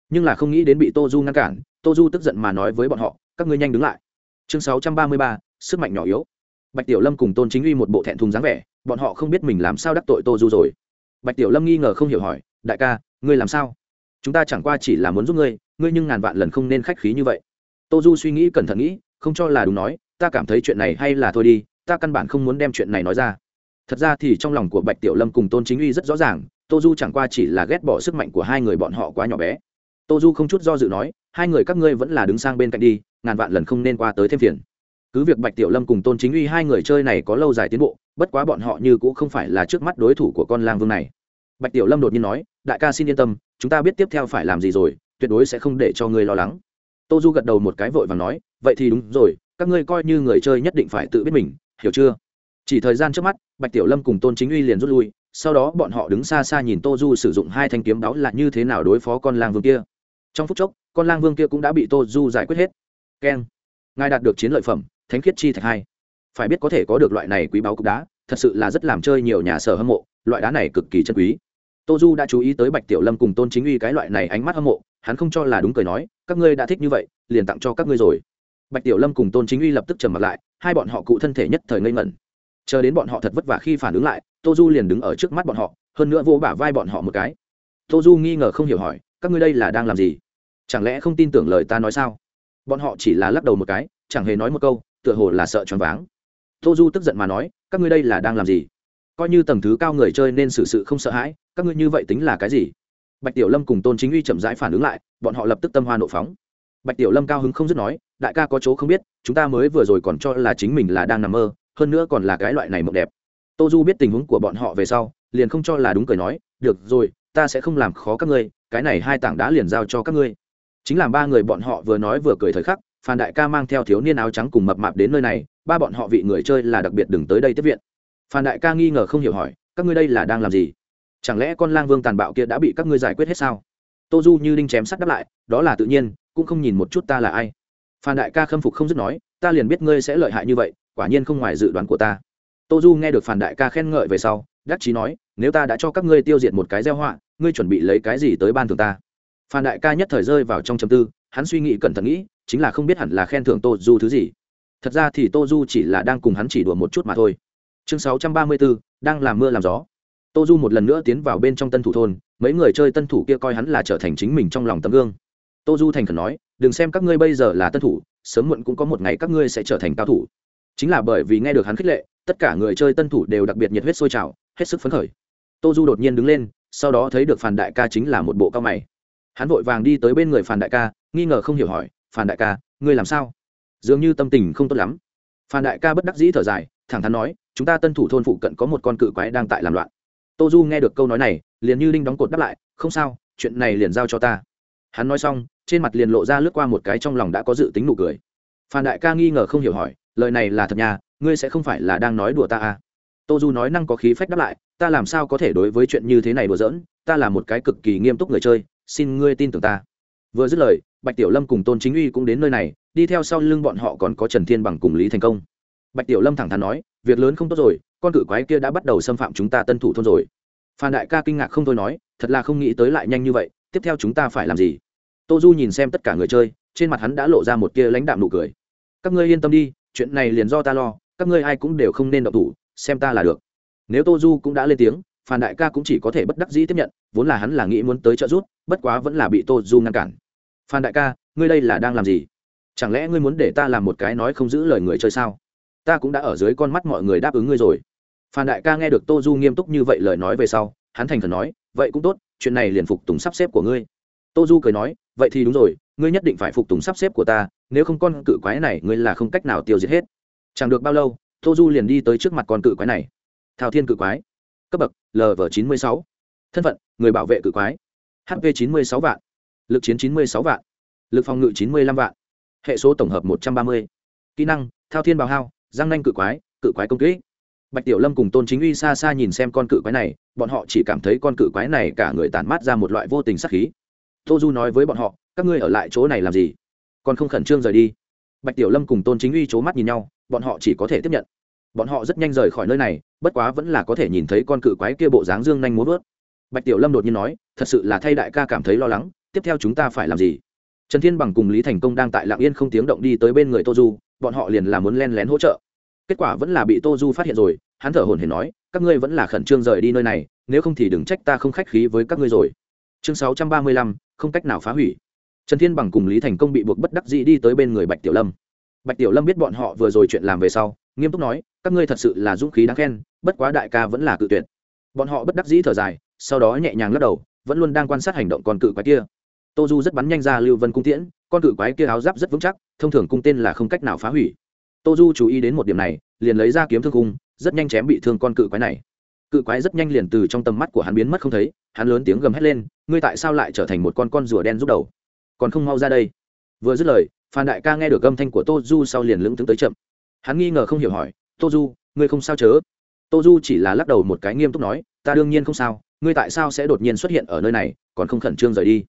nhưng là không nghĩ đến bị tô du ngăn cản, tô du tức giận mà nói với bọn họ, các ngươi nhanh đứng lại. Chương sáu trăm ba mươi ba, sức mạnh nhỏ yếu. Bạch tiểu lâm cùng tôn chính uy một bộ thẹn thùng dáng vẻ, bọn họ không biết mình làm sao đắc tội tô du rồi. Bạch tiểu lâm nghi ngờ không hiểu hỏi, đại ca, ngươi làm sao? Chúng ta chẳng qua chỉ là muốn giúp ngươi ngươi nhưng ngàn vạn lần không nên khách khí như vậy. Tô du suy nghĩ cẩn thận nghĩ, không cho là đúng nói, ta cảm thấy chuyện này hay là thôi đi, ta căn bản không muốn đem chuyện này nói ra. Thật ra thì trong lòng của bạch tiểu lâm cùng tôn chính uy rất rõ ràng tô du chẳng qua chỉ là ghét bỏ sức mạnh của hai người bọn họ quá nhỏ bé. Tô du không chút do dự nói, hai người các ngươi vẫn là đứng sang bên cạnh đi, ngàn vạn lần không nên qua tới thêm phiền. Cứ việc bạch tiểu lâm cùng tôn chính uy hai người chơi này có lâu dài tiến bộ, bất quá bọn họ như cũng không phải là trước mắt đối thủ của con lang vương này. Bạch tiểu lâm đột nhiên nói, đại ca xin yên tâm, chúng ta biết tiếp theo phải làm gì rồi, tuyệt đối sẽ không để cho ngươi lo lắng. Tô du gật đầu một cái vội và nói, vậy thì đúng rồi, các ngươi coi như người chơi nhất định phải tự biết mình, hiểu chưa? Chỉ thời gian trước mắt, bạch tiểu lâm cùng tôn chính uy liền rút lui sau đó bọn họ đứng xa xa nhìn tô du sử dụng hai thanh kiếm đáo là như thế nào đối phó con lang vương kia. Trong phút chốc, con lang vương kia cũng đã bị tô du giải quyết hết. Keng. Ngài đạt được chiến lợi phẩm, thánh khiết chi thạch hai. Phải biết có thể có được loại này quý báu cục đá, thật sự là rất làm chơi nhiều nhà sở hâm mộ, loại đá này cực kỳ chân quý. Tô du đã chú ý tới bạch tiểu lâm cùng tôn chính uy cái loại này ánh mắt hâm mộ, hắn không cho là đúng cười nói, các ngươi đã thích như vậy, liền tặng cho các ngươi rồi. Bạch tiểu lâm cùng tôn chính uy lập tức trầm mặt lại, hai bọn họ cụ thân thể nhất thời ngây ngẩn. Chờ đến bọn họ thật vất vả khi phản ứng lại tô du liền đứng ở trước mắt bọn họ, hơn nữa vô bả vai bọn họ một cái. Tô du nghi ngờ không hiểu hỏi, các ngươi đây là đang làm gì? Chẳng lẽ không tin tưởng lời ta nói sao? Bọn họ chỉ là lắc đầu một cái, chẳng hề nói một câu, tựa hồ là sợ choáng váng. Tô du tức giận mà nói, các ngươi đây là đang làm gì? Coi như tầng thứ cao người chơi nên xử sự không sợ hãi, các ngươi như vậy tính là cái gì? Bạch tiểu lâm cùng tôn chính uy chậm rãi phản ứng lại, bọn họ lập tức tâm hoa nộ phóng. Bạch tiểu lâm cao hứng không dứt nói, đại ca có chỗ không biết, chúng ta mới vừa rồi còn cho là chính mình là đang nằm mơ, hơn nữa còn là cái loại này mộng đẹp tô du biết tình huống của bọn họ về sau, liền không cho là đúng cười nói, được rồi, ta sẽ không làm khó các ngươi, cái này hai tảng đá liền giao cho các ngươi. Chính là ba người bọn họ vừa nói vừa cười thời khắc, phan đại ca mang theo thiếu niên áo trắng cùng mập mạp đến nơi này, ba bọn họ vị người chơi là đặc biệt đừng tới đây tiếp viện. Phan đại ca nghi ngờ không hiểu hỏi, các ngươi đây là đang làm gì? Chẳng lẽ con lang vương tàn bạo kia đã bị các ngươi giải quyết hết sao? Tô du như đinh chém sắt đáp lại, đó là tự nhiên, cũng không nhìn một chút ta là ai. Phan đại ca khâm phục không dứt nói, ta liền biết ngươi sẽ lợi hại như vậy, quả nhiên không ngoài dự đoán của ta tô du nghe được phản đại ca khen ngợi về sau, đắc chí nói, nếu ta đã cho các ngươi tiêu diệt một cái gieo họa, ngươi chuẩn bị lấy cái gì tới ban thường ta? Phan đại ca nhất thời rơi vào trong chầm tư, hắn suy nghĩ cẩn thận nghĩ, chính là không biết hẳn là khen thưởng tô du thứ gì. Thật ra thì tô du chỉ là đang cùng hắn chỉ đùa một chút mà thôi. Chương sáu trăm ba mươi bốn, đang làm mưa làm gió. Tô du một lần nữa tiến vào bên trong tân thủ thôn, mấy người chơi tân thủ kia coi hắn là trở thành chính mình trong lòng tấm gương. Tô du thành khẩn nói, đừng xem các ngươi bây giờ là tân thủ, sớm muộn cũng có một ngày các ngươi sẽ trở thành cao thủ chính là bởi vì nghe được hắn khích lệ, tất cả người chơi tân thủ đều đặc biệt nhiệt huyết sôi trào, hết sức phấn khởi. Tô du đột nhiên đứng lên, sau đó thấy được phản đại ca chính là một bộ cao mày. Hắn vội vàng đi tới bên người phản đại ca, nghi ngờ không hiểu hỏi, phản đại ca, ngươi làm sao? Dường như tâm tình không tốt lắm. Phản đại ca bất đắc dĩ thở dài, thẳng thắn nói, chúng ta tân thủ thôn phụ cận có một con cự quái đang tại làm loạn. Tô du nghe được câu nói này, liền như linh đóng cột đáp lại, không sao, chuyện này liền giao cho ta. Hắn nói xong, trên mặt liền lộ ra lướt qua một cái trong lòng đã có dự tính nụ cười. Phan đại ca nghi ngờ không hiểu hỏi lời này là thật nhà ngươi sẽ không phải là đang nói đùa ta à. Tô du nói năng có khí phách đáp lại, ta làm sao có thể đối với chuyện như thế này đùa giỡn, ta là một cái cực kỳ nghiêm túc người chơi, xin ngươi tin tưởng ta. Vừa dứt lời, bạch tiểu lâm cùng tôn chính uy cũng đến nơi này, đi theo sau lưng bọn họ còn có trần thiên bằng cùng lý thành công. Bạch tiểu lâm thẳng thắn nói, việc lớn không tốt rồi, con cự quái kia đã bắt đầu xâm phạm chúng ta tân thủ thôn rồi. Phan đại ca kinh ngạc không thôi nói, thật là không nghĩ tới lại nhanh như vậy, tiếp theo chúng ta phải làm gì? Tô du nhìn xem tất cả người chơi, trên mặt hắn đã lộ ra một kia lãnh đạm nụ cười. Các ngươi yên tâm đi chuyện này liền do ta lo, các ngươi ai cũng đều không nên động thủ, xem ta là được. Nếu tô du cũng đã lên tiếng, phan đại ca cũng chỉ có thể bất đắc dĩ tiếp nhận, vốn là hắn là nghĩ muốn tới trợ giúp, bất quá vẫn là bị tô du ngăn cản. Phan đại ca, ngươi đây là đang làm gì? Chẳng lẽ ngươi muốn để ta làm một cái nói không giữ lời người chơi sao? Ta cũng đã ở dưới con mắt mọi người đáp ứng ngươi rồi. Phan đại ca nghe được tô du nghiêm túc như vậy lời nói về sau, hắn thành khẩn nói, vậy cũng tốt, chuyện này liền phục tùng sắp xếp của ngươi tô du cười nói, vậy thì đúng rồi, ngươi nhất định phải phục tùng sắp xếp của ta, nếu không con cự quái này ngươi là không cách nào tiêu diệt hết. Chẳng được bao lâu, tô du liền đi tới trước mặt con cự quái này. Thao thiên cự quái, cấp bậc lv chín mươi sáu. Thân phận, người bảo vệ cự quái. Hp chín mươi sáu vạn. Lực chiến chín mươi sáu vạn. Lực phòng ngự chín mươi lăm vạn. Hệ số tổng hợp một trăm ba mươi. Kỹ năng, thao thiên bào hao, giang nanh cự quái cự quái công kỹ. Bạch tiểu lâm cùng tôn chính uy xa xa nhìn xem con cự quái này, bọn họ chỉ cảm thấy con cự quái này cả người tản mát ra một loại vô tình sắc khí tô du nói với bọn họ, các ngươi ở lại chỗ này làm gì? Còn không khẩn trương rời đi? Bạch tiểu lâm cùng tôn chính uy c h ố mắt nhìn nhau, bọn họ chỉ có thể tiếp nhận. Bọn họ rất nhanh rời khỏi nơi này, bất quá vẫn là có thể nhìn thấy con cự quái kia bộ dáng dương nhanh muốn vớt bạch tiểu lâm đột nhiên nói, thật sự là thay đại ca cảm thấy lo lắng, tiếp theo chúng ta phải làm gì? Trần thiên bằng cùng lý thành công đang tại lạng yên không tiếng động đi tới bên người tô du, bọn họ liền là muốn len lén hỗ trợ. Kết quả vẫn là bị tô du phát hiện rồi, hắn thở hồn hển nói, các ngươi vẫn là khẩn trương rời đi nơi này, nếu không thì đừng trách ta không khách khí với các ngươi rồi. Chương sáu trăm ba mươi lăm không cách nào phá hủy. Trần thiên bằng cùng lý thành công bị buộc bất đắc dĩ đi tới bên người bạch tiểu lâm. Bạch tiểu lâm biết bọn họ vừa rồi chuyện làm về sau, nghiêm túc nói, các ngươi thật sự là dũng khí đáng khen, bất quá đại ca vẫn là cự tuyệt. Bọn họ bất đắc dĩ thở dài, sau đó nhẹ nhàng lắc đầu, vẫn luôn đang quan sát hành động con cự quái kia. Tô du rất bắn nhanh ra lưu vân cung tiễn, con cự quái kia áo giáp rất vững chắc, thông thường cung tên là không cách nào phá hủy. Tô du chú ý đến một điểm này, liền lấy ra kiếm thương cung, rất nhanh chém bị thương con cự quái này cự quái rất nhanh liền từ trong tầm mắt của hắn biến mất không thấy, hắn lớn tiếng gầm hét lên, ngươi tại sao lại trở thành một con con rùa đen rút đầu? Còn không mau ra đây. Vừa dứt lời, phan đại ca nghe được âm thanh của tô du sau liền lững tướng tới chậm. Hắn nghi ngờ không hiểu hỏi, tô du, ngươi không sao chớ? Tô du chỉ là lắc đầu một cái nghiêm túc nói, ta đương nhiên không sao, ngươi tại sao sẽ đột nhiên xuất hiện ở nơi này, còn không khẩn trương rời đi?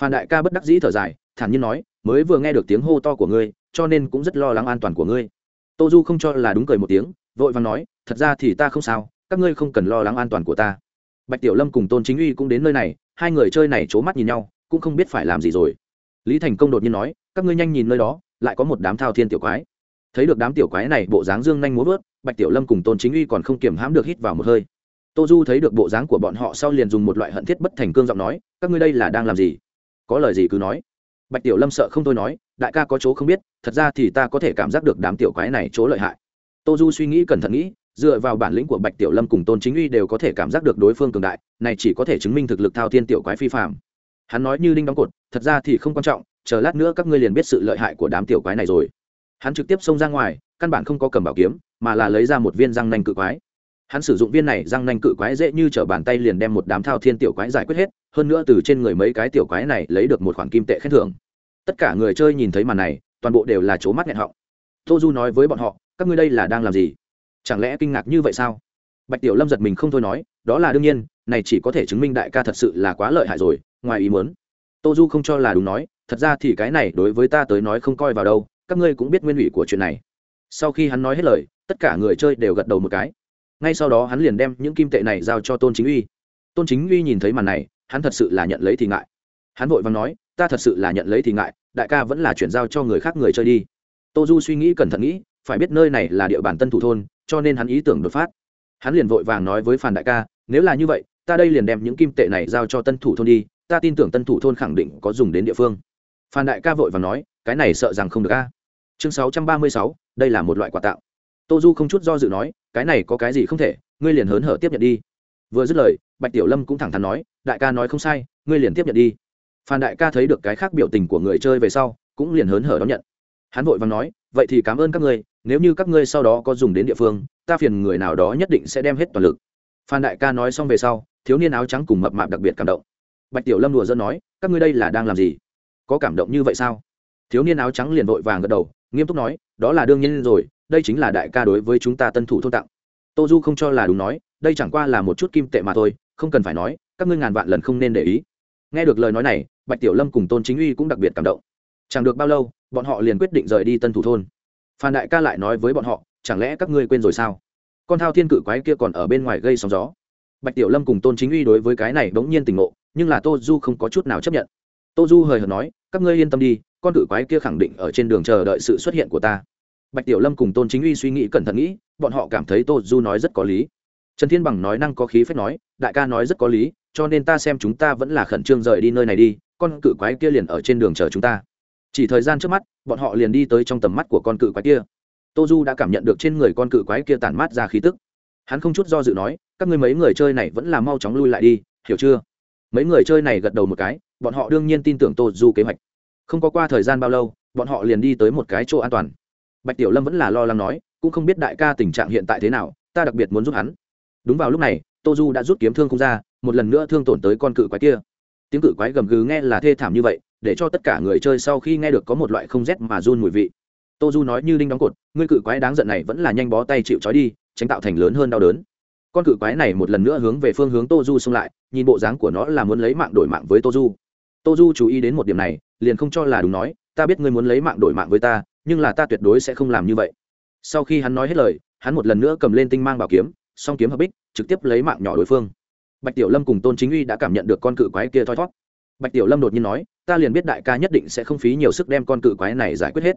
Phan đại ca bất đắc dĩ thở dài, thản nhiên nói, mới vừa nghe được tiếng hô to của ngươi, cho nên cũng rất lo lắng an toàn của ngươi. Tô du không cho là đúng cười một tiếng, vội vàng nói, thật ra thì ta không sao các ngươi không cần lo lắng an toàn của ta. Bạch tiểu lâm cùng tôn chính uy cũng đến nơi này, hai người chơi này c h ố mắt nhìn nhau, cũng không biết phải làm gì rồi. Lý thành công đột nhiên nói, các ngươi nhanh nhìn nơi đó, lại có một đám thao thiên tiểu quái. Thấy được đám tiểu quái này, bộ dáng dương nhanh múa vớt, bạch tiểu lâm cùng tôn chính uy còn không kiểm hãm được hít vào một hơi. Tô du thấy được bộ dáng của bọn họ sau liền dùng một loại hận thiết bất thành cương giọng nói, các ngươi đây là đang làm gì? Có lời gì cứ nói. Bạch tiểu lâm sợ không tôi nói, đại ca có chỗ không biết, thật ra thì ta có thể cảm giác được đám tiểu quái này chỗ lợi hại. Tô du suy nghĩ cẩn thận nghĩ dựa vào bản lĩnh của bạch tiểu lâm cùng tôn chính uy đều có thể cảm giác được đối phương cường đại, này chỉ có thể chứng minh thực lực thao thiên tiểu quái phi phạm hắn nói như đinh đóng cột, thật ra thì không quan trọng, chờ lát nữa các ngươi liền biết sự lợi hại của đám tiểu quái này rồi. Hắn trực tiếp xông ra ngoài, căn bản không có cầm bảo kiếm, mà là lấy ra một viên răng nanh cự quái. Hắn sử dụng viên này răng nanh cự quái dễ như t r ở bàn tay liền đem một đám thao thiên tiểu quái giải quyết hết, hơn nữa từ trên người mấy cái tiểu quái này lấy được một khoản kim tệ khen thưởng. Tất cả người chơi nhìn thấy màn này, toàn bộ đều là c mắt nghẹn họng. Tô du nói với bọn họ, các ngươi đây là đang làm gì? Chẳng lẽ kinh ngạc như vậy sao? Bạch tiểu lâm giật mình không thôi nói, đó là đương nhiên, này chỉ có thể chứng minh đại ca thật sự là quá lợi hại rồi, ngoài ý muốn. Tô du không cho là đúng nói, thật ra thì cái này đối với ta tới nói không coi vào đâu, các ngươi cũng biết nguyên ủy của chuyện này. Sau khi hắn nói hết lời, tất cả người chơi đều gật đầu một cái. Ngay sau đó hắn liền đem những kim tệ này giao cho tôn chính uy. Tôn chính uy nhìn thấy màn này, hắn thật sự là nhận lấy thì ngại. Hắn vội vàng nói, ta thật sự là nhận lấy thì ngại, đại ca vẫn là chuyển giao cho người khác người chơi đi. Tô du suy nghĩ cẩn thận nghĩ, phải biết nơi này là địa bàn tân thủ thôn cho nên hắn ý tưởng đột phát. Hắn liền vội vàng nói với phản đại ca, nếu là như vậy, ta đây liền đem những kim tệ này giao cho tân thủ thôn đi, ta tin tưởng tân thủ thôn khẳng định có dùng đến địa phương. Phan đại ca vội vàng nói, cái này sợ rằng không được a. Chương sáu trăm ba mươi sáu, đây là một loại quà tạo tô du không chút do dự nói, cái này có cái gì không thể, ngươi liền hớn hở tiếp nhận đi. Vừa dứt lời, bạch tiểu lâm cũng thẳng thắn nói, đại ca nói không sai, ngươi liền tiếp nhận đi. Phan đại ca thấy được cái khác biểu tình của người chơi về sau, cũng liền hớn hở đón nhận. Hắn vội vàng nói, vậy thì cảm ơn các ngươi nếu như các ngươi sau đó có dùng đến địa phương, ta phiền người nào đó nhất định sẽ đem hết toàn lực. Phan đại ca nói xong về sau, thiếu niên áo trắng cùng mập mạp đặc biệt cảm động. Bạch tiểu lâm đùa dân nói, các ngươi đây là đang làm gì? Có cảm động như vậy sao? Thiếu niên áo trắng liền vội vàng gật đầu, nghiêm túc nói, đó là đương nhiên rồi, đây chính là đại ca đối với chúng ta tân thủ thôn tặng. Tô du không cho là đúng nói, đây chẳng qua là một chút kim tệ mà thôi, không cần phải nói, các ngươi ngàn vạn lần không nên để ý. Nghe được lời nói này, bạch tiểu lâm cùng tôn chính uy cũng đặc biệt cảm động. Chẳng được bao lâu, bọn họ liền quyết định rời đi tân thủ thôn phan đại ca lại nói với bọn họ, chẳng lẽ các ngươi quên rồi sao? Con thao thiên cự quái kia còn ở bên ngoài gây sóng gió. Bạch tiểu lâm cùng tôn chính uy đối với cái này bỗng nhiên tỉnh ngộ, nhưng là tô du không có chút nào chấp nhận. Tô du hời hợt nói, các ngươi yên tâm đi, con cự quái kia khẳng định ở trên đường chờ đợi sự xuất hiện của ta. Bạch tiểu lâm cùng tôn chính uy suy nghĩ cẩn thận nghĩ, bọn họ cảm thấy tô du nói rất có lý. Trần thiên bằng nói năng có khí phép nói, đại ca nói rất có lý, cho nên ta xem chúng ta vẫn là khẩn trương rời đi nơi này đi, con cự quái kia liền ở trên đường chờ chúng ta chỉ thời gian trước mắt, bọn họ liền đi tới trong tầm mắt của con cự quái kia. Tô du đã cảm nhận được trên người con cự quái kia tản mát ra khí tức. Hắn không chút do dự nói, các ngươi mấy người chơi này vẫn là mau chóng lui lại đi, hiểu chưa? Mấy người chơi này gật đầu một cái, bọn họ đương nhiên tin tưởng tô du kế hoạch. Không có qua thời gian bao lâu, bọn họ liền đi tới một cái chỗ an toàn. Bạch tiểu lâm vẫn là lo lắng nói, cũng không biết đại ca tình trạng hiện tại thế nào, ta đặc biệt muốn giúp hắn. Đúng vào lúc này tô du đã rút kiếm thương không ra, một lần nữa thương tổn tới con cự quái kia. Tiếng cự quái gầm gừ nghe là thê thảm như vậy để cho tất cả người chơi sau khi nghe được có một loại không rét mà run mùi vị. Tô du nói như đinh đóng cột, ngươi cự quái đáng giận này vẫn là nhanh bó tay chịu trói đi, tránh tạo thành lớn hơn đau đớn. Con cự quái này một lần nữa hướng về phương hướng tô du xông lại, nhìn bộ dáng của nó là muốn lấy mạng đổi mạng với tô du. Tô du chú ý đến một điểm này, liền không cho là đúng nói, ta biết ngươi muốn lấy mạng đổi mạng với ta, nhưng là ta tuyệt đối sẽ không làm như vậy. Sau khi hắn nói hết lời, hắn một lần nữa cầm lên tinh mang bảo kiếm, song kiếm hợp bích, trực tiếp lấy mạng nhỏ đối phương. Bạch tiểu lâm cùng tôn chính uy đã cảm nhận được con cự quái kia thoi thót bạch tiểu lâm đột nhiên nói, ta liền biết đại ca nhất định sẽ không phí nhiều sức đem con cự quái này giải quyết hết.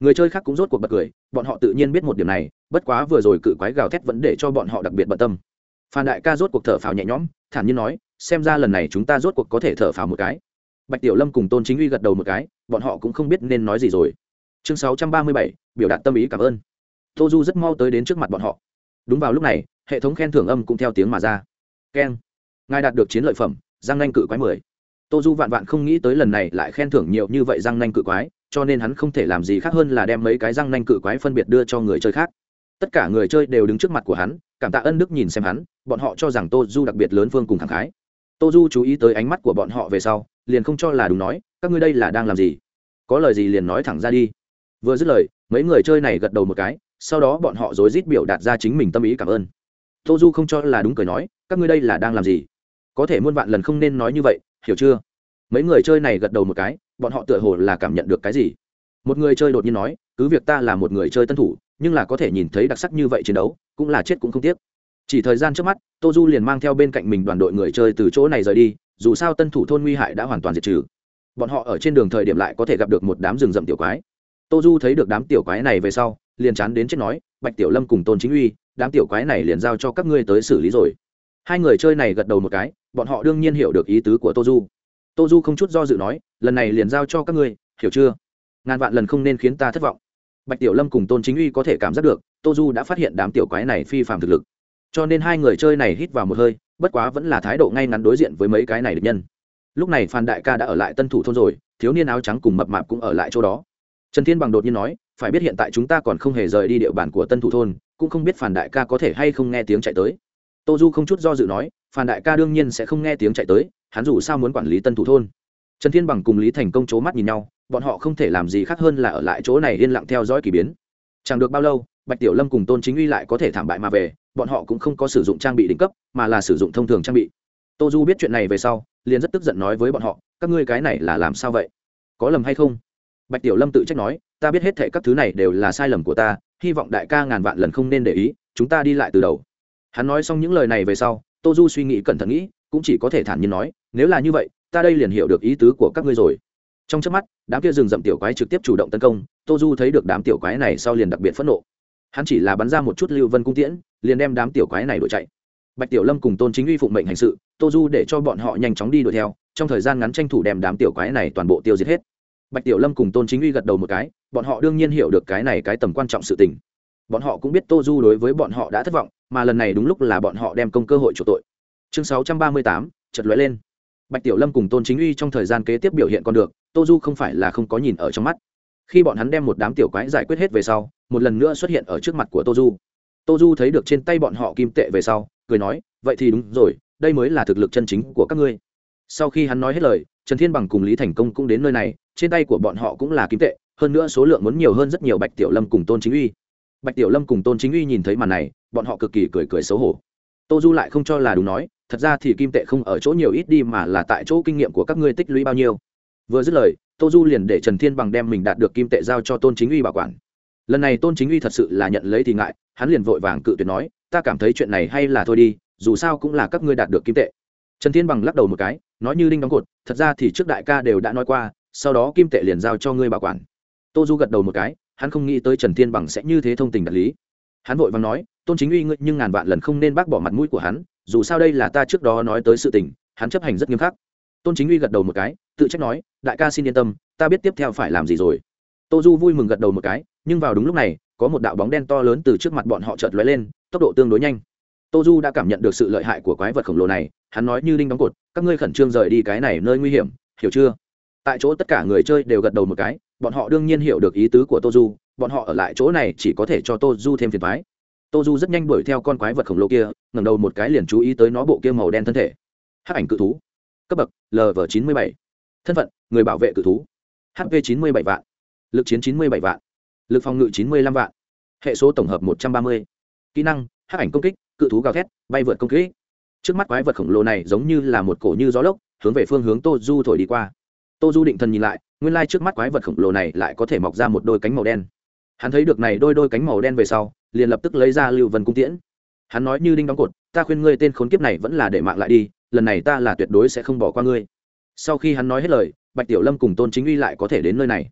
Người chơi khác cũng rốt cuộc bật cười, bọn họ tự nhiên biết một điểm này, bất quá vừa rồi cự quái gào thét vẫn để cho bọn họ đặc biệt bận tâm. Phan đại ca rốt cuộc thở phào nhẹ nhõm, thản nhiên nói, xem ra lần này chúng ta rốt cuộc có thể thở phào một cái. Bạch tiểu lâm cùng tôn chính uy gật đầu một cái, bọn họ cũng không biết nên nói gì rồi. Chương sáu trăm ba mươi bảy, biểu đạt tâm ý cảm ơn. Tô du rất mau tới đến trước mặt bọn họ. Đúng vào lúc này, hệ thống khen thưởng âm cũng theo tiếng mà ra. Keng. Ngài đạt được chiến lợi phẩm, giang nanh cự quái mười tô du vạn vạn không nghĩ tới lần này lại khen thưởng nhiều như vậy răng nanh cự quái, cho nên hắn không thể làm gì khác hơn là đem mấy cái răng nanh cự quái phân biệt đưa cho người chơi khác. Tất cả người chơi đều đứng trước mặt của hắn, cảm tạ ân đức nhìn xem hắn, bọn họ cho rằng tô du đặc biệt lớn phương cùng thẳng khái. Tô du chú ý tới ánh mắt của bọn họ về sau, liền không cho là đúng nói, các ngươi đây là đang làm gì? Có lời gì liền nói thẳng ra đi. Vừa dứt lời, mấy người chơi này gật đầu một cái, sau đó bọn họ rối rít biểu đạt ra chính mình tâm ý cảm ơn. Tô du không cho là đúng cười nói, các ngươi đây là đang làm gì? Có thể muôn vạn lần không nên nói như vậy hiểu chưa? Mấy người chơi này gật đầu một cái, bọn họ tựa hồ là cảm nhận được cái gì? Một người chơi đột nhiên nói, cứ việc ta là một người chơi tân thủ, nhưng là có thể nhìn thấy đặc sắc như vậy chiến đấu, cũng là chết cũng không tiếc. Chỉ thời gian trước mắt tô du liền mang theo bên cạnh mình đoàn đội người chơi từ chỗ này rời đi, dù sao tân thủ thôn nguy hại đã hoàn toàn diệt trừ. Bọn họ ở trên đường thời điểm lại có thể gặp được một đám rừng rậm tiểu quái. Tô du thấy được đám tiểu quái này về sau, liền chán đến chết nói, bạch tiểu lâm cùng tôn chính uy, đám tiểu quái này liền giao cho các ngươi tới xử lý rồi hai người chơi này gật đầu một cái, bọn họ đương nhiên hiểu được ý tứ của tô du tô du không chút do dự nói, lần này liền giao cho các ngươi, hiểu chưa? Ngàn vạn lần không nên khiến ta thất vọng. Bạch tiểu lâm cùng tôn chính uy có thể cảm giác được tô du đã phát hiện đám tiểu quái này phi phạm thực lực. Cho nên hai người chơi này hít vào một hơi, bất quá vẫn là thái độ ngay ngắn đối diện với mấy cái này được nhân. Lúc này phan đại ca đã ở lại tân thủ thôn rồi, thiếu niên áo trắng cùng mập mạp cũng ở lại chỗ đó. Trần thiên bằng đột nhiên nói, phải biết hiện tại chúng ta còn không hề rời đi địa bàn của tân thủ thôn, cũng không biết phản đại ca có thể hay không nghe tiếng chạy tới tô du không chút do dự nói phản đại ca đương nhiên sẽ không nghe tiếng chạy tới, hắn dù sao muốn quản lý tân thủ thôn. Trần thiên bằng cùng lý thành công c h ố mắt nhìn nhau, bọn họ không thể làm gì khác hơn là ở lại chỗ này yên lặng theo dõi k ỳ biến. Chẳng được bao lâu, bạch tiểu lâm cùng tôn chính uy lại có thể thảm bại mà về, bọn họ cũng không có sử dụng trang bị đỉnh cấp, mà là sử dụng thông thường trang bị. Tô du biết chuyện này về sau, liền rất tức giận nói với bọn họ, các ngươi cái này là làm sao vậy? Có lầm hay không? Bạch tiểu lâm tự trách nói, ta biết hết thệ các thứ này đều là sai lầm của ta, hy vọng đại ca ngàn vạn lần không nên để ý, chúng ta đi lại từ đầu hắn nói xong những lời này về sau tô du suy nghĩ cẩn thận nghĩ, cũng chỉ có thể thản nhiên nói, nếu là như vậy, ta đây liền hiểu được ý tứ của các ngươi rồi. Trong trước mắt, đám kia rừng rậm tiểu quái trực tiếp chủ động tấn công tô du thấy được đám tiểu quái này sau liền đặc biệt phẫn nộ. Hắn chỉ là bắn ra một chút lưu vân cung tiễn, liền đem đám tiểu quái này đuổi chạy. Bạch tiểu lâm cùng tôn chính uy phụng mệnh hành sự tô du để cho bọn họ nhanh chóng đi đuổi theo, trong thời gian ngắn tranh thủ đem đám tiểu quái này toàn bộ tiêu diệt hết. Bạch tiểu lâm cùng tôn chính uy gật đầu một cái, bọn họ đương nhiên hiểu được cái này cái tầm quan trọng sự tình bọn họ cũng biết tô du đối với bọn họ đã thất vọng, mà lần này đúng lúc là bọn họ đem công cơ hội chủ tội. Chương sáu trăm ba mươi tám chật lóe lên. Bạch tiểu lâm cùng tôn chính uy trong thời gian kế tiếp biểu hiện còn được, tô du không phải là không có nhìn ở trong mắt. Khi bọn hắn đem một đám tiểu quái giải quyết hết về sau, một lần nữa xuất hiện ở trước mặt của tô du. Tô du thấy được trên tay bọn họ kim tệ về sau, cười nói, vậy thì đúng rồi, đây mới là thực lực chân chính của các ngươi. Sau khi hắn nói hết lời, trần thiên bằng cùng lý thành công cũng đến nơi này, trên tay của bọn họ cũng là kim tệ, hơn nữa số lượng muốn nhiều hơn rất nhiều bạch tiểu lâm cùng tôn chính uy bạch tiểu lâm cùng tôn chính uy nhìn thấy màn này, bọn họ cực kỳ cười cười xấu hổ. Tô du lại không cho là đúng nói, thật ra thì kim tệ không ở chỗ nhiều ít đi mà là tại chỗ kinh nghiệm của các ngươi tích lũy bao nhiêu. Vừa dứt lời, tô du liền để trần thiên bằng đem mình đạt được kim tệ giao cho tôn chính uy bảo quản. Lần này tôn chính uy thật sự là nhận lấy thì ngại, hắn liền vội vàng cự tuyệt nói, ta cảm thấy chuyện này hay là thôi đi, dù sao cũng là các ngươi đạt được kim tệ. Trần thiên bằng lắc đầu một cái, nói như đinh đóng cột, thật ra thì trước đại ca đều đã nói qua, sau đó kim tệ liền giao cho ngươi bảo quản. Tô du gật đầu một cái hắn không nghĩ tới trần thiên bằng sẽ như thế thông tình đạt lý. Hắn vội vàng nói, tôn chính uy, ngươi nhưng ngàn vạn lần không nên bác bỏ mặt mũi của hắn, dù sao đây là ta trước đó nói tới sự tình, hắn chấp hành rất nghiêm khắc. Tôn chính uy gật đầu một cái, tự trách nói, đại ca xin yên tâm, ta biết tiếp theo phải làm gì rồi. Tô du vui mừng gật đầu một cái, nhưng vào đúng lúc này, có một đạo bóng đen to lớn từ trước mặt bọn họ chợt lóe lên, tốc độ tương đối nhanh. Tô du đã cảm nhận được sự lợi hại của quái vật khổng lồ này, hắn nói như đinh đóng cột, các ngươi khẩn trương rời đi cái này nơi nguy hiểm, hiểu chưa? Tại chỗ tất cả người chơi đều gật đầu một cái bọn họ đương nhiên hiểu được ý tứ của tô du, bọn họ ở lại chỗ này chỉ có thể cho tô du thêm phiền thoái tô du rất nhanh đuổi theo con quái vật khổng lồ kia, ngẩng đầu một cái liền chú ý tới nó bộ kia màu đen thân thể. Hắc ảnh cự thú. Cấp bậc lv chín mươi bảy. Thân phận, người bảo vệ cự thú. Hv chín mươi bảy vạn. Lực chiến chín mươi bảy vạn. Lực phòng ngự chín mươi lăm vạn. Hệ số tổng hợp một trăm ba mươi. Kỹ năng hát ảnh công kích, cự thú gào thét, bay vượt công kỹ trước mắt quái vật khổng lồ này giống như là một cổ như gió lốc, hướng về phương hướng tô du thổi đi qua tô du định thần nhìn lại, nguyên lai trước mắt quái vật khổng lồ này lại có thể mọc ra một đôi cánh màu đen. Hắn thấy được này đôi đôi cánh màu đen về sau, liền lập tức lấy ra lưu vân cung tiễn. Hắn nói như đinh đóng cột, ta khuyên ngươi tên khốn kiếp này vẫn là để mạng lại đi, lần này ta là tuyệt đối sẽ không bỏ qua ngươi. Sau khi hắn nói hết lời, bạch tiểu lâm cùng tôn chính uy lại có thể đến nơi này.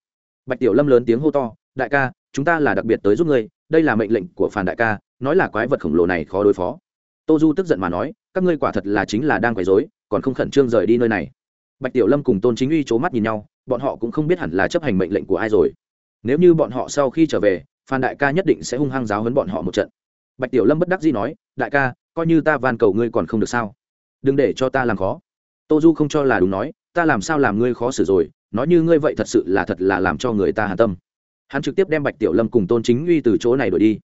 Bạch tiểu lâm lớn tiếng hô to, đại ca, chúng ta là đặc biệt tới giúp ngươi, đây là mệnh lệnh của phản đại ca, nói là quái vật khổng lồ này khó đối phó. Tô du tức giận mà nói, các ngươi quả thật là chính là đang quấy dối còn không khẩn trương rời đi nơi này bạch tiểu lâm cùng tôn chính uy c h ố mắt nhìn nhau, bọn họ cũng không biết hẳn là chấp hành mệnh lệnh của ai rồi. Nếu như bọn họ sau khi trở về, phan đại ca nhất định sẽ hung hăng giáo hấn bọn họ một trận. Bạch tiểu lâm bất đắc dĩ nói, đại ca, coi như ta van cầu ngươi còn không được sao? Đừng để cho ta làm khó. Tô du không cho là đúng nói, ta làm sao làm ngươi khó xử rồi? Nói như ngươi vậy thật sự là thật là làm cho người ta hà tâm. Hắn trực tiếp đem bạch tiểu lâm cùng tôn chính uy từ chỗ này đổi đi.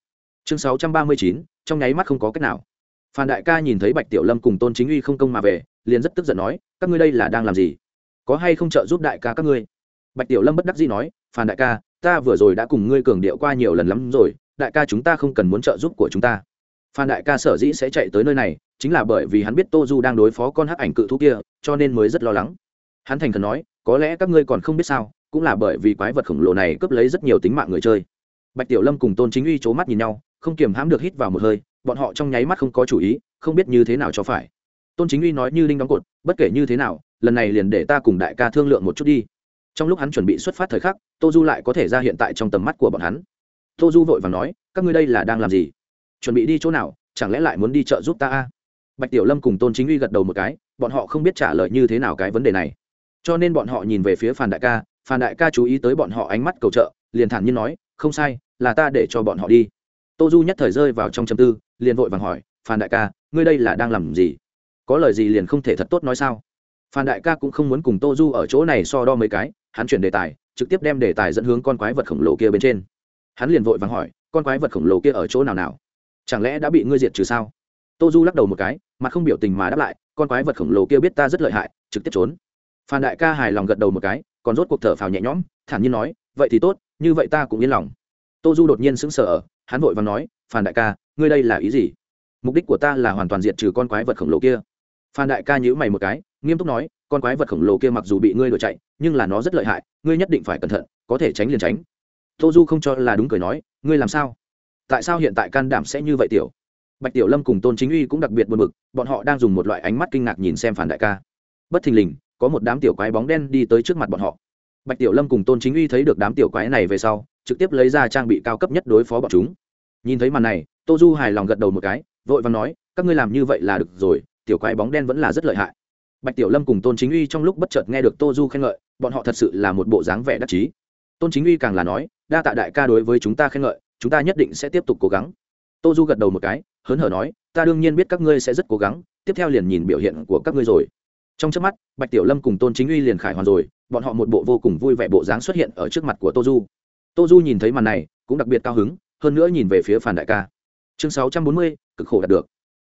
Chương sáu trăm ba mươi chín, trong nháy mắt không có cách nào. Phan đại ca nhìn thấy bạch tiểu lâm cùng tôn chính uy không công mà về liền rất tức giận nói, các ngươi đây là đang làm gì? Có hay không trợ giúp đại ca các ngươi? Bạch tiểu lâm bất đắc dĩ nói phan đại ca, ta vừa rồi đã cùng ngươi cường điệu qua nhiều lần lắm rồi, đại ca chúng ta không cần muốn trợ giúp của chúng ta. Phan đại ca sở dĩ sẽ chạy tới nơi này, chính là bởi vì hắn biết tô du đang đối phó con hắc ảnh cự thú kia, cho nên mới rất lo lắng. Hắn thành thần nói, có lẽ các ngươi còn không biết sao, cũng là bởi vì quái vật khổng lồ này cướp lấy rất nhiều tính mạng người chơi. Bạch tiểu lâm cùng tôn chính uy c h ố mắt nhìn nhau, không kiềm hãm được hít vào một hơi, bọn họ trong nháy mắt không có chủ ý, không biết như thế nào cho phải tôn chính uy nói như linh đóng cột, bất kể như thế nào, lần này liền để ta cùng đại ca thương lượng một chút đi. Trong lúc hắn chuẩn bị xuất phát thời khắc, tô du lại có thể ra hiện tại trong tầm mắt của bọn hắn. Tô du vội và nói, các ngươi đây là đang làm gì? Chuẩn bị đi chỗ nào? Chẳng lẽ lại muốn đi chợ giúp ta a? Bạch tiểu lâm cùng tôn chính uy gật đầu một cái, bọn họ không biết trả lời như thế nào cái vấn đề này. Cho nên bọn họ nhìn về phía phàn đại ca phàn đại ca chú ý tới bọn họ ánh mắt cầu trợ, liền thản nhiên nói, không sai, là ta để cho bọn họ đi. Tô du nhất thời rơi vào trong châm tư, liền vội vàng hỏi Phàn đại ca, ngươi đây là đang làm gì? Có lời gì liền không thể thật tốt nói sao? Phan đại ca cũng không muốn cùng tô du ở chỗ này so đo mấy cái, hắn chuyển đề tài, trực tiếp đem đề tài dẫn hướng con quái vật khổng lồ kia bên trên. Hắn liền vội vàng hỏi, con quái vật khổng lồ kia ở chỗ nào nào? Chẳng lẽ đã bị ngươi diệt trừ sao? Tô du lắc đầu một cái, mà không biểu tình mà đáp lại, con quái vật khổng lồ kia biết ta rất lợi hại, trực tiếp trốn. Phan đại ca hài lòng gật đầu một cái, còn rốt cuộc thở phào nhẹ nhõm, thản nhiên nói, vậy thì tốt, như vậy ta cũng yên lòng. Tô du đột nhiên sững sờ hắn vội và nói, phan đại ca, ngươi đây là ý gì? Mục đích của ta là hoàn toàn diệt trừ con quái vật khổng lồ kia phan đại ca nhữ mày một cái, nghiêm túc nói, con quái vật khổng lồ kia mặc dù bị ngươi đuổi chạy, nhưng là nó rất lợi hại, ngươi nhất định phải cẩn thận, có thể tránh liền tránh. Tô du không cho là đúng cười nói, ngươi làm sao? Tại sao hiện tại can đảm sẽ như vậy tiểu? Bạch tiểu lâm cùng tôn chính uy cũng đặc biệt buồn bực, bọn họ đang dùng một loại ánh mắt kinh ngạc nhìn xem phản đại ca. Bất thình lình, có một đám tiểu quái bóng đen đi tới trước mặt bọn họ. Bạch tiểu lâm cùng tôn chính uy thấy được đám tiểu quái này về sau, trực tiếp lấy ra trang bị cao cấp nhất đối phó bọn chúng. Nhìn thấy màn này, tô du hài lòng gật đầu một cái, vội và nói, các ngươi làm như vậy là được rồi tiểu quái bóng đen vẫn là rất lợi hại. Bạch tiểu lâm cùng tôn chính uy trong lúc bất chợt nghe được tô du khen ngợi, bọn họ thật sự là một bộ dáng vẻ đắc chí. Tôn chính uy càng là nói, đa tạ đại ca đối với chúng ta khen ngợi, chúng ta nhất định sẽ tiếp tục cố gắng. Tô du gật đầu một cái, hớn hở nói, ta đương nhiên biết các ngươi sẽ rất cố gắng, tiếp theo liền nhìn biểu hiện của các ngươi rồi. Trong trước mắt, bạch tiểu lâm cùng tôn chính uy liền khải hoàn rồi, bọn họ một bộ vô cùng vui vẻ bộ dáng xuất hiện ở trước mặt của tô du. Tô du nhìn thấy màn này, cũng đặc biệt cao hứng, hơn nữa nhìn về phía phản đại ca. Chương sáu trăm bốn mươi, cực khổ đạt được.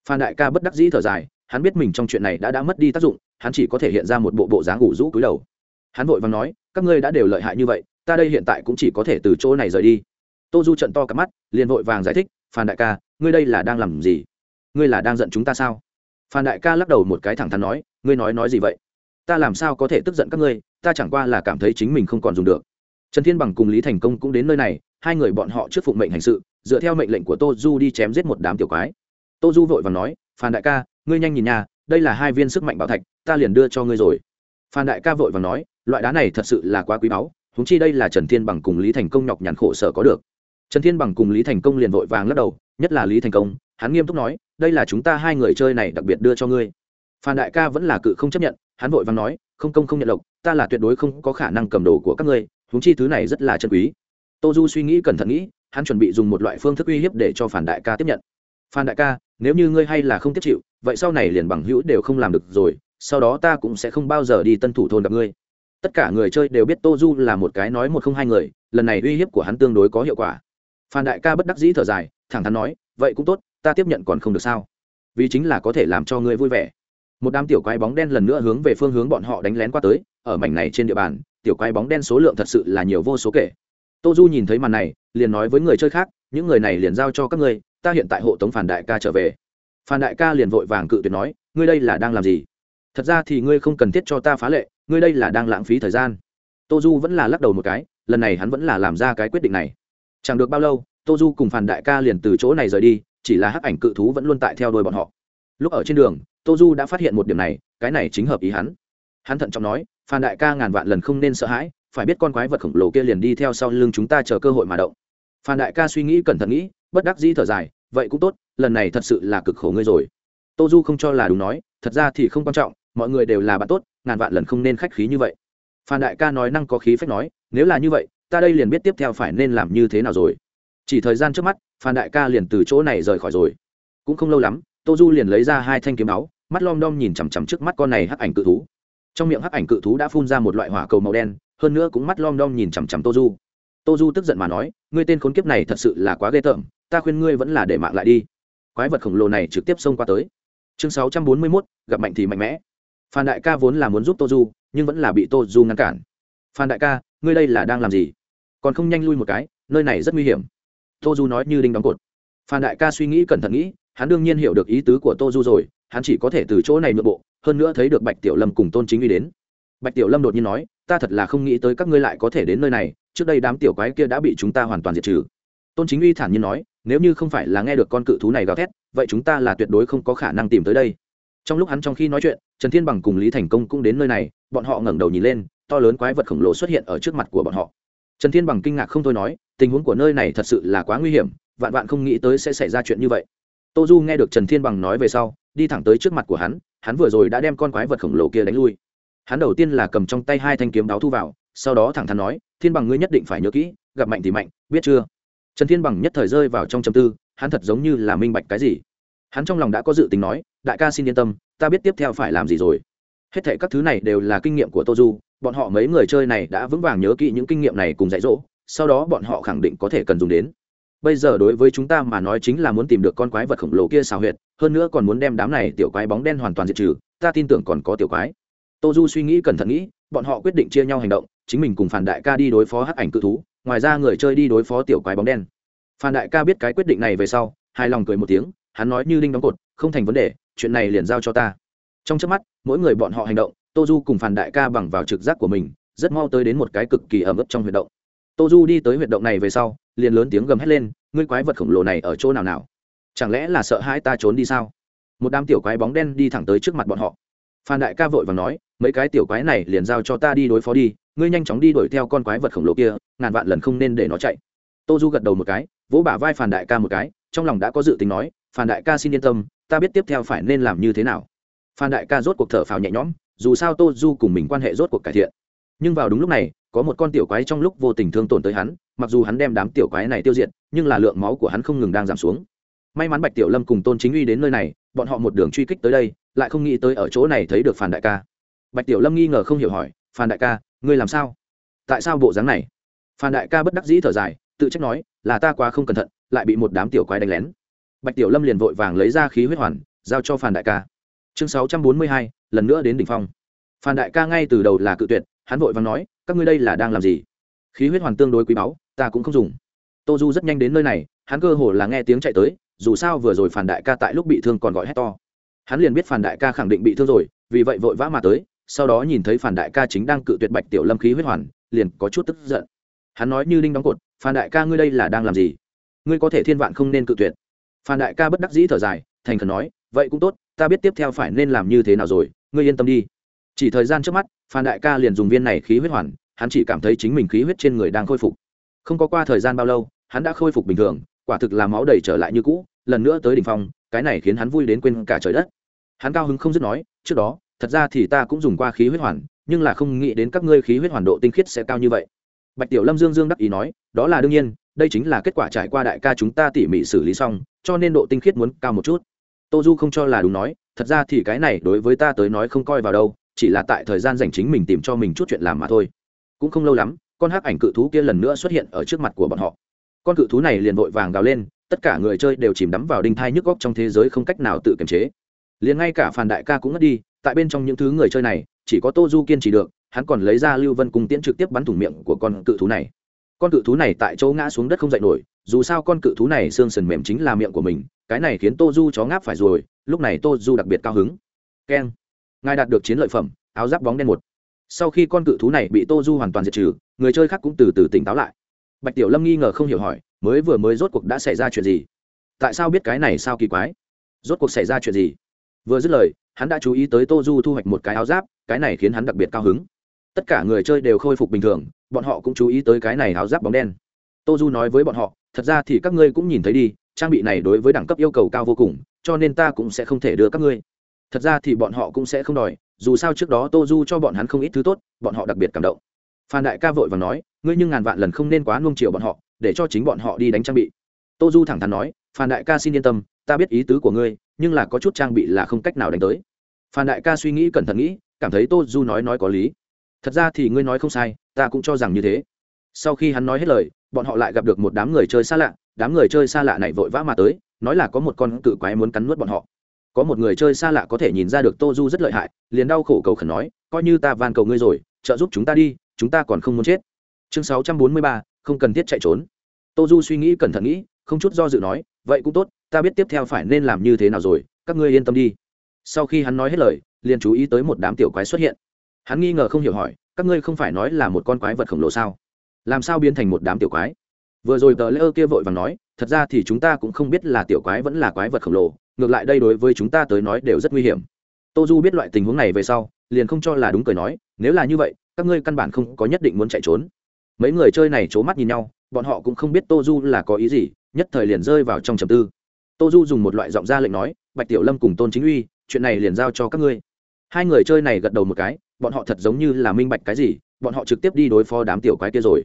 Phan đại ca bất đắc dĩ thở dài hắn biết mình trong chuyện này đã đã mất đi tác dụng, hắn chỉ có thể hiện ra một bộ bộ dáng ngủ rũ cúi đầu. Hắn vội vàng nói, các ngươi đã đều lợi hại như vậy, ta đây hiện tại cũng chỉ có thể từ chỗ này rời đi. Tô du trận to cặp mắt, liền vội vàng giải thích, phan đại ca, ngươi đây là đang làm gì? Ngươi là đang giận chúng ta sao? Phan đại ca lắc đầu một cái thẳng thắn nói, ngươi nói nói gì vậy? Ta làm sao có thể tức giận các ngươi? Ta chẳng qua là cảm thấy chính mình không còn dùng được. Trần thiên bằng cùng lý thành công cũng đến nơi này, hai người bọn họ trước phụng mệnh hành sự, dựa theo mệnh lệnh của tô du đi chém giết một đám tiểu quái. Tô du vội và nói, phan đại ca ngươi nhanh nhìn nhà đây là hai viên sức mạnh bảo thạch, ta liền đưa cho ngươi rồi. Phan đại ca vội và nói, loại đá này thật sự là quá quý báu húng chi đây là trần thiên bằng cùng lý thành công nhọc nhằn khổ sở có được. Trần thiên bằng cùng lý thành công liền vội vàng lắc đầu, nhất là lý thành công, hắn nghiêm túc nói, đây là chúng ta hai người chơi này đặc biệt đưa cho ngươi. Phan đại ca vẫn là cự không chấp nhận, hắn vội vàng nói, không công không nhận lộc, ta là tuyệt đối không có khả năng cầm đồ của các ngươi húng chi thứ này rất là chân quý. Tô du suy nghĩ cẩn thận nghĩ, hắn chuẩn bị dùng một loại phương thức uy hiếp để cho phản đại ca tiếp nhận. Phan đại ca, nếu như ngươi hay là không tiếp chịu vậy sau này liền bằng hữu đều không làm được rồi, sau đó ta cũng sẽ không bao giờ đi tân thủ thôn gặp ngươi. Tất cả người chơi đều biết tô du là một cái nói một không hai người, lần này uy hiếp của hắn tương đối có hiệu quả. Phan đại ca bất đắc dĩ thở dài, thẳng thắn nói, vậy cũng tốt, ta tiếp nhận còn không được sao? Vì chính là có thể làm cho ngươi vui vẻ. Một đám tiểu quái bóng đen lần nữa hướng về phương hướng bọn họ đánh lén qua tới, ở mảnh này trên địa bàn, tiểu quái bóng đen số lượng thật sự là nhiều vô số kể. Tô du nhìn thấy màn này, liền nói với người chơi khác, những người này liền giao cho các ngươi, ta hiện tại hộ tống phản đại ca trở về phan đại ca liền vội vàng cự tuyệt nói, ngươi đây là đang làm gì? Thật ra thì ngươi không cần thiết cho ta phá lệ, ngươi đây là đang lãng phí thời gian. Tô du vẫn là lắc đầu một cái, lần này hắn vẫn là làm ra cái quyết định này. Chẳng được bao lâu, tô du cùng Phan đại ca liền từ chỗ này rời đi, chỉ là hắc ảnh cự thú vẫn luôn tại theo đuôi bọn họ. Lúc ở trên đường, tô du đã phát hiện một điểm này, cái này chính hợp ý hắn. Hắn thận trọng nói, phan đại ca ngàn vạn lần không nên sợ hãi, phải biết con quái vật khổng lồ kia liền đi theo sau lưng chúng ta chờ cơ hội mà động. Phan đại ca suy nghĩ cẩn thận nghĩ, bất đắc dĩ thở dài vậy cũng tốt, lần này thật sự là cực khổ ngươi rồi. Tô du không cho là đúng nói, thật ra thì không quan trọng, mọi người đều là bạn tốt, ngàn vạn lần không nên khách khí như vậy. Phan đại ca nói năng có khí phách nói, nếu là như vậy, ta đây liền biết tiếp theo phải nên làm như thế nào rồi. Chỉ thời gian trước mắt, phan đại ca liền từ chỗ này rời khỏi rồi. Cũng không lâu lắm, tô du liền lấy ra hai thanh kiếm máu mắt lom đom nhìn chằm chằm trước mắt con này hắc ảnh cự thú. Trong miệng hắc ảnh cự thú đã phun ra một loại hỏa cầu màu đen, hơn nữa cũng mắt lom đom nhìn chằm chằm tô du. Tô du tức giận mà nói, ngươi tên khốn kiếp này thật sự là quá ghê tởm ta khuyên ngươi vẫn là để mạng lại đi. Quái vật khổng lồ này trực tiếp xông qua tới. Chương sáu trăm bốn mươi mốt, gặp mạnh thì mạnh mẽ. Phan đại ca vốn là muốn giúp tô du nhưng vẫn là bị tô du ngăn cản. Phan đại ca, ngươi đây là đang làm gì? Còn không nhanh lui một cái, nơi này rất nguy hiểm. Tô du nói như đinh đóng cột. Phan đại ca suy nghĩ cẩn thận nghĩ, hắn đương nhiên hiểu được ý tứ của tô du rồi, hắn chỉ có thể từ chỗ này nội bộ, hơn nữa thấy được bạch tiểu lâm cùng tôn chính uy đến. Bạch tiểu lâm đột nhiên nói, ta thật là không nghĩ tới các ngươi lại có thể đến nơi này, trước đây đám tiểu quái kia đã bị chúng ta hoàn toàn diệt trừ. Tôn chính uy thản nhiên nói nếu như không phải là nghe được con cự thú này gào thét, vậy chúng ta là tuyệt đối không có khả năng tìm tới đây. Trong lúc hắn trong khi nói chuyện, trần thiên bằng cùng lý thành công cũng đến nơi này, bọn họ ngẩng đầu nhìn lên, to lớn quái vật khổng lồ xuất hiện ở trước mặt của bọn họ. Trần thiên bằng kinh ngạc không thôi nói, tình huống của nơi này thật sự là quá nguy hiểm, vạn vạn không nghĩ tới sẽ xảy ra chuyện như vậy. Tô du nghe được trần thiên bằng nói về sau, đi thẳng tới trước mặt của hắn hắn vừa rồi đã đem con quái vật khổng lồ kia đánh lui. Hắn đầu tiên là cầm trong tay hai thanh kiếm đáo thu vào, sau đó thẳng thắn nói, thiên bằng ngươi nhất định phải nhớ kỹ, gặp mạnh thì mạnh, biết chưa? Trần thiên bằng nhất thời rơi vào trong châm tư, hắn thật giống như là minh bạch cái gì. Hắn trong lòng đã có dự tính nói, đại ca xin yên tâm, ta biết tiếp theo phải làm gì rồi. Hết thệ các thứ này đều là kinh nghiệm của tô du, bọn họ mấy người chơi này đã vững vàng nhớ kỹ những kinh nghiệm này cùng dạy dỗ, sau đó bọn họ khẳng định có thể cần dùng đến. Bây giờ đối với chúng ta mà nói chính là muốn tìm được con quái vật khổng lồ kia xào huyệt, hơn nữa còn muốn đem đám này tiểu quái bóng đen hoàn toàn diệt trừ, ta tin tưởng còn có tiểu quái. Tô du suy nghĩ cẩn thận nghĩ bọn họ quyết định chia nhau hành động, chính mình cùng phản đại ca đi đối phó hắc ảnh cự thú, ngoài ra người chơi đi đối phó tiểu quái bóng đen. Phan đại ca biết cái quyết định này về sau, hài lòng cười một tiếng, hắn nói như đinh đóng cột, không thành vấn đề, chuyện này liền giao cho ta. Trong trước mắt, mỗi người bọn họ hành động tô du cùng Phan đại ca bằng vào trực giác của mình, rất mau tới đến một cái cực kỳ ẩm ướt trong huyệt động. Tô du đi tới huyệt động này về sau, liền lớn tiếng gầm hét lên, ngươi quái vật khổng lồ này ở chỗ nào nào? Chẳng lẽ là sợ hai ta trốn đi sao? Một đám tiểu quái bóng đen đi thẳng tới trước mặt bọn họ phan đại ca vội và nói, mấy cái tiểu quái này liền giao cho ta đi đối phó đi, ngươi nhanh chóng đi đuổi theo con quái vật khổng lồ kia, ngàn vạn lần không nên để nó chạy. Tô du gật đầu một cái, vỗ bả vai phản đại ca một cái, trong lòng đã có dự tính nói phản đại ca xin yên tâm, ta biết tiếp theo phải nên làm như thế nào. Phan đại ca rốt cuộc thở phào nhẹ nhõm, dù sao tô du cùng mình quan hệ rốt cuộc cải thiện. Nhưng vào đúng lúc này, có một con tiểu quái trong lúc vô tình thương tổn tới hắn, mặc dù hắn đem đám tiểu quái này tiêu diệt, nhưng là lượng máu của hắn không ngừng đang giảm xuống may mắn bạch tiểu lâm cùng tôn chính uy đến nơi này, bọn họ một đường truy kích tới đây, lại không nghĩ tới ở chỗ này thấy được phản đại ca. Bạch tiểu lâm nghi ngờ không hiểu hỏi phản đại ca, ngươi làm sao? Tại sao bộ dáng này? Phản đại ca bất đắc dĩ thở dài, tự trách nói, là ta quá không cẩn thận, lại bị một đám tiểu quái đánh lén. Bạch tiểu lâm liền vội vàng lấy ra khí huyết hoàn, giao cho phản đại ca. Chương sáu trăm bốn mươi hai, lần nữa đến đỉnh phong. Phản đại ca ngay từ đầu là cự tuyệt, hắn vội vàng nói, các ngươi đây là đang làm gì? Khí huyết hoàn tương đối quý báu, ta cũng không dùng. Tô du rất nhanh đến nơi này hắn cơ hồ là nghe tiếng chạy tới, dù sao vừa rồi phản đại ca tại lúc bị thương còn gọi hét to. Hắn liền biết phản đại ca khẳng định bị thương rồi, vì vậy vội vã mà tới, sau đó nhìn thấy phản đại ca chính đang cự tuyệt bạch tiểu lâm khí huyết hoàn, liền có chút tức giận. Hắn nói như đinh đóng cột, phản đại ca ngươi đây là đang làm gì? Ngươi có thể thiên vạn không nên cự tuyệt. Phản đại ca bất đắc dĩ thở dài, thành khẩn nói, vậy cũng tốt, ta biết tiếp theo phải nên làm như thế nào rồi, ngươi yên tâm đi. Chỉ thời gian trước mắt phan đại ca liền dùng viên này khí huyết hoàn, hắn chỉ cảm thấy chính mình khí huyết trên người đang khôi phục. Không có qua thời gian bao lâu, hắn đã khôi phục bình thường quả thực là máu đầy trở lại như cũ, lần nữa tới đ ỉ n h phong, cái này khiến hắn vui đến quên cả trời đất. Hắn cao hứng không dứt nói, trước đó, thật ra thì ta cũng dùng qua khí huyết hoàn, nhưng là không nghĩ đến các ngươi khí huyết hoàn độ tinh khiết sẽ cao như vậy. Bạch tiểu lâm dương dương đắc ý nói, đó là đương nhiên, đây chính là kết quả trải qua đại ca chúng ta tỉ mỉ xử lý xong, cho nên độ tinh khiết muốn cao một chút. Tô du không cho là đúng nói, thật ra thì cái này đối với ta tới nói không coi vào đâu, chỉ là tại thời gian dành chính mình tìm cho mình chút chuyện làm mà thôi. Cũng không lâu lắm, con hắc ảnh cự thú kia lần nữa xuất hiện ở trước mặt của bọn họ con cự thú này liền vội vàng gào lên, tất cả người chơi đều chìm đắm vào đinh thai nhức góc trong thế giới không cách nào tự kiềm chế. Liền ngay cả phàn đại ca cũng ngất đi, tại bên trong những thứ người chơi này, chỉ có tô du kiên trì được, hắn còn lấy ra lưu vân cùng tiễn trực tiếp bắn thủng miệng của con cự thú này. Con cự thú này tại chỗ ngã xuống đất không dậy nổi, dù sao con cự thú này xương sần mềm chính là miệng của mình, cái này khiến tô du chó ngáp phải rồi, lúc này tô du đặc biệt cao hứng. Keng. Ngài đạt được chiến lợi phẩm, áo giáp bóng đen một. Sau khi con cự thú này bị tô du hoàn toàn diệt trừ, người chơi khác cũng từ từ tỉnh táo lại bạch tiểu lâm nghi ngờ không hiểu hỏi, mới vừa mới rốt cuộc đã xảy ra chuyện gì? Tại sao biết cái này sao kỳ quái? Rốt cuộc xảy ra chuyện gì? Vừa dứt lời, hắn đã chú ý tới tô du thu hoạch một cái áo giáp, cái này khiến hắn đặc biệt cao hứng. Tất cả người chơi đều khôi phục bình thường, bọn họ cũng chú ý tới cái này áo giáp bóng đen. Tô du nói với bọn họ, thật ra thì các ngươi cũng nhìn thấy đi, trang bị này đối với đẳng cấp yêu cầu cao vô cùng, cho nên ta cũng sẽ không thể đưa các ngươi. Thật ra thì bọn họ cũng sẽ không đòi, dù sao trước đó tô du cho bọn hắn không ít thứ tốt, bọn họ đặc biệt cảm động phan đại ca vội và nói, ngươi nhưng ngàn vạn lần không nên quá nuông chiều bọn họ, để cho chính bọn họ đi đánh trang bị. Tô du thẳng thắn nói, phan đại ca xin yên tâm, ta biết ý tứ của ngươi, nhưng là có chút trang bị là không cách nào đánh tới. Phan đại ca suy nghĩ cẩn thận nghĩ, cảm thấy tô du nói nói có lý. Thật ra thì ngươi nói không sai, ta cũng cho rằng như thế. Sau khi hắn nói hết lời, bọn họ lại gặp được một đám người chơi xa lạ, đám người chơi xa lạ này vội vã mà tới, nói là có một con cự quái muốn cắn nuốt bọn họ. Có một người chơi xa lạ có thể nhìn ra được tô du rất lợi hại, liền đau khổ cầu khẩn nói, coi như ta van cầu ngươi rồi, trợ giúp chúng ta đi chúng ta còn không muốn chết. Chương sáu trăm bốn mươi ba, không cần thiết chạy trốn. Tô du suy nghĩ cẩn thận nghĩ, không chút do dự nói, vậy cũng tốt, ta biết tiếp theo phải nên làm như thế nào rồi, các ngươi yên tâm đi. Sau khi hắn nói hết lời, liền chú ý tới một đám tiểu quái xuất hiện. Hắn nghi ngờ không hiểu hỏi, các ngươi không phải nói là một con quái vật khổng lồ sao? Làm sao biến thành một đám tiểu quái? Vừa rồi tờ lễ ơ kia vội và nói, thật ra thì chúng ta cũng không biết là tiểu quái vẫn là quái vật khổng lồ, ngược lại đây đối với chúng ta tới nói đều rất nguy hiểm. Tô du biết loại tình huống này về sau, liền không cho là đúng cười nói nếu là như vậy, các ngươi căn bản không có nhất định muốn chạy trốn. Mấy người chơi này c h ố mắt nhìn nhau, bọn họ cũng không biết tô du là có ý gì, nhất thời liền rơi vào trong trầm tư. Tô du dùng một loại giọng ra lệnh nói, bạch tiểu lâm cùng tôn chính uy, chuyện này liền giao cho các ngươi. Hai người chơi này gật đầu một cái, bọn họ thật giống như là minh bạch cái gì, bọn họ trực tiếp đi đối phó đám tiểu quái kia rồi.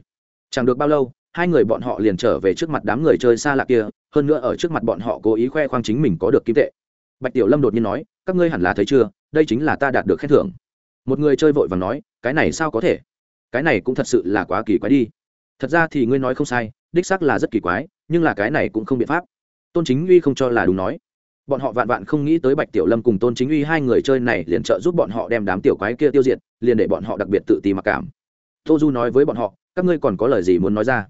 Chẳng được bao lâu, hai người bọn họ liền trở về trước mặt đám người chơi xa lạ kia, hơn nữa ở trước mặt bọn họ cố ý khoe khoang chính mình có được kim tệ. Bạch tiểu lâm đột nhiên nói, các ngươi hẳn là thấy chưa, đây chính là ta đạt được khen thưởng một người chơi vội và nói, cái này sao có thể? Cái này cũng thật sự là quá kỳ quái đi. Thật ra thì ngươi nói không sai, đích xác là rất kỳ quái, nhưng là cái này cũng không biện pháp. Tôn chính uy không cho là đúng nói. Bọn họ vạn vạn không nghĩ tới bạch tiểu lâm cùng tôn chính uy hai người chơi này liền trợ giúp bọn họ đem đám tiểu quái kia tiêu diệt, liền để bọn họ đặc biệt tự ti mặc cảm. Tô du nói với bọn họ, các ngươi còn có lời gì muốn nói ra?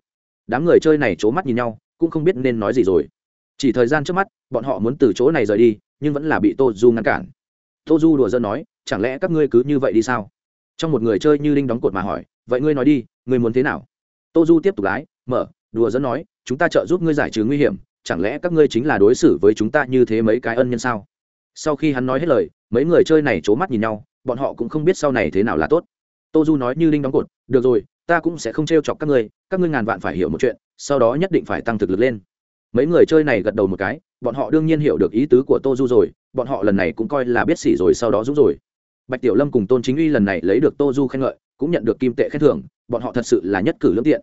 Đám người chơi này c h ố mắt nhìn nhau, cũng không biết nên nói gì rồi. Chỉ thời gian trước mắt, bọn họ muốn từ chỗ này rời đi, nhưng vẫn là bị tô du ngăn cản. Tô du đùa dân nói chẳng lẽ các ngươi cứ như vậy đi sao? Trong một người chơi như linh đóng cột mà hỏi, vậy ngươi nói đi, ngươi muốn thế nào? Tô du tiếp tục lái, mở, đùa dẫn nói, chúng ta trợ giúp ngươi giải trừ nguy hiểm, chẳng lẽ các ngươi chính là đối xử với chúng ta như thế mấy cái ân nhân sao? Sau khi hắn nói hết lời, mấy người chơi này c h ố mắt nhìn nhau, bọn họ cũng không biết sau này thế nào là tốt. Tô du nói như linh đóng cột, được rồi, ta cũng sẽ không t r e o chọc các ngươi các ngươi ngàn vạn phải hiểu một chuyện, sau đó nhất định phải tăng thực lực lên. Mấy người chơi này gật đầu một cái, bọn họ đương nhiên hiểu được ý tứ của tô du rồi, bọn họ lần này cũng coi là biết xỉ rồi sau đó rút rồi bạch tiểu lâm cùng tôn chính uy lần này lấy được tô du khen ngợi, cũng nhận được kim tệ khen thưởng, bọn họ thật sự là nhất cử lương tiện.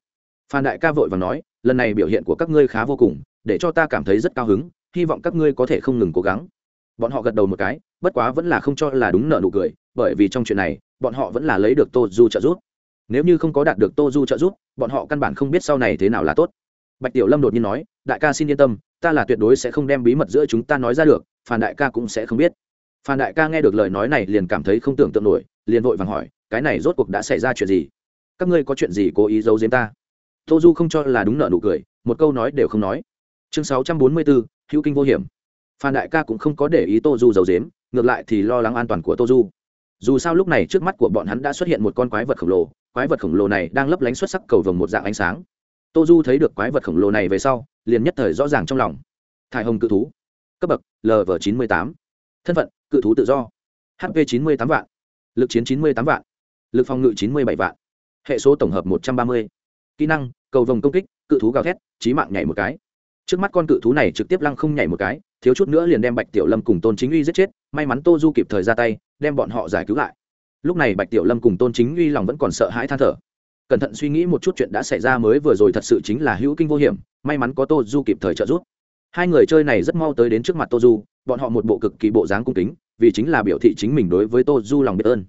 Phan đại ca vội và nói, lần này biểu hiện của các ngươi khá vô cùng, để cho ta cảm thấy rất cao hứng, hy vọng các ngươi có thể không ngừng cố gắng. Bọn họ gật đầu một cái, bất quá vẫn là không cho là đúng nợ nụ cười, bởi vì trong chuyện này, bọn họ vẫn là lấy được tô du trợ giúp. Nếu như không có đạt được tô du trợ giúp, bọn họ căn bản không biết sau này thế nào là tốt. Bạch tiểu lâm đột nhiên nói, đại ca xin yên tâm, ta là tuyệt đối sẽ không đem bí mật giữa chúng ta nói ra được, phan đại ca cũng sẽ không biết phan đại ca nghe được lời nói này liền cảm thấy không tưởng tượng nổi liền vội vàng hỏi cái này rốt cuộc đã xảy ra chuyện gì? Các ngươi có chuyện gì cố ý giấu giếm ta? Tô du không cho là đúng nợ nụ cười một câu nói đều không nói. Chương sáu trăm bốn mươi bốn hữu kinh vô hiểm. Phan đại ca cũng không có để ý tô du giấu giếm, ngược lại thì lo lắng an toàn của tô du. Dù sao lúc này trước mắt của bọn hắn đã xuất hiện một con quái vật khổng lồ quái vật khổng lồ này đang lấp lánh xuất sắc cầu vồng một dạng ánh sáng. Tô du thấy được quái vật khổng lồ này về sau liền nhất thời rõ ràng trong lòng. Thải hồng cự thú. Cấp bậc lv chín mươi tám. Thân phận cự thú tự do. Hp chín mươi tám vạn, lực chiến chín mươi tám vạn, lực phòng ngự chín mươi bảy vạn, hệ số tổng hợp một trăm ba mươi. Kỹ năng, cầu vồng công kích, cự thú gào thét trí mạng nhảy một cái. Trước mắt con cự thú này trực tiếp lăng không nhảy một cái, thiếu chút nữa liền đem bạch tiểu lâm cùng tôn chính uy giết chết, may mắn tô du kịp thời ra tay, đem bọn họ giải cứu lại. Lúc này bạch tiểu lâm cùng tôn chính uy lòng vẫn còn sợ hãi than thở. Cẩn thận suy nghĩ một chút chuyện đã xảy ra mới vừa rồi thật sự chính là hữu kinh vô hiểm, may mắn có tô du kịp thời trợ giúp hai người chơi này rất mau tới đến trước mặt tô du bọn họ một bộ cực kỳ bộ dáng cung kính, vì chính là biểu thị chính mình đối với tô du lòng biết ơn.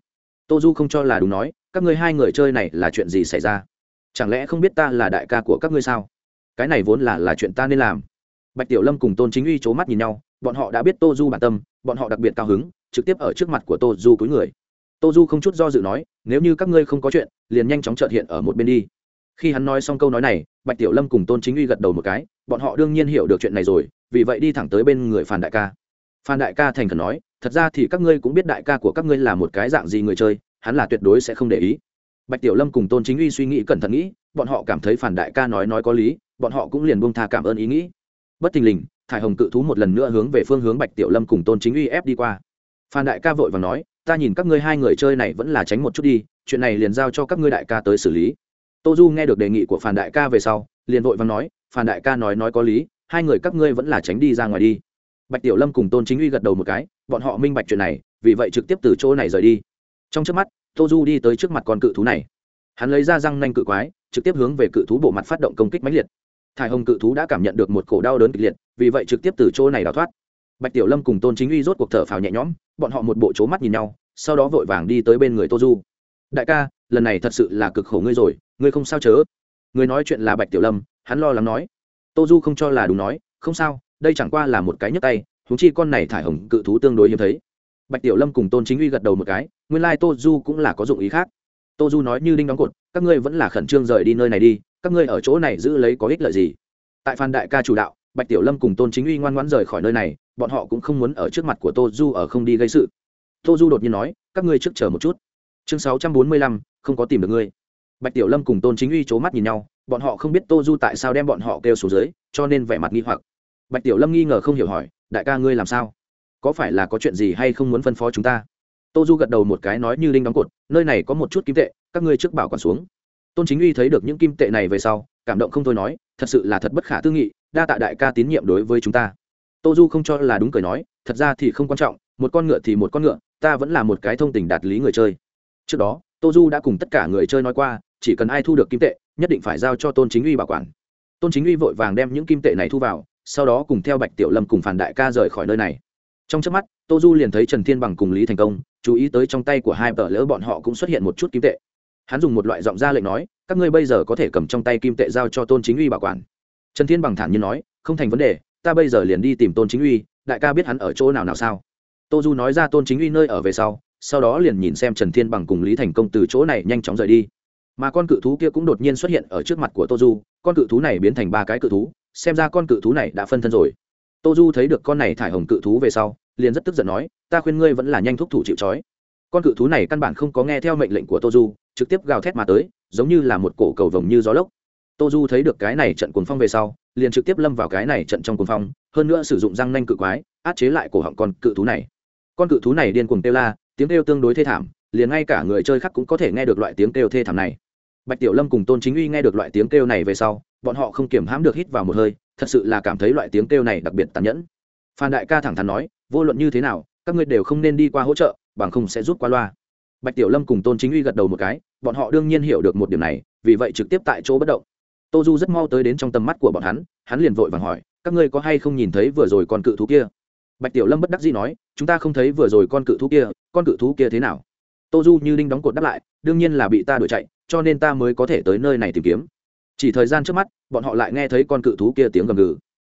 Tô du không cho là đúng nói, các ngươi hai người chơi này là chuyện gì xảy ra? Chẳng lẽ không biết ta là đại ca của các ngươi sao? Cái này vốn là là chuyện ta nên làm. Bạch tiểu lâm cùng tôn chính uy c h ố mắt nhìn nhau, bọn họ đã biết tô du bản tâm, bọn họ đặc biệt cao hứng, trực tiếp ở trước mặt của tô du cuối người. Tô du không chút do dự nói, nếu như các ngươi không có chuyện, liền nhanh chóng trợt hiện ở một bên đi. Khi hắn nói xong câu nói này, bạch tiểu lâm cùng tôn chính uy gật đầu một cái bọn họ đương nhiên hiểu được chuyện này rồi, vì vậy đi thẳng tới bên người phan đại ca. Phan đại ca thành khẩn nói, thật ra thì các ngươi cũng biết đại ca của các ngươi là một cái dạng gì người chơi, hắn là tuyệt đối sẽ không để ý. Bạch tiểu lâm cùng tôn chính uy suy nghĩ cẩn thận nghĩ, bọn họ cảm thấy phản đại ca nói nói có lý, bọn họ cũng liền buông tha cảm ơn ý nghĩ. Bất thình lình, thải hồng cự thú một lần nữa hướng về phương hướng bạch tiểu lâm cùng tôn chính uy ép đi qua. Phan đại ca vội và nói, ta nhìn các ngươi hai người chơi này vẫn là tránh một chút đi, chuyện này liền giao cho các ngươi đại ca tới xử lý. Tô du nghe được đề nghị của phản đại ca về sau, liền vội và nói phan đại ca nói nói có lý, hai người các ngươi vẫn là tránh đi ra ngoài đi. Bạch tiểu lâm cùng tôn chính uy gật đầu một cái, bọn họ minh bạch chuyện này, vì vậy trực tiếp từ chỗ này rời đi. Trong trước mắt, tô du đi tới trước mặt con cự thú này. Hắn lấy ra răng nanh cự quái, trực tiếp hướng về cự thú bộ mặt phát động công kích mãnh liệt. Thải hồng cự thú đã cảm nhận được một cổ đau đớn kịch liệt, vì vậy trực tiếp từ chỗ này đào thoát. Bạch tiểu lâm cùng tôn chính uy rốt cuộc thở phào nhẹ nhõm, bọn họ một bộ c mắt nhìn nhau, sau đó vội vàng đi tới bên người tô du. Đại ca, lần này thật sự là cực khổ ngươi rồi, ngươi không sao chớ. Ngươi nói chuyện là bạch tiểu lâm hắn lo lắng nói, tô du không cho là đúng nói, không sao, đây chẳng qua là một cái nhấp tay húng chi con này thải hồng cự thú tương đối hiếm thấy. Bạch tiểu lâm cùng tôn chính uy gật đầu một cái, nguyên lai、like、tô du cũng là có dụng ý khác. Tô du nói như đinh đóng cột, các ngươi vẫn là khẩn trương rời đi nơi này đi, các ngươi ở chỗ này giữ lấy có ích lợi gì? Tại phan đại ca chủ đạo, bạch tiểu lâm cùng tôn chính uy ngoan ngoãn rời khỏi nơi này, bọn họ cũng không muốn ở trước mặt của tô du ở không đi gây sự. Tô du đột nhiên nói, các ngươi trước chờ một chút. Chương sáu trăm bốn mươi lăm, không có tìm được ngươi. Bạch tiểu lâm cùng tôn chính uy c h ố mắt nhìn nhau bọn họ không biết tô du tại sao đem bọn họ kêu xuống dưới, cho nên vẻ mặt nghi hoặc. Bạch tiểu lâm nghi ngờ không hiểu hỏi, đại ca ngươi làm sao? Có phải là có chuyện gì hay không muốn phân phó chúng ta? Tô du gật đầu một cái nói như linh đóng cột, nơi này có một chút kim tệ, các ngươi trước bảo còn xuống. Tôn chính uy thấy được những kim tệ này về sau, cảm động không thôi nói, thật sự là thật bất khả tư nghị, đa tạ đại ca tín nhiệm đối với chúng ta. Tô du không cho là đúng cười nói, thật ra thì không quan trọng, một con ngựa thì một con ngựa, ta vẫn là một cái thông tình đạt lý người chơi. Trước đó, tô du đã cùng tất cả người chơi nói qua, chỉ cần ai thu được kim tệ nhất định phải giao cho tôn chính uy bảo quản. Tôn chính uy vội vàng đem những kim tệ này thu vào, sau đó cùng theo bạch tiểu lâm cùng phản đại ca rời khỏi nơi này. Trong trước mắt, tô du liền thấy trần thiên bằng cùng lý thành công, chú ý tới trong tay của hai tờ lỡ bọn họ cũng xuất hiện một chút kim tệ. Hắn dùng một loại giọng ra lệnh nói, các ngươi bây giờ có thể cầm trong tay kim tệ giao cho tôn chính uy bảo quản. Trần thiên bằng thản nhiên nói, không thành vấn đề, ta bây giờ liền đi tìm tôn chính uy, đại ca biết hắn ở chỗ nào nào sao? Tô du nói ra tôn chính uy nơi ở về sau sau đó liền nhìn xem trần thiên bằng cùng lý thành công từ chỗ này nhanh chóng rời đi mà con cự thú kia cũng đột nhiên xuất hiện ở trước mặt của tô du. Con cự thú này biến thành ba cái cự thú, xem ra con cự thú này đã phân thân rồi. Tô du thấy được con này thải hồng cự thú về sau, liền rất tức giận nói, ta khuyên ngươi vẫn là nhanh thúc thủ chịu trói. Con cự thú này căn bản không có nghe theo mệnh lệnh của tô du, trực tiếp gào thét mà tới, giống như là một cổ cầu vồng như gió lốc. Tô du thấy được cái này trận cuồng phong về sau, liền trực tiếp lâm vào cái này trận trong cuồng phong, hơn nữa sử dụng răng nanh cự quái át chế lại cổ họng con cự thú này. Con cự thú này điên cuồng kêu la, tiếng kêu tương đối thê thảm, liền ngay cả người chơi khác cũng có thể nghe được loại tiếng kêu thê thảm này bạch tiểu lâm cùng tôn chính uy nghe được loại tiếng kêu này về sau, bọn họ không kiểm hãm được hít vào một hơi, thật sự là cảm thấy loại tiếng kêu này đặc biệt tàn nhẫn. Phan đại ca thẳng thắn nói, vô luận như thế nào, các ngươi đều không nên đi qua hỗ trợ, bằng không sẽ rút qua loa. Bạch tiểu lâm cùng tôn chính uy gật đầu một cái, bọn họ đương nhiên hiểu được một điểm này, vì vậy trực tiếp tại chỗ bất động. Tô du rất mau tới đến trong tầm mắt của bọn hắn hắn liền vội vàng hỏi, các ngươi có hay không nhìn thấy vừa rồi con cự thú kia? Bạch tiểu lâm bất đắc dĩ nói, chúng ta không thấy vừa rồi con cự thú kia, con cự thú kia thế nào? Tô du như đinh đóng cột đáp lại, đương nhiên là bị ta đuổi chạy cho nên ta mới có thể tới nơi này tìm kiếm. Chỉ thời gian trước mắt, bọn họ lại nghe thấy con cự thú kia tiếng gầm gừ.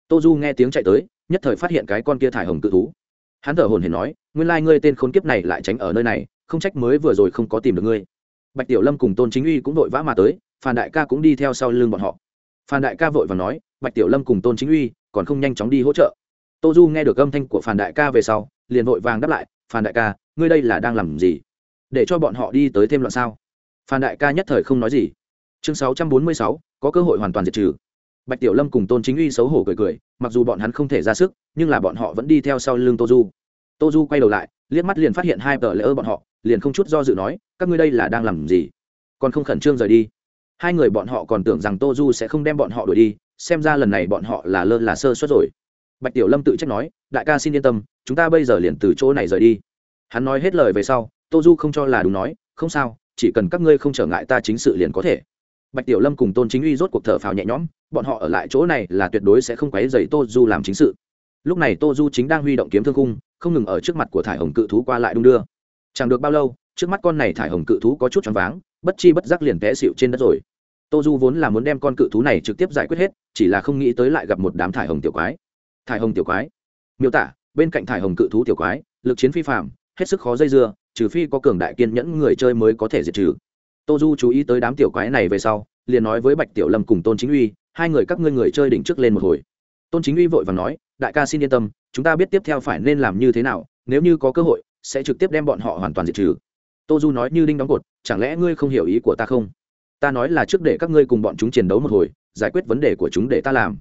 Tô du nghe tiếng chạy tới, nhất thời phát hiện cái con kia thải hồng cự thú. Hắn thở hồn hển nói, nguyên lai ngươi tên khốn kiếp này lại tránh ở nơi này, không trách mới vừa rồi không có tìm được ngươi. Bạch tiểu lâm cùng tôn chính uy cũng vội vã mà tới, phan đại ca cũng đi theo sau lưng bọn họ. Phan đại ca vội và nói, bạch tiểu lâm cùng tôn chính uy, còn không nhanh chóng đi hỗ trợ. Tô du nghe được âm thanh của phan đại ca về sau, liền vội vàng đáp lại, phan đại ca, ngươi đây là đang làm gì? Để cho bọn họ đi tới thêm loạn sao? Phan đại ca nhất thời không nói gì. Chương sáu trăm bốn mươi sáu, có cơ hội hoàn toàn diệt trừ. Bạch tiểu lâm cùng tôn chính uy xấu hổ cười cười, mặc dù bọn hắn không thể ra sức, nhưng là bọn họ vẫn đi theo sau lưng tô du. Tô du quay đầu lại, liếc mắt liền phát hiện hai tờ lễ ơ bọn họ, liền không chút do dự nói, các ngươi đây là đang làm gì? Còn không khẩn trương rời đi. Hai người bọn họ còn tưởng rằng tô du sẽ không đem bọn họ đuổi đi, xem ra lần này bọn họ là lơ là sơ suất rồi. Bạch tiểu lâm tự trách nói, đại ca xin yên tâm, chúng ta bây giờ liền từ chỗ này rời đi. Hắn nói hết lời về sau, tô du không cho là đúng nói, không sao chỉ cần các ngươi không trở ngại ta chính sự liền có thể. Bạch tiểu lâm cùng tôn chính uy rốt cuộc thở phào nhẹ nhõm, bọn họ ở lại chỗ này là tuyệt đối sẽ không quấy dày tô du làm chính sự. Lúc này tô du chính đang huy động kiếm thương cung không ngừng ở trước mặt của thải hồng cự thú qua lại đung đưa. Chẳng được bao lâu, trước mắt con này thải hồng cự thú có chút choáng váng, bất chi bất giác liền té xịu trên đất rồi. Tô du vốn là muốn đem con cự thú này trực tiếp giải quyết hết, chỉ là không nghĩ tới lại gặp một đám thải hồng tiểu quái. Thải hồng tiểu quái. Miêu tả, bên cạnh thải hồng cự thú tiểu quái, lực chiến phi phạm hết sức khó dây dưa trừ phi có cường đại kiên nhẫn người chơi mới có thể diệt trừ. Tô du chú ý tới đám tiểu quái này về sau, liền nói với bạch tiểu lâm cùng tôn chính uy, hai người các ngươi người chơi đỉnh trước lên một hồi. Tôn chính uy vội và nói, đại ca xin yên tâm, chúng ta biết tiếp theo phải nên làm như thế nào, nếu như có cơ hội, sẽ trực tiếp đem bọn họ hoàn toàn diệt trừ. Tô du nói, như đinh đóng cột, chẳng lẽ ngươi không hiểu ý của ta không? Ta nói là trước để các ngươi cùng bọn chúng chiến đấu một hồi, giải quyết vấn đề của chúng để ta làm.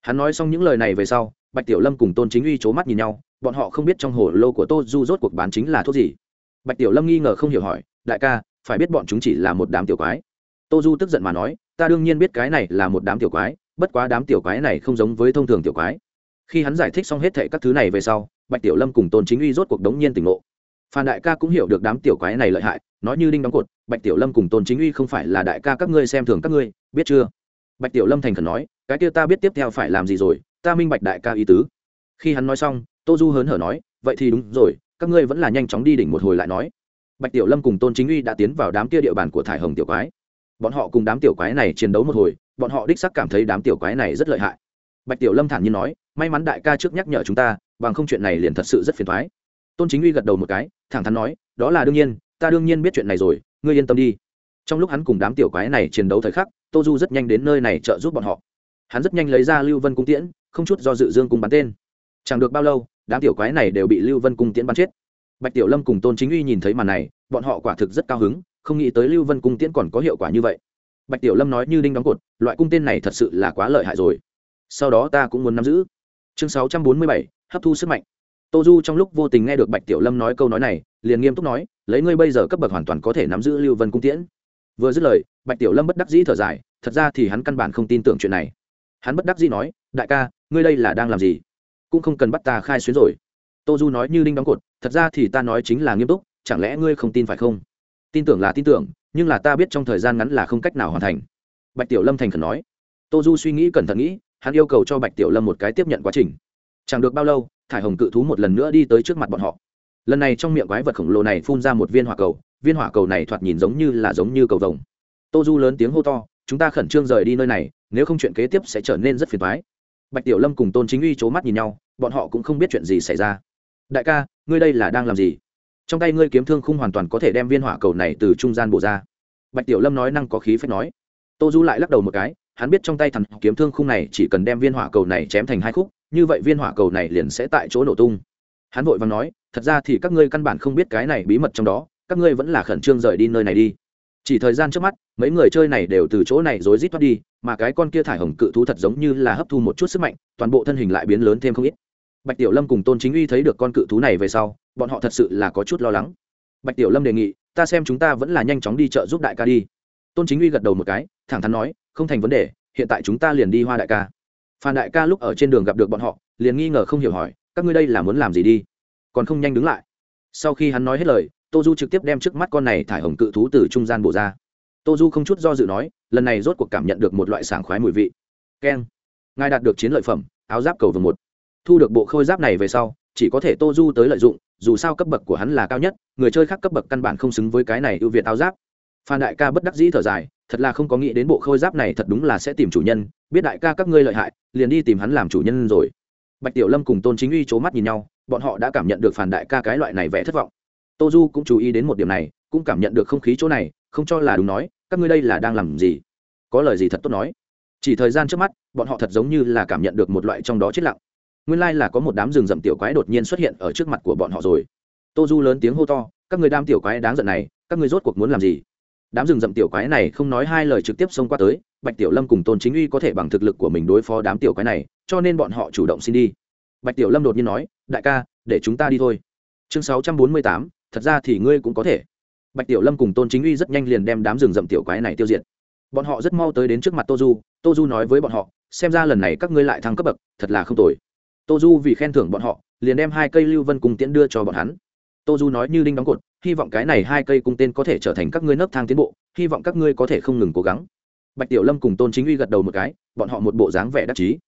Hắn nói xong những lời này về sau, bạch tiểu lâm cùng tôn chính uy c h ố mắt nhìn nhau, bọn họ không biết trong hồ lô của tô du rốt cuộc bán chính là thuốc gì bạch tiểu lâm nghi ngờ không hiểu hỏi, đại ca, phải biết bọn chúng chỉ là một đám tiểu quái. Tô du tức giận mà nói, ta đương nhiên biết cái này là một đám tiểu quái, bất quá đám tiểu quái này không giống với thông thường tiểu quái. Khi hắn giải thích xong hết thệ các thứ này về sau, bạch tiểu lâm cùng tôn chính uy rốt cuộc đống nhiên tỉnh ngộ. Phan đại ca cũng hiểu được đám tiểu quái này lợi hại, nói như đinh đóng cột, bạch tiểu lâm cùng tôn chính uy không phải là đại ca các ngươi xem thường các ngươi, biết chưa? Bạch tiểu lâm thành khẩn nói, cái kia ta biết tiếp theo phải làm gì rồi, ta minh bạch đại ca ý tứ. Khi hắn nói xong, tô du hớn hở nói, vậy thì đúng rồi các ngươi vẫn là nhanh chóng đi đỉnh một hồi lại nói. Bạch tiểu lâm cùng tôn chính uy đã tiến vào đám kia địa bàn của thải hồng tiểu quái. Bọn họ cùng đám tiểu quái này chiến đấu một hồi, bọn họ đích sắc cảm thấy đám tiểu quái này rất lợi hại. Bạch tiểu lâm thản nhiên nói, may mắn đại ca trước nhắc nhở chúng ta, bằng không chuyện này liền thật sự rất phiền thoái tôn chính uy gật đầu một cái, thẳng thắn nói, đó là đương nhiên, ta đương nhiên biết chuyện này rồi, ngươi yên tâm đi. Trong lúc hắn cùng đám tiểu quái này chiến đấu thời khắc, tô du rất nhanh đến nơi này trợ giúp bọn họ. Hắn rất nhanh lấy ra lưu vân cung tiễn, không chút do dự dương cung bắn tên. Chẳng được bao lâu đám tiểu quái này đều bị lưu vân cung tiễn bắn chết. Bạch tiểu lâm cùng tôn chính uy nhìn thấy màn này, bọn họ quả thực rất cao hứng, không nghĩ tới lưu vân cung tiễn còn có hiệu quả như vậy. Bạch tiểu lâm nói như đinh đóng cột, loại cung tên này thật sự là quá lợi hại rồi. Sau đó ta cũng muốn nắm giữ. Chương sáu trăm bốn mươi bảy, hấp thu sức mạnh. Tô du trong lúc vô tình nghe được bạch tiểu lâm nói câu nói này, liền nghiêm túc nói, lấy ngươi bây giờ cấp bậc hoàn toàn có thể nắm giữ lưu vân cung tiễn. Vừa dứt lời, bạch tiểu lâm bất đắc dĩ thở dài, thật ra thì hắn căn bản không tin tưởng chuyện này. Hắn bất đắc dĩ nói, đại ca, ngươi đây là đang làm gì? Cũng không cần bắt ta khai xuyến rồi. Tô du nói như đinh đóng cột, thật ra thì ta nói chính là nghiêm túc, chẳng lẽ ngươi không tin phải không? Tin tưởng là tin tưởng, nhưng là ta biết trong thời gian ngắn là không cách nào hoàn thành. Bạch tiểu lâm thành khẩn nói. Tô du suy nghĩ cẩn thận nghĩ, hắn yêu cầu cho bạch tiểu lâm một cái tiếp nhận quá trình. Chẳng được bao lâu, thải hồng cự thú một lần nữa đi tới trước mặt bọn họ. Lần này trong miệng quái vật khổng lồ này phun ra một viên hỏa cầu, viên hỏa cầu này thoạt nhìn giống như là giống như cầu vồng. Tô du lớn tiếng hô to, chúng ta khẩn trương rời đi nơi này, nếu không chuyện kế tiếp sẽ trở nên rất phiền thoái bạch tiểu lâm cùng tôn chính uy c h ố mắt nhìn nhau, bọn họ cũng không biết chuyện gì xảy ra. Đại ca, ngươi đây là đang làm gì? Trong tay ngươi kiếm thương không hoàn toàn có thể đem viên hỏa cầu này từ trung gian bổ ra. Bạch tiểu lâm nói năng có khí phép nói. Tô du lại lắc đầu một cái, hắn biết trong tay thằng kiếm thương khung này chỉ cần đem viên hỏa cầu này chém thành hai khúc, như vậy viên hỏa cầu này liền sẽ tại chỗ nổ tung. Hắn vội vàng nói, thật ra thì các ngươi căn bản không biết cái này bí mật trong đó, các ngươi vẫn là khẩn trương rời đi nơi này đi chỉ thời gian trước mắt, mấy người chơi này đều từ chỗ này rối rít thoát đi, mà cái con kia thải hồng cự thú thật giống như là hấp thu một chút sức mạnh, toàn bộ thân hình lại biến lớn thêm không ít. Bạch tiểu lâm cùng tôn chính uy thấy được con cự thú này về sau, bọn họ thật sự là có chút lo lắng. Bạch tiểu lâm đề nghị, ta xem chúng ta vẫn là nhanh chóng đi chợ giúp đại ca đi. Tôn chính uy gật đầu một cái, thẳng thắn nói, không thành vấn đề, hiện tại chúng ta liền đi hoa đại ca. Phan đại ca lúc ở trên đường gặp được bọn họ, liền nghi ngờ không hiểu hỏi, các ngươi đây là muốn làm gì đi? Còn không nhanh đứng lại. Sau khi hắn nói hết lời tô du trực tiếp đem trước mắt con này thải hồng cự thú từ trung gian bổ ra. Tô du không chút do dự nói, lần này rốt cuộc cảm nhận được một loại sảng khoái mùi vị. Keng. Ngài đạt được chiến lợi phẩm, áo giáp cầu vồng một. Thu được bộ khôi giáp này về sau, chỉ có thể tô du tới lợi dụng, dù sao cấp bậc của hắn là cao nhất, người chơi khác cấp bậc căn bản không xứng với cái này ưu việt áo giáp. Phan đại ca bất đắc dĩ thở dài, thật là không có nghĩ đến bộ khôi giáp này thật đúng là sẽ tìm chủ nhân, biết đại ca các ngươi lợi hại, liền đi tìm hắn làm chủ nhân rồi. Bạch tiểu lâm cùng tôn chính uy c h ố mắt nhìn nhau, bọn họ đã cảm nhận được phản đại ca cái loại này vẻ thất vọng tô du cũng chú ý đến một điểm này, cũng cảm nhận được không khí chỗ này, không cho là đúng nói, các ngươi đây là đang làm gì? Có lời gì thật tốt nói? Chỉ thời gian trước mắt, bọn họ thật giống như là cảm nhận được một loại trong đó chết lặng. Nguyên lai là có một đám rừng rậm tiểu quái đột nhiên xuất hiện ở trước mặt của bọn họ rồi. Tô du lớn tiếng hô to, các người đam tiểu quái đáng giận này, các người rốt cuộc muốn làm gì? Đám rừng rậm tiểu quái này không nói hai lời trực tiếp xông qua tới, bạch tiểu lâm cùng tôn chính uy có thể bằng thực lực của mình đối phó đám tiểu quái này, cho nên bọn họ chủ động xin đi. Bạch tiểu lâm đột nhiên nói, đại ca, để chúng ta đi thôi. Chương sáu trăm bốn mươi tám thật ra thì ngươi cũng có thể. Bạch tiểu lâm cùng tôn chính uy rất nhanh liền đem đám rừng rậm tiểu quái này tiêu diệt. Bọn họ rất mau tới đến trước mặt tô du tô du nói với bọn họ, xem ra lần này các ngươi lại thăng cấp bậc, thật là không tồi. Tô du vì khen thưởng bọn họ, liền đem hai cây lưu vân cùng tiễn đưa cho bọn hắn. Tô du nói như đinh đóng cột, hy vọng cái này hai cây cung tên có thể trở thành các ngươi nấc thang tiến bộ, hy vọng các ngươi có thể không ngừng cố gắng. Bạch tiểu lâm cùng tôn chính uy gật đầu một cái, bọn họ một bộ dáng vẻ đắc chí.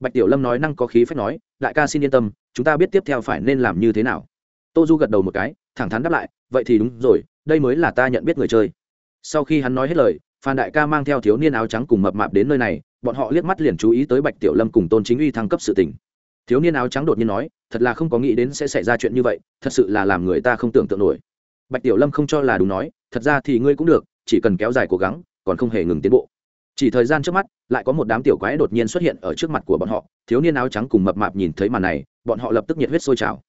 Bạch tiểu lâm nói năng có khí phép nói, đại ca xin yên tâm, chúng ta biết tiếp theo phải nên làm như thế nào. Tô du gật đầu một cái thẳng thắn đáp lại, vậy thì đúng rồi, đây mới là ta nhận biết người chơi. Sau khi hắn nói hết lời, phan đại ca mang theo thiếu niên áo trắng cùng mập mạp đến nơi này, bọn họ liếc mắt liền chú ý tới bạch tiểu lâm cùng tôn chính uy thăng cấp sự tình. Thiếu niên áo trắng đột nhiên nói, thật là không có nghĩ đến sẽ xảy ra chuyện như vậy, thật sự là làm người ta không tưởng tượng nổi. Bạch tiểu lâm không cho là đúng nói, thật ra thì ngươi cũng được, chỉ cần kéo dài cố gắng, còn không hề ngừng tiến bộ. Chỉ thời gian trước mắt, lại có một đám tiểu quái đột nhiên xuất hiện ở trước mặt của bọn họ, thiếu niên áo trắng cùng mập mạp nhìn thấy màn này, bọn họ lập tức nhiệt huyết sôi trào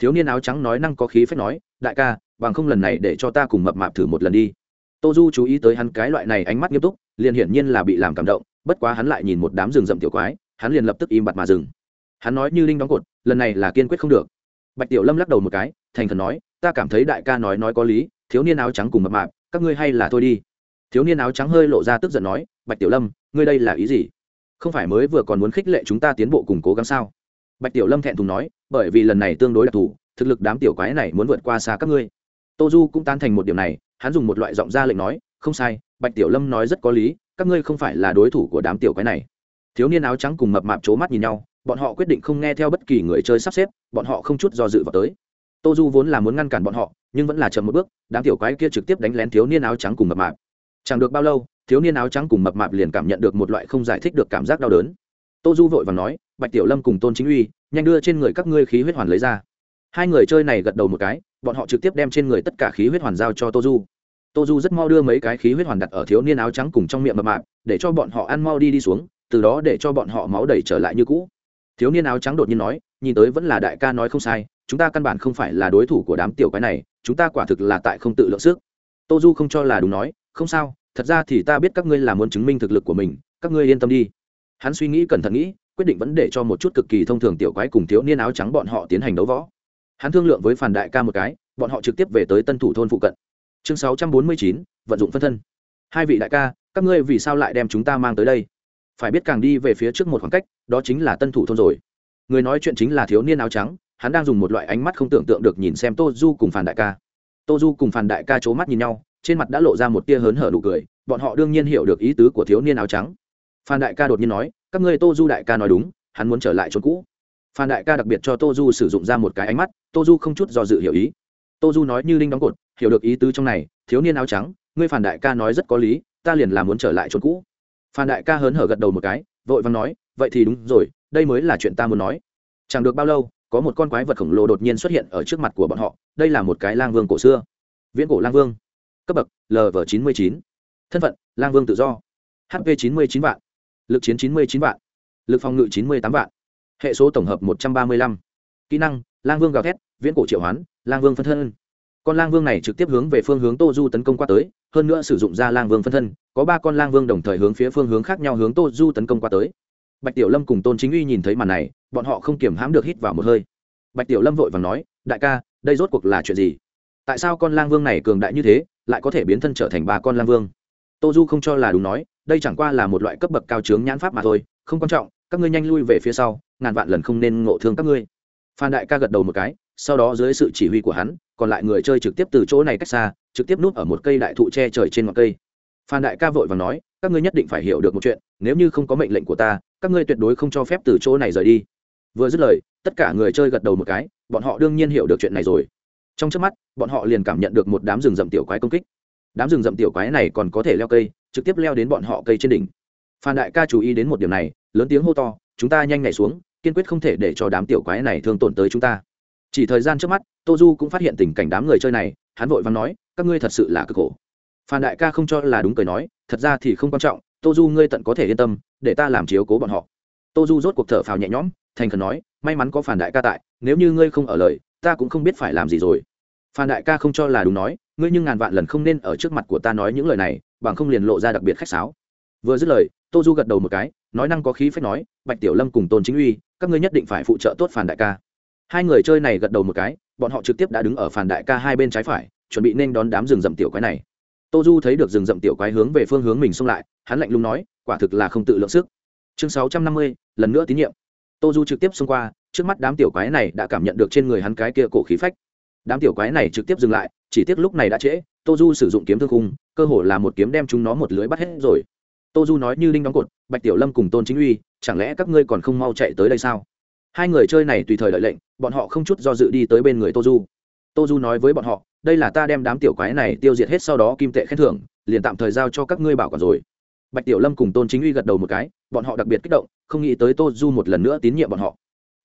thiếu niên áo trắng nói năng có khí phép nói, đại ca, bằng không lần này để cho ta cùng mập mạp thử một lần đi. Tô du chú ý tới hắn cái loại này ánh mắt nghiêm túc, liền hiển nhiên là bị làm cảm động, bất quá hắn lại nhìn một đám rừng rậm tiểu quái, hắn liền lập tức im bặt mà dừng. Hắn nói như linh đóng cột, lần này là kiên quyết không được. Bạch tiểu lâm lắc đầu một cái, thành thần nói, ta cảm thấy đại ca nói nói có lý, thiếu niên áo trắng cùng mập mạp, các ngươi hay là thôi đi. Thiếu niên áo trắng hơi lộ ra tức giận nói, bạch tiểu lâm, ngươi đây là ý gì? Không phải mới vừa còn muốn khích lệ chúng ta tiến bộ cùng cố gắng sao? Bạch tiểu lâm thẹn thùng nói, bởi vì lần này tương đối đặc thù, thực lực đám tiểu quái này muốn vượt qua xa các ngươi. Tô du cũng tan thành một điểm này, hắn dùng một loại giọng ra lệnh nói, không sai, bạch tiểu lâm nói rất có lý, các ngươi không phải là đối thủ của đám tiểu quái này. Thiếu niên áo trắng cùng mập mạp c mắt nhìn nhau, bọn họ quyết định không nghe theo bất kỳ người chơi sắp xếp, bọn họ không chút do dự vào tới. Tô du vốn là muốn ngăn cản bọn họ, nhưng vẫn là chậm một bước, đám tiểu quái kia trực tiếp đánh lén thiếu niên áo trắng cùng mập mạp. Chẳng được bao lâu, thiếu niên áo trắng cùng mập mạp liền cảm nhận được một loại không giải thích được cảm giác đau đớn. Tô du vội và nói bạch tiểu lâm cùng tôn chính uy, nhanh đưa trên người các ngươi khí huyết hoàn lấy ra. Hai người chơi này gật đầu một cái, bọn họ trực tiếp đem trên người tất cả khí huyết hoàn giao cho tô du. Tô du rất mau đưa mấy cái khí huyết hoàn đặt ở thiếu niên áo trắng cùng trong miệng mập mạp, để cho bọn họ ăn mau đi đi xuống, từ đó để cho bọn họ máu đầy trở lại như cũ. Thiếu niên áo trắng đột nhiên nói, nhìn tới vẫn là đại ca nói không sai, chúng ta căn bản không phải là đối thủ của đám tiểu quái này, chúng ta quả thực là tại không tự lượng sức. Tô du không cho là đúng nói, không sao, thật ra thì ta biết các ngươi là muốn chứng minh thực lực của mình, các ngươi yên tâm đi. Hắn suy nghĩ cẩn thận nghĩ quyết định vẫn để cho một chút cực kỳ thông thường tiểu quái cùng thiếu niên áo trắng bọn họ tiến hành đấu võ. Hắn thương lượng với phản đại ca một cái, bọn họ trực tiếp về tới tân thủ thôn phụ cận. Chương sáu trăm bốn mươi chín, vận dụng phân thân. Hai vị đại ca, các ngươi vì sao lại đem chúng ta mang tới đây? Phải biết càng đi về phía trước một khoảng cách, đó chính là tân thủ thôn rồi. Người nói chuyện chính là thiếu niên áo trắng, hắn đang dùng một loại ánh mắt không tưởng tượng được nhìn xem tô du cùng phản đại ca. Tô du cùng phản đại ca c h ố mắt nhìn nhau, trên mặt đã lộ ra một tia hớn hở nụ cười, bọn họ đương nhiên hiểu được ý tứ của thiếu niên áo trắng. Phan đại ca đột nhiên nói các ngươi tô du đại ca nói đúng, hắn muốn trở lại chỗ cũ. Phan đại ca đặc biệt cho tô du sử dụng ra một cái ánh mắt, tô du không chút do dự hiểu ý. Tô du nói như linh đóng cột, hiểu được ý tứ trong này, thiếu niên áo trắng, ngươi phản đại ca nói rất có lý, ta liền làm muốn trở lại chỗ cũ. Phan đại ca hớn hở gật đầu một cái, vội vàng nói, vậy thì đúng rồi, đây mới là chuyện ta muốn nói. Chẳng được bao lâu, có một con quái vật khổng lồ đột nhiên xuất hiện ở trước mặt của bọn họ, đây là một cái lang vương cổ xưa. Viễn cổ lang vương. Cấp bậc lv chín mươi chín. Thân phận, lang vương tự do. Hp chín mươi chín vạn lực chiến chín mươi chín vạn, lực phòng ngự chín mươi tám vạn, hệ số tổng hợp một trăm ba mươi lăm. Kỹ năng, lang vương gào thét, viễn cổ triệu hoán, lang vương phân thân. Con lang vương này trực tiếp hướng về phương hướng tô du tấn công qua tới, hơn nữa sử dụng ra lang vương phân thân, có ba con lang vương đồng thời hướng phía phương hướng khác nhau hướng tô du tấn công qua tới. Bạch tiểu lâm cùng tôn chính uy nhìn thấy màn này, bọn họ không kiềm hãm được hít vào một hơi. Bạch tiểu lâm vội và nói, đại ca, đây rốt cuộc là chuyện gì? Tại sao con lang vương này cường đại như thế, lại có thể biến thân trở thành ba con lang vương? Tô du không cho là đúng nói, đây chẳng qua là một loại cấp bậc cao trướng nhãn pháp mà thôi, không quan trọng, các ngươi nhanh lui về phía sau, ngàn vạn lần không nên ngộ thương các ngươi. Phan đại ca gật đầu một cái, sau đó dưới sự chỉ huy của hắn, còn lại người chơi trực tiếp từ chỗ này cách xa, trực tiếp núp ở một cây đại thụ che trời trên ngọn cây. Phan đại ca vội và nói, các ngươi nhất định phải hiểu được một chuyện, nếu như không có mệnh lệnh của ta, các ngươi tuyệt đối không cho phép từ chỗ này rời đi. Vừa dứt lời, tất cả người chơi gật đầu một cái, bọn họ đương nhiên hiểu được chuyện này rồi. Trong trước mắt, bọn họ liền cảm nhận được một đám rừng rậm tiểu quái công kích đám rừng rậm tiểu quái này còn có thể leo cây, trực tiếp leo đến bọn họ cây trên đỉnh. Phan đại ca chú ý đến một điểm này, lớn tiếng hô to, chúng ta nhanh nhảy xuống, kiên quyết không thể để cho đám tiểu quái này thương tổn tới chúng ta. Chỉ thời gian trước mắt, tô du cũng phát hiện tình cảnh đám người chơi này, hắn vội vàng nói, các ngươi thật sự là cực khổ. Phan đại ca không cho là đúng cười nói, thật ra thì không quan trọng, tô du ngươi tận có thể yên tâm, để ta làm chiếu cố bọn họ. Tô du rốt cuộc thở phào nhẹ nhõm, thành khẩn nói, may mắn có phản đại ca tại, nếu như ngươi không ở lời, ta cũng không biết phải làm gì rồi phan đại ca không cho là đúng nói, ngươi nhưng ngàn vạn lần không nên ở trước mặt của ta nói những lời này, bằng không liền lộ ra đặc biệt khách sáo. Vừa dứt lời, tô du gật đầu một cái, nói năng có khí phép nói, bạch tiểu lâm cùng tôn chính uy, các ngươi nhất định phải phụ trợ tốt phản đại ca. Hai người chơi này gật đầu một cái, bọn họ trực tiếp đã đứng ở phản đại ca hai bên trái phải, chuẩn bị nên đón đám rừng rậm tiểu quái này. Tô du thấy được rừng rậm tiểu quái hướng về phương hướng mình xông lại, hắn lạnh lùng nói, quả thực là không tự lượng sức. Chương sáu trăm năm mươi, lần nữa tín nhiệm. Tô du trực tiếp xông qua, trước mắt đám tiểu quái này đã cảm nhận được trên người hắn cái kia cổ khí phách đám tiểu quái này trực tiếp dừng lại, chỉ tiếc lúc này đã trễ tô du sử dụng kiếm thương khung, cơ hồ là một kiếm đem chúng nó một lưới bắt hết rồi. Tô du nói như linh đóng cột, bạch tiểu lâm cùng tôn chính uy, chẳng lẽ các ngươi còn không mau chạy tới đây sao? Hai người chơi này tùy thời đợi lệnh, bọn họ không chút do dự đi tới bên người tô du tô du nói với bọn họ, đây là ta đem đám tiểu quái này tiêu diệt hết sau đó kim tệ khen thưởng, liền tạm thời giao cho các ngươi bảo quản rồi. Bạch tiểu lâm cùng tôn chính uy gật đầu một cái, bọn họ đặc biệt kích động, không nghĩ tới tô du một lần nữa tín nhiệm bọn họ.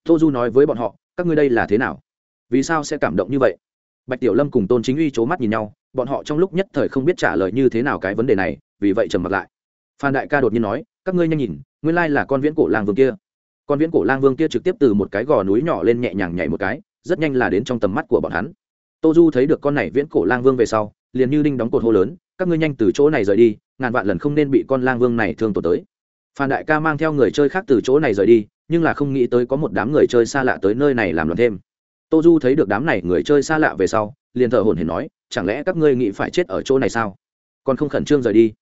Tô du nói với bọn họ, các ngươi đây là thế nào? Vì sao sẽ cảm động như vậy? Bạch tiểu lâm cùng tôn chính uy c h ố mắt nhìn nhau, bọn họ trong lúc nhất thời không biết trả lời như thế nào cái vấn đề này, vì vậy trầm mặt lại. Phan đại ca đột nhiên nói, các ngươi nhanh nhìn, nguyên lai là con viễn cổ lang vương kia. Con viễn cổ lang vương kia trực tiếp từ một cái gò núi nhỏ lên nhẹ nhàng nhảy một cái, rất nhanh là đến trong tầm mắt của bọn hắn. Tô du thấy được con này viễn cổ lang vương về sau, liền như đinh đóng cột hô lớn, các ngươi nhanh từ chỗ này rời đi, ngàn vạn lần không nên bị con lang vương này thương tổn tới. Phan đại ca mang theo người chơi khác từ chỗ này rời đi, nhưng là không nghĩ tới có một đám người chơi xa lạ tới nơi này làm loạn thêm tô du thấy được đám này người chơi xa lạ về sau, liền thở hồn hển nói, chẳng lẽ các ngươi nghĩ phải chết ở chỗ này sao? Còn không khẩn trương rời đi.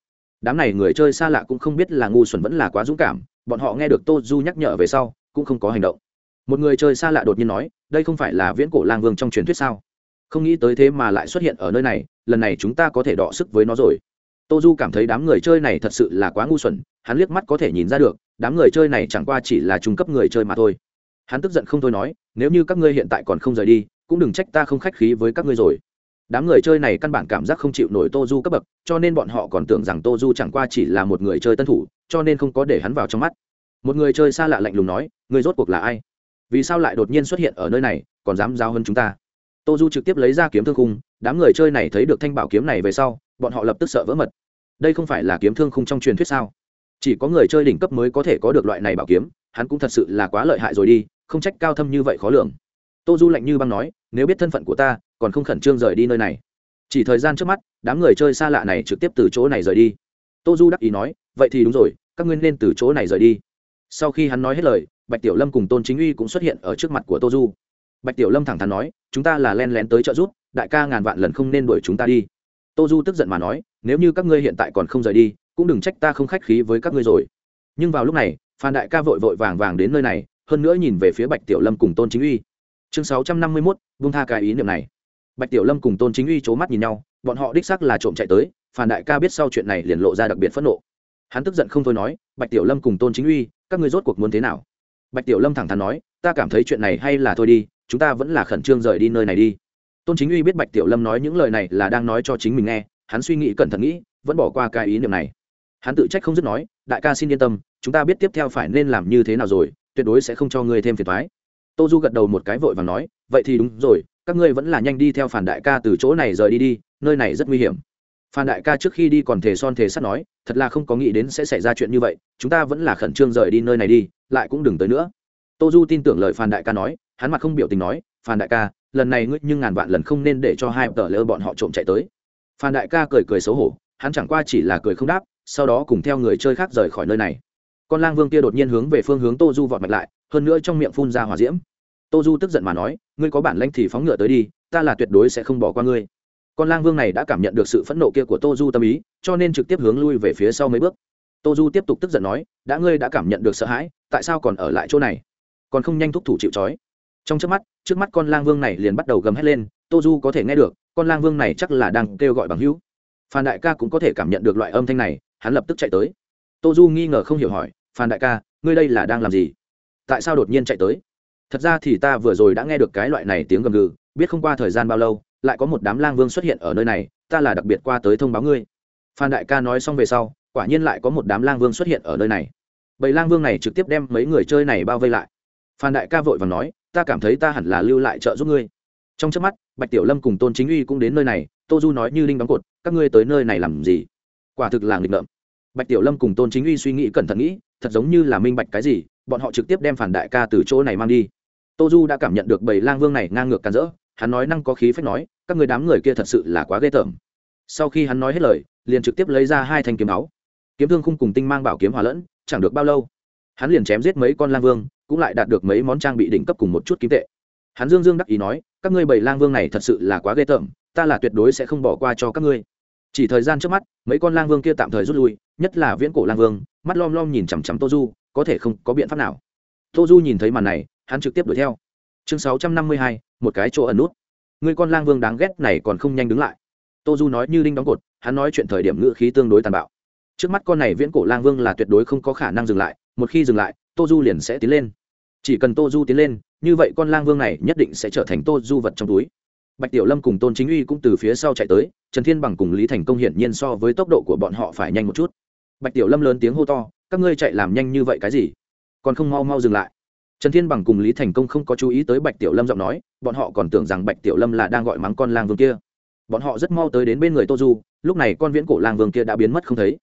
Đám này người chơi xa lạ cũng không biết là ngu xuẩn vẫn là quá dũng cảm, bọn họ nghe được tô du nhắc nhở về sau, cũng không có hành động. Một người chơi xa lạ đột nhiên nói, đây không phải là viễn cổ lang vương trong truyền thuyết sao? Không nghĩ tới thế mà lại xuất hiện ở nơi này, lần này chúng ta có thể đọ sức với nó rồi. Tô du cảm thấy đám người chơi này thật sự là quá ngu xuẩn, hắn liếc mắt có thể nhìn ra được, đám người chơi này chẳng qua chỉ là trung cấp người chơi mà thôi. Hắn tức giận không thôi nói nếu như các ngươi hiện tại còn không rời đi, cũng đừng trách ta không khách khí với các ngươi rồi. Đám người chơi này căn bản cảm giác không chịu nổi tô du cấp bậc, cho nên bọn họ còn tưởng rằng tô du chẳng qua chỉ là một người chơi tân thủ, cho nên không có để hắn vào trong mắt. Một người chơi xa lạ lạnh lùng nói người rốt cuộc là ai? Vì sao lại đột nhiên xuất hiện ở nơi này, còn dám giao hơn chúng ta? Tô du trực tiếp lấy ra kiếm thương khung, đám người chơi này thấy được thanh bảo kiếm này về sau, bọn họ lập tức sợ vỡ mật. Đây không phải là kiếm thương khung trong truyền thuyết sao? Chỉ có người chơi đỉnh cấp mới có thể có được loại này bảo kiếm, hắn cũng thật sự là quá lợi hại rồi đi không trách cao thâm như vậy khó lường. Tô du lạnh như băng nói, nếu biết thân phận của ta, còn không khẩn trương rời đi nơi này. Chỉ thời gian trước mắt, đám người chơi xa lạ này trực tiếp từ chỗ này rời đi. Tô du đắc ý nói, vậy thì đúng rồi, các ngươi nên từ chỗ này rời đi. Sau khi hắn nói hết lời, bạch tiểu lâm cùng tôn chính uy cũng xuất hiện ở trước mặt của tô du. Bạch tiểu lâm thẳng thắn nói, chúng ta là len lén tới trợ giúp, đại ca ngàn vạn lần không nên đuổi chúng ta đi. Tô du tức giận mà nói, nếu như các ngươi hiện tại còn không rời đi, cũng đừng trách ta không khách khí với các ngươi rồi. Nhưng vào lúc này, phan đại ca vội vội vàng vàng đến nơi này hơn nữa nhìn về phía bạch tiểu lâm cùng tôn chính uy. Chương sáu trăm năm mươi mốt vung tha cái ý niệm này. Bạch tiểu lâm cùng tôn chính uy c h ố mắt nhìn nhau, bọn họ đích xác là trộm chạy tới phản đại ca biết sau chuyện này liền lộ ra đặc biệt phẫn nộ. Hắn tức giận không thôi nói, bạch tiểu lâm cùng tôn chính uy, các ngươi rốt cuộc muốn thế nào? Bạch tiểu lâm thẳng thắn nói, ta cảm thấy chuyện này hay là thôi đi, chúng ta vẫn là khẩn trương rời đi nơi này đi. Tôn chính uy biết bạch tiểu lâm nói những lời này là đang nói cho chính mình nghe, hắn suy nghĩ cẩn thận nghĩ, vẫn bỏ qua cái ý niệm này. Hắn tự trách không dứt nói, đại ca xin yên tâm, chúng ta biết tiếp theo phải nên làm như thế nào rồi tuyệt đối sẽ không cho ngươi thêm phiền toái. tô du gật đầu một cái vội và nói, vậy thì đúng rồi, các ngươi vẫn là nhanh đi theo phản đại ca từ chỗ này rời đi đi, nơi này rất nguy hiểm. Phan đại ca trước khi đi còn thề son thề sắt nói, thật là không có nghĩ đến sẽ xảy ra chuyện như vậy, chúng ta vẫn là khẩn trương rời đi nơi này đi, lại cũng đừng tới nữa. Tô du tin tưởng lời phan đại ca nói, hắn mặt không biểu tình nói phan đại ca, lần này ngươi nhưng ngàn vạn lần không nên để cho hai tờ lỡ bọn họ trộm chạy tới. Phan đại ca cười cười xấu hổ, hắn chẳng qua chỉ là cười không đáp, sau đó cùng theo người chơi khác rời khỏi nơi này con lang vương kia đột nhiên hướng về phương hướng tô du vọt mạch lại, hơn nữa trong miệng phun ra hỏa diễm. Tô du tức giận mà nói, ngươi có bản lanh thì phóng ngựa tới đi, ta là tuyệt đối sẽ không bỏ qua ngươi. Con lang vương này đã cảm nhận được sự phẫn nộ kia của tô du tâm ý, cho nên trực tiếp hướng lui về phía sau mấy bước. Tô du tiếp tục tức giận nói, đã ngươi đã cảm nhận được sợ hãi, tại sao còn ở lại chỗ này? Còn không nhanh thúc thủ chịu c trong trước mắt trước mắt con lang vương này liền bắt đầu gầm hét lên, tô du có thể nghe được, con lang vương này chắc là đang kêu gọi bằng hữu. Phan đại ca cũng có thể cảm nhận được loại âm thanh này, hắn lập tức chạy tới. Tô du nghi ngờ không hiểu hỏi phan đại ca, ngươi đây là đang làm gì? Tại sao đột nhiên chạy tới? Thật ra thì ta vừa rồi đã nghe được cái loại này tiếng gầm gừ, biết không qua thời gian bao lâu, lại có một đám lang vương xuất hiện ở nơi này, ta là đặc biệt qua tới thông báo ngươi. Phan đại ca nói xong về sau, quả nhiên lại có một đám lang vương xuất hiện ở nơi này. Bầy lang vương này trực tiếp đem mấy người chơi này bao vây lại. Phan đại ca vội và nói, ta cảm thấy ta hẳn là lưu lại trợ giúp ngươi. Trong trước mắt, bạch tiểu lâm cùng tôn chính uy cũng đến nơi này, tô du nói như linh đóng cột, các ngươi tới nơi này làm gì? Quả thực là nghịch ngợm. Bạch tiểu lâm cùng tôn chính uy suy nghĩ cẩn thận nghĩ thật giống như là minh bạch cái gì, bọn họ trực tiếp đem phản đại ca từ chỗ này mang đi. Tô du đã cảm nhận được bầy lang vương này ngang ngược càn rỡ, hắn nói năng có khí phách nói, các người đám người kia thật sự là quá ghê tởm. Sau khi hắn nói hết lời, liền trực tiếp lấy ra hai thanh kiếm áo. Kiếm thương khung cùng tinh mang bảo kiếm hòa lẫn, chẳng được bao lâu, hắn liền chém giết mấy con lang vương, cũng lại đạt được mấy món trang bị đỉnh cấp cùng một chút kim tệ. Hắn dương dương đắc ý nói, các ngươi bảy lang vương này thật sự là quá ghê tởm, ta là tuyệt đối sẽ không bỏ qua cho các ngươi chỉ thời gian trước mắt, mấy con lang vương kia tạm thời rút lui, nhất là viễn cổ lang vương, mắt lom lom nhìn chằm chằm tô du, có thể không có biện pháp nào. Tô du nhìn thấy màn này, hắn trực tiếp đuổi theo. Chương sáu trăm năm mươi hai, một cái chỗ ẩn nút. Người con lang vương đáng ghét này còn không nhanh đứng lại. Tô du nói như đinh đóng cột, hắn nói chuyện thời điểm ngữ khí tương đối tàn bạo. Trước mắt con này viễn cổ lang vương là tuyệt đối không có khả năng dừng lại, một khi dừng lại, tô du liền sẽ tiến lên. Chỉ cần tô du tiến lên, như vậy con lang vương này nhất định sẽ trở thành tô du vật trong túi. Bạch tiểu lâm cùng tôn chính uy cũng từ phía sau chạy tới trần thiên bằng cùng lý thành công hiển nhiên so với tốc độ của bọn họ phải nhanh một chút. Bạch tiểu lâm lớn tiếng hô to, các ngươi chạy làm nhanh như vậy cái gì? Còn không mau mau dừng lại. Trần thiên bằng cùng lý thành công không có chú ý tới bạch tiểu lâm giọng nói, bọn họ còn tưởng rằng bạch tiểu lâm là đang gọi mắng con lang vương kia. Bọn họ rất mau tới đến bên người tô du, lúc này con viễn cổ lang vương kia đã biến mất không thấy.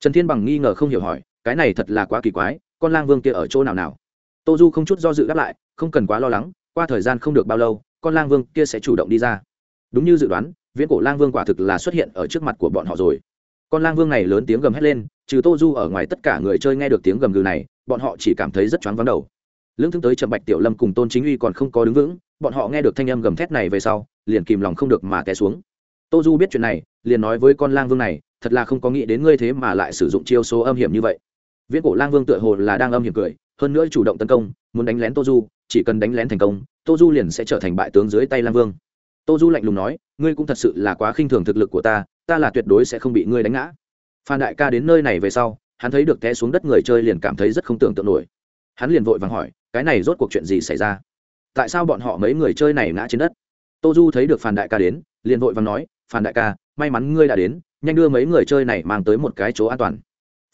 Trần thiên bằng nghi ngờ không hiểu hỏi, cái này thật là quá kỳ quái, con lang vương kia ở chỗ nào nào? Tô du không chút do dự đáp lại, không cần quá lo lắng, qua thời gian không được bao lâu, con lang vương kia sẽ chủ động đi ra. Đúng như dự đoán viễn cổ lang vương quả thực là xuất hiện ở trước mặt của bọn họ rồi. Con lang vương này lớn tiếng gầm hét lên, trừ tô du ở ngoài tất cả người chơi nghe được tiếng gầm gừ này, bọn họ chỉ cảm thấy rất choáng vắng đầu. Lưỡng thương tới trầm bạch tiểu lâm cùng tôn chính uy còn không có đứng vững, bọn họ nghe được thanh âm gầm thét này về sau, liền kìm lòng không được mà té xuống. Tô du biết chuyện này, liền nói với con lang vương này, thật là không có nghĩ đến ngươi thế mà lại sử dụng chiêu số âm hiểm như vậy. Viễn cổ lang vương tựa hồ là đang âm hiểm cười, hơn nữa chủ động tấn công, muốn đánh lén tô du, chỉ cần đánh lén thành công, tô du liền sẽ trở thành bại tướng dưới tay lang vương tô du lạnh lùng nói, ngươi cũng thật sự là quá khinh thường thực lực của ta ta là tuyệt đối sẽ không bị ngươi đánh ngã. Phan đại ca đến nơi này về sau, hắn thấy được té xuống đất người chơi liền cảm thấy rất không tưởng tượng nổi. Hắn liền vội vàng hỏi, cái này rốt cuộc chuyện gì xảy ra? Tại sao bọn họ mấy người chơi này ngã trên đất? Tô du thấy được phan đại ca đến, liền vội vàng nói, phan đại ca, may mắn ngươi đã đến, nhanh đưa mấy người chơi này mang tới một cái chỗ an toàn.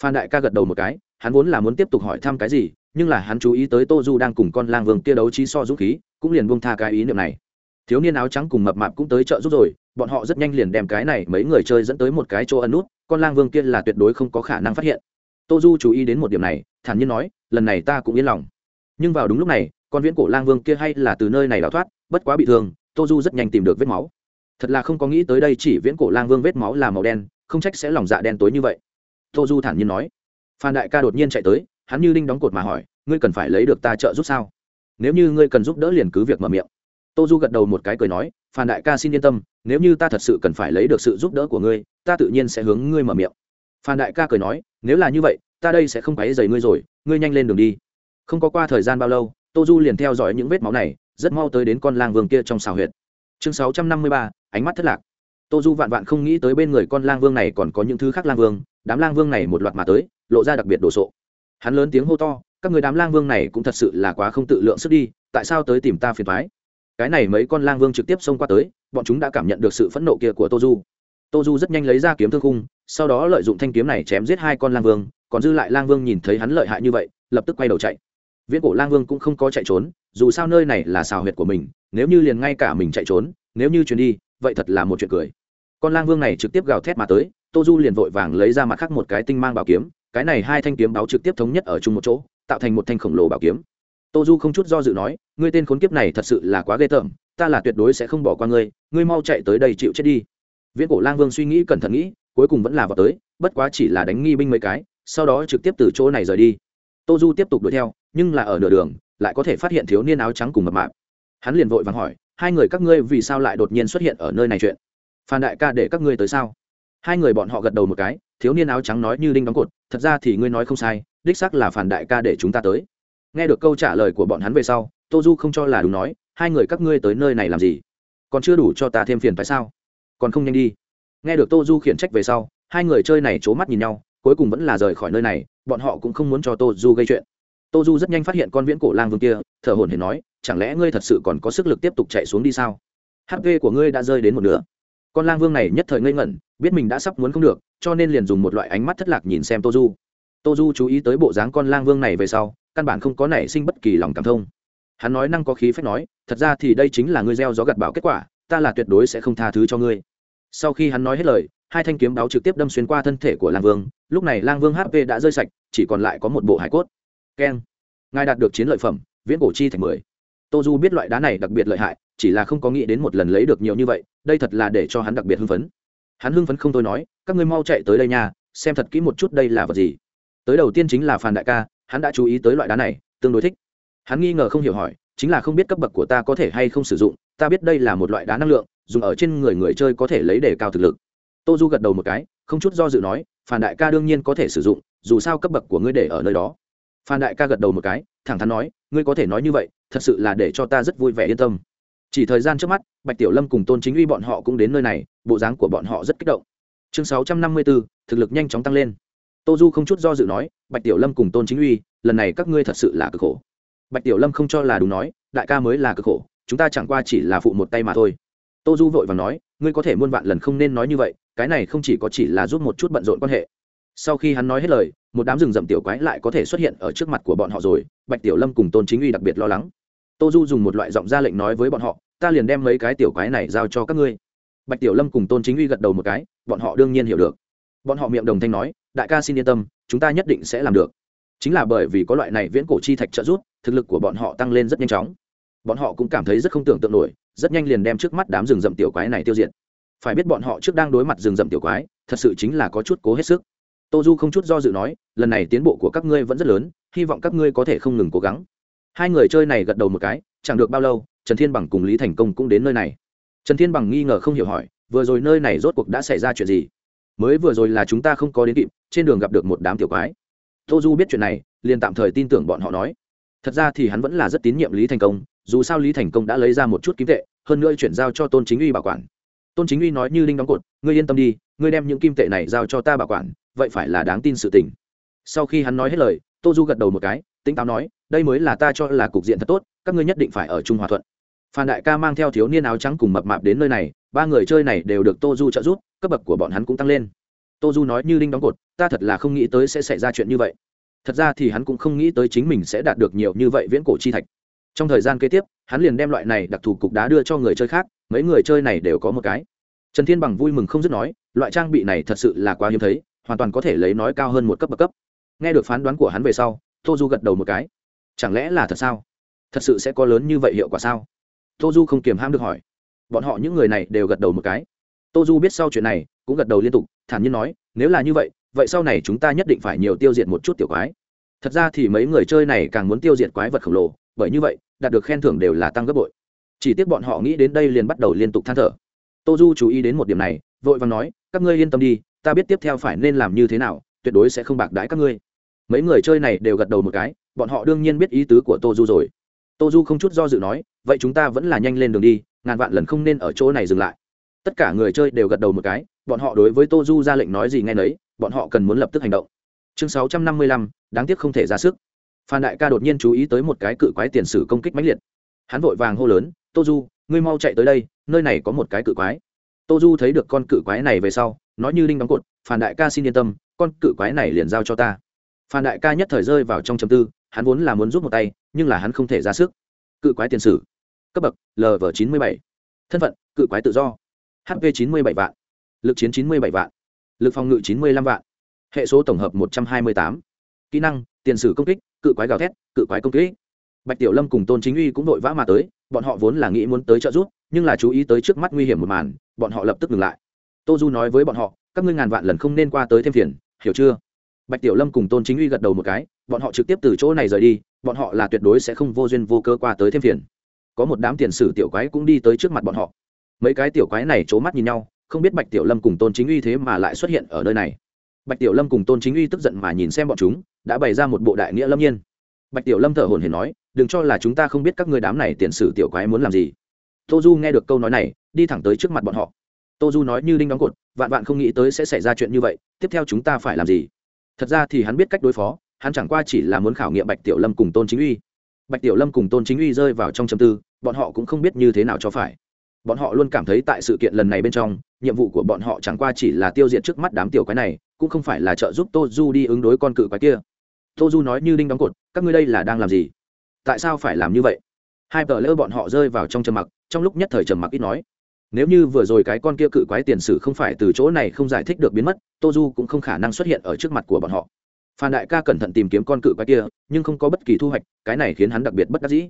Phan đại ca gật đầu một cái, hắn vốn là muốn tiếp tục hỏi thăm cái gì, nhưng là hắn chú ý tới tô du đang cùng con lang vương kia đấu trí so dũng khí, cũng liền buông tha cái ý niệm này thiếu niên áo trắng cùng mập mạp cũng tới chợ giúp rồi, bọn họ rất nhanh liền đem cái này mấy người chơi dẫn tới một cái chỗ ẩn nút, con lang vương kia là tuyệt đối không có khả năng phát hiện. Tô du chú ý đến một điểm này, thản nhiên nói, lần này ta cũng yên lòng. Nhưng vào đúng lúc này, con viễn cổ lang vương kia hay là từ nơi này đào thoát, bất quá bị thương, tô du rất nhanh tìm được vết máu. Thật là không có nghĩ tới đây chỉ viễn cổ lang vương vết máu là màu đen, không trách sẽ lòng dạ đen tối như vậy. Tô du thản nhiên nói. Phan đại ca đột nhiên chạy tới, hắn như đinh đóng cột mà hỏi, ngươi cần phải lấy được ta trợ giúp sao? Nếu như ngươi cần giúp đỡ liền cứ việc mở miệng tô du gật đầu một cái cười nói, phan đại ca xin yên tâm, nếu như ta thật sự cần phải lấy được sự giúp đỡ của ngươi, ta tự nhiên sẽ hướng ngươi mở miệng. Phan đại ca cười nói, nếu là như vậy, ta đây sẽ không phải dày ngươi rồi, ngươi nhanh lên đường đi. Không có qua thời gian bao lâu tô du liền theo dõi những vết máu này, rất mau tới đến con lang vương kia trong xào huyệt. Chương sáu trăm năm mươi ba, ánh mắt thất lạc. Tô du vạn vạn không nghĩ tới bên người con lang vương này còn có những thứ khác lang vương, đám lang vương này một loạt mà tới, lộ ra đặc biệt đồ sộ. Hắn lớn tiếng hô to, các người đám lang vương này cũng thật sự là quá không tự lượng sức đi, tại sao tới tìm ta phiền thoái cái này mấy con lang vương trực tiếp xông qua tới, bọn chúng đã cảm nhận được sự phẫn nộ kia của tô du. Tô du rất nhanh lấy ra kiếm thương khung, sau đó lợi dụng thanh kiếm này chém giết hai con lang vương, còn dư lại lang vương nhìn thấy hắn lợi hại như vậy, lập tức quay đầu chạy. Viễn cổ lang vương cũng không có chạy trốn, dù sao nơi này là xào huyệt của mình, nếu như liền ngay cả mình chạy trốn, nếu như chuyển đi, vậy thật là một chuyện cười. Con lang vương này trực tiếp gào thét mà tới, tô du liền vội vàng lấy ra mặt khác một cái tinh mang bảo kiếm, cái này hai thanh kiếm báo trực tiếp thống nhất ở chung một chỗ, tạo thành một thanh khổng lồ bảo kiếm tô du không chút do dự nói, ngươi tên khốn kiếp này thật sự là quá ghê tởm, ta là tuyệt đối sẽ không bỏ qua ngươi ngươi mau chạy tới đây chịu chết đi. Viễn cổ lang vương suy nghĩ cẩn thận nghĩ, cuối cùng vẫn là vào tới, bất quá chỉ là đánh nghi binh mấy cái, sau đó trực tiếp từ chỗ này rời đi. Tô du tiếp tục đuổi theo, nhưng là ở nửa đường, lại có thể phát hiện thiếu niên áo trắng cùng mập mạp. Hắn liền vội vàng hỏi, hai người các ngươi vì sao lại đột nhiên xuất hiện ở nơi này chuyện? Phan đại ca để các ngươi tới sao? Hai người bọn họ gật đầu một cái, thiếu niên áo trắng nói như đinh đóng cột, thật ra thì ngươi nói không sai, đích xác là phản đại ca để chúng ta tới nghe được câu trả lời của bọn hắn về sau, tô du không cho là đúng nói, hai người các ngươi tới nơi này làm gì? Còn chưa đủ cho ta thêm phiền phải sao? Còn không nhanh đi. Nghe được tô du khiển trách về sau, hai người chơi này c h ố mắt nhìn nhau, cuối cùng vẫn là rời khỏi nơi này, bọn họ cũng không muốn cho tô du gây chuyện. Tô du rất nhanh phát hiện con viễn cổ lang vương kia, thở hồn hển nói, chẳng lẽ ngươi thật sự còn có sức lực tiếp tục chạy xuống đi sao? Hp của ngươi đã rơi đến một nửa. Con lang vương này nhất thời ngây ngẩn, biết mình đã sắp muốn không được, cho nên liền dùng một loại ánh mắt thất lạc nhìn xem tô du. Tô du chú ý tới bộ dáng con lang vương này về sau căn bản không có nảy sinh bất kỳ lòng cảm thông. Hắn nói năng có khí phách nói, thật ra thì đây chính là ngươi gieo gió gặt bảo kết quả, ta là tuyệt đối sẽ không tha thứ cho ngươi. Sau khi hắn nói hết lời, hai thanh kiếm đáo trực tiếp đâm xuyên qua thân thể của lang vương, lúc này lang vương hp đã rơi sạch, chỉ còn lại có một bộ hải cốt. Keng. Ngài đạt được chiến lợi phẩm, viễn cổ chi thành mười. Tô du biết loại đá này đặc biệt lợi hại, chỉ là không có nghĩ đến một lần lấy được nhiều như vậy, đây thật là để cho hắn đặc biệt hưng phấn. Hắn hưng phấn không thôi nói, các ngươi mau chạy tới đây nha, xem thật kỹ một chút đây là vật gì. Tới đầu tiên chính là phàn đại ca hắn đã chú ý tới loại đá này, tương đối thích. Hắn nghi ngờ không hiểu hỏi, chính là không biết cấp bậc của ta có thể hay không sử dụng, ta biết đây là một loại đá năng lượng, dùng ở trên người người chơi có thể lấy để cao thực lực. Tô du gật đầu một cái, không chút do dự nói, phản đại ca đương nhiên có thể sử dụng, dù sao cấp bậc của ngươi để ở nơi đó. Phan đại ca gật đầu một cái, thẳng thắn nói, ngươi có thể nói như vậy, thật sự là để cho ta rất vui vẻ yên tâm. Chỉ thời gian trước mắt, bạch tiểu lâm cùng tôn chính uy bọn họ cũng đến nơi này, bộ dáng của bọn họ rất kích động. Chương sáu trăm năm mươi bốn, thực lực nhanh chóng tăng lên. Tô du không chút do dự nói bạch tiểu lâm cùng tôn chính uy, lần này các ngươi thật sự là cực khổ. Bạch tiểu lâm không cho là đúng nói, đại ca mới là cực khổ, chúng ta chẳng qua chỉ là phụ một tay mà thôi. Tô du vội và nói, ngươi có thể muôn vạn lần không nên nói như vậy, cái này không chỉ có chỉ là giúp một chút bận rộn quan hệ. Sau khi hắn nói hết lời, một đám rừng rậm tiểu quái lại có thể xuất hiện ở trước mặt của bọn họ rồi, bạch tiểu lâm cùng tôn chính uy đặc biệt lo lắng. Tô du dùng một loại giọng ra lệnh nói với bọn họ, ta liền đem mấy cái tiểu quái này giao cho các ngươi. Bạch tiểu lâm cùng tôn chính uy gật đầu một cái, bọn họ đương nhiên hiểu được. Bọn họ miệng đồng thanh nói, đại ca xin yên tâm chúng ta nhất định sẽ làm được. Chính là bởi vì có loại này viễn cổ chi thạch trợ giúp, thực lực của bọn họ tăng lên rất nhanh chóng. Bọn họ cũng cảm thấy rất không tưởng tượng nổi, rất nhanh liền đem trước mắt đám rừng rậm tiểu quái này tiêu diệt. Phải biết bọn họ trước đang đối mặt rừng rậm tiểu quái, thật sự chính là có chút cố hết sức. Tô du không chút do dự nói, lần này tiến bộ của các ngươi vẫn rất lớn, hy vọng các ngươi có thể không ngừng cố gắng. Hai người chơi này gật đầu một cái, chẳng được bao lâu, trần thiên bằng cùng lý thành công cũng đến nơi này. Trần thiên bằng nghi ngờ không hiểu hỏi, vừa rồi nơi này rốt cuộc đã xảy ra chuyện gì? Mới vừa rồi là chúng ta không có đến kịp, trên đường gặp được một đám tiểu quái. Tô du biết chuyện này, liền tạm thời tin tưởng bọn họ nói. Thật ra thì hắn vẫn là rất tín nhiệm lý thành công, dù sao lý thành công đã lấy ra một chút kim tệ, hơn nữa chuyển giao cho tôn chính uy bảo quản. Tôn chính uy nói như linh đóng cột, ngươi yên tâm đi, ngươi đem những kim tệ này giao cho ta bảo quản, vậy phải là đáng tin sự tình. Sau khi hắn nói hết lời, tô du gật đầu một cái, tỉnh táo nói, đây mới là ta cho là cục diện thật tốt, các ngươi nhất định phải ở trung hòa thuận. Phan đại ca mang theo thiếu niên áo trắng cùng mập mạp đến nơi này, ba người chơi này đều được tô du trợ giúp cấp bậc của bọn hắn cũng tăng lên. Tô du nói như linh đóng cột, ta thật là không nghĩ tới sẽ xảy ra chuyện như vậy. Thật ra thì hắn cũng không nghĩ tới chính mình sẽ đạt được nhiều như vậy viễn cổ chi thạch. Trong thời gian kế tiếp, hắn liền đem loại này đặc thù cục đá đưa cho người chơi khác, mấy người chơi này đều có một cái. Trần thiên bằng vui mừng không dứt nói, loại trang bị này thật sự là quá hiếm thấy, hoàn toàn có thể lấy nói cao hơn một cấp bậc cấp. Nghe được phán đoán của hắn về sau, tô du gật đầu một cái. Chẳng lẽ là thật sao? Thật sự sẽ có lớn như vậy hiệu quả sao? Tô du không kiềm ham được hỏi. Bọn họ những người này đều gật đầu một cái tô du biết sau chuyện này, cũng gật đầu liên tục, thản nhiên nói, nếu là như vậy vậy sau này chúng ta nhất định phải nhiều tiêu diệt một chút tiểu quái. Thật ra thì mấy người chơi này càng muốn tiêu diệt quái vật khổng lồ, bởi như vậy, đạt được khen thưởng đều là tăng gấp bội. Chỉ tiếc bọn họ nghĩ đến đây liền bắt đầu liên tục than thở. Tô du chú ý đến một điểm này, vội vàng nói, các ngươi yên tâm đi, ta biết tiếp theo phải nên làm như thế nào, tuyệt đối sẽ không bạc đãi các ngươi. Mấy người chơi này đều gật đầu một cái, bọn họ đương nhiên biết ý tứ của tô du rồi. Tô du không chút do dự nói, vậy chúng ta vẫn là nhanh lên đường đi, ngàn vạn lần không nên ở chỗ này dừng lại tất cả người chơi đều gật đầu một cái, bọn họ đối với tô du ra lệnh nói gì nghe nấy, bọn họ cần muốn lập tức hành động. Chương sáu trăm năm mươi lăm, đáng tiếc không thể ra sức. Phan đại ca đột nhiên chú ý tới một cái cự quái tiền sử công kích mãnh liệt. Hắn vội vàng hô lớn tô du ngươi mau chạy tới đây, nơi này có một cái cự quái. Tô du thấy được con cự quái này về sau, nói như linh đóng cột, phan đại ca xin yên tâm, con cự quái này liền giao cho ta. Phan đại ca nhất thời rơi vào trong chầm tư, hắn vốn là muốn rút một tay, nhưng là hắn không thể ra sức. Cự quái tiền sử. Cấp bậc lv chín mươi bảy. Thân phận, cự quái tự do hp chín mươi bảy vạn. Lực chiến chín mươi bảy vạn. Lực phòng ngự chín mươi lăm vạn. Hệ số tổng hợp một trăm hai mươi tám. Kỹ năng, tiền sử công kích, cự quái gào thét, cự quái công kích. Bạch tiểu lâm cùng tôn chính uy cũng vội vã mà tới, bọn họ vốn là nghĩ muốn tới trợ giúp, nhưng là chú ý tới trước mắt nguy hiểm một màn, bọn họ lập tức ngừng lại. Tô du nói với bọn họ, các ngươi ngàn vạn lần không nên qua tới thêm phiền, hiểu chưa? Bạch tiểu lâm cùng tôn chính uy gật đầu một cái, bọn họ trực tiếp từ chỗ này rời đi, bọn họ là tuyệt đối sẽ không vô duyên vô cơ qua tới thêm phiền. Có một đám tiền sử tiểu quái cũng đi tới trước mặt bọn họ mấy cái tiểu quái này c h ố mắt nhìn nhau, không biết bạch tiểu lâm cùng tôn chính uy thế mà lại xuất hiện ở nơi này. Bạch tiểu lâm cùng tôn chính uy tức giận mà nhìn xem bọn chúng, đã bày ra một bộ đại nghĩa lâm nhiên. Bạch tiểu lâm thở hồn hển nói, đừng cho là chúng ta không biết các người đám này tiền sử tiểu quái muốn làm gì. Tô du nghe được câu nói này, đi thẳng tới trước mặt bọn họ. Tô du nói như đinh đóng cột, vạn vạn không nghĩ tới sẽ xảy ra chuyện như vậy, tiếp theo chúng ta phải làm gì? Thật ra thì hắn biết cách đối phó, hắn chẳng qua chỉ là muốn khảo nghiệm bạch tiểu lâm cùng tôn chính uy. Bạch tiểu lâm cùng tôn chính uy rơi vào trong châm tư, bọn họ cũng không biết như thế nào cho phải bọn họ luôn cảm thấy tại sự kiện lần này bên trong, nhiệm vụ của bọn họ chẳng qua chỉ là tiêu diệt trước mắt đám tiểu quái này, cũng không phải là trợ giúp tô du đi ứng đối con cự quái kia. Tô du nói như đinh đóng cột, các ngươi đây là đang làm gì? Tại sao phải làm như vậy? Hai tờ lỡ bọn họ rơi vào trong trầm mặc, trong lúc nhất thời trầm mặc ít nói. Nếu như vừa rồi cái con kia cự quái tiền sử không phải từ chỗ này không giải thích được biến mất tô du cũng không khả năng xuất hiện ở trước mặt của bọn họ. Phan đại ca cẩn thận tìm kiếm con cự quái kia, nhưng không có bất kỳ thu hoạch, cái này khiến hắn đặc biệt bất đắc dĩ.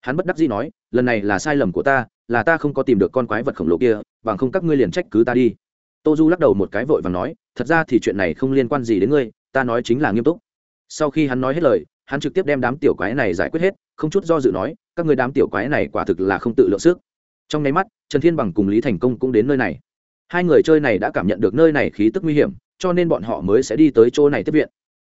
Hắn bất đắc dĩ nói, lần này là sai lầm của ta là ta không có tìm được con quái vật khổng lồ kia, bằng không các ngươi liền trách cứ ta đi. Tô du lắc đầu một cái vội và nói, thật ra thì chuyện này không liên quan gì đến ngươi, ta nói chính là nghiêm túc. Sau khi hắn nói hết lời, hắn trực tiếp đem đám tiểu quái này giải quyết hết, không chút do dự nói, các người đám tiểu quái này quả thực là không tự lượng sức. Trong nháy mắt, trần thiên bằng cùng lý thành công cũng đến nơi này. Hai người chơi này đã cảm nhận được nơi này khí tức nguy hiểm, cho nên bọn họ mới sẽ đi tới chỗ này tiếp viện.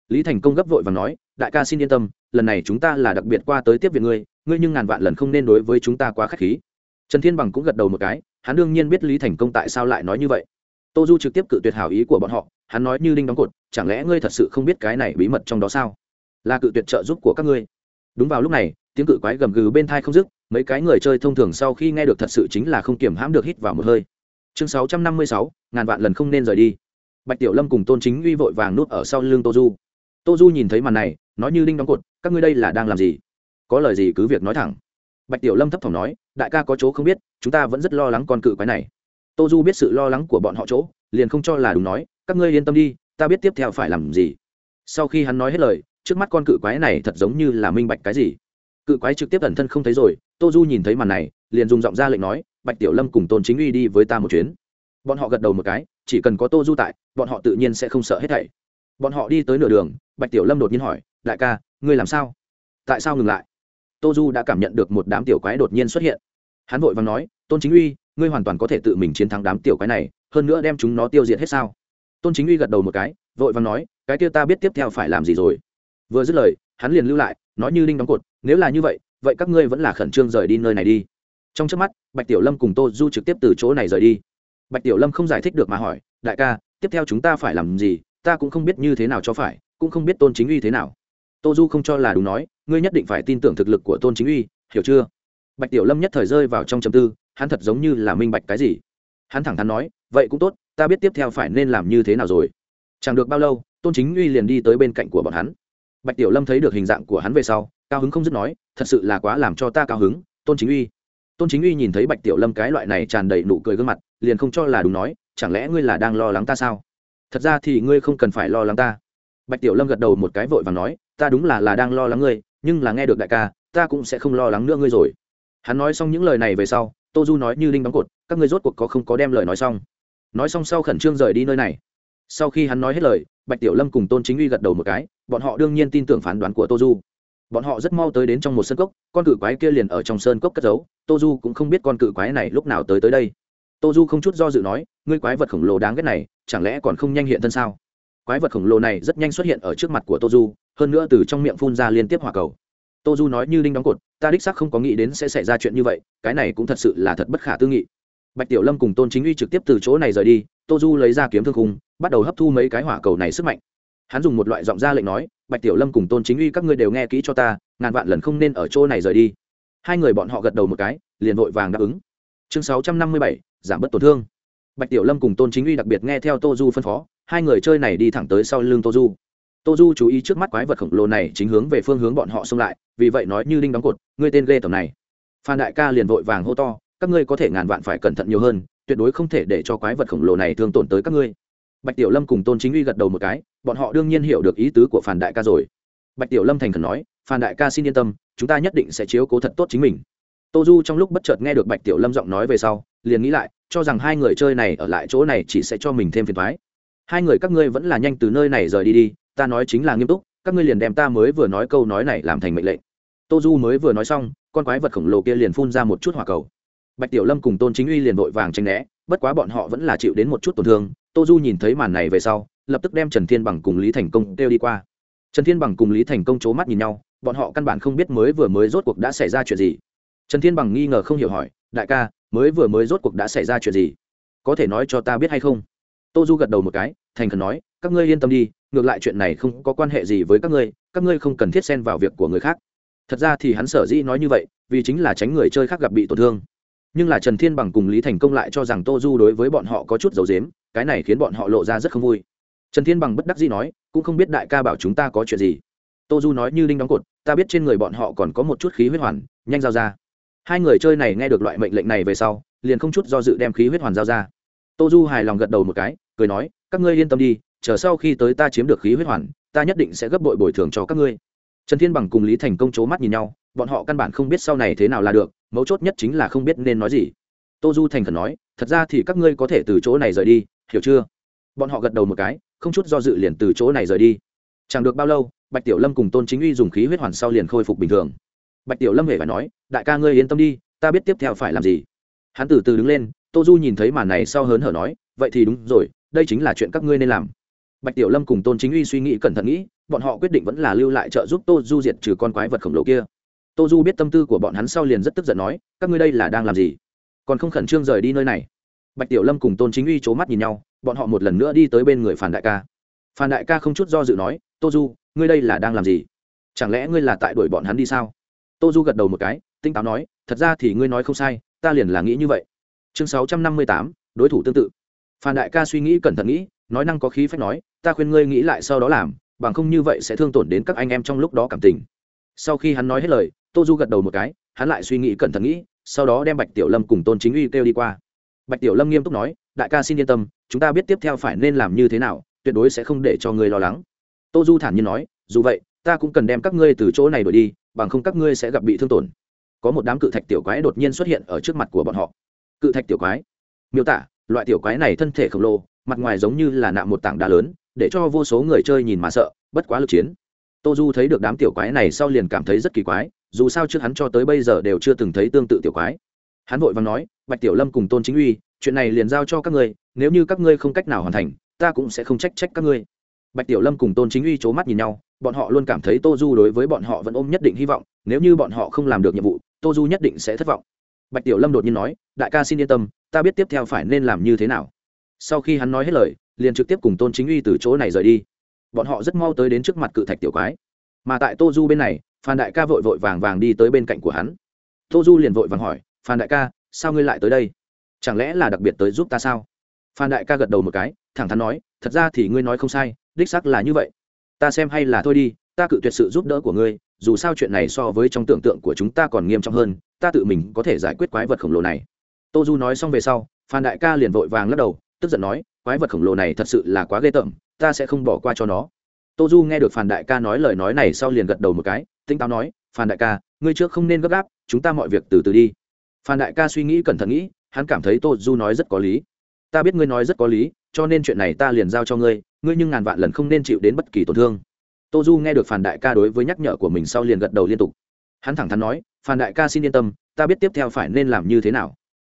Lý thành công gấp vội và nói, đại ca xin yên tâm, lần này chúng ta là đặc biệt qua tới tiếp viện ngươi ngươi nhưng ngàn vạn lần không nên đối với chúng ta quá k h á c h khí trần thiên bằng cũng gật đầu một cái, hắn đương nhiên biết lý thành công tại sao lại nói như vậy. Tô du trực tiếp cự tuyệt hảo ý của bọn họ, hắn nói như đinh đóng cột, chẳng lẽ ngươi thật sự không biết cái này bí mật trong đó sao? Là cự tuyệt trợ giúp của các ngươi. Đúng vào lúc này, tiếng cự quái gầm gừ bên thai không dứt, mấy cái người chơi thông thường sau khi nghe được thật sự chính là không kiểm hãm được hít vào một hơi. Chương sáu trăm năm mươi sáu, ngàn vạn lần không nên rời đi. Bạch tiểu lâm cùng tôn chính uy vội vàng nuốt ở sau lưng tô du. Tô du nhìn thấy màn này, nói như đinh đóng cột, các ngươi đây là đang làm gì? Có lời gì cứ việc nói thẳng bạch tiểu lâm thấp thỏm nói, đại ca có chỗ không biết, chúng ta vẫn rất lo lắng con cự quái này. Tô du biết sự lo lắng của bọn họ chỗ, liền không cho là đúng nói, các ngươi yên tâm đi, ta biết tiếp theo phải làm gì. Sau khi hắn nói hết lời, trước mắt con cự quái này thật giống như là minh bạch cái gì. Cự quái trực tiếp ẩn thân không thấy rồi, tô du nhìn thấy màn này, liền dùng giọng ra lệnh nói, bạch tiểu lâm cùng tôn chính uy đi với ta một chuyến. Bọn họ gật đầu một cái, chỉ cần có tô du tại, bọn họ tự nhiên sẽ không sợ hết thảy. Bọn họ đi tới nửa đường, bạch tiểu lâm đột nhiên hỏi, đại ca, ngươi làm sao? Tại sao ngừng lại? Tô du đã cảm nhận được một đám tiểu quái đột nhiên xuất hiện. Hắn vội và nói, tôn chính uy, ngươi hoàn toàn có thể tự mình chiến thắng đám tiểu quái này, hơn nữa đem chúng nó tiêu diệt hết sao? Tôn chính uy gật đầu một cái, vội và nói, cái kia ta biết tiếp theo phải làm gì rồi. Vừa dứt lời, hắn liền lưu lại, nói như đinh đóng cột, nếu là như vậy vậy các ngươi vẫn là khẩn trương rời đi nơi này đi. Trong trước mắt, bạch tiểu lâm cùng tô du trực tiếp từ chỗ này rời đi. Bạch tiểu lâm không giải thích được mà hỏi, đại ca, tiếp theo chúng ta phải làm gì? Ta cũng không biết như thế nào cho phải, cũng không biết tôn chính uy thế nào tô du không cho là đúng nói, ngươi nhất định phải tin tưởng thực lực của tôn chính uy, hiểu chưa? Bạch tiểu lâm nhất thời rơi vào trong chầm tư, hắn thật giống như là minh bạch cái gì. Hắn thẳng thắn nói, vậy cũng tốt, ta biết tiếp theo phải nên làm như thế nào rồi. Chẳng được bao lâu, tôn chính uy liền đi tới bên cạnh của bọn hắn. Bạch tiểu lâm thấy được hình dạng của hắn về sau, cao hứng không dứt nói, thật sự là quá làm cho ta cao hứng, tôn chính uy. Tôn chính uy nhìn thấy bạch tiểu lâm cái loại này tràn đầy nụ cười gương mặt, liền không cho là đúng nói, chẳng lẽ ngươi là đang lo lắng ta sao? Thật ra thì ngươi không cần phải lo lắng ta. Bạch tiểu lâm gật đầu một cái vội và nói ta đúng là là đang lo lắng ngươi, nhưng là nghe được đại ca, ta cũng sẽ không lo lắng nữa ngươi rồi. Hắn nói xong những lời này về sau, tô du nói như đinh đóng cột, các ngươi rốt cuộc có không có đem lời nói xong? Nói xong sau khẩn trương rời đi nơi này. Sau khi hắn nói hết lời, bạch tiểu lâm cùng tôn chính uy gật đầu một cái, bọn họ đương nhiên tin tưởng phán đoán của tô du. Bọn họ rất mau tới đến trong một sân cốc, con cự quái kia liền ở trong sơn cốc cất giấu, tô du cũng không biết con cự quái này lúc nào tới tới đây. Tô du không chút do dự nói, ngươi quái vật khổng lồ đáng ghét này, chẳng lẽ còn không nhanh hiện thân sao? Quái vật khổng lồ này rất nhanh xuất hiện ở trước mặt của tô du, hơn nữa từ trong miệng phun ra liên tiếp hỏa cầu. Tô du nói như đinh đóng cột, ta đích xác không có nghĩ đến sẽ xảy ra chuyện như vậy, cái này cũng thật sự là thật bất khả tư nghị. Bạch tiểu lâm cùng tôn chính uy trực tiếp từ chỗ này rời đi, tô du lấy ra kiếm thương khung, bắt đầu hấp thu mấy cái hỏa cầu này sức mạnh. Hắn dùng một loại giọng ra lệnh nói, bạch tiểu lâm cùng tôn chính uy các ngươi đều nghe kỹ cho ta, ngàn vạn lần không nên ở chỗ này rời đi. Hai người bọn họ gật đầu một cái, liền vội vàng đáp ứng. Chương sáu trăm năm mươi bảy, giảm bớt tổn thương. Bạch tiểu lâm cùng tôn chính uy đặc biệt nghe theo tô du phân phó hai người chơi này đi thẳng tới sau lưng tô du. Tô du chú ý trước mắt quái vật khổng lồ này chính hướng về phương hướng bọn họ xông lại, vì vậy nói như linh đóng cột, ngươi tên ghê tầm này. Phan đại ca liền vội vàng hô to, các ngươi có thể ngàn vạn phải cẩn thận nhiều hơn, tuyệt đối không thể để cho quái vật khổng lồ này thương tổn tới các ngươi. Bạch tiểu lâm cùng tôn chính uy gật đầu một cái, bọn họ đương nhiên hiểu được ý tứ của phản đại ca rồi. Bạch tiểu lâm thành khẩn nói, phan đại ca xin yên tâm, chúng ta nhất định sẽ chiếu cố thật tốt chính mình. Tô du trong lúc bất chợt nghe được bạch tiểu lâm giọng nói về sau, liền nghĩ lại, cho rằng hai người chơi này ở lại chỗ này chỉ sẽ cho mình thêm phiền thoái hai người các ngươi vẫn là nhanh từ nơi này rời đi đi, ta nói chính là nghiêm túc, các ngươi liền đem ta mới vừa nói câu nói này làm thành mệnh lệnh. Tô du mới vừa nói xong, con quái vật khổng lồ kia liền phun ra một chút hỏa cầu. Bạch tiểu lâm cùng tôn chính uy liền vội vàng tranh né, bất quá bọn họ vẫn là chịu đến một chút tổn thương. Tô du nhìn thấy màn này về sau, lập tức đem trần thiên bằng cùng lý thành công kêu đi qua. Trần thiên bằng cùng lý thành công c h ố mắt nhìn nhau, bọn họ căn bản không biết mới vừa mới rốt cuộc đã xảy ra chuyện gì. Trần thiên bằng nghi ngờ không hiểu hỏi, đại ca, mới vừa mới rốt cuộc đã xảy ra chuyện gì? Có thể nói cho ta biết hay không? Tô du gật đầu một cái, thành khẩn nói, các ngươi yên tâm đi, ngược lại chuyện này không có quan hệ gì với các ngươi các ngươi không cần thiết xen vào việc của người khác. Thật ra thì hắn sở dĩ nói như vậy, vì chính là tránh người chơi khác gặp bị tổn thương. Nhưng là trần thiên bằng cùng lý thành công lại cho rằng tô du đối với bọn họ có chút dấu dếm cái này khiến bọn họ lộ ra rất không vui. Trần thiên bằng bất đắc dĩ nói, cũng không biết đại ca bảo chúng ta có chuyện gì. Tô du nói như linh đóng cột, ta biết trên người bọn họ còn có một chút khí huyết hoàn, nhanh giao ra. Hai người chơi này nghe được loại mệnh lệnh này về sau, liền không chút do dự đem khí huyết hoàn giao ra. Tô du hài lòng gật đầu một cái cười nói, các ngươi yên tâm đi, chờ sau khi tới ta chiếm được khí huyết hoàn, ta nhất định sẽ gấp bội bồi thường cho các ngươi. Trần thiên bằng cùng lý thành công c h ố mắt nhìn nhau, bọn họ căn bản không biết sau này thế nào là được, mấu chốt nhất chính là không biết nên nói gì. Tô du thành khẩn nói, thật ra thì các ngươi có thể từ chỗ này rời đi, hiểu chưa? Bọn họ gật đầu một cái, không chút do dự liền từ chỗ này rời đi. Chẳng được bao lâu, bạch tiểu lâm cùng tôn chính uy dùng khí huyết hoàn sau liền khôi phục bình thường. Bạch tiểu lâm hề phải nói, đại ca ngươi yên tâm đi, ta biết tiếp theo phải làm gì. Hắn từ từ đứng lên, tô du nhìn thấy màn này sau hớn hở nói, vậy thì đúng rồi đây chính là chuyện các ngươi nên làm. Bạch tiểu lâm cùng tôn chính uy suy nghĩ cẩn thận nghĩ, bọn họ quyết định vẫn là lưu lại trợ giúp tô du diệt trừ con quái vật khổng lồ kia. Tô du biết tâm tư của bọn hắn sau liền rất tức giận nói, các ngươi đây là đang làm gì? Còn không khẩn trương rời đi nơi này. Bạch tiểu lâm cùng tôn chính uy c h ố mắt nhìn nhau, bọn họ một lần nữa đi tới bên người phản đại ca. Phản đại ca không chút do dự nói, tô du, ngươi đây là đang làm gì? Chẳng lẽ ngươi là tại đuổi bọn hắn đi sao? Tô du gật đầu một cái, tinh táo nói, thật ra thì ngươi nói không sai, ta liền là nghĩ như vậy. Chương sáu trăm năm mươi tám, đối thủ tương tự phan đại ca suy nghĩ cẩn thận nghĩ, nói năng có khí phách nói, ta khuyên ngươi nghĩ lại sau đó làm, bằng không như vậy sẽ thương tổn đến các anh em trong lúc đó cảm tình. Sau khi hắn nói hết lời, tô du gật đầu một cái, hắn lại suy nghĩ cẩn thận nghĩ, sau đó đem bạch tiểu lâm cùng tôn chính uy kêu đi qua. Bạch tiểu lâm nghiêm túc nói, đại ca xin yên tâm, chúng ta biết tiếp theo phải nên làm như thế nào, tuyệt đối sẽ không để cho ngươi lo lắng. Tô du thản nhiên nói, dù vậy, ta cũng cần đem các ngươi từ chỗ này đuổi đi, bằng không các ngươi sẽ gặp bị thương tổn. Có một đám cự thạch tiểu quái đột nhiên xuất hiện ở trước mặt của bọn họ. Cự thạch tiểu quái. Miêu tả loại tiểu quái này thân thể khổng lồ, mặt ngoài giống như là nạm một tảng đá lớn, để cho vô số người chơi nhìn mà sợ, bất quá lực chiến. Tô du thấy được đám tiểu quái này sau liền cảm thấy rất kỳ quái, dù sao trước hắn cho tới bây giờ đều chưa từng thấy tương tự tiểu quái. Hắn vội và nói, bạch tiểu lâm cùng tôn chính uy, chuyện này liền giao cho các ngươi, nếu như các ngươi không cách nào hoàn thành, ta cũng sẽ không trách trách các ngươi. Bạch tiểu lâm cùng tôn chính uy c h ố mắt nhìn nhau, bọn họ luôn cảm thấy tô du đối với bọn họ vẫn ôm nhất định hy vọng, nếu như bọn họ không làm được nhiệm vụ tô du nhất định sẽ thất vọng. Bạch tiểu lâm đột nhiên nói đại ca xin yên tâm, ta biết tiếp theo phải nên làm như thế nào. Sau khi hắn nói hết lời, liền trực tiếp cùng tôn chính uy từ chỗ này rời đi. Bọn họ rất mau tới đến trước mặt cự thạch tiểu quái. Mà tại tô du bên này, phan đại ca vội vội vàng vàng đi tới bên cạnh của hắn. Tô du liền vội vàng hỏi, phan đại ca, sao ngươi lại tới đây? Chẳng lẽ là đặc biệt tới giúp ta sao? Phan đại ca gật đầu một cái, thẳng thắn nói, thật ra thì ngươi nói không sai, đích xác là như vậy. Ta xem hay là thôi đi, ta cự tuyệt sự giúp đỡ của ngươi, dù sao chuyện này so với trong tưởng tượng của chúng ta còn nghiêm trọng hơn, ta tự mình có thể giải quyết quái vật khổng lồ này tô du nói xong về sau, phan đại ca liền vội vàng lắc đầu, tức giận nói, quái vật khổng lồ này thật sự là quá ghê tởm, ta sẽ không bỏ qua cho nó. Tô du nghe được phan đại ca nói lời nói này sau liền gật đầu một cái tinh táo nói, phan đại ca, ngươi trước không nên gấp gáp, chúng ta mọi việc từ từ đi. Phan đại ca suy nghĩ cẩn thận nghĩ, hắn cảm thấy tô du nói rất có lý. Ta biết ngươi nói rất có lý, cho nên chuyện này ta liền giao cho ngươi ngươi nhưng ngàn vạn lần không nên chịu đến bất kỳ tổn thương. Tô du nghe được Phan đại ca đối với nhắc nhở của mình sau liền gật đầu liên tục. Hắn thẳng thắn nói, Phan đại ca xin yên tâm, ta biết tiếp theo phải nên làm như thế nào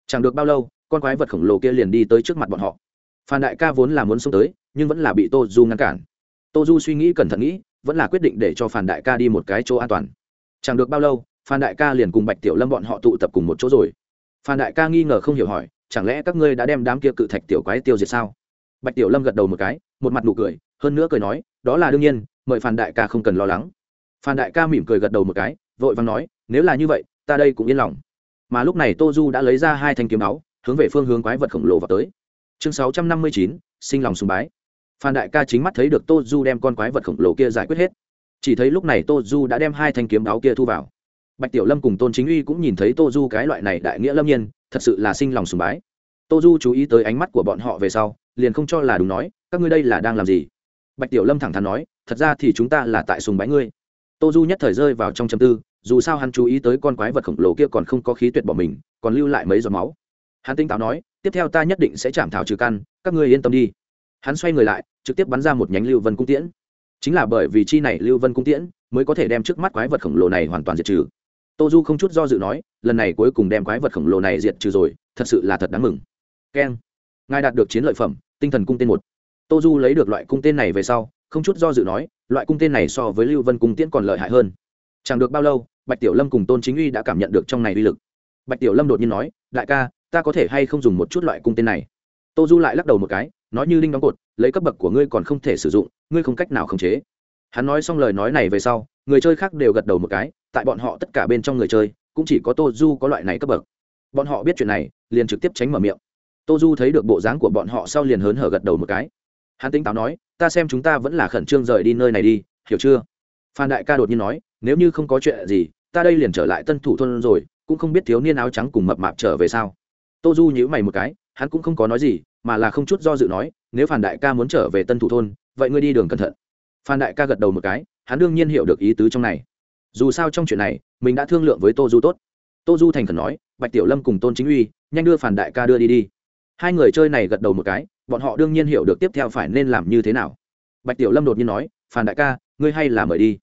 chẳng được bao lâu, con quái vật khổng lồ kia liền đi tới trước mặt bọn họ. Phan đại ca vốn là muốn xông tới, nhưng vẫn là bị tô du ngăn cản. Tô du suy nghĩ cẩn thận nghĩ, vẫn là quyết định để cho Phan đại ca đi một cái chỗ an toàn. Chẳng được bao lâu, phan đại ca liền cùng bạch tiểu lâm bọn họ tụ tập cùng một chỗ rồi. Phan đại ca nghi ngờ không hiểu hỏi, chẳng lẽ các ngươi đã đem đám kia cự thạch tiểu quái tiêu diệt sao? Bạch tiểu lâm gật đầu một cái, một mặt nụ cười, hơn nữa cười nói, đó là đương nhiên, mời phan đại ca không cần lo lắng. Phan đại ca mỉm cười gật đầu một cái, vội vàng nói, nếu là như vậy, ta đây cũng yên lòng mà lúc này tô du đã lấy ra hai thanh kiếm áo, hướng về phương hướng quái vật khổng lồ vào tới. Chương sáu trăm năm mươi chín, sinh lòng sùng bái. Phan đại ca chính mắt thấy được tô du đem con quái vật khổng lồ kia giải quyết hết. Chỉ thấy lúc này tô du đã đem hai thanh kiếm áo kia thu vào. Bạch tiểu lâm cùng tôn chính uy cũng nhìn thấy tô du cái loại này đại nghĩa lâm nhiên, thật sự là sinh lòng sùng bái. Tô du chú ý tới ánh mắt của bọn họ về sau, liền không cho là đúng nói, các ngươi đây là đang làm gì? Bạch tiểu lâm thẳng thắn nói, thật ra thì chúng ta là tại sùng bái ngươi. Tô du nhất thời rơi vào trong châm tư dù sao hắn chú ý tới con quái vật khổng lồ kia còn không có khí tuyệt bỏ mình, còn lưu lại mấy giọt máu. Hắn tinh táo nói, tiếp theo ta nhất định sẽ chạm thảo trừ căn, các ngươi yên tâm đi. Hắn xoay người lại, trực tiếp bắn ra một nhánh lưu vân cung tiễn. Chính là bởi vì chi này lưu vân cung tiễn mới có thể đem trước mắt quái vật khổng lồ này hoàn toàn diệt trừ. Tô du không chút do dự nói, lần này cuối cùng đem quái vật khổng lồ này diệt trừ rồi, thật sự là thật đáng mừng. Keng. Ngài đạt được chiến lợi phẩm, tinh thần cung tên một. Tô du lấy được loại cung tên này về sau, không chút do dự nói, loại cung tên này so với lưu vân cung tiễn còn lợi hại hơn. Chẳng được bao lâu bạch tiểu lâm cùng tôn chính uy đã cảm nhận được trong này uy lực. Bạch tiểu lâm đột nhiên nói, đại ca, ta có thể hay không dùng một chút loại cung tên này? Tô du lại lắc đầu một cái, nói như linh đóng cột, lấy cấp bậc của ngươi còn không thể sử dụng, ngươi không cách nào khống chế. Hắn nói xong lời nói này về sau, người chơi khác đều gật đầu một cái, tại bọn họ tất cả bên trong người chơi, cũng chỉ có tô du có loại này cấp bậc. Bọn họ biết chuyện này, liền trực tiếp tránh mở miệng. Tô du thấy được bộ dáng của bọn họ sau liền hớn hở gật đầu một cái. Hắn tính táo nói, ta xem chúng ta vẫn là khẩn trương rời đi nơi này đi, hiểu chưa? Phan đại ca đột nhiên nói, nếu như không có chuyện gì ta đây liền trở lại tân thủ thôn rồi, cũng không biết thiếu niên áo trắng cùng mập mạp trở về sao. Tô du nhíu mày một cái, hắn cũng không có nói gì, mà là không chút do dự nói, nếu phản đại ca muốn trở về tân thủ thôn, vậy ngươi đi đường cẩn thận. Phan đại ca gật đầu một cái, hắn đương nhiên hiểu được ý tứ trong này. Dù sao trong chuyện này, mình đã thương lượng với tô du tốt. Tô du thành khẩn nói, bạch tiểu lâm cùng tôn chính uy, nhanh đưa phản đại ca đưa đi đi. Hai người chơi này gật đầu một cái, bọn họ đương nhiên hiểu được tiếp theo phải nên làm như thế nào. Bạch tiểu lâm đột nhiên nói phản đại ca, ngươi hay là mời đi.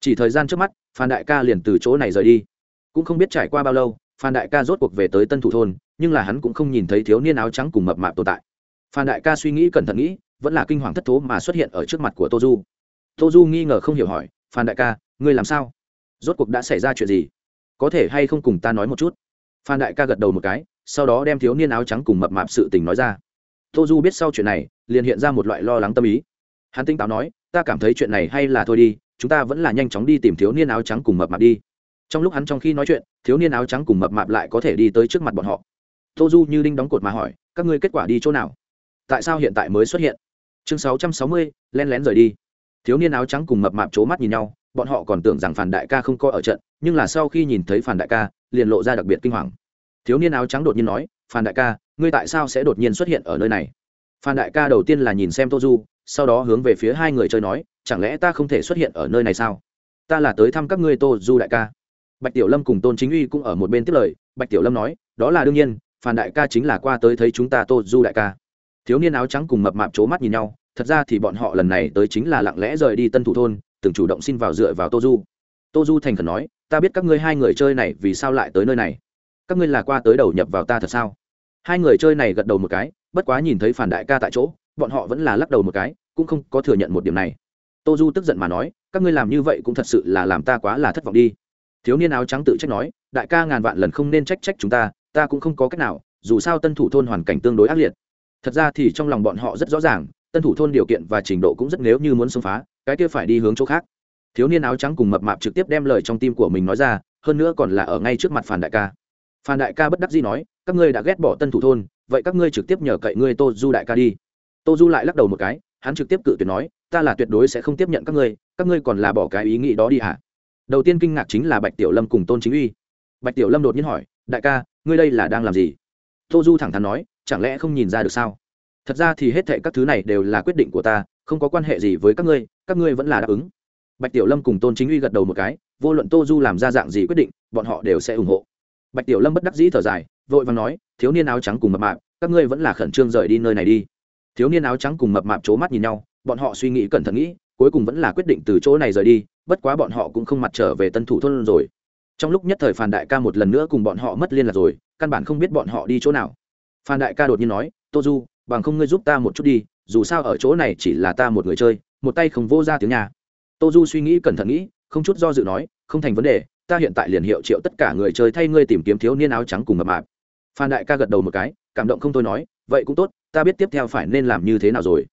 Chỉ thời gian trước mắt phan đại ca liền từ chỗ này rời đi. Cũng không biết trải qua bao lâu, phan đại ca rốt cuộc về tới tân thủ thôn, nhưng là hắn cũng không nhìn thấy thiếu niên áo trắng cùng mập mạp tồn tại. Phan đại ca suy nghĩ cẩn thận nghĩ, vẫn là kinh hoàng thất thố mà xuất hiện ở trước mặt của tô du. Tô du nghi ngờ không hiểu hỏi, phan đại ca, ngươi làm sao? Rốt cuộc đã xảy ra chuyện gì? Có thể hay không cùng ta nói một chút? Phan đại ca gật đầu một cái, sau đó đem thiếu niên áo trắng cùng mập mạp sự tình nói ra. Tô du biết sau chuyện này, liền hiện ra một loại lo lắng tâm ý. Hắn tinh táo nói, ta cảm thấy chuyện này hay là thôi đi chúng ta vẫn là nhanh chóng đi tìm thiếu niên áo trắng cùng mập mạp đi. Trong lúc hắn trong khi nói chuyện, thiếu niên áo trắng cùng mập mạp lại có thể đi tới trước mặt bọn họ. Tô du như đinh đóng cột mà hỏi, các ngươi kết quả đi chỗ nào? Tại sao hiện tại mới xuất hiện? Chương sáu trăm sáu mươi len lén rời đi. Thiếu niên áo trắng cùng mập mạp c h ố mắt nhìn nhau, bọn họ còn tưởng rằng phản đại ca không coi ở trận, nhưng là sau khi nhìn thấy phản đại ca, liền lộ ra đặc biệt kinh hoàng. Thiếu niên áo trắng đột nhiên nói, phản đại ca, ngươi tại sao sẽ đột nhiên xuất hiện ở nơi này? Phan đại ca đầu tiên là nhìn xem tô du sau đó hướng về phía hai người chơi nói, chẳng lẽ ta không thể xuất hiện ở nơi này sao? Ta là tới thăm các ngươi tô du đại ca. Bạch tiểu lâm cùng tôn chính uy cũng ở một bên tiếp lời. Bạch tiểu lâm nói, đó là đương nhiên, phan đại ca chính là qua tới thấy chúng ta tô du đại ca. Thiếu niên áo trắng cùng mập mạp c mắt nhìn nhau, thật ra thì bọn họ lần này tới chính là lặng lẽ rời đi tân thủ thôn, từng chủ động xin vào dựa vào tô du tô du thành khẩn nói, ta biết các ngươi hai người chơi này vì sao lại tới nơi này. Các ngươi là qua tới đầu nhập vào ta thật sao? Hai người chơi này gật đầu một cái, bất quá nhìn thấy phản đại ca tại chỗ, bọn họ vẫn là lắc đầu một cái, cũng không có thừa nhận một điểm này. Tô du tức giận mà nói, các ngươi làm như vậy cũng thật sự là làm ta quá là thất vọng đi. Thiếu niên áo trắng tự trách nói, đại ca ngàn vạn lần không nên trách trách chúng ta ta cũng không có cách nào, dù sao tân thủ thôn hoàn cảnh tương đối ác liệt. Thật ra thì trong lòng bọn họ rất rõ ràng, tân thủ thôn điều kiện và trình độ cũng rất nếu như muốn xông phá, cái kia phải đi hướng chỗ khác. Thiếu niên áo trắng cùng mập mạp trực tiếp đem lời trong tim của mình nói ra, hơn nữa còn là ở ngay trước mặt phản đại ca. Phan đại ca bất đắc dĩ nói các ngươi đã ghét bỏ tân thủ thôn, vậy các ngươi trực tiếp nhờ cậy ngươi tô du đại ca đi. Tô du lại lắc đầu một cái, hắn trực tiếp cự tuyệt nói, ta là tuyệt đối sẽ không tiếp nhận các ngươi các ngươi còn là bỏ cái ý nghĩ đó đi hả? Đầu tiên kinh ngạc chính là bạch tiểu lâm cùng tôn chính uy. Bạch tiểu lâm đột nhiên hỏi, đại ca, ngươi đây là đang làm gì? Tô du thẳng thắn nói, chẳng lẽ không nhìn ra được sao? Thật ra thì hết thệ các thứ này đều là quyết định của ta, không có quan hệ gì với các ngươi các ngươi vẫn là đáp ứng. Bạch tiểu lâm cùng tôn chính uy gật đầu một cái, vô luận tô du làm ra dạng gì quyết định, bọn họ đều sẽ ủng hộ. Bạch tiểu lâm bất đắc dĩ thở dài vội vàng nói, thiếu niên áo trắng cùng mập mạp, các ngươi vẫn là khẩn trương rời đi nơi này đi. Thiếu niên áo trắng cùng mập mạp c mắt nhìn nhau, bọn họ suy nghĩ cẩn thận nghĩ, cuối cùng vẫn là quyết định từ chỗ này rời đi, bất quá bọn họ cũng không mặt trở về tân thủ thôn rồi. Trong lúc nhất thời phàn đại ca một lần nữa cùng bọn họ mất liên lạc rồi, căn bản không biết bọn họ đi chỗ nào. Phan đại ca đột nhiên nói, tô du, bằng không ngươi giúp ta một chút đi, dù sao ở chỗ này chỉ là ta một người chơi, một tay không vô ra tiếng nhà. Tô du suy nghĩ cẩn thận nghĩ, không chút do dự nói, không thành vấn đề, ta hiện tại liền hiệu triệu tất cả người chơi thay ngươi tìm kiếm thiếu niên áo trắng cùng mập mạp phan đại ca gật đầu một cái, cảm động không thôi nói, vậy cũng tốt, ta biết tiếp theo phải nên làm như thế nào rồi.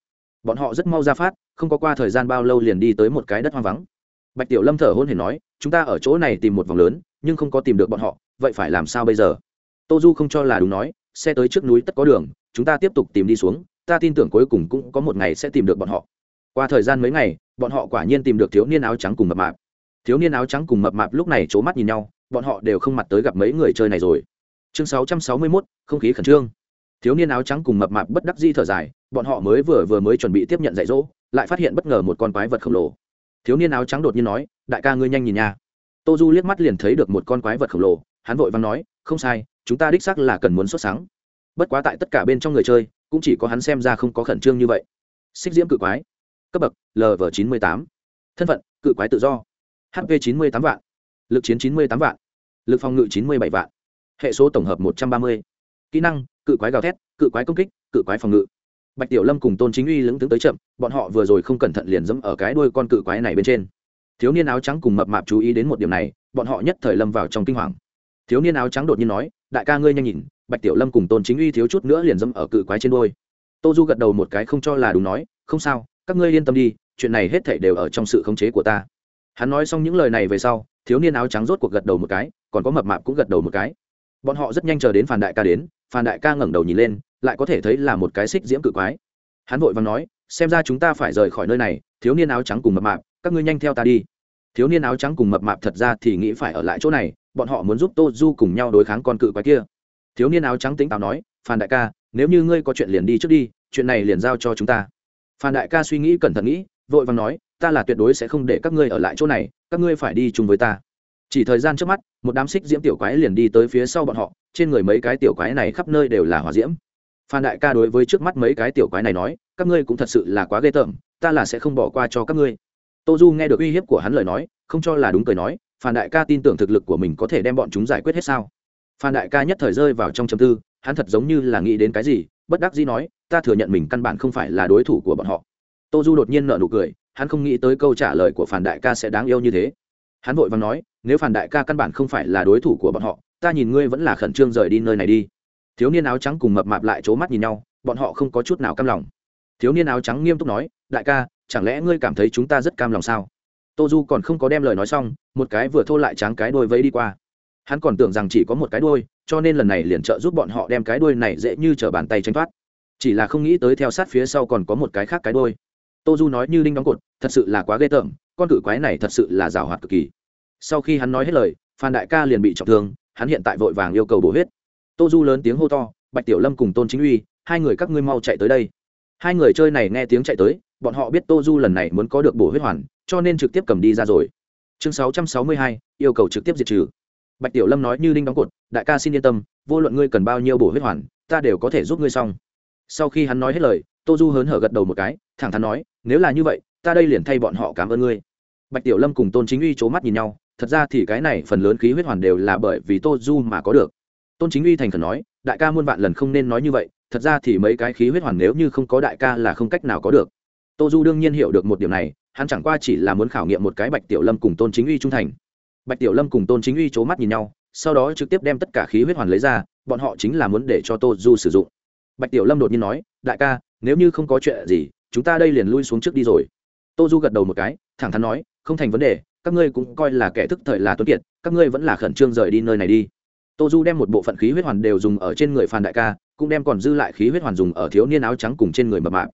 Bọn họ rất mau ra phát, không có qua thời gian bao lâu liền đi tới một cái đất hoang vắng. Bạch tiểu lâm thở hôn hển nói, chúng ta ở chỗ này tìm một vòng lớn, nhưng không có tìm được bọn họ, vậy phải làm sao bây giờ? Tô du không cho là đúng nói, xe tới trước núi tất có đường, chúng ta tiếp tục tìm đi xuống, ta tin tưởng cuối cùng cũng có một ngày sẽ tìm được bọn họ. Qua thời gian mấy ngày, bọn họ quả nhiên tìm được thiếu niên áo trắng cùng mập mạp. Thiếu niên áo trắng cùng mập mạp lúc này c h ố mắt nhìn nhau, bọn họ đều không mặt tới gặp mấy người chơi này rồi chương sáu trăm sáu mươi mốt, không khí khẩn trương. Thiếu niên áo trắng cùng mập mạp bất đắc di thở dài, bọn họ mới vừa vừa mới chuẩn bị tiếp nhận dạy dỗ, lại phát hiện bất ngờ một con quái vật khổng lồ. Thiếu niên áo trắng đột nhiên nói, đại ca ngươi nhanh nhìn nha. Tô du liếc mắt liền thấy được một con quái vật khổng lồ, hắn vội vàng nói, không sai, chúng ta đích xác là cần muốn xuất sáng. Bất quá tại tất cả bên trong người chơi, cũng chỉ có hắn xem ra không có khẩn trương như vậy. Xích diễm cự quái. Cấp bậc lv chín mươi tám. Thân phận, cự quái tự do. Hp chín mươi tám vạn. Lực chiến chín mươi tám vạn. Lực phòng ngự chín mươi bảy vạn hệ số tổng hợp một trăm ba mươi. Kỹ năng, cự quái gào thét, cự quái công kích, cự quái phòng ngự. Bạch tiểu lâm cùng tôn chính uy lững tướng tới chậm, bọn họ vừa rồi không cẩn thận liền dẫm ở cái đuôi con cự quái này bên trên. Thiếu niên áo trắng cùng mập mạp chú ý đến một điểm này, bọn họ nhất thời lâm vào trong kinh hoàng. Thiếu niên áo trắng đột nhiên nói, đại ca ngươi nhanh nhìn, bạch tiểu lâm cùng tôn chính uy thiếu chút nữa liền dẫm ở cự quái trên đôi tô du gật đầu một cái không cho là đúng nói, không sao, các ngươi yên tâm đi, chuyện này hết thảy đều ở trong sự khống chế của ta. Hắn nói xong những lời này về sau, thiếu niên áo trắng rốt cuộc gật đầu một cái, còn có mập mạp cũng gật đầu một cái bọn họ rất nhanh chờ đến phản đại ca đến phản đại ca ngẩng đầu nhìn lên, lại có thể thấy là một cái xích diễm cự quái. Hắn vội vàng nói, xem ra chúng ta phải rời khỏi nơi này, thiếu niên áo trắng cùng mập mạp, các ngươi nhanh theo ta đi. Thiếu niên áo trắng cùng mập mạp thật ra thì nghĩ phải ở lại chỗ này, bọn họ muốn giúp tô du cùng nhau đối kháng con cự quái kia. Thiếu niên áo trắng tính táo nói phan đại ca, nếu như ngươi có chuyện liền đi trước đi, chuyện này liền giao cho chúng ta. Phan đại ca suy nghĩ cẩn thận nghĩ, vội vàng nói, ta là tuyệt đối sẽ không để các ngươi ở lại chỗ này, các ngươi phải đi chung với ta chỉ thời gian trước mắt, một đám xích diễm tiểu quái liền đi tới phía sau bọn họ, trên người mấy cái tiểu quái này khắp nơi đều là hỏa diễm. Phan đại ca đối với trước mắt mấy cái tiểu quái này nói, các ngươi cũng thật sự là quá ghê tởm, ta là sẽ không bỏ qua cho các ngươi. Tô du nghe được uy hiếp của hắn lời nói, không cho là đúng cười nói, phan đại ca tin tưởng thực lực của mình có thể đem bọn chúng giải quyết hết sao? Phan đại ca nhất thời rơi vào trong chầm tư, hắn thật giống như là nghĩ đến cái gì, bất đắc dĩ nói, ta thừa nhận mình căn bản không phải là đối thủ của bọn họ. Tô du đột nhiên nợ nụ cười, hắn không nghĩ tới câu trả lời của phản đại ca sẽ đáng yêu như thế. Hắn vội vàng nói nếu phản đại ca căn bản không phải là đối thủ của bọn họ, ta nhìn ngươi vẫn là khẩn trương rời đi nơi này đi. Thiếu niên áo trắng cùng mập mạp lại c h ố mắt nhìn nhau, bọn họ không có chút nào cam lòng. Thiếu niên áo trắng nghiêm túc nói, đại ca, chẳng lẽ ngươi cảm thấy chúng ta rất cam lòng sao? Tô du còn không có đem lời nói xong, một cái vừa thô lại trắng cái đôi vẫy đi qua. Hắn còn tưởng rằng chỉ có một cái đôi cho nên lần này liền trợ giúp bọn họ đem cái đôi này dễ như t r ở bàn tay tranh thoát. Chỉ là không nghĩ tới theo sát phía sau còn có một cái khác cái đôi tô du nói như đinh đóng cột, thật sự là quá ghê tởm, con cự quái này thật sự là rào hoạt cực kỳ sau khi hắn nói hết lời, phan đại ca liền bị trọng thương, hắn hiện tại vội vàng yêu cầu bổ huyết. Tô du lớn tiếng hô to, bạch tiểu lâm cùng tôn chính uy, hai người các ngươi mau chạy tới đây. Hai người chơi này nghe tiếng chạy tới, bọn họ biết tô du lần này muốn có được bổ huyết hoàn, cho nên trực tiếp cầm đi ra rồi. Chương sáu trăm sáu mươi hai, yêu cầu trực tiếp diệt trừ. Bạch tiểu lâm nói như đinh đóng cột, đại ca xin yên tâm, vô luận ngươi cần bao nhiêu bổ huyết hoàn, ta đều có thể giúp ngươi xong. Sau khi hắn nói hết lời, tô du hớn hở gật đầu một cái, thẳng thắn nói, nếu là như vậy, ta đây liền thay bọn họ cảm ơn ngươi. Bạch tiểu lâm cùng tôn chính uy c h ố mắt nhìn nhau thật ra thì cái này phần lớn khí huyết hoàn đều là bởi vì tô du mà có được. Tôn chính uy thành khẩn nói, đại ca muôn vạn lần không nên nói như vậy, thật ra thì mấy cái khí huyết hoàn nếu như không có đại ca là không cách nào có được. Tô du đương nhiên hiểu được một điểm này, hắn chẳng qua chỉ là muốn khảo nghiệm một cái bạch tiểu lâm cùng tôn chính uy trung thành. Bạch tiểu lâm cùng tôn chính uy c h ố mắt nhìn nhau, sau đó trực tiếp đem tất cả khí huyết hoàn lấy ra, bọn họ chính là muốn để cho tô du sử dụng. Bạch tiểu lâm đột nhiên nói, đại ca, nếu như không có chuyện gì, chúng ta đây liền lui xuống trước đi rồi. Tô du gật đầu một cái, thẳng thắn nói, không thành vấn đề các ngươi cũng coi là kẻ thức thời là tuấn kiệt, các ngươi vẫn là khẩn trương rời đi nơi này đi. Tô du đem một bộ phận khí huyết hoàn đều dùng ở trên người Phan đại ca, cũng đem còn dư lại khí huyết hoàn dùng ở thiếu niên áo trắng cùng trên người mập mạp.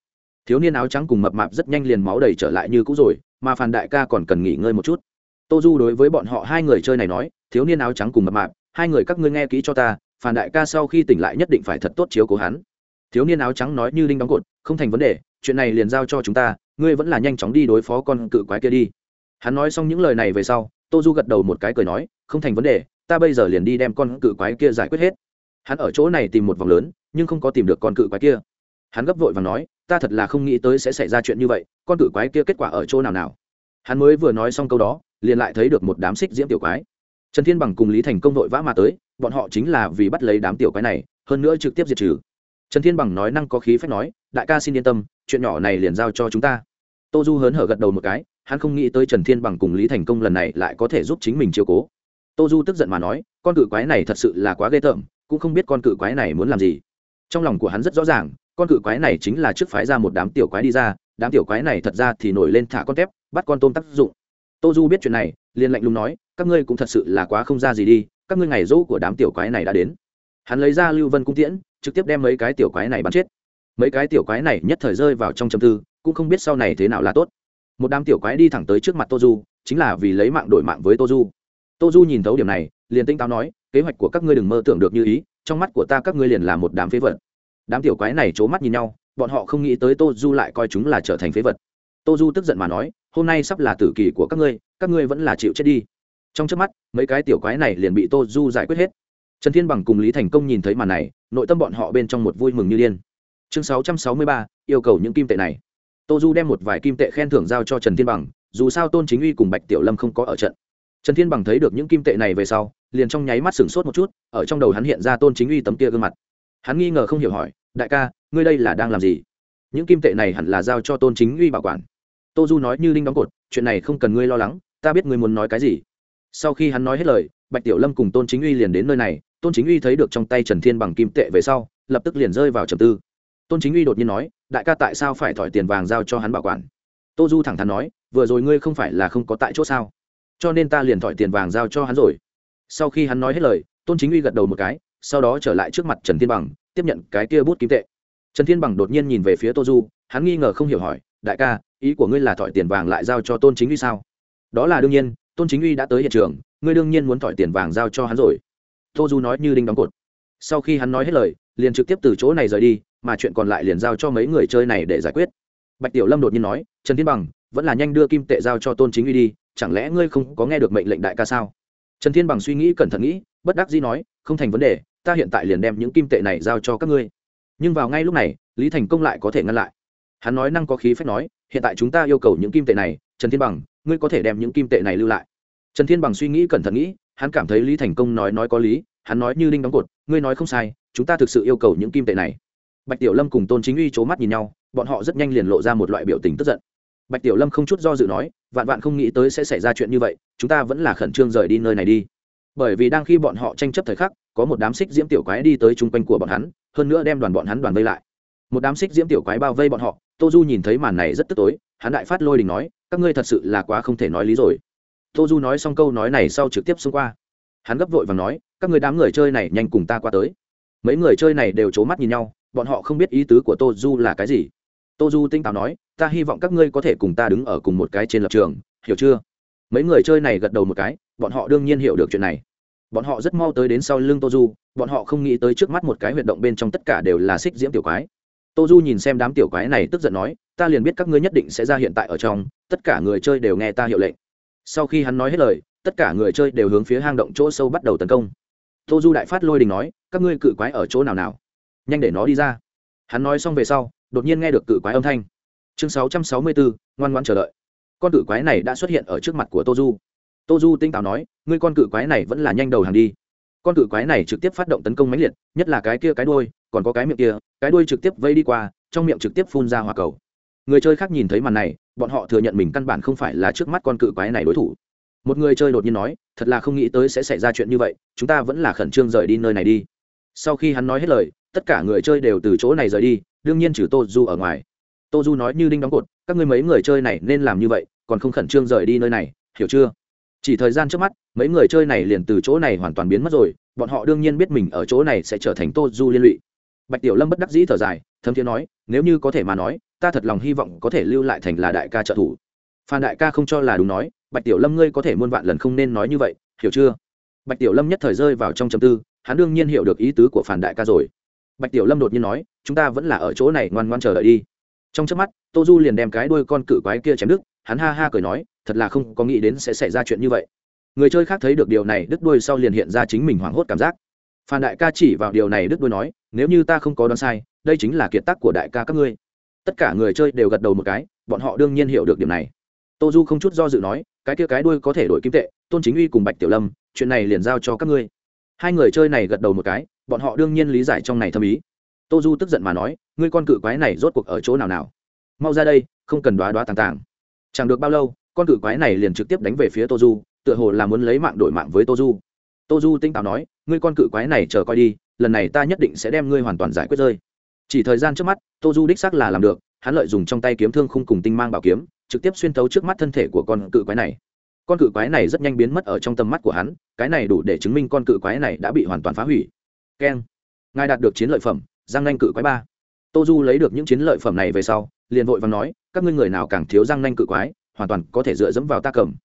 Thiếu niên áo trắng cùng mập mạp rất nhanh liền máu đầy trở lại như cũ rồi, mà Phan đại ca còn cần nghỉ ngơi một chút. Tô du đối với bọn họ hai người chơi này nói, thiếu niên áo trắng cùng mập mạp, hai người các ngươi nghe kỹ cho ta, Phan đại ca sau khi tỉnh lại nhất định phải thật tốt chiếu cố hắn. Thiếu niên áo trắng nói như đinh đóng cột, không thành vấn đề, chuyện này liền giao cho chúng ta, ngươi vẫn là nhanh chóng đi đối phó con cự quái kia đi hắn nói xong những lời này về sau tô du gật đầu một cái cười nói, không thành vấn đề, ta bây giờ liền đi đem con cự quái kia giải quyết hết. Hắn ở chỗ này tìm một vòng lớn, nhưng không có tìm được con cự quái kia. Hắn gấp vội và nói, ta thật là không nghĩ tới sẽ xảy ra chuyện như vậy, con cự quái kia kết quả ở chỗ nào nào? Hắn mới vừa nói xong câu đó, liền lại thấy được một đám xích diễm tiểu quái. Trần thiên bằng cùng lý thành công vội vã mà tới, bọn họ chính là vì bắt lấy đám tiểu quái này, hơn nữa trực tiếp diệt trừ. Trần thiên bằng nói năng có khí phép nói, đại ca xin yên tâm, chuyện nhỏ này liền giao cho chúng ta. Tô du hớn hở gật đầu một cái hắn không nghĩ tới trần thiên bằng cùng lý thành công lần này lại có thể giúp chính mình chiều cố. Tô du tức giận mà nói, con cự quái này thật sự là quá ghê tởm, cũng không biết con cự quái này muốn làm gì. Trong lòng của hắn rất rõ ràng, con cự quái này chính là trước phái ra một đám tiểu quái đi ra, đám tiểu quái này thật ra thì nổi lên thả con tép, bắt con tôm tác dụng. Tô du biết chuyện này, liền lạnh lùng nói, các ngươi cũng thật sự là quá không ra gì đi, các ngươi ngày dỗ của đám tiểu quái này đã đến. Hắn lấy ra lưu vân cung tiễn, trực tiếp đem mấy cái tiểu quái này bắn chết. Mấy cái tiểu quái này nhất thời rơi vào trong châm tư, cũng không biết sau này thế nào là tốt một đám tiểu quái đi thẳng tới trước mặt tô du, chính là vì lấy mạng đổi mạng với tô du. Tô du nhìn thấu điểm này, liền tinh táo nói, kế hoạch của các ngươi đừng mơ tưởng được như ý, trong mắt của ta các ngươi liền là một đám phế vật. Đám tiểu quái này c h ố mắt nhìn nhau, bọn họ không nghĩ tới tô du lại coi chúng là trở thành phế vật. Tô du tức giận mà nói, hôm nay sắp là tử kỳ của các ngươi các ngươi vẫn là chịu chết đi. Trong trước mắt, mấy cái tiểu quái này liền bị tô du giải quyết hết. Trần thiên bằng cùng lý thành công nhìn thấy màn này, nội tâm bọn họ bên trong một vui mừng như điên. Chương sáu trăm sáu mươi ba, yêu cầu những kim tệ này tô du đem một vài kim tệ khen thưởng giao cho trần thiên bằng, dù sao tôn chính uy cùng bạch tiểu lâm không có ở trận. Trần thiên bằng thấy được những kim tệ này về sau, liền trong nháy mắt sửng sốt một chút, ở trong đầu hắn hiện ra tôn chính uy tấm kia gương mặt. Hắn nghi ngờ không hiểu hỏi, đại ca, ngươi đây là đang làm gì? Những kim tệ này hẳn là giao cho tôn chính uy bảo quản. Tô du nói như linh đóng cột, chuyện này không cần ngươi lo lắng, ta biết ngươi muốn nói cái gì. Sau khi hắn nói hết lời, bạch tiểu lâm cùng tôn chính uy liền đến nơi này, tôn chính uy thấy được trong tay trần thiên bằng kim tệ về sau, lập tức liền rơi vào trầm tư. Tôn chính uy đột nhiên nói đại ca tại sao phải thỏi tiền vàng giao cho hắn bảo quản? Tô du thẳng thắn nói, vừa rồi ngươi không phải là không có tại chỗ sao? Cho nên ta liền thỏi tiền vàng giao cho hắn rồi. Sau khi hắn nói hết lời, tôn chính uy gật đầu một cái, sau đó trở lại trước mặt trần thiên bằng, tiếp nhận cái kia bút kim tệ. Trần thiên bằng đột nhiên nhìn về phía tô du, hắn nghi ngờ không hiểu hỏi, đại ca, ý của ngươi là thỏi tiền vàng lại giao cho tôn chính uy sao? Đó là đương nhiên, tôn chính uy đã tới hiện trường, ngươi đương nhiên muốn thỏi tiền vàng giao cho hắn rồi. Tô du nói như đinh đóng cột. Sau khi hắn nói hết lời, liền trực tiếp từ chỗ này rời đi mà chuyện còn lại liền giao cho mấy người chơi này để giải quyết. Bạch tiểu lâm đột nhiên nói, trần thiên bằng, vẫn là nhanh đưa kim tệ giao cho tôn chính uy đi, chẳng lẽ ngươi không có nghe được mệnh lệnh đại ca sao? Trần thiên bằng suy nghĩ cẩn thận nghĩ, bất đắc dĩ nói, không thành vấn đề, ta hiện tại liền đem những kim tệ này giao cho các ngươi. Nhưng vào ngay lúc này, lý thành công lại có thể ngăn lại. Hắn nói năng có khí phép nói, hiện tại chúng ta yêu cầu những kim tệ này, trần thiên bằng, ngươi có thể đem những kim tệ này lưu lại. Trần thiên bằng suy nghĩ cẩn thận nghĩ, hắn cảm thấy lý thành công nói nói có lý, hắn nói như linh đóng cột, ngươi nói không sai, chúng ta thực sự yêu cầu những kim tệ này bạch tiểu lâm cùng tôn chính uy c h ố mắt nhìn nhau, bọn họ rất nhanh liền lộ ra một loại biểu tình tức giận. Bạch tiểu lâm không chút do dự nói, vạn vạn không nghĩ tới sẽ xảy ra chuyện như vậy, chúng ta vẫn là khẩn trương rời đi nơi này đi. Bởi vì đang khi bọn họ tranh chấp thời khắc, có một đám xích diễm tiểu quái đi tới chung quanh của bọn hắn, hơn nữa đem đoàn bọn hắn đoàn vây lại. Một đám xích diễm tiểu quái bao vây bọn họ, tô du nhìn thấy màn này rất tức tối, hắn đại phát lôi đình nói, các ngươi thật sự là quá không thể nói lý rồi. Tô du nói xong câu nói này sau trực tiếp xông qua. Hắn gấp vội và nói, các người đám người chơi này nhanh cùng ta qua tới. Mấy người chơi này đều c h ố mắt nhìn nhau bọn họ không biết ý tứ của tô du là cái gì. Tô du tinh táo nói, ta hy vọng các ngươi có thể cùng ta đứng ở cùng một cái trên lập trường, hiểu chưa? Mấy người chơi này gật đầu một cái, bọn họ đương nhiên hiểu được chuyện này. Bọn họ rất mau tới đến sau lưng tô du, bọn họ không nghĩ tới trước mắt một cái huyệt động bên trong tất cả đều là xích diễm tiểu quái. Tô du nhìn xem đám tiểu quái này tức giận nói, ta liền biết các ngươi nhất định sẽ ra hiện tại ở trong, tất cả người chơi đều nghe ta hiệu lệnh. Sau khi hắn nói hết lời, tất cả người chơi đều hướng phía hang động chỗ sâu bắt đầu tấn công. Tô du đại phát lôi đình nói, các ngươi cự quái ở chỗ nào nào? Nhanh để nó đi ra. Hắn nói xong về sau, đột nhiên nghe được cự quái âm thanh. Chương sáu trăm sáu mươi bốn, ngoan ngoan chờ đợi. Con cự quái này đã xuất hiện ở trước mặt của tô du tô du tinh táo nói, ngươi con cự quái này vẫn là nhanh đầu hàng đi. Con cự quái này trực tiếp phát động tấn công mãnh liệt, nhất là cái kia cái đuôi, còn có cái miệng kia, cái đuôi trực tiếp vây đi qua, trong miệng trực tiếp phun ra hỏa cầu. Người chơi khác nhìn thấy màn này, bọn họ thừa nhận mình căn bản không phải là trước mắt con cự quái này đối thủ. Một người chơi đột nhiên nói, thật là không nghĩ tới sẽ xảy ra chuyện như vậy, chúng ta vẫn là khẩn trương rời đi nơi này đi. Sau khi hắn nói hết lời tất cả người chơi đều từ chỗ này rời đi, đương nhiên trừ tô du ở ngoài. Tô du nói như đinh đóng cột, các ngươi mấy người chơi này nên làm như vậy, còn không khẩn trương rời đi nơi này, hiểu chưa? Chỉ thời gian trước mắt, mấy người chơi này liền từ chỗ này hoàn toàn biến mất rồi, bọn họ đương nhiên biết mình ở chỗ này sẽ trở thành tô du liên lụy. Bạch tiểu lâm bất đắc dĩ thở dài, thấm thiên nói, nếu như có thể mà nói, ta thật lòng hy vọng có thể lưu lại thành là đại ca trợ thủ. Phan đại ca không cho là đúng nói, bạch tiểu lâm ngươi có thể muôn vạn lần không nên nói như vậy, hiểu chưa? Bạch tiểu lâm nhất thời rơi vào trong chầm tư, hắn đương nhiên hiểu được ý tứ của phản đại ca rồi bạch tiểu lâm đột nhiên nói, chúng ta vẫn là ở chỗ này ngoan ngoan chờ đợi đi. Trong trước mắt, tô du liền đem cái đuôi con cự quái kia chém đứt, hắn ha ha cười nói, thật là không có nghĩ đến sẽ xảy ra chuyện như vậy. Người chơi khác thấy được điều này, đứt đuôi sau liền hiện ra chính mình hoảng hốt cảm giác. Phan đại ca chỉ vào điều này đứt đuôi nói, nếu như ta không có đoán sai, đây chính là kiệt tác của đại ca các ngươi. Tất cả người chơi đều gật đầu một cái, bọn họ đương nhiên hiểu được điểm này. Tô du không chút do dự nói, cái kia cái đuôi có thể đổi kim tệ, tôn chính uy cùng bạch tiểu lâm, chuyện này liền giao cho các ngươi. Hai người chơi này gật đầu một cái bọn họ đương nhiên lý giải trong này thâm ý. Tô du tức giận mà nói, ngươi con cự quái này rốt cuộc ở chỗ nào nào? Mau ra đây, không cần đoá đoá tàng tàng. Chẳng được bao lâu, con cự quái này liền trực tiếp đánh về phía tô du, tựa hồ là muốn lấy mạng đổi mạng với tô du. Tô du tinh táo nói, ngươi con cự quái này chờ coi đi, lần này ta nhất định sẽ đem ngươi hoàn toàn giải quyết rơi. Chỉ thời gian trước mắt, tô du đích xác là làm được, hắn lợi dùng trong tay kiếm thương khung cùng tinh mang bảo kiếm, trực tiếp xuyên thấu trước mắt thân thể của con cự quái này. Con cự quái này rất nhanh biến mất ở trong tầm mắt của hắn, cái này đủ để chứng minh con cự quái này đã bị hoàn toàn phá hủy keng. Ngài đạt được chiến lợi phẩm giang nanh cự quái ba. Tô du lấy được những chiến lợi phẩm này về sau liền vội và nói các ngươi người nào càng thiếu giang nanh cự quái hoàn toàn có thể dựa dẫm vào ta cầm.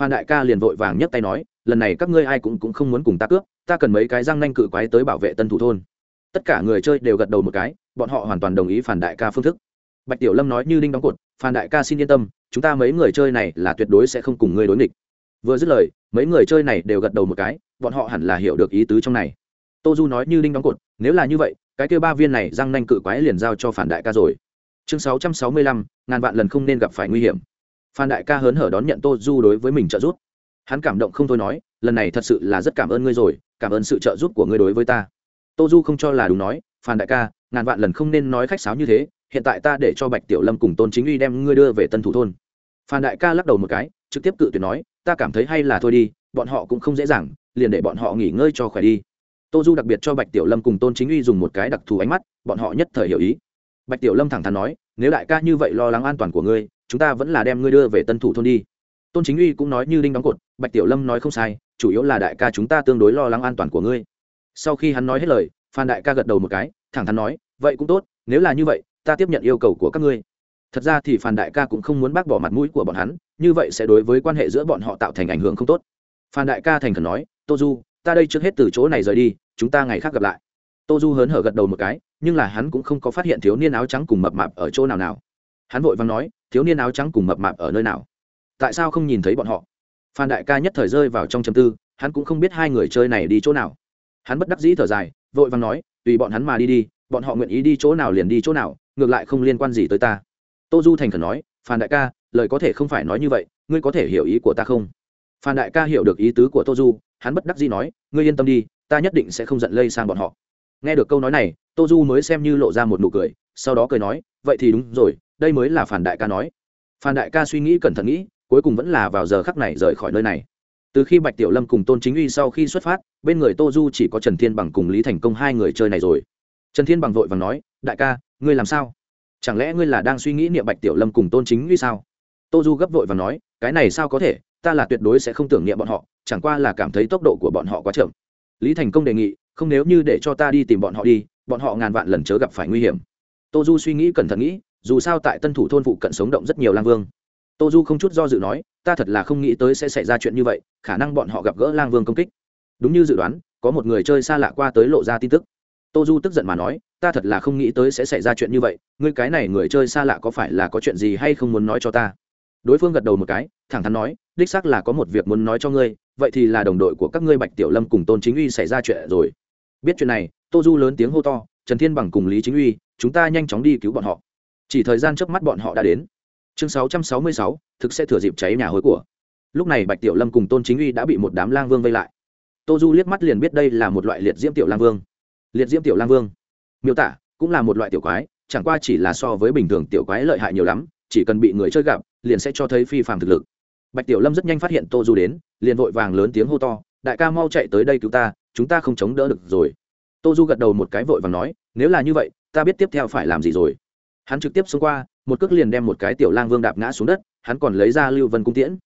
Phan đại ca liền vội vàng nhấc tay nói lần này các ngươi ai cũng, cũng không muốn cùng ta cướp ta cần mấy cái giang nanh cự quái tới bảo vệ tân thủ thôn. Tất cả người chơi đều gật đầu một cái bọn họ hoàn toàn đồng ý phản đại ca phương thức. Bạch tiểu lâm nói như đinh đóng cột phan đại ca xin yên tâm chúng ta mấy người chơi này là tuyệt đối sẽ không cùng ngươi đối nghịch. Vừa dứt lời mấy người chơi này đều gật đầu một cái bọn họ hẳn là hiểu được ý tứ trong này tô du nói như đinh đóng cột, nếu là như vậy, cái kêu ba viên này răng nanh cự quái liền giao cho phản đại ca rồi. Chương sáu trăm sáu mươi lăm, ngàn vạn lần không nên gặp phải nguy hiểm. Phan đại ca hớn hở đón nhận tô du đối với mình trợ giúp. Hắn cảm động không thôi nói, lần này thật sự là rất cảm ơn ngươi rồi, cảm ơn sự trợ giúp của ngươi đối với ta. Tô du không cho là đúng nói phan đại ca, ngàn vạn lần không nên nói khách sáo như thế, hiện tại ta để cho bạch tiểu lâm cùng tôn chính uy đem ngươi đưa về tân thủ thôn. Phan đại ca lắc đầu một cái, trực tiếp cự tuyệt nói, ta cảm thấy hay là thôi đi, bọn họ cũng không dễ dàng, liền để bọn họ nghỉ ngơi cho khỏe đi tô du đặc biệt cho bạch tiểu lâm cùng tôn chính uy dùng một cái đặc thù ánh mắt, bọn họ nhất thời hiểu ý. Bạch tiểu lâm thẳng thắn nói, nếu đại ca như vậy lo lắng an toàn của ngươi, chúng ta vẫn là đem ngươi đưa về tân thủ thôn đi. Tôn chính uy cũng nói như đinh đóng cột, bạch tiểu lâm nói không sai, chủ yếu là đại ca chúng ta tương đối lo lắng an toàn của ngươi. Sau khi hắn nói hết lời, phan đại ca gật đầu một cái, thẳng thắn nói, vậy cũng tốt, nếu là như vậy, ta tiếp nhận yêu cầu của các ngươi. Thật ra thì phan đại ca cũng không muốn bác bỏ mặt mũi của bọn hắn, như vậy sẽ đối với quan hệ giữa bọn họ tạo thành ảnh hưởng không tốt. Phan đại ca thành khẩn nói, tô du, ta đây trước hết từ chỗ này rời đi chúng ta ngày khác gặp lại. Tô du hớn hở gật đầu một cái, nhưng là hắn cũng không có phát hiện thiếu niên áo trắng cùng mập mạp ở chỗ nào nào. Hắn vội vàng nói, thiếu niên áo trắng cùng mập mạp ở nơi nào? Tại sao không nhìn thấy bọn họ? Phan đại ca nhất thời rơi vào trong châm tư, hắn cũng không biết hai người chơi này đi chỗ nào. Hắn bất đắc dĩ thở dài, vội vàng nói, tùy bọn hắn mà đi đi, bọn họ nguyện ý đi chỗ nào liền đi chỗ nào, ngược lại không liên quan gì tới ta. Tô du thành khẩn nói, phan đại ca, lời có thể không phải nói như vậy, ngươi có thể hiểu ý của ta không? Phan đại ca hiểu được ý tứ của tô du, hắn bất đắc dĩ nói, ngươi yên tâm đi ta nhất định sẽ không giận lây sang bọn họ. Nghe được câu nói này, tô du mới xem như lộ ra một nụ cười, sau đó cười nói, vậy thì đúng rồi, đây mới là phản đại ca nói. Phan đại ca suy nghĩ cẩn thận nghĩ, cuối cùng vẫn là vào giờ khắc này rời khỏi nơi này. Từ khi bạch tiểu lâm cùng tôn chính uy sau khi xuất phát, bên người tô du chỉ có trần thiên bằng cùng lý thành công hai người chơi này rồi. Trần thiên bằng vội và nói, đại ca, ngươi làm sao? Chẳng lẽ ngươi là đang suy nghĩ niệm bạch tiểu lâm cùng tôn chính uy sao? Tô du gấp vội và nói, cái này sao có thể? Ta là tuyệt đối sẽ không tưởng niệm bọn họ, chẳng qua là cảm thấy tốc độ của bọn họ quá chậm lý thành công đề nghị, không nếu như để cho ta đi tìm bọn họ đi, bọn họ ngàn vạn lần chớ gặp phải nguy hiểm. Tô du suy nghĩ cẩn thận nghĩ, dù sao tại tân thủ thôn phụ cận sống động rất nhiều lang vương. Tô du không chút do dự nói, ta thật là không nghĩ tới sẽ xảy ra chuyện như vậy, khả năng bọn họ gặp gỡ lang vương công kích. Đúng như dự đoán, có một người chơi xa lạ qua tới lộ ra tin tức. Tô du tức giận mà nói, ta thật là không nghĩ tới sẽ xảy ra chuyện như vậy, ngươi cái này người chơi xa lạ có phải là có chuyện gì hay không muốn nói cho ta? Đối phương gật đầu một cái, thẳng thắn nói, đích xác là có một việc muốn nói cho ngươi vậy thì là đồng đội của các ngươi bạch tiểu lâm cùng tôn chính uy xảy ra chuyện rồi. Biết chuyện này tô du lớn tiếng hô to trần thiên bằng cùng lý chính uy chúng ta nhanh chóng đi cứu bọn họ. Chỉ thời gian trước mắt bọn họ đã đến. Chương 666, thực sẽ thừa dịp cháy nhà hối của. Lúc này bạch tiểu lâm cùng tôn chính uy đã bị một đám lang vương vây lại. Tô du liếc mắt liền biết đây là một loại liệt diễm tiểu lang vương. Liệt diễm tiểu lang vương. Miêu tả cũng là một loại tiểu quái chẳng qua chỉ là so với bình thường tiểu quái lợi hại nhiều lắm chỉ cần bị người chơi gặp liền sẽ cho thấy phi phàm thực lực. Bạch tiểu lâm rất nhanh phát hiện tô du đến liền vội vàng lớn tiếng hô to, đại ca mau chạy tới đây cứu ta, chúng ta không chống đỡ được rồi. Tô du gật đầu một cái vội vàng nói, nếu là như vậy, ta biết tiếp theo phải làm gì rồi. Hắn trực tiếp xông qua, một cước liền đem một cái tiểu lang vương đạp ngã xuống đất, hắn còn lấy ra lưu vân cung tiễn.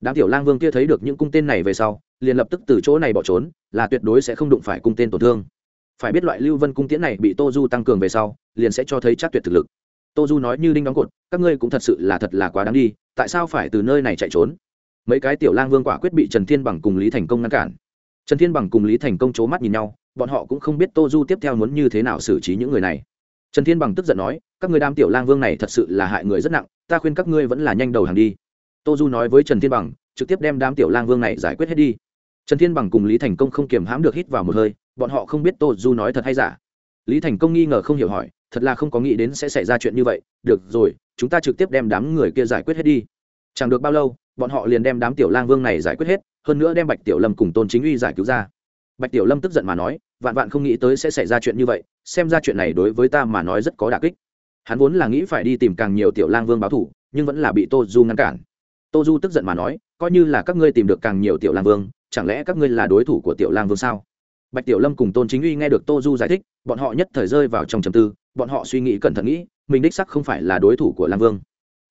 Đám tiểu lang vương kia thấy được những cung tên này về sau, liền lập tức từ chỗ này bỏ trốn, là tuyệt đối sẽ không đụng phải cung tên tổn thương. Phải biết loại lưu vân cung tiễn này bị tô du tăng cường về sau, liền sẽ cho thấy chắc tuyệt thực lực. Tô du nói như đinh đóng cột, các ngươi cũng thật sự là thật là quá đáng đi, tại sao phải từ nơi này chạy trốn? Mấy cái tiểu lang vương quả quyết bị trần thiên bằng cùng lý thành công ngăn cản. Trần thiên bằng cùng lý thành công c h ố mắt nhìn nhau, bọn họ cũng không biết tô du tiếp theo muốn như thế nào xử trí những người này. Trần thiên bằng tức giận nói, các người đam tiểu lang vương này thật sự là hại người rất nặng, ta khuyên các ngươi vẫn là nhanh đầu hàng đi. Tô du nói với trần thiên bằng, trực tiếp đem đám tiểu lang vương này giải quyết hết đi. Trần thiên bằng cùng lý thành công không kiềm hãm được hít vào một hơi, bọn họ không biết tô du nói thật hay giả. Lý thành công nghi ngờ không hiểu hỏi, thật là không có nghĩ đến sẽ xảy ra chuyện như vậy, được rồi, chúng ta trực tiếp đem đám người kia giải quyết hết đi. Chẳng được bao lâu bọn họ liền đem đám tiểu lang vương này giải quyết hết, hơn nữa đem bạch tiểu lâm cùng tôn chính uy giải cứu ra. Bạch tiểu lâm tức giận mà nói, vạn vạn không nghĩ tới sẽ xảy ra chuyện như vậy, xem ra chuyện này đối với ta mà nói rất có đà kích. Hắn vốn là nghĩ phải đi tìm càng nhiều tiểu lang vương báo thủ, nhưng vẫn là bị tô du ngăn cản. Tô du tức giận mà nói, coi như là các ngươi tìm được càng nhiều tiểu lang vương, chẳng lẽ các ngươi là đối thủ của tiểu lang vương sao? Bạch tiểu lâm cùng tôn chính uy nghe được tô du giải thích, bọn họ nhất thời rơi vào trong trầm tư, bọn họ suy nghĩ cẩn thận nghĩ, mình đích sắc không phải là đối thủ của lang vương.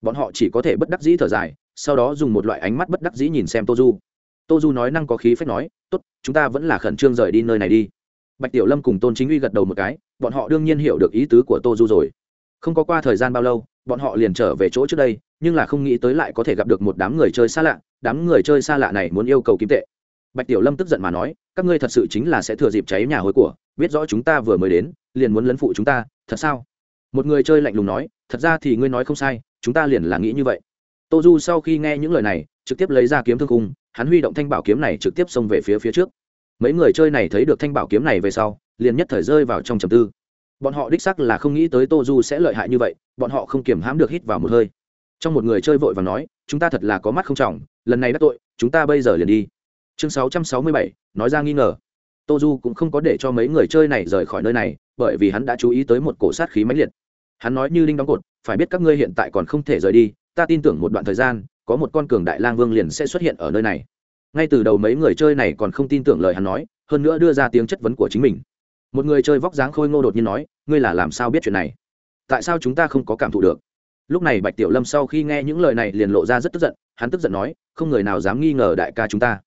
Bọn họ chỉ có thể bất đắc dĩ thở dài sau đó dùng một loại ánh mắt bất đắc dĩ nhìn xem tô du tô du nói năng có khí phép nói, tốt, chúng ta vẫn là khẩn trương rời đi nơi này đi. Bạch tiểu lâm cùng tôn chính uy gật đầu một cái, bọn họ đương nhiên hiểu được ý tứ của tô du rồi. Không có qua thời gian bao lâu, bọn họ liền trở về chỗ trước đây, nhưng là không nghĩ tới lại có thể gặp được một đám người chơi xa lạ, đám người chơi xa lạ này muốn yêu cầu kim tệ. Bạch tiểu lâm tức giận mà nói, các ngươi thật sự chính là sẽ thừa dịp cháy nhà hối của, biết rõ chúng ta vừa mới đến, liền muốn lấn phụ chúng ta, thật sao? Một người chơi lạnh lùng nói, thật ra thì ngươi nói không sai, chúng ta liền là nghĩ như vậy tô du sau khi nghe những lời này trực tiếp lấy ra kiếm thương cung hắn huy động thanh bảo kiếm này trực tiếp xông về phía phía trước. Mấy người chơi này thấy được thanh bảo kiếm này về sau liền nhất thời rơi vào trong trầm tư. Bọn họ đích sắc là không nghĩ tới tô du sẽ lợi hại như vậy bọn họ không kiềm hãm được hít vào một hơi. Trong một người chơi vội và nói chúng ta thật là có mắt không trọng lần này đắc tội chúng ta bây giờ liền đi. Chương 667, nói ra nghi ngờ. Tô du cũng không có để cho mấy người chơi này rời khỏi nơi này bởi vì hắn đã chú ý tới một cổ sát khí mãnh liệt. Hắn nói như linh đóng cột phải biết các ngươi hiện tại còn không thể rời đi ta tin tưởng một đoạn thời gian, có một con cường đại lang vương liền sẽ xuất hiện ở nơi này. Ngay từ đầu mấy người chơi này còn không tin tưởng lời hắn nói, hơn nữa đưa ra tiếng chất vấn của chính mình. Một người chơi vóc dáng khôi ngô đột nhiên nói, ngươi là làm sao biết chuyện này? Tại sao chúng ta không có cảm thụ được? Lúc này bạch tiểu lâm sau khi nghe những lời này liền lộ ra rất tức giận, hắn tức giận nói, không người nào dám nghi ngờ đại ca chúng ta.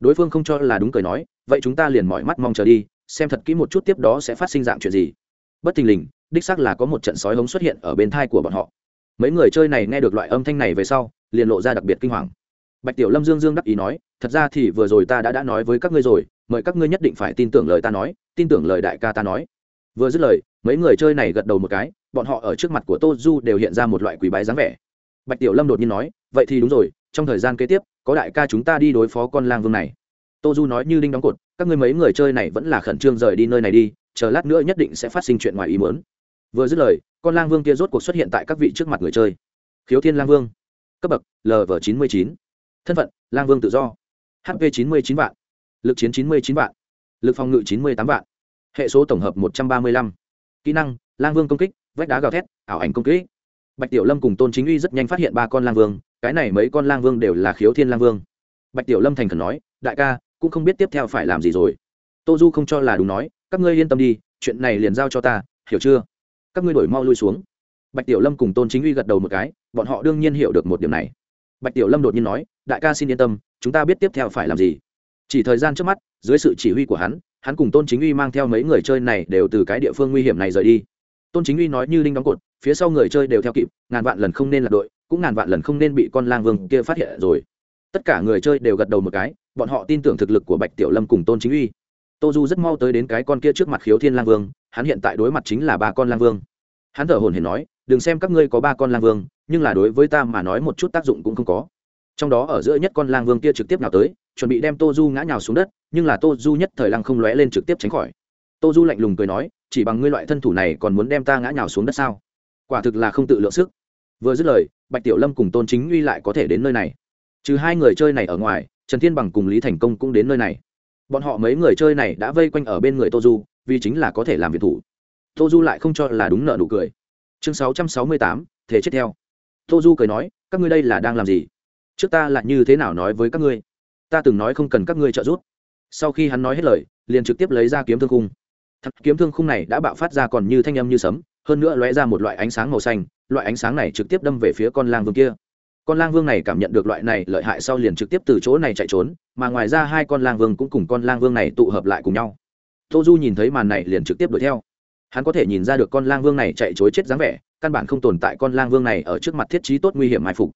Đối phương không cho là đúng cười nói, vậy chúng ta liền mọi mắt mong chờ đi, xem thật kỹ một chút tiếp đó sẽ phát sinh dạng chuyện gì. Bất thình lình, đích xác là có một trận sói hống xuất hiện ở bên thai của bọn họ mấy người chơi này nghe được loại âm thanh này về sau, liền lộ ra đặc biệt kinh hoàng. Bạch tiểu lâm dương dương đắc ý nói, thật ra thì vừa rồi ta đã đã nói với các ngươi rồi, mời các ngươi nhất định phải tin tưởng lời ta nói, tin tưởng lời đại ca ta nói. Vừa dứt lời, mấy người chơi này gật đầu một cái, bọn họ ở trước mặt của tô du đều hiện ra một loại quý bái dáng vẻ. Bạch tiểu lâm đột nhiên nói, vậy thì đúng rồi, trong thời gian kế tiếp, có đại ca chúng ta đi đối phó con lang vương này. Tô du nói như đinh đóng cột, các ngươi mấy người chơi này vẫn là khẩn trương rời đi nơi này đi, chờ lát nữa nhất định sẽ phát sinh chuyện ngoài ý muốn vừa dứt lời, con lang vương kia rốt cuộc xuất hiện tại các vị trước mặt người chơi. Khiếu thiên lang vương. Cấp bậc lv chín mươi chín. Thân phận, lang vương tự do. Hp chín mươi chín vạn. Lực chiến chín mươi chín vạn. Lực phòng ngự chín mươi tám vạn. Hệ số tổng hợp một trăm ba mươi lăm. Kỹ năng, lang vương công kích, vách đá gào thét, ảo ảnh công kích. Bạch tiểu lâm cùng tôn chính uy rất nhanh phát hiện ba con lang vương, cái này mấy con lang vương đều là khiếu thiên lang vương. Bạch tiểu lâm thành khẩn nói, đại ca, cũng không biết tiếp theo phải làm gì rồi. Tô du không cho là đúng nói, các ngươi yên tâm đi, chuyện này liền giao cho ta, hiểu chưa? Các ngươi đổi mau lui xuống. Bạch tiểu lâm cùng tôn chính uy gật đầu một cái, bọn họ đương nhiên hiểu được một điểm này. Bạch tiểu lâm đột nhiên nói, đại ca xin yên tâm, chúng ta biết tiếp theo phải làm gì. Chỉ thời gian trước mắt, dưới sự chỉ huy của hắn hắn cùng tôn chính uy mang theo mấy người chơi này đều từ cái địa phương nguy hiểm này rời đi. Tôn chính uy nói như linh đóng cột, phía sau người chơi đều theo kịp, ngàn vạn lần không nên là đội, cũng ngàn vạn lần không nên bị con lang vương kia phát hiện rồi. Tất cả người chơi đều gật đầu một cái, bọn họ tin tưởng thực lực của bạch tiểu lâm cùng tôn chính uy. Tô du rất mau tới đến cái con kia trước mặt khiếu thiên lang vương hắn hiện tại đối mặt chính là ba con lang vương. Hắn thở hồn hển nói, đừng xem các ngươi có ba con lang vương, nhưng là đối với ta mà nói một chút tác dụng cũng không có. Trong đó ở giữa nhất con lang vương kia trực tiếp nào tới, chuẩn bị đem tô du ngã nhào xuống đất, nhưng là tô du nhất thời lăng không lóe lên trực tiếp tránh khỏi. Tô du lạnh lùng cười nói, chỉ bằng ngươi loại thân thủ này còn muốn đem ta ngã nhào xuống đất sao? Quả thực là không tự lượng sức. Vừa dứt lời, bạch tiểu lâm cùng tôn chính uy lại có thể đến nơi này. Trừ hai người chơi này ở ngoài, trần thiên bằng cùng lý thành công cũng đến nơi này. Bọn họ mấy người chơi này đã vây quanh ở bên người tô du vì chính là có thể làm việc thủ. Tô du lại không cho là đúng nợ nụ cười. Chương sáu trăm sáu mươi tám thế chết theo. Tô du cười nói, các ngươi đây là đang làm gì? Trước ta là như thế nào nói với các ngươi? Ta từng nói không cần các ngươi trợ giúp. Sau khi hắn nói hết lời, liền trực tiếp lấy ra kiếm thương khung. Thật, kiếm thương khung này đã bạo phát ra còn như thanh âm như sấm, hơn nữa lóe ra một loại ánh sáng màu xanh, loại ánh sáng này trực tiếp đâm về phía con lang vương kia. Con lang vương này cảm nhận được loại này lợi hại sau liền trực tiếp từ chỗ này chạy trốn, mà ngoài ra hai con lang vương cũng cùng con lang vương này tụ hợp lại cùng nhau tô du nhìn thấy màn này liền trực tiếp đuổi theo. Hắn có thể nhìn ra được con lang vương này chạy chối chết dáng vẻ, căn bản không tồn tại con lang vương này ở trước mặt thiết trí tốt nguy hiểm mai phục.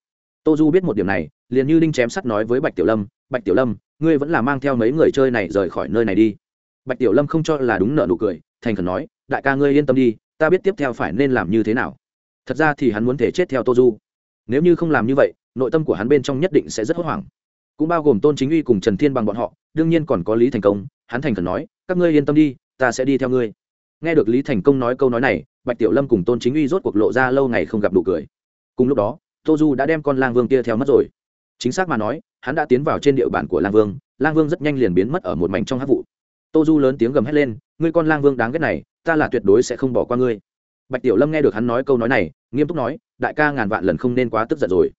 Tô du biết một điểm này, liền như đinh chém sắt nói với bạch tiểu lâm, bạch tiểu lâm, ngươi vẫn là mang theo mấy người chơi này rời khỏi nơi này đi. Bạch tiểu lâm không cho là đúng nợ nụ cười, thành khẩn nói, đại ca ngươi yên tâm đi, ta biết tiếp theo phải nên làm như thế nào. Thật ra thì hắn muốn thể chết theo tô du. Nếu như không làm như vậy, nội tâm của hắn bên trong nhất định sẽ rất hốt hoảng. Cũng bao gồm tôn chính uy cùng trần thiên bằng bọn họ, đương nhiên còn có lý thành công, hắn thành khẩn nói các ngươi yên tâm đi, ta sẽ đi theo ngươi. Nghe được lý thành công nói câu nói này, bạch tiểu lâm cùng tôn chính uy rốt cuộc lộ ra lâu ngày không gặp đủ cười. Cùng lúc đó, tô du đã đem con lang vương kia theo mất rồi. Chính xác mà nói, hắn đã tiến vào trên địa bàn của lang vương lang vương rất nhanh liền biến mất ở một mảnh trong hát vụ. Tô du lớn tiếng gầm hét lên, ngươi con lang vương đáng ghét này, ta là tuyệt đối sẽ không bỏ qua ngươi. Bạch tiểu lâm nghe được hắn nói câu nói này, nghiêm túc nói, đại ca ngàn vạn lần không nên quá tức giận rồi.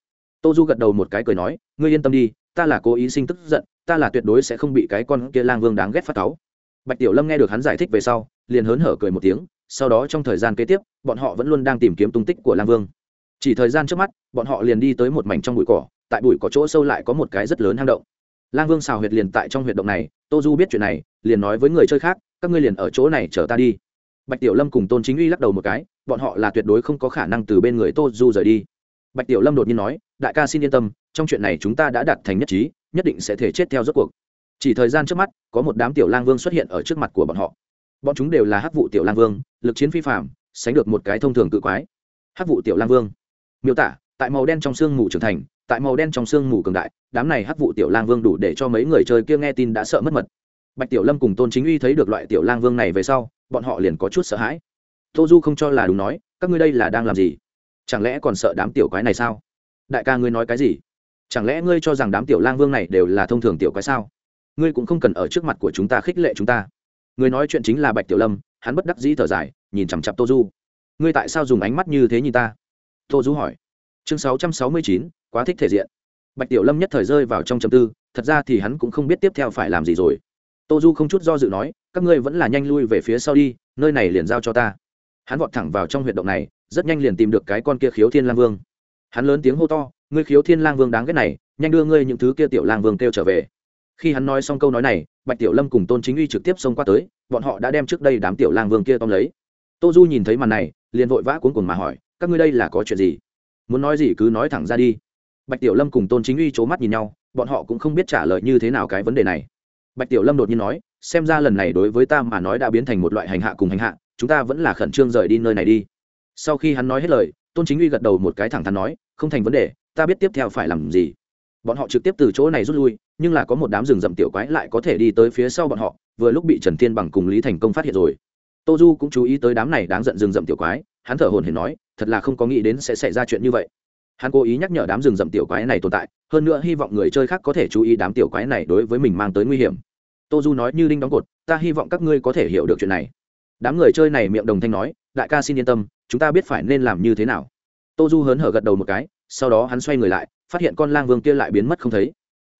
Tô du gật đầu một cái cười nói, ngươi yên tâm đi, ta là cố ý sinh tức giận, ta là tuyệt đối sẽ không bị cái con kia lang vương đáng ghét phát cáu bạch tiểu lâm nghe được hắn giải thích về sau, liền hớn hở cười một tiếng, sau đó trong thời gian kế tiếp, bọn họ vẫn luôn đang tìm kiếm tung tích của lang vương. Chỉ thời gian trước mắt, bọn họ liền đi tới một mảnh trong bụi cỏ, tại bụi có chỗ sâu lại có một cái rất lớn hang động. Lang vương xào huyệt liền tại trong huyệt động này, tô du biết chuyện này, liền nói với người chơi khác, các ngươi liền ở chỗ này chở ta đi. Bạch tiểu lâm cùng tôn chính uy lắc đầu một cái, bọn họ là tuyệt đối không có khả năng từ bên người tô du rời đi. Bạch tiểu lâm đột nhiên nói, đại ca xin yên tâm, trong chuyện này chúng ta đã đạt thành nhất trí, nhất định sẽ thể chết theo rốt cuộc chỉ thời gian trước mắt, có một đám tiểu lang vương xuất hiện ở trước mặt của bọn họ. Bọn chúng đều là hắc vụ tiểu lang vương, lực chiến phi phạm sánh được một cái thông thường cự quái. Hắc vụ tiểu lang vương. Miêu tả, tại màu đen trong sương mù trưởng thành, tại màu đen trong sương mù cường đại, đám này hắc vụ tiểu lang vương đủ để cho mấy người chơi kia nghe tin đã sợ mất mật. Bạch tiểu lâm cùng tôn chính uy thấy được loại tiểu lang vương này về sau, bọn họ liền có chút sợ hãi. Tô du không cho là đúng nói, các ngươi đây là đang làm gì? Chẳng lẽ còn sợ đám tiểu quái này sao? Đại ca ngươi nói cái gì? Chẳng lẽ ngươi cho rằng đám tiểu lang vương này đều là thông thường tiểu quái sao? Ngươi cũng không cần ở trước mặt của chúng ta khích lệ chúng ta. Ngươi nói chuyện chính là bạch tiểu lâm, hắn bất đắc dĩ thở dài, nhìn chằm chặp tô du. Ngươi tại sao dùng ánh mắt như thế nhìn ta? Tô du hỏi. Chương sáu trăm sáu mươi chín, quá thích thể diện. Bạch tiểu lâm nhất thời rơi vào trong chầm tư, thật ra thì hắn cũng không biết tiếp theo phải làm gì rồi. Tô du không chút do dự nói, các ngươi vẫn là nhanh lui về phía sau đi, nơi này liền giao cho ta. Hắn vọt thẳng vào trong huyệt động này, rất nhanh liền tìm được cái con kia khiếu thiên lang vương. Hắn lớn tiếng hô to, ngươi khiếu thiên lang vương đáng ghét này, nhanh đưa ngươi những thứ kia tiểu lang vương kêu trở về khi hắn nói xong câu nói này, bạch tiểu lâm cùng tôn chính uy trực tiếp xông qua tới, bọn họ đã đem trước đây đám tiểu lang vương kia tóm lấy. Tô du nhìn thấy màn này, liền vội vã cuốn cuồng mà hỏi, các ngươi đây là có chuyện gì? Muốn nói gì cứ nói thẳng ra đi. Bạch tiểu lâm cùng tôn chính uy c h ố mắt nhìn nhau, bọn họ cũng không biết trả lời như thế nào cái vấn đề này. Bạch tiểu lâm đột nhiên nói, xem ra lần này đối với ta mà nói đã biến thành một loại hành hạ cùng hành hạ, chúng ta vẫn là khẩn trương rời đi nơi này đi. Sau khi hắn nói hết lời, tôn chính uy gật đầu một cái thẳng thắn nói, không thành vấn đề, ta biết tiếp theo phải làm gì bọn họ trực tiếp từ chỗ này rút lui, nhưng là có một đám rừng rậm tiểu quái lại có thể đi tới phía sau bọn họ, vừa lúc bị trần thiên bằng cùng lý thành công phát hiện rồi. Tô du cũng chú ý tới đám này đáng giận rừng rậm tiểu quái, hắn thở hồn hển nói, thật là không có nghĩ đến sẽ xảy ra chuyện như vậy. Hắn cố ý nhắc nhở đám rừng rậm tiểu quái này tồn tại, hơn nữa hy vọng người chơi khác có thể chú ý đám tiểu quái này đối với mình mang tới nguy hiểm. Tô du nói như đinh đóng cột, ta hy vọng các ngươi có thể hiểu được chuyện này. Đám người chơi này miệng đồng thanh nói, đại ca xin yên tâm, chúng ta biết phải nên làm như thế nào. Tô du hớn hở gật đầu một cái, sau đó hắn xoay người lại phát hiện con lang vương kia lại biến mất không thấy.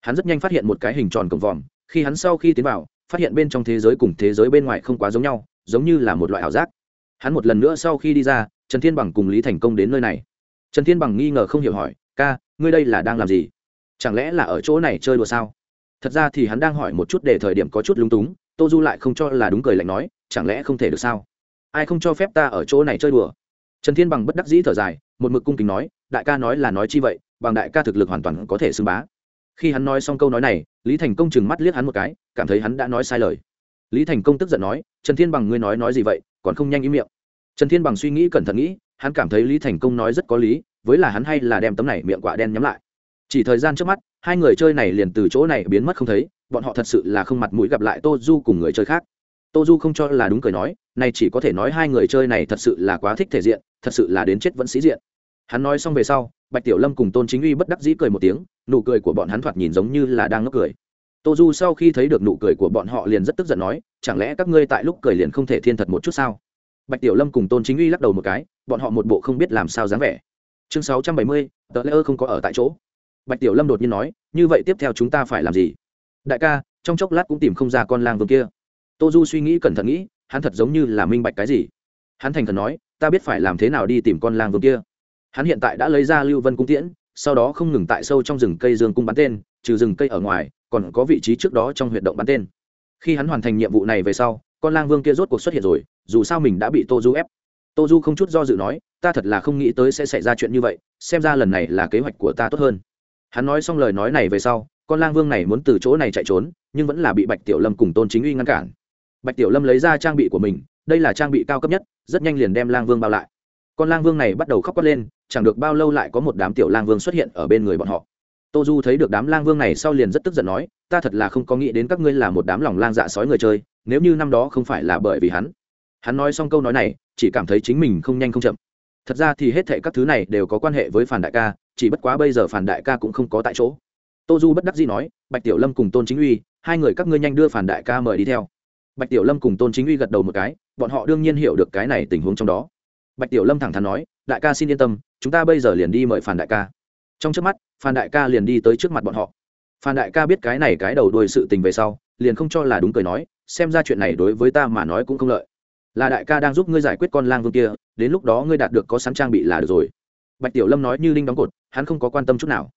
Hắn rất nhanh phát hiện một cái hình tròn cổng vòm, khi hắn sau khi tiến vào, phát hiện bên trong thế giới cùng thế giới bên ngoài không quá giống nhau, giống như là một loại ảo giác. Hắn một lần nữa sau khi đi ra, trần thiên bằng cùng lý thành công đến nơi này. Trần thiên bằng nghi ngờ không hiểu hỏi, ca, ngươi đây là đang làm gì? Chẳng lẽ là ở chỗ này chơi đùa sao? Thật ra thì hắn đang hỏi một chút để thời điểm có chút lúng túng, tô du lại không cho là đúng cười lạnh nói, chẳng lẽ không thể được sao? Ai không cho phép ta ở chỗ này chơi đùa? Trần thiên bằng bất đắc dĩ thở dài, một mực cung kính nói, đại ca nói là nói chi vậy bằng đại ca thực lực hoàn toàn có thể xưng bá. Khi hắn nói xong câu nói này, lý thành công chừng mắt liếc hắn một cái, cảm thấy hắn đã nói sai lời. Lý thành công tức giận nói, trần thiên bằng ngươi nói nói gì vậy, còn không nhanh ý miệng. Trần thiên bằng suy nghĩ cẩn thận nghĩ, hắn cảm thấy lý thành công nói rất có lý, với là hắn hay là đem tấm này miệng quả đen nhắm lại. Chỉ thời gian trước mắt, hai người chơi này liền từ chỗ này biến mất không thấy, bọn họ thật sự là không mặt mũi gặp lại tô du cùng người chơi khác. Tô du không cho là đúng cười nói, này chỉ có thể nói hai người chơi này thật sự là quá thích thể diện, thật sự là đến chết vẫn sĩ diện. Hắn nói xong về sau bạch tiểu lâm cùng tôn chính uy bất đắc dĩ cười một tiếng, nụ cười của bọn hắn thoạt nhìn giống như là đang ngốc cười. Tô du sau khi thấy được nụ cười của bọn họ liền rất tức giận nói, chẳng lẽ các ngươi tại lúc cười liền không thể thiên thật một chút sao? Bạch tiểu lâm cùng tôn chính uy lắc đầu một cái, bọn họ một bộ không biết làm sao dáng vẻ. Chương sáu trăm bảy mươi, tờ lễ ơ không có ở tại chỗ. Bạch tiểu lâm đột nhiên nói, như vậy tiếp theo chúng ta phải làm gì? Đại ca, trong chốc lát cũng tìm không ra con lang vương kia. Tô du suy nghĩ cẩn thận nghĩ, hắn thật giống như là minh bạch cái gì. Hắn thành thần nói, ta biết phải làm thế nào đi tìm con lang vương kia hắn hiện tại đã lấy ra lưu vân cung tiễn, sau đó không ngừng tại sâu trong rừng cây dương cung bắn tên, trừ rừng cây ở ngoài, còn có vị trí trước đó trong huyệt động bắn tên. Khi hắn hoàn thành nhiệm vụ này về sau, con lang vương kia rốt cuộc xuất hiện rồi, dù sao mình đã bị tô du ép. Tô du không chút do dự nói, ta thật là không nghĩ tới sẽ xảy ra chuyện như vậy, xem ra lần này là kế hoạch của ta tốt hơn. Hắn nói xong lời nói này về sau, con lang vương này muốn từ chỗ này chạy trốn, nhưng vẫn là bị bạch tiểu lâm cùng tôn chính uy ngăn cản. Bạch tiểu lâm lấy ra trang bị của mình, đây là trang bị cao cấp nhất, rất nhanh liền đem lang vương bao lại. Con lang vương này bắt đầu khóc quát lên chẳng được bao lâu lại có một đám tiểu lang vương xuất hiện ở bên người bọn họ. Tô du thấy được đám lang vương này sau liền rất tức giận nói, ta thật là không có nghĩ đến các ngươi là một đám lòng lang dạ sói người chơi, nếu như năm đó không phải là bởi vì hắn. Hắn nói xong câu nói này, chỉ cảm thấy chính mình không nhanh không chậm. Thật ra thì hết thệ các thứ này đều có quan hệ với phản đại ca, chỉ bất quá bây giờ phản đại ca cũng không có tại chỗ. Tô du bất đắc dĩ nói, bạch tiểu lâm cùng tôn chính uy, hai người các ngươi nhanh đưa phản đại ca mời đi theo. Bạch tiểu lâm cùng tôn chính uy gật đầu một cái, bọn họ đương nhiên hiểu được cái này tình huống trong đó. Bạch tiểu lâm thẳng thắn nói đại ca xin yên tâm, chúng ta bây giờ liền đi mời phản đại ca. Trong trước mắt, phan đại ca liền đi tới trước mặt bọn họ. Phan đại ca biết cái này cái đầu đuôi sự tình về sau, liền không cho là đúng cười nói, xem ra chuyện này đối với ta mà nói cũng không lợi. Là đại ca đang giúp ngươi giải quyết con lang vương kia, đến lúc đó ngươi đạt được có sẵn trang bị là được rồi. Bạch tiểu lâm nói như linh đóng cột, hắn không có quan tâm chút nào.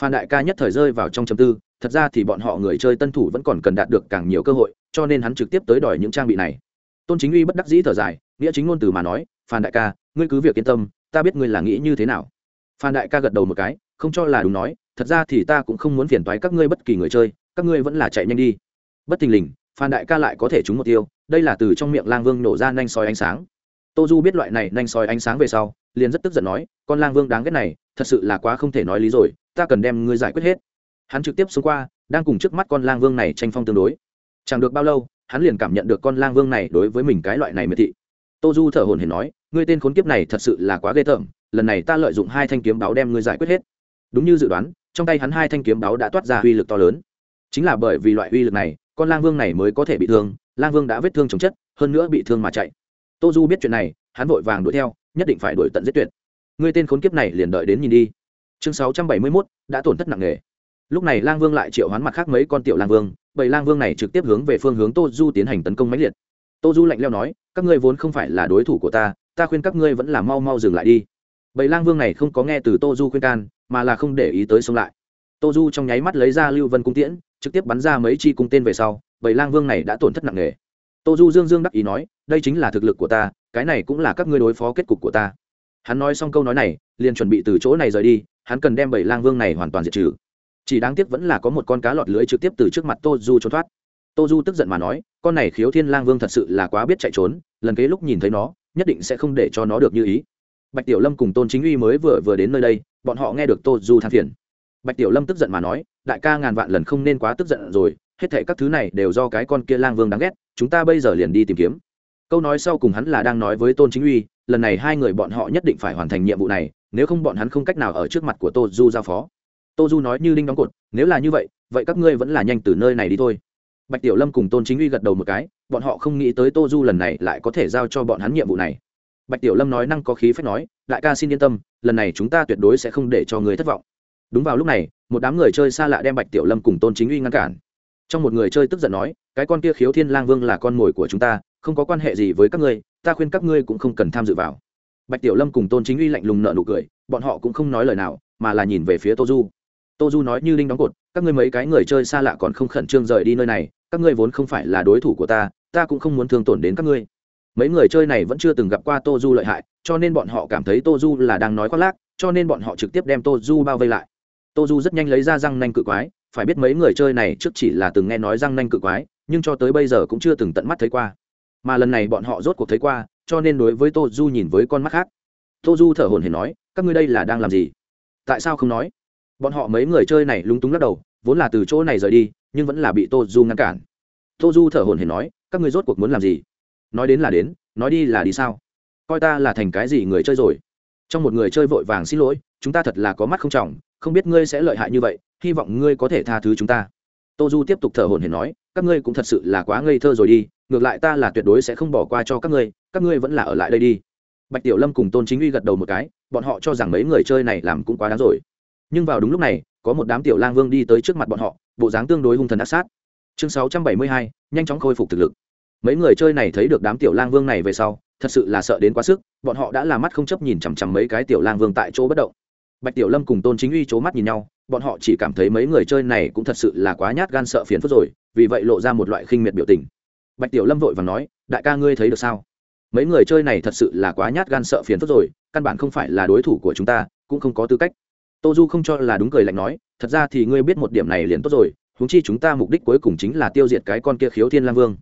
Phan đại ca nhất thời rơi vào trong chấm tư, thật ra thì bọn họ người chơi tân thủ vẫn còn cần đạt được càng nhiều cơ hội, cho nên hắn trực tiếp tới đòi những trang bị này. Tôn chính uy bất đắc dĩ thở dài, nghĩa chính ngôn từ mà nói, phan đại ca ngươi cứ việc yên tâm, ta biết ngươi là nghĩ như thế nào. Phan đại ca gật đầu một cái, không cho là đúng nói, thật ra thì ta cũng không muốn phiền toái các ngươi bất kỳ người chơi, các ngươi vẫn là chạy nhanh đi. Bất thình lình, phan đại ca lại có thể trúng một tiêu, đây là từ trong miệng lang vương nổ ra nhanh soi ánh sáng. Tô du biết loại này nhanh soi ánh sáng về sau, liền rất tức giận nói, con lang vương đáng ghét này, thật sự là quá không thể nói lý rồi, ta cần đem ngươi giải quyết hết. Hắn trực tiếp xuống qua, đang cùng trước mắt con lang vương này tranh phong tương đối. Chẳng được bao lâu, hắn liền cảm nhận được con lang vương này đối với mình cái loại này miệt thị. Tô du thở hồn hển nói ngươi tên khốn kiếp này thật sự là quá ghê tởm, lần này ta lợi dụng hai thanh kiếm báo đem ngươi giải quyết hết. Đúng như dự đoán, trong tay hắn hai thanh kiếm báo đã toát ra uy lực to lớn. Chính là bởi vì loại uy lực này, con lang vương này mới có thể bị thương, lang vương đã vết thương chồng chất, hơn nữa bị thương mà chạy. Tô du biết chuyện này, hắn vội vàng đuổi theo, nhất định phải đuổi tận giết tuyệt. Ngươi tên khốn kiếp này liền đợi đến nhìn đi. Chương sáu trăm bảy mươi mốt, đã tổn thất nặng nề. Lúc này lang vương lại triệu hoán mặt khác mấy con tiểu lang vương, bảy lang vương này trực tiếp hướng về phương hướng tô du tiến hành tấn công mãnh liệt. Tô du lạnh leo nói, các ngươi vốn không phải là đối thủ của ta ta khuyên các ngươi vẫn là mau mau dừng lại đi. Bảy lang vương này không có nghe từ tô du khuyên can, mà là không để ý tới sống lại. Tô du trong nháy mắt lấy ra lưu vân cung tiễn, trực tiếp bắn ra mấy chi cung tên về sau bảy lang vương này đã tổn thất nặng nề. Tô du dương dương đắc ý nói, đây chính là thực lực của ta, cái này cũng là các ngươi đối phó kết cục của ta. Hắn nói xong câu nói này, liền chuẩn bị từ chỗ này rời đi, hắn cần đem bảy lang vương này hoàn toàn diệt trừ. Chỉ đáng tiếc vẫn là có một con cá lọt lưới trực tiếp từ trước mặt tô du trốn thoát. Tô du tức giận mà nói, con này khiếu thiên lang vương thật sự là quá biết chạy trốn, lần kế lúc nhìn thấy nó nhất định sẽ không để cho nó được như ý. Bạch tiểu lâm cùng tôn chính uy mới vừa vừa đến nơi đây, bọn họ nghe được tô du than phiền. Bạch tiểu lâm tức giận mà nói, đại ca ngàn vạn lần không nên quá tức giận rồi, hết thệ các thứ này đều do cái con kia lang vương đáng ghét, chúng ta bây giờ liền đi tìm kiếm. Câu nói sau cùng hắn là đang nói với tôn chính uy, lần này hai người bọn họ nhất định phải hoàn thành nhiệm vụ này, nếu không bọn hắn không cách nào ở trước mặt của tô du giao phó. Tô du nói như đinh đóng cột, nếu là như vậy vậy các ngươi vẫn là nhanh từ nơi này đi thôi bạch tiểu lâm cùng tôn chính uy gật đầu một cái, bọn họ không nghĩ tới tô du lần này lại có thể giao cho bọn hắn nhiệm vụ này. Bạch tiểu lâm nói năng có khí phép nói, đại ca xin yên tâm, lần này chúng ta tuyệt đối sẽ không để cho người thất vọng. Đúng vào lúc này, một đám người chơi xa lạ đem bạch tiểu lâm cùng tôn chính uy ngăn cản. Trong một người chơi tức giận nói, cái con kia khiếu thiên lang vương là con mồi của chúng ta, không có quan hệ gì với các ngươi, ta khuyên các ngươi cũng không cần tham dự vào. Bạch tiểu lâm cùng tôn chính uy lạnh lùng nợ nụ cười, bọn họ cũng không nói lời nào, mà là nhìn về phía tô du. Tô du nói như linh đóng cột các ngươi mấy cái người chơi xa lạ còn không khẩn trương rời đi nơi này, các ngươi vốn không phải là đối thủ của ta ta cũng không muốn thương tổn đến các ngươi. Mấy người chơi này vẫn chưa từng gặp qua tô du lợi hại, cho nên bọn họ cảm thấy tô du là đang nói khoác lác, cho nên bọn họ trực tiếp đem tô du bao vây lại. Tô du rất nhanh lấy ra răng nanh cự quái, phải biết mấy người chơi này trước chỉ là từng nghe nói răng nanh cự quái, nhưng cho tới bây giờ cũng chưa từng tận mắt thấy qua. Mà lần này bọn họ rốt cuộc thấy qua, cho nên đối với tô du nhìn với con mắt khác. Tô du thở hồn hển nói, các ngươi đây là đang làm gì? Tại sao không nói? Bọn họ mấy người chơi này lúng túng lắc đầu, vốn là từ chỗ này rời đi, nhưng vẫn là bị tô du ngăn cản. Tô du thở hồn hển nói, các ngươi rốt cuộc muốn làm gì? Nói đến là đến, nói đi là đi sao? Coi ta là thành cái gì người chơi rồi? Trong một người chơi vội vàng xin lỗi, chúng ta thật là có mắt không trọng, không biết ngươi sẽ lợi hại như vậy, hy vọng ngươi có thể tha thứ chúng ta. Tô du tiếp tục thở hồn hển nói, các ngươi cũng thật sự là quá ngây thơ rồi đi, ngược lại ta là tuyệt đối sẽ không bỏ qua cho các ngươi các ngươi vẫn là ở lại đây đi. Bạch tiểu lâm cùng tôn chính uy gật đầu một cái, bọn họ cho rằng mấy người chơi này làm cũng quá đáng rồi nhưng vào đúng lúc này, có một đám tiểu lang vương đi tới trước mặt bọn họ, bộ dáng tương đối hung thần ác sát. Chương sáu trăm bảy mươi hai, nhanh chóng khôi phục thực lực. Mấy người chơi này thấy được đám tiểu lang vương này về sau, thật sự là sợ đến quá sức, bọn họ đã làm mắt không chấp nhìn chằm chằm mấy cái tiểu lang vương tại chỗ bất động. Bạch tiểu lâm cùng tôn chính uy c h ố mắt nhìn nhau, bọn họ chỉ cảm thấy mấy người chơi này cũng thật sự là quá nhát gan sợ phiền phức rồi, vì vậy lộ ra một loại khinh miệt biểu tình. Bạch tiểu lâm vội và nói, đại ca ngươi thấy được sao? Mấy người chơi này thật sự là quá nhát gan sợ phiền phức rồi, căn bản không phải là đối thủ của chúng ta, cũng không có tư cách tô du không cho là đúng cười lạnh nói, thật ra thì ngươi biết một điểm này liền tốt rồi húng chi chúng ta mục đích cuối cùng chính là tiêu diệt cái con kia khiếu thiên lang vương.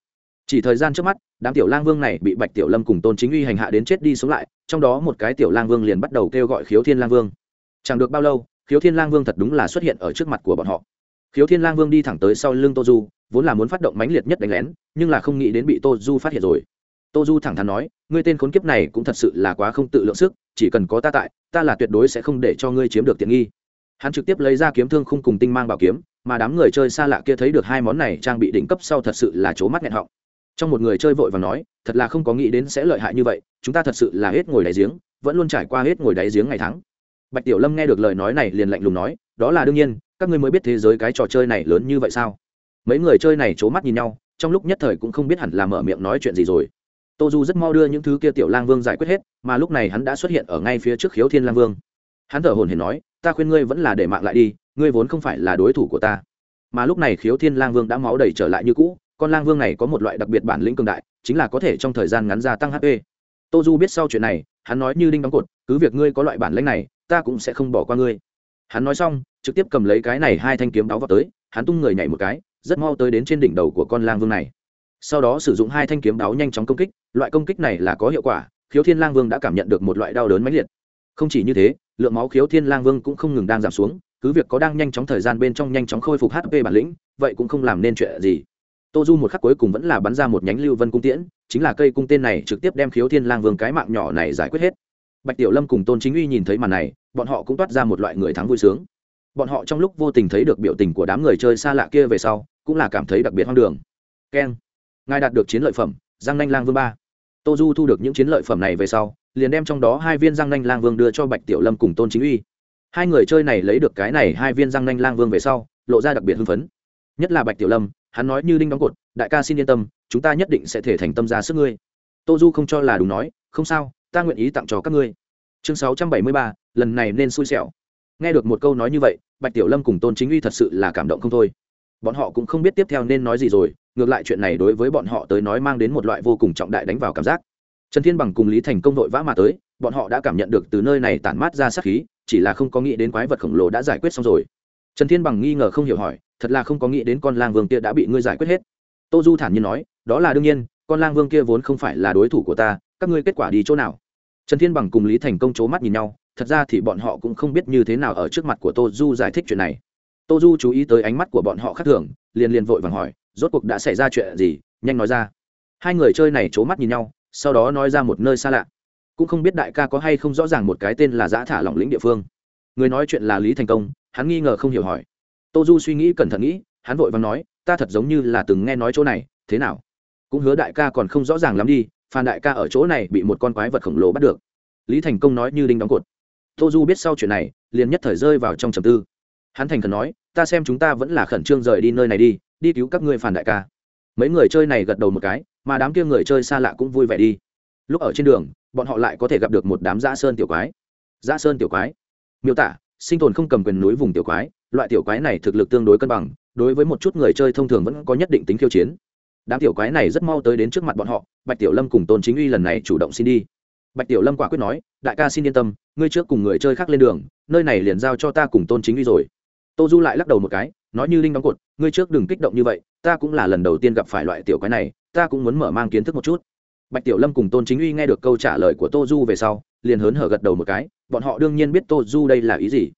Chỉ thời gian trước mắt, đám tiểu lang vương này bị bạch tiểu lâm cùng tôn chính uy hành hạ đến chết đi sống lại, trong đó một cái tiểu lang vương liền bắt đầu kêu gọi khiếu thiên lang vương. Chẳng được bao lâu, khiếu thiên lang vương thật đúng là xuất hiện ở trước mặt của bọn họ. Khiếu thiên lang vương đi thẳng tới sau lưng tô du vốn là muốn phát động mãnh liệt nhất đánh lén, nhưng là không nghĩ đến bị tô du phát hiện rồi tô du thẳng thắn nói, ngươi tên khốn kiếp này cũng thật sự là quá không tự lượng sức, chỉ cần có ta tại, ta là tuyệt đối sẽ không để cho ngươi chiếm được tiện nghi. Hắn trực tiếp lấy ra kiếm thương khung cùng tinh mang bảo kiếm, mà đám người chơi xa lạ kia thấy được hai món này trang bị đỉnh cấp sau thật sự là c mắt nghẹn họng. Trong một người chơi vội và nói, thật là không có nghĩ đến sẽ lợi hại như vậy, chúng ta thật sự là hết ngồi đáy giếng, vẫn luôn trải qua hết ngồi đáy giếng ngày tháng. Bạch tiểu lâm nghe được lời nói này liền lạnh lùng nói, đó là đương nhiên, các ngươi mới biết thế giới cái trò chơi này lớn như vậy sao? Mấy người chơi này c mắt nhìn nhau, trong lúc nhất thời cũng không biết hẳn là mở miệng nói chuyện gì rồi tô du rất mau đưa những thứ kia tiểu lang vương giải quyết hết, mà lúc này hắn đã xuất hiện ở ngay phía trước khiếu thiên lang vương. Hắn thở hồn hển nói, ta khuyên ngươi vẫn là để mạng lại đi, ngươi vốn không phải là đối thủ của ta. Mà lúc này khiếu thiên lang vương đã máu đầy trở lại như cũ, con lang vương này có một loại đặc biệt bản lĩnh cường đại, chính là có thể trong thời gian ngắn gia tăng hp tô du biết sau chuyện này, hắn nói như đinh đóng cột, cứ việc ngươi có loại bản lĩnh này, ta cũng sẽ không bỏ qua ngươi. Hắn nói xong, trực tiếp cầm lấy cái này hai thanh kiếm đáo vào tới, hắn tung người nhảy một cái, rất mau tới đến trên đỉnh đầu của con lang vương này sau đó sử dụng hai thanh kiếm đáo nhanh chóng công kích, loại công kích này là có hiệu quả, khiếu thiên lang vương đã cảm nhận được một loại đau đớn mãnh liệt. Không chỉ như thế, lượng máu khiếu thiên lang vương cũng không ngừng đang giảm xuống, cứ việc có đang nhanh chóng thời gian bên trong nhanh chóng khôi phục hp bản lĩnh, vậy cũng không làm nên chuyện gì. Tô du một khắc cuối cùng vẫn là bắn ra một nhánh lưu vân cung tiễn, chính là cây cung tên này trực tiếp đem khiếu thiên lang vương cái mạng nhỏ này giải quyết hết. Bạch tiểu lâm cùng tôn chính uy nhìn thấy màn này, bọn họ cũng toát ra một loại người thắng vui sướng. Bọn họ trong lúc vô tình thấy được biểu tình của đám người chơi xa lạ kia về sau, cũng là cảm thấy đặc biệt hoang đường. Keng ngài đạt được chiến lợi phẩm, giang nanh lang vương ba. Tô du thu được những chiến lợi phẩm này về sau, liền đem trong đó hai viên giang nanh lang vương đưa cho bạch tiểu lâm cùng tôn chính uy. Hai người chơi này lấy được cái này hai viên giang nanh lang vương về sau, lộ ra đặc biệt hưng phấn. Nhất là bạch tiểu lâm, hắn nói như đinh đóng cột, đại ca xin yên tâm, chúng ta nhất định sẽ thể thành tâm ra sức ngươi. Tô du không cho là đúng nói, không sao, ta nguyện ý tặng cho các ngươi. Chương sáu trăm bảy mươi ba, lần này nên xui xẻo. Nghe được một câu nói như vậy, bạch tiểu lâm cùng tôn chính uy thật sự là cảm động không thôi. Bọn họ cũng không biết tiếp theo nên nói gì rồi ngược lại chuyện này đối với bọn họ tới nói mang đến một loại vô cùng trọng đại đánh vào cảm giác. Trần thiên bằng cùng lý thành công vội vã mà tới, bọn họ đã cảm nhận được từ nơi này tản mát ra sát khí, chỉ là không có nghĩ đến quái vật khổng lồ đã giải quyết xong rồi. Trần thiên bằng nghi ngờ không hiểu hỏi, thật là không có nghĩ đến con lang vương kia đã bị ngươi giải quyết hết. Tô du thản nhiên nói, đó là đương nhiên, con lang vương kia vốn không phải là đối thủ của ta, các ngươi kết quả đi chỗ nào? Trần thiên bằng cùng lý thành công c h ố mắt nhìn nhau, thật ra thì bọn họ cũng không biết như thế nào ở trước mặt của tô du giải thích chuyện này. Tô du chú ý tới ánh mắt của bọn họ khác thường, liền liền vội vàng hỏi rốt cuộc đã xảy ra chuyện gì, nhanh nói ra. Hai người chơi này c h ố mắt nhìn nhau, sau đó nói ra một nơi xa lạ. Cũng không biết đại ca có hay không rõ ràng một cái tên là giã thả lỏng lĩnh địa phương. Người nói chuyện là lý thành công, hắn nghi ngờ không hiểu hỏi. Tô du suy nghĩ cẩn thận nghĩ, hắn vội và nói, ta thật giống như là từng nghe nói chỗ này, thế nào? Cũng hứa đại ca còn không rõ ràng lắm đi, phan đại ca ở chỗ này bị một con quái vật khổng lồ bắt được. Lý thành công nói như đinh đóng cột. Tô du biết sau chuyện này, liền nhất thời rơi vào trong trầm tư. Hắn thành khẩn nói ta xem chúng ta vẫn là khẩn trương rời đi nơi này đi đi cứu các ngươi phản đại ca. Mấy người chơi này gật đầu một cái, mà đám kia người chơi xa lạ cũng vui vẻ đi. Lúc ở trên đường, bọn họ lại có thể gặp được một đám dã sơn tiểu quái. Dã sơn tiểu quái? Miêu tả, sinh tồn không cầm quyền núi vùng tiểu quái, loại tiểu quái này thực lực tương đối cân bằng, đối với một chút người chơi thông thường vẫn có nhất định tính khiêu chiến. Đám tiểu quái này rất mau tới đến trước mặt bọn họ, bạch tiểu lâm cùng tôn chính uy lần này chủ động xin đi. Bạch tiểu lâm quả quyết nói, đại ca xin yên tâm, ngươi trước cùng người chơi khác lên đường, nơi này liền giao cho ta cùng tôn chính uy rồi tô du lại lắc đầu một cái, nói như linh đóng cột, ngươi trước đừng kích động như vậy, ta cũng là lần đầu tiên gặp phải loại tiểu quái này, ta cũng muốn mở mang kiến thức một chút. Bạch tiểu lâm cùng tôn chính uy nghe được câu trả lời của tô du về sau, liền hớn hở gật đầu một cái, bọn họ đương nhiên biết tô du đây là ý gì.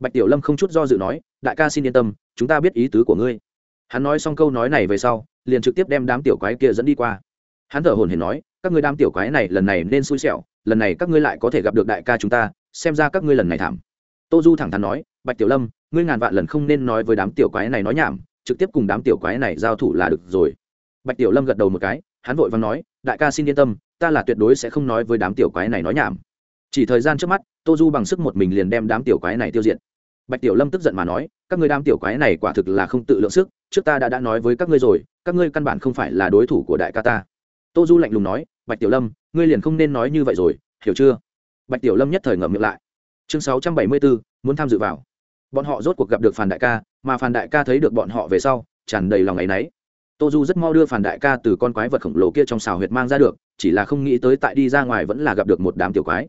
Bạch tiểu lâm không chút do dự nói, đại ca xin yên tâm, chúng ta biết ý tứ của ngươi. Hắn nói xong câu nói này về sau, liền trực tiếp đem đám tiểu quái kia dẫn đi qua. Hắn thở hồn hển nói, các ngươi đám tiểu quái này lần này nên xui xẻo, lần này các ngươi lại có thể gặp được đại ca chúng ta, xem ra các ngươi lần này thảm tô du thẳng thắn nói, bạch tiểu lâm, ngươi ngàn vạn lần không nên nói với đám tiểu quái này nói nhảm, trực tiếp cùng đám tiểu quái này giao thủ là được rồi. Bạch tiểu lâm gật đầu một cái, hắn vội vàng nói, đại ca xin yên tâm, ta là tuyệt đối sẽ không nói với đám tiểu quái này nói nhảm. Chỉ thời gian trước mắt, tô du bằng sức một mình liền đem đám tiểu quái này tiêu diệt. Bạch tiểu lâm tức giận mà nói, các ngươi đám tiểu quái này quả thực là không tự lượng sức, trước ta đã đã nói với các ngươi rồi, các ngươi căn bản không phải là đối thủ của đại ca ta. Tô du lạnh lùng nói, bạch tiểu lâm, ngươi liền không nên nói như vậy rồi, hiểu chưa? Bạch tiểu lâm nhất thời ngậm miệng lại chương sáu trăm bảy mươi bốn muốn tham dự vào. Bọn họ rốt cuộc gặp được phản đại ca, mà phản đại ca thấy được bọn họ về sau, tràn đầy lòng ấ y n ấ y tô du rất mau đưa phản đại ca từ con quái vật khổng lồ kia trong xào huyệt mang ra được, chỉ là không nghĩ tới tại đi ra ngoài vẫn là gặp được một đám tiểu quái.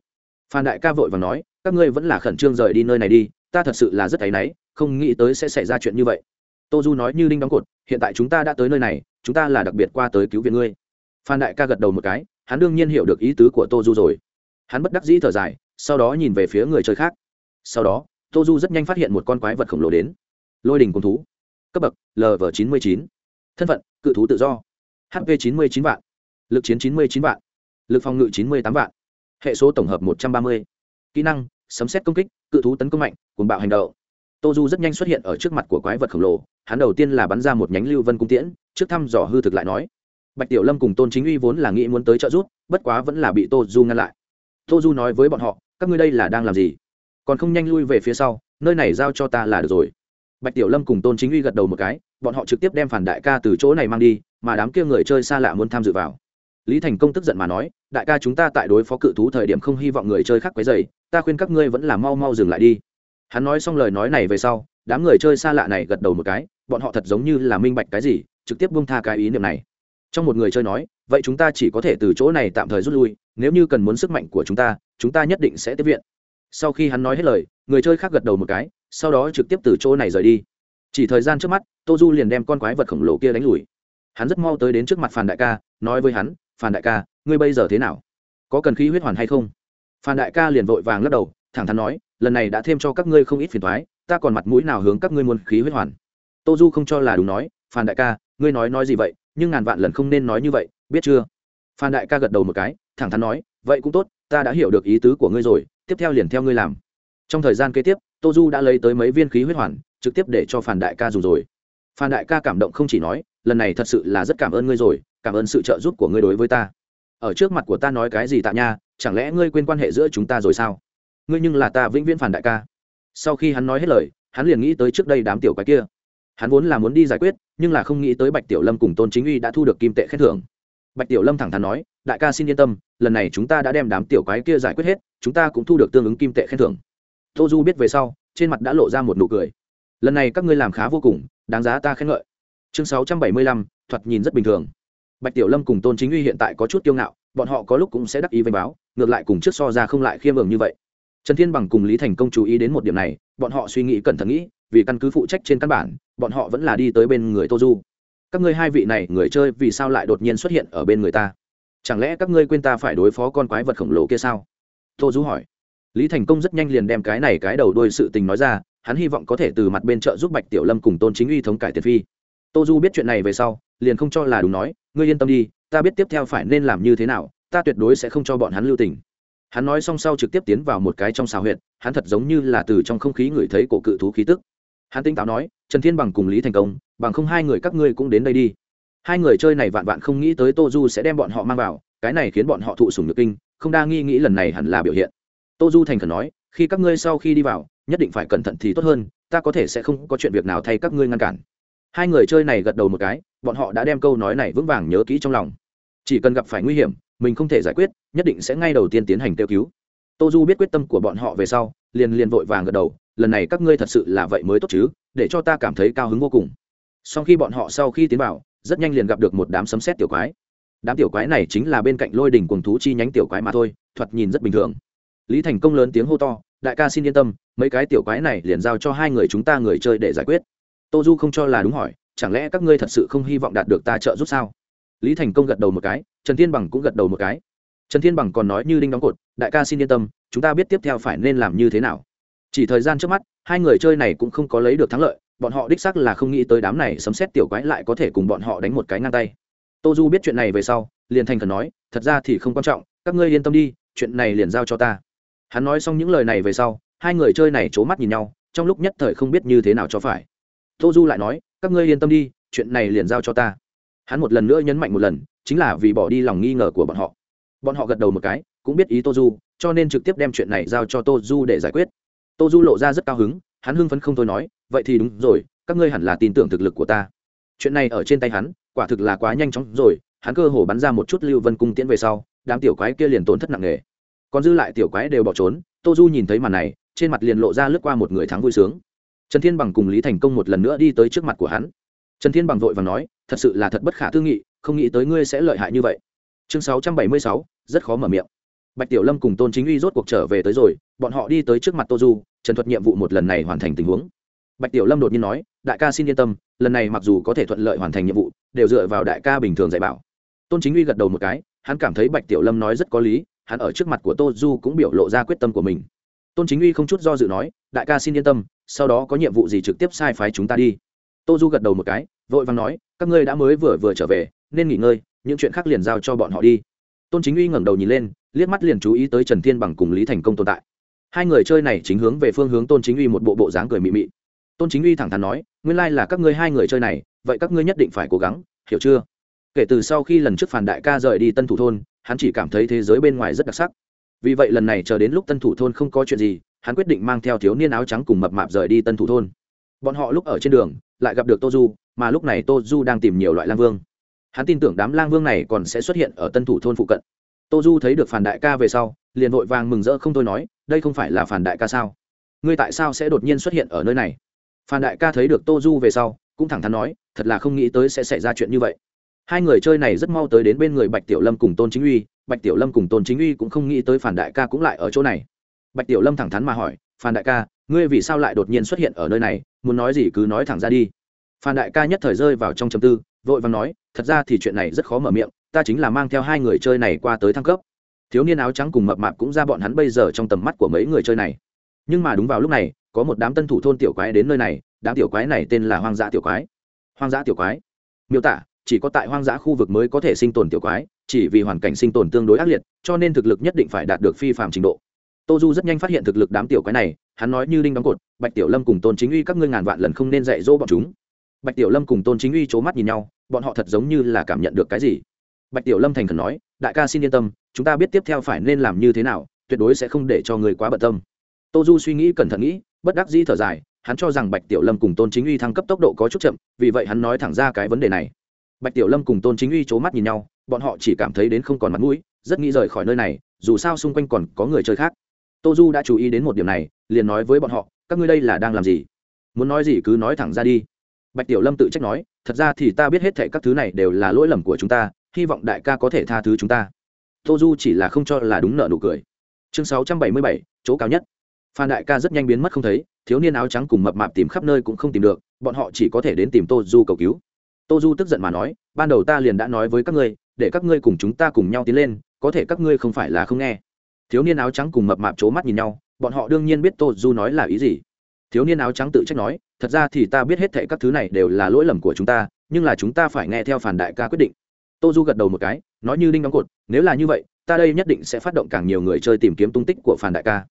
Phan đại ca vội và nói, các ngươi vẫn là khẩn trương rời đi nơi này đi, ta thật sự là rất áy náy, không nghĩ tới sẽ xảy ra chuyện như vậy. Tô du nói như đinh đóng cột, hiện tại chúng ta đã tới nơi này, chúng ta là đặc biệt qua tới cứu viện ngươi. Phan đại ca gật đầu một cái, hắn đương nhiên hiểu được ý tứ của tô du rồi. Hắn bất đắc dĩ thở dài sau đó nhìn về phía người chơi khác. Sau đó tô du rất nhanh phát hiện một con quái vật khổng lồ đến. Lôi đình cung thú. Cấp bậc lv chín mươi chín. Thân phận, cự thú tự do. Hp chín mươi chín vạn. Lực chiến chín mươi chín vạn. Lực phòng ngự chín mươi tám vạn. Hệ số tổng hợp một trăm ba mươi. Kỹ năng, sấm xét công kích, cự thú tấn công mạnh, cuồng bạo hành động. Tô du rất nhanh xuất hiện ở trước mặt của quái vật khổng lồ, hắn đầu tiên là bắn ra một nhánh lưu vân cung tiễn, trước thăm dò hư thực lại nói. Bạch tiểu lâm cùng tôn chính uy vốn là nghĩ muốn tới trợ giúp, bất quá vẫn là bị tô du ngăn lại tô du nói với bọn họ, các ngươi đây là đang làm gì? Còn không nhanh lui về phía sau, nơi này giao cho ta là được rồi. Bạch tiểu lâm cùng tôn chính uy gật đầu một cái, bọn họ trực tiếp đem phản đại ca từ chỗ này mang đi, mà đám kia người chơi xa lạ muốn tham dự vào. Lý thành công tức giận mà nói, đại ca chúng ta tại đối phó cự thú thời điểm không hy vọng người chơi khác quấy dày ta khuyên các ngươi vẫn là mau mau dừng lại đi. Hắn nói xong lời nói này về sau, đám người chơi xa lạ này gật đầu một cái, bọn họ thật giống như là minh bạch cái gì, trực tiếp bông tha cái ý niệm này. Trong một người chơi nói, vậy chúng ta chỉ có thể từ chỗ này tạm thời rút lui nếu như cần muốn sức mạnh của chúng ta chúng ta nhất định sẽ tiếp viện. Sau khi hắn nói hết lời, người chơi khác gật đầu một cái, sau đó trực tiếp từ chỗ này rời đi. Chỉ thời gian trước mắt tô du liền đem con quái vật khổng lồ kia đánh lùi. Hắn rất mau tới đến trước mặt phàn đại ca, nói với hắn phàn đại ca, ngươi bây giờ thế nào? Có cần khí huyết hoàn hay không? Phan đại ca liền vội vàng lắc đầu, thẳng thắn nói, lần này đã thêm cho các ngươi không ít phiền thoái ta còn mặt mũi nào hướng các ngươi muốn khí huyết hoàn? Tô du không cho là đúng nói, phan đại ca, ngươi nói nói gì vậy, nhưng ngàn vạn lần không nên nói như vậy, biết chưa? Phan đại ca gật đầu một cái thẳng thắn nói, vậy cũng tốt, ta đã hiểu được ý tứ của ngươi rồi, tiếp theo liền theo ngươi làm. Trong thời gian kế tiếp tô du đã lấy tới mấy viên khí huyết hoàn, trực tiếp để cho phan đại ca dùng rồi. Phan đại ca cảm động không chỉ nói, lần này thật sự là rất cảm ơn ngươi rồi, cảm ơn sự trợ giúp của ngươi đối với ta. Ở trước mặt của ta nói cái gì tạ nha, chẳng lẽ ngươi quên quan hệ giữa chúng ta rồi sao? Ngươi nhưng là ta vĩnh viễn phản đại ca. Sau khi hắn nói hết lời, hắn liền nghĩ tới trước đây đám tiểu cái kia. Hắn vốn là muốn đi giải quyết, nhưng là không nghĩ tới bạch tiểu lâm cùng tôn chính uy đã thu được kim tệ khen thưởng bạch tiểu lâm thẳng thắn nói, đại ca xin yên tâm, lần này chúng ta đã đem đám tiểu quái kia giải quyết hết, chúng ta cũng thu được tương ứng kim tệ khen thưởng. Tô du biết về sau, trên mặt đã lộ ra một nụ cười. Lần này các ngươi làm khá vô cùng, đáng giá ta khen ngợi. Chương sáu trăm bảy mươi lăm, thoạt nhìn rất bình thường. Bạch tiểu lâm cùng tôn chính uy hiện tại có chút kiêu ngạo, bọn họ có lúc cũng sẽ đắc ý vênh báo, ngược lại cùng trước so ra không lại khiêm ường như vậy. Trần thiên bằng cùng lý thành công chú ý đến một điểm này, bọn họ suy nghĩ cẩn thận nghĩ, vì căn cứ phụ trách trên căn bản, bọn họ vẫn là đi tới bên người tô du các ngươi hai vị này người chơi vì sao lại đột nhiên xuất hiện ở bên người ta? Chẳng lẽ các ngươi quên ta phải đối phó con quái vật khổng lồ kia sao? Tô du hỏi. Lý thành công rất nhanh liền đem cái này cái đầu đôi sự tình nói ra, hắn hy vọng có thể từ mặt bên trợ giúp bạch tiểu lâm cùng tôn chính uy thống cải tiền phi. Tô du biết chuyện này về sau, liền không cho là đúng nói, ngươi yên tâm đi, ta biết tiếp theo phải nên làm như thế nào, ta tuyệt đối sẽ không cho bọn hắn lưu tình. Hắn nói xong sau trực tiếp tiến vào một cái trong xào huyệt, hắn thật giống như là từ trong không khí ngửi thấy cổ cự thú khí tức hắn tinh táo nói, trần thiên bằng cùng lý thành công, bằng không hai người các ngươi cũng đến đây đi. Hai người chơi này vạn vạn không nghĩ tới tô du sẽ đem bọn họ mang vào, cái này khiến bọn họ thụ sùng nhược kinh, không đa nghi nghĩ lần này hẳn là biểu hiện. Tô du thành khẩn nói, khi các ngươi sau khi đi vào, nhất định phải cẩn thận thì tốt hơn, ta có thể sẽ không có chuyện việc nào thay các ngươi ngăn cản. Hai người chơi này gật đầu một cái, bọn họ đã đem câu nói này vững vàng nhớ kỹ trong lòng. Chỉ cần gặp phải nguy hiểm, mình không thể giải quyết, nhất định sẽ ngay đầu tiên tiến hành kêu cứu. Tô du biết quyết tâm của bọn họ về sau liền liền vội vàng gật đầu, lần này các ngươi thật sự là vậy mới tốt chứ, để cho ta cảm thấy cao hứng vô cùng. Sau khi bọn họ sau khi tiến vào, rất nhanh liền gặp được một đám sấm xét tiểu quái. Đám tiểu quái này chính là bên cạnh lôi đỉnh cuồng thú chi nhánh tiểu quái mà thôi, thoạt nhìn rất bình thường. Lý thành công lớn tiếng hô to, đại ca xin yên tâm, mấy cái tiểu quái này liền giao cho hai người chúng ta người chơi để giải quyết. Tô du không cho là đúng hỏi, chẳng lẽ các ngươi thật sự không hy vọng đạt được ta trợ giúp sao? Lý thành công gật đầu một cái, trần thiên bằng cũng gật đầu một cái. Trần thiên bằng còn nói như đinh đóng cột, đại ca xin yên tâm chúng ta biết tiếp theo phải nên làm như thế nào. Chỉ thời gian trước mắt, hai người chơi này cũng không có lấy được thắng lợi, bọn họ đích sắc là không nghĩ tới đám này sấm xét tiểu quái lại có thể cùng bọn họ đánh một cái ngang tay. Tô du biết chuyện này về sau, liền thành khẩn nói, thật ra thì không quan trọng, các ngươi yên tâm đi, chuyện này liền giao cho ta. Hắn nói xong những lời này về sau, hai người chơi này c h ố mắt nhìn nhau, trong lúc nhất thời không biết như thế nào cho phải. Tô du lại nói, các ngươi yên tâm đi, chuyện này liền giao cho ta. Hắn một lần nữa nhấn mạnh một lần, chính là vì bỏ đi lòng nghi ngờ của bọn họ. Bọn họ gật đầu một cái, cũng biết ý tô du cho nên trực tiếp đem chuyện này giao cho tô du để giải quyết. Tô du lộ ra rất cao hứng, hắn hưng phấn không thôi nói, vậy thì đúng rồi, các ngươi hẳn là tin tưởng thực lực của ta. Chuyện này ở trên tay hắn, quả thực là quá nhanh chóng rồi, hắn cơ hồ bắn ra một chút lưu vân cung tiễn về sau, đám tiểu quái kia liền tổn thất nặng nề. Còn dư lại tiểu quái đều bỏ trốn, tô du nhìn thấy màn này, trên mặt liền lộ ra lướt qua một người thắng vui sướng. Trần thiên bằng cùng lý thành công một lần nữa đi tới trước mặt của hắn. Trần thiên bằng vội và nói, thật sự là thật bất khả tư nghị, không nghĩ tới ngươi sẽ lợi hại như vậy. Chương sáu trăm bảy mươi sáu, rất khó mở miệng bạch tiểu lâm cùng tôn chính uy rốt cuộc trở về tới rồi, bọn họ đi tới trước mặt tô du, trần thuật nhiệm vụ một lần này hoàn thành tình huống. Bạch tiểu lâm đột nhiên nói, đại ca xin yên tâm, lần này mặc dù có thể thuận lợi hoàn thành nhiệm vụ, đều dựa vào đại ca bình thường dạy bảo. Tôn chính uy gật đầu một cái, hắn cảm thấy bạch tiểu lâm nói rất có lý, hắn ở trước mặt của tô du cũng biểu lộ ra quyết tâm của mình. Tôn chính uy không chút do dự nói, đại ca xin yên tâm, sau đó có nhiệm vụ gì trực tiếp sai phái chúng ta đi. Tô du gật đầu một cái, vội vàng nói, các ngươi đã mới vừa vừa trở về, nên nghỉ ngơi, những chuyện khác liền giao cho bọn họ đi tôn chính uy ngẩng đầu nhìn lên, liếc mắt liền chú ý tới trần thiên bằng cùng lý thành công tồn tại. Hai người chơi này chính hướng về phương hướng tôn chính uy một bộ bộ dáng cười mị mị. Tôn chính uy thẳng thắn nói, nguyên lai là các ngươi hai người chơi này, vậy các ngươi nhất định phải cố gắng, hiểu chưa? Kể từ sau khi lần trước phản đại ca rời đi tân thủ thôn, hắn chỉ cảm thấy thế giới bên ngoài rất đặc sắc. Vì vậy lần này chờ đến lúc tân thủ thôn không có chuyện gì, hắn quyết định mang theo thiếu niên áo trắng cùng mập mạp rời đi tân thủ thôn. Bọn họ lúc ở trên đường, lại gặp được tô du, mà lúc này tô du đang tìm nhiều loại lang vương hắn tin tưởng đám lang vương này còn sẽ xuất hiện ở tân thủ thôn phụ cận. Tô du thấy được phản đại ca về sau, liền vội vàng mừng rỡ không thôi nói, đây không phải là phản đại ca sao? Ngươi tại sao sẽ đột nhiên xuất hiện ở nơi này? Phản đại ca thấy được tô du về sau, cũng thẳng thắn nói, thật là không nghĩ tới sẽ xảy ra chuyện như vậy. Hai người chơi này rất mau tới đến bên người bạch tiểu lâm cùng tôn chính uy, bạch tiểu lâm cùng tôn chính uy cũng không nghĩ tới phản đại ca cũng lại ở chỗ này. Bạch tiểu lâm thẳng thắn mà hỏi, phản đại ca, ngươi vì sao lại đột nhiên xuất hiện ở nơi này? Muốn nói gì cứ nói thẳng ra đi. Phan đại ca nhất thời rơi vào trong chầm tư vội vàng nói, thật ra thì chuyện này rất khó mở miệng, ta chính là mang theo hai người chơi này qua tới thăng cấp. Thiếu niên áo trắng cùng mập mạp cũng ra bọn hắn bây giờ trong tầm mắt của mấy người chơi này. Nhưng mà đúng vào lúc này, có một đám tân thủ thôn tiểu quái đến nơi này, đám tiểu quái này tên là hoang dã tiểu quái. Hoang dã tiểu quái. Miêu tả, chỉ có tại hoang dã khu vực mới có thể sinh tồn tiểu quái, chỉ vì hoàn cảnh sinh tồn tương đối ác liệt, cho nên thực lực nhất định phải đạt được phi phạm trình độ. Tô du rất nhanh phát hiện thực lực đám tiểu quái này, hắn nói như đinh đóng cột, bạch tiểu lâm cùng tôn chính uy các ngươi ngàn vạn lần không nên dạy dỗ bọn chúng bạch tiểu lâm cùng tôn chính uy c h ố mắt nhìn nhau, bọn họ thật giống như là cảm nhận được cái gì. Bạch tiểu lâm thành khẩn nói, đại ca xin yên tâm, chúng ta biết tiếp theo phải nên làm như thế nào, tuyệt đối sẽ không để cho người quá bận tâm. Tô du suy nghĩ cẩn thận nghĩ, bất đắc dĩ thở dài, hắn cho rằng bạch tiểu lâm cùng tôn chính uy thăng cấp tốc độ có chút chậm, vì vậy hắn nói thẳng ra cái vấn đề này. Bạch tiểu lâm cùng tôn chính uy c h ố mắt nhìn nhau, bọn họ chỉ cảm thấy đến không còn mặt mũi, rất nghĩ rời khỏi nơi này, dù sao xung quanh còn có người chơi khác. Tô du đã chú ý đến một điểm này, liền nói với bọn họ, các ngươi đây là đang làm gì? Muốn nói gì cứ nói thẳng ra đi bạch tiểu lâm tự trách nói, thật ra thì ta biết hết thệ các thứ này đều là lỗi lầm của chúng ta, hy vọng đại ca có thể tha thứ chúng ta. Tô du chỉ là không cho là đúng nợ nụ cười. Chương sáu trăm bảy mươi bảy, chỗ cao nhất. Phan đại ca rất nhanh biến mất không thấy, thiếu niên áo trắng cùng mập mạp tìm khắp nơi cũng không tìm được, bọn họ chỉ có thể đến tìm tô du cầu cứu. Tô du tức giận mà nói, ban đầu ta liền đã nói với các ngươi, để các ngươi cùng chúng ta cùng nhau tiến lên, có thể các ngươi không phải là không nghe. Thiếu niên áo trắng cùng mập mạp c h ố mắt nhìn nhau, bọn họ đương nhiên biết tô du nói là ý gì. Thiếu niên áo trắng tự trách nói thật ra thì ta biết hết thệ các thứ này đều là lỗi lầm của chúng ta, nhưng là chúng ta phải nghe theo phản đại ca quyết định. Tô du gật đầu một cái, nói như đinh đóng cột, nếu là như vậy, ta đây nhất định sẽ phát động càng nhiều người chơi tìm kiếm tung tích của phản đại ca.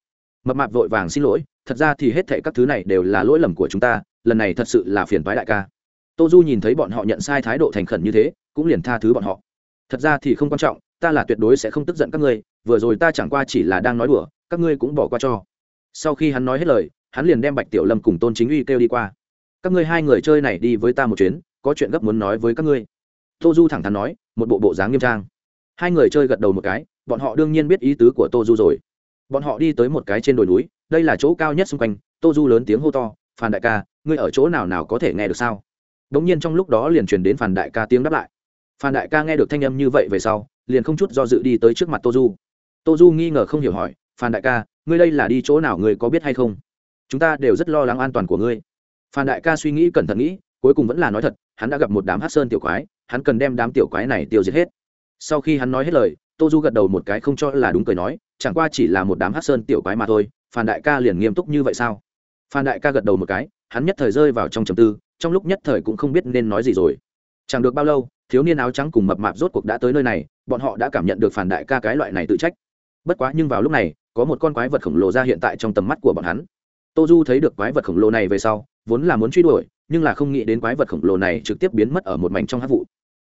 Mập mạp vội vàng xin lỗi, thật ra thì hết thệ các thứ này đều là lỗi lầm của chúng ta, lần này thật sự là phiền phái đại ca. Tô du nhìn thấy bọn họ nhận sai thái độ thành khẩn như thế, cũng liền tha thứ bọn họ. Thật ra thì không quan trọng, ta là tuyệt đối sẽ không tức giận các ngươi, vừa rồi ta chẳng qua chỉ là đang nói đùa, các ngươi cũng bỏ qua cho. Sau khi hắn nói hết lời hắn liền đem bạch tiểu lâm cùng tôn chính uy kêu đi qua. Các ngươi hai người chơi này đi với ta một chuyến, có chuyện gấp muốn nói với các ngươi. Tô du thẳng thắn nói, một bộ bộ dáng nghiêm trang. Hai người chơi gật đầu một cái, bọn họ đương nhiên biết ý tứ của tô du rồi. Bọn họ đi tới một cái trên đồi núi, đây là chỗ cao nhất xung quanh, tô du lớn tiếng hô to phản đại ca, ngươi ở chỗ nào nào có thể nghe được sao? Đ ỗ n g nhiên trong lúc đó liền truyền đến phản đại ca tiếng đáp lại. Phản đại ca nghe được thanh âm như vậy về sau, liền không chút do dự đi tới trước mặt tô du. Tô du nghi ngờ không hiểu hỏi phản đại ca, ngươi đây là đi chỗ nào, ngươi có biết hay không? Chúng ta đều rất lo lắng an toàn của ngươi. Phan đại ca suy nghĩ cẩn thận nghĩ, cuối cùng vẫn là nói thật, hắn đã gặp một đám hát sơn tiểu quái, hắn cần đem đám tiểu quái này tiêu diệt hết. Sau khi hắn nói hết lời, tô du gật đầu một cái không cho là đúng cười nói, chẳng qua chỉ là một đám hát sơn tiểu quái mà thôi, phan đại ca liền nghiêm túc như vậy sao? Phan đại ca gật đầu một cái, hắn nhất thời rơi vào trong trầm tư, trong lúc nhất thời cũng không biết nên nói gì rồi. Chẳng được bao lâu, thiếu niên áo trắng cùng mập mạp rốt cuộc đã tới nơi này, bọn họ đã cảm nhận được phản đại ca cái loại này tự trách. Bất quá nhưng vào lúc này, có một con quái vật khổng lồ ra hiện tại trong tầm mắt của bọn hắn tô du thấy được quái vật khổng lồ này về sau, vốn là muốn truy đuổi, nhưng là không nghĩ đến quái vật khổng lồ này trực tiếp biến mất ở một mảnh trong hát vụ.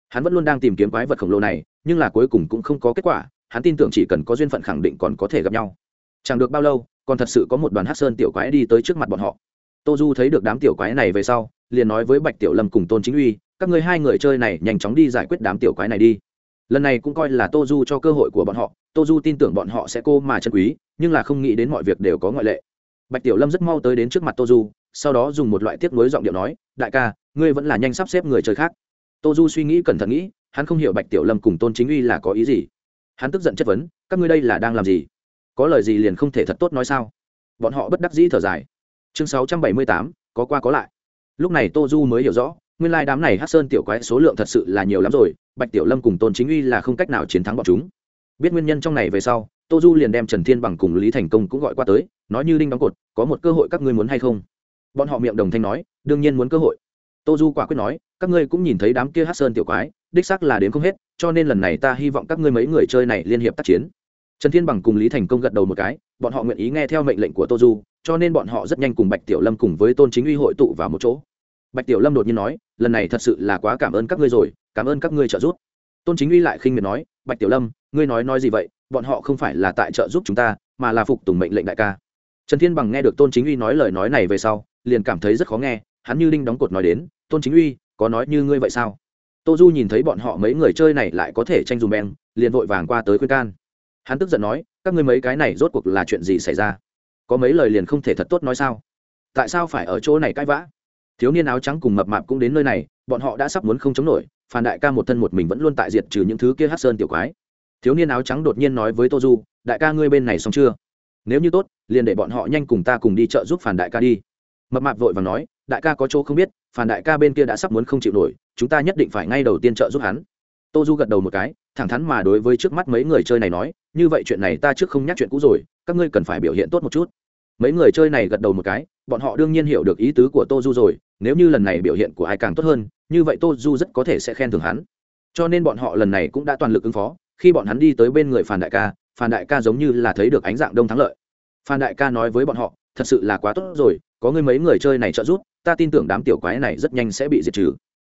Hắn vẫn luôn đang tìm kiếm quái vật khổng lồ này, nhưng là cuối cùng cũng không có kết quả, hắn tin tưởng chỉ cần có duyên phận khẳng định còn có thể gặp nhau. Chẳng được bao lâu, còn thật sự có một đoàn hát sơn tiểu quái đi tới trước mặt bọn họ. Tô du thấy được đám tiểu quái này về sau, liền nói với bạch tiểu lâm cùng tôn chính uy, các người hai người chơi này nhanh chóng đi giải quyết đám tiểu quái này đi. Lần này cũng coi là tô du cho cơ hội của bọn họ, tô du tin tưởng bọn họ sẽ cô mà chân quý, nhưng là không nghĩ đến mọi việc đều có ngoại lệ bạch tiểu lâm rất mau tới đến trước mặt tô du, sau đó dùng một loại tiếc nuối giọng điệu nói, đại ca, ngươi vẫn là nhanh sắp xếp người chơi khác. Tô du suy nghĩ cẩn thận nghĩ, hắn không hiểu bạch tiểu lâm cùng tôn chính uy là có ý gì. Hắn tức giận chất vấn, các ngươi đây là đang làm gì? Có lời gì liền không thể thật tốt nói sao? Bọn họ bất đắc dĩ thở dài. Chương sáu trăm bảy mươi tám, có qua có lại. Lúc này tô du mới hiểu rõ, nguyên lai đám này hát sơn tiểu quái số lượng thật sự là nhiều lắm rồi, bạch tiểu lâm cùng tôn chính uy là không cách nào chiến thắng bọn chúng. Biết nguyên nhân trong này về sau tô du liền đem trần thiên bằng cùng lý thành công cũng gọi qua tới, nói như đinh đóng cột, có một cơ hội các ngươi muốn hay không? Bọn họ miệng đồng thanh nói, đương nhiên muốn cơ hội. Tô du quả quyết nói, các ngươi cũng nhìn thấy đám kia hát sơn tiểu quái, đích xác là đến không hết, cho nên lần này ta hy vọng các ngươi mấy người chơi này liên hiệp tác chiến. Trần thiên bằng cùng lý thành công gật đầu một cái, bọn họ nguyện ý nghe theo mệnh lệnh của tô du, cho nên bọn họ rất nhanh cùng bạch tiểu lâm cùng với tôn chính uy hội tụ vào một chỗ. Bạch tiểu lâm đột nhiên nói, lần này thật sự là quá cảm ơn các ngươi rồi, cảm ơn các ngươi trợ giúp. Tôn chính uy lại khinh miệt nói, bạch tiểu lâm, ngươi nói nói gì vậy? Bọn họ không phải là tại trợ giúp chúng ta, mà là phục tùng mệnh lệnh đại ca. Trần thiên bằng nghe được tôn chính uy nói lời nói này về sau, liền cảm thấy rất khó nghe, hắn như đinh đóng cột nói đến, tôn chính uy, có nói như ngươi vậy sao? Tô du nhìn thấy bọn họ mấy người chơi này lại có thể tranh dùm beng, liền vội vàng qua tới khuyên can. Hắn tức giận nói, các ngươi mấy cái này rốt cuộc là chuyện gì xảy ra? Có mấy lời liền không thể thật tốt nói sao? Tại sao phải ở chỗ này cãi vã? Thiếu niên áo trắng cùng mập mạp cũng đến nơi này, bọn họ đã sắp muốn không chống nổi, phan đại ca một thân một mình vẫn luôn tại diệt trừ những thứ kia hát sơn tiểu quái thiếu niên áo trắng đột nhiên nói với tô du, đại ca ngươi bên này xong chưa? Nếu như tốt, liền để bọn họ nhanh cùng ta cùng đi chợ giúp phản đại ca đi. Mập mạp vội và nói, đại ca có chỗ không biết phản đại ca bên kia đã sắp muốn không chịu nổi, chúng ta nhất định phải ngay đầu tiên trợ giúp hắn. Tô du gật đầu một cái, thẳng thắn mà đối với trước mắt mấy người chơi này nói, như vậy chuyện này ta trước không nhắc chuyện cũ rồi, các ngươi cần phải biểu hiện tốt một chút. Mấy người chơi này gật đầu một cái, bọn họ đương nhiên hiểu được ý tứ của tô du rồi, nếu như lần này biểu hiện của ai càng tốt hơn, như vậy tô du rất có thể sẽ khen thưởng hắn. Cho nên bọn họ lần này cũng đã toàn lực ứng phó khi bọn hắn đi tới bên người Phàn đại ca Phàn đại ca giống như là thấy được ánh dạng đông thắng lợi. Phan đại ca nói với bọn họ, thật sự là quá tốt rồi, có người mấy người chơi này trợ giúp, ta tin tưởng đám tiểu quái này rất nhanh sẽ bị diệt trừ.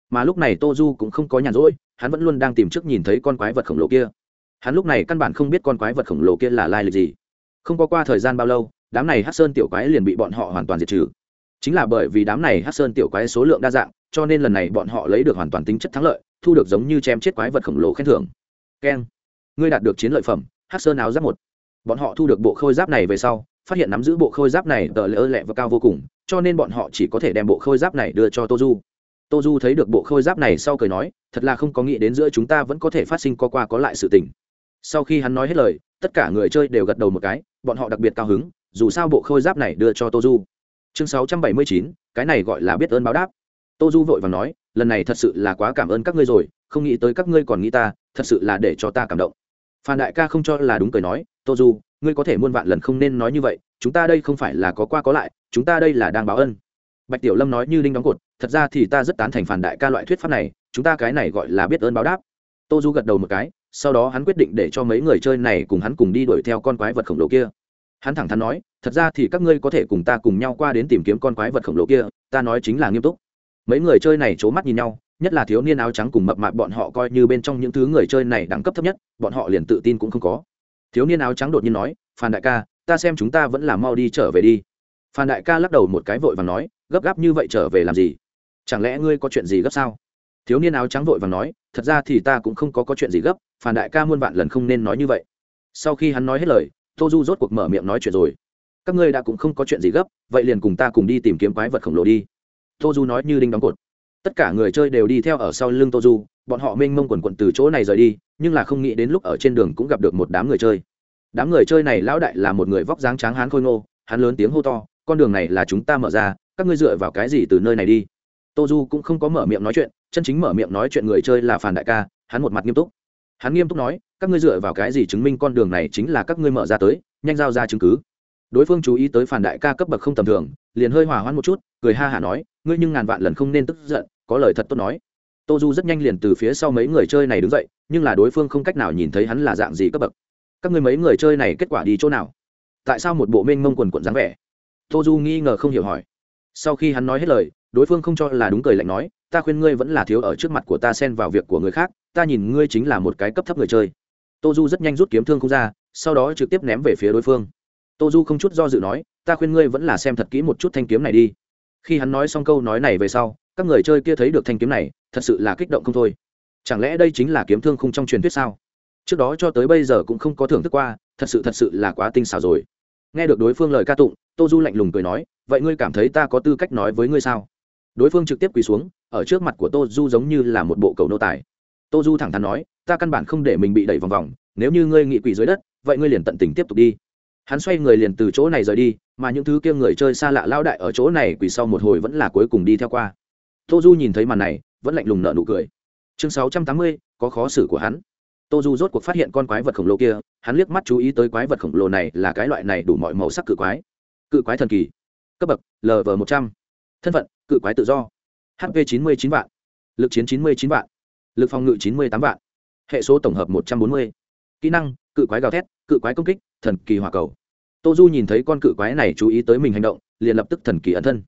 Mà lúc này tô du cũng không có nhàn rỗi, hắn vẫn luôn đang tìm trước nhìn thấy con quái vật khổng lồ kia. Hắn lúc này căn bản không biết con quái vật khổng lồ kia là lai lịch gì. Không có qua thời gian bao lâu, đám này hát sơn tiểu quái liền bị bọn họ hoàn toàn diệt trừ. Chính là bởi vì đám này hát sơn tiểu quái số lượng đa dạng, cho nên lần này bọn họ lấy được hoàn toàn tính chất thắng lợi, thu được giống như chém chết quái vật khổng lồ khen thưởng keng. Ngươi đạt được chiến lợi phẩm, hát sơn áo giáp một. Bọn họ thu được bộ khôi giáp này về sau, phát hiện nắm giữ bộ khôi giáp này tờ lỡ lẹ và cao vô cùng, cho nên bọn họ chỉ có thể đem bộ khôi giáp này đưa cho tô du tô du thấy được bộ khôi giáp này sau cười nói, thật là không có nghĩ đến giữa chúng ta vẫn có thể phát sinh có qua có lại sự tình. Sau khi hắn nói hết lời, tất cả người chơi đều gật đầu một cái, bọn họ đặc biệt cao hứng, dù sao bộ khôi giáp này đưa cho tô du chương sáu trăm bảy mươi chín, cái này gọi là biết ơn báo đáp. Tô du vội và nói, lần này thật sự là quá cảm ơn các ngươi rồi không nghĩ tới các ngươi còn nghĩ ta, thật sự là để cho ta cảm động. Phan đại ca không cho là đúng cười nói, tô du, ngươi có thể muôn vạn lần không nên nói như vậy, chúng ta đây không phải là có qua có lại, chúng ta đây là đang báo ân. Bạch tiểu lâm nói như đinh đóng cột, thật ra thì ta rất tán thành phản đại ca loại thuyết pháp này, chúng ta cái này gọi là biết ơn báo đáp. Tô du gật đầu một cái, sau đó hắn quyết định để cho mấy người chơi này cùng hắn cùng đi đuổi theo con quái vật khổng lồ kia. Hắn thẳng thắn nói, thật ra thì các ngươi có thể cùng ta cùng nhau qua đến tìm kiếm con quái vật khổng lồ kia, ta nói chính là nghiêm túc. Mấy người chơi này c h ố mắt nhìn nhau nhất là thiếu niên áo trắng cùng mập mạp bọn họ coi như bên trong những thứ người chơi này đẳng cấp thấp nhất bọn họ liền tự tin cũng không có. Thiếu niên áo trắng đột nhiên nói phan đại ca ta xem chúng ta vẫn là mau đi trở về đi. Phan đại ca lắc đầu một cái vội và nói gấp gáp như vậy trở về làm gì? Chẳng lẽ ngươi có chuyện gì gấp sao? Thiếu niên áo trắng vội và nói thật ra thì ta cũng không có, có chuyện gì gấp phan đại ca muôn vạn lần không nên nói như vậy. Sau khi hắn nói hết lời tô du rốt cuộc mở miệng nói chuyện rồi. Các ngươi đã cũng không có chuyện gì gấp vậy liền cùng ta cùng đi tìm kiếm quái vật khổng lồ đi. Tô du nói như đinh đóng cột tất cả người chơi đều đi theo ở sau lưng tô du bọn họ mênh mông quần quận từ chỗ này rời đi, nhưng là không nghĩ đến lúc ở trên đường cũng gặp được một đám người chơi. Đám người chơi này lão đại là một người vóc dáng tráng hán khôi ngô, hắn lớn tiếng hô to, con đường này là chúng ta mở ra, các ngươi dựa vào cái gì từ nơi này đi? Tô du cũng không có mở miệng nói chuyện, chân chính mở miệng nói chuyện người chơi là phản đại ca, hắn một mặt nghiêm túc. Hắn nghiêm túc nói, các ngươi dựa vào cái gì chứng minh con đường này chính là các ngươi mở ra tới, nhanh giao ra chứng cứ? Đối phương chú ý tới phản đại ca cấp bậc không tầm thường, liền hơi hòa hoãn một chút, cười ha hả nói, ngươi nhưng ngàn vạn lần không nên tức giận, có lời thật tốt nói. Tô du rất nhanh liền từ phía sau mấy người chơi này đứng dậy, nhưng là đối phương không cách nào nhìn thấy hắn là dạng gì cấp bậc. Các ngươi mấy người chơi này kết quả đi chỗ nào? Tại sao một bộ mênh mông quần quận dáng vẻ? Tô du nghi ngờ không hiểu hỏi. Sau khi hắn nói hết lời, đối phương không cho là đúng cười lạnh nói, ta khuyên ngươi vẫn là thiếu ở trước mặt của ta xen vào việc của người khác, ta nhìn ngươi chính là một cái cấp thấp người chơi. Tô du rất nhanh rút kiếm thương không ra, sau đó trực tiếp ném về phía đối phương tô du không chút do dự nói, ta khuyên ngươi vẫn là xem thật kỹ một chút thanh kiếm này đi. Khi hắn nói xong câu nói này về sau, các người chơi kia thấy được thanh kiếm này, thật sự là kích động không thôi. Chẳng lẽ đây chính là kiếm thương khung trong truyền thuyết sao? Trước đó cho tới bây giờ cũng không có thưởng thức qua, thật sự thật sự là quá tinh xảo rồi. Nghe được đối phương lời ca tụng, tô du lạnh lùng cười nói, vậy ngươi cảm thấy ta có tư cách nói với ngươi sao? Đối phương trực tiếp quỳ xuống, ở trước mặt của tô du giống như là một bộ cầu nô tài. Tô du thẳng thắn nói, ta căn bản không để mình bị đẩy vòng vòng, nếu như ngươi nghị quỳ dưới đất, vậy ngươi liền tận tình tiếp tục đi hắn xoay người liền từ chỗ này rời đi, mà những thứ kia người chơi xa lạ lao đại ở chỗ này quỳ sau một hồi vẫn là cuối cùng đi theo qua. Tô du nhìn thấy màn này, vẫn lạnh lùng nợ nụ cười. Chương sáu trăm tám mươi, có khó xử của hắn. Tô du rốt cuộc phát hiện con quái vật khổng lồ kia, hắn liếc mắt chú ý tới quái vật khổng lồ này là cái loại này đủ mọi màu sắc cự quái. Cự quái thần kỳ. Cấp bậc lv một trăm. Thân phận, cự quái tự do. Hp chín mươi chín vạn. Lực chiến chín mươi chín vạn. Lực phòng ngự chín mươi tám vạn. Hệ số tổng hợp một trăm bốn mươi. Kỹ năng, cự quái gào thét, cự quái công kích, thần kỳ hỏa cầu tô du nhìn thấy con cự quái này chú ý tới mình hành động, liền lập tức thần kỳ ẩn thân.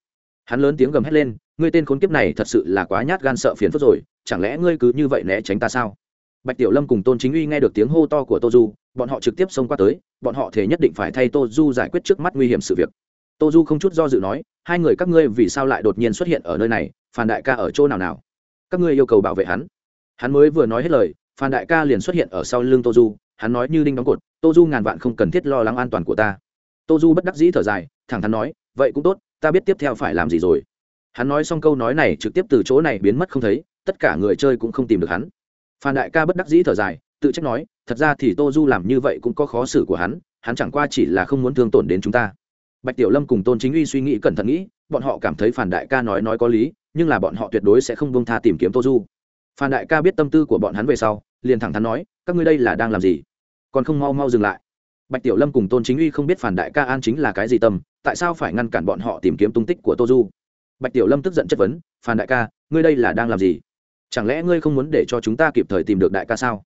Hắn lớn tiếng gầm hét lên, ngươi tên khốn kiếp này thật sự là quá nhát gan sợ phiền phức rồi, chẳng lẽ ngươi cứ như vậy né tránh ta sao? Bạch tiểu lâm cùng tôn chính uy nghe được tiếng hô to của tô du, bọn họ trực tiếp xông qua tới, bọn họ thể nhất định phải thay tô du giải quyết trước mắt nguy hiểm sự việc. Tô du không chút do dự nói, hai người các ngươi vì sao lại đột nhiên xuất hiện ở nơi này, phan đại ca ở chỗ nào nào? Các ngươi yêu cầu bảo vệ hắn. Hắn mới vừa nói hết lời, phan đại ca liền xuất hiện ở sau lưng tô du, hắn nói như đinh đóng cột, tô du ngàn vạn không cần thiết lo lắng an toàn của ta tô du bất đắc dĩ thở dài, thẳng thắn nói, vậy cũng tốt, ta biết tiếp theo phải làm gì rồi. Hắn nói xong câu nói này trực tiếp từ chỗ này biến mất không thấy, tất cả người chơi cũng không tìm được hắn. Phan đại ca bất đắc dĩ thở dài, tự trách nói, thật ra thì tô du làm như vậy cũng có khó xử của hắn hắn chẳng qua chỉ là không muốn thương tổn đến chúng ta. Bạch tiểu lâm cùng tôn chính uy suy nghĩ cẩn thận nghĩ, bọn họ cảm thấy phản đại ca nói nói có lý, nhưng là bọn họ tuyệt đối sẽ không bông tha tìm kiếm tô du. Phan đại ca biết tâm tư của bọn hắn về sau, liền thẳng thắn nói, các ngươi đây là đang làm gì? Còn không mau mau dừng lại bạch tiểu lâm cùng tôn chính uy không biết phản đại ca an chính là cái gì tâm, tại sao phải ngăn cản bọn họ tìm kiếm tung tích của tô du? Bạch tiểu lâm tức giận chất vấn, phản đại ca, ngươi đây là đang làm gì? Chẳng lẽ ngươi không muốn để cho chúng ta kịp thời tìm được đại ca sao?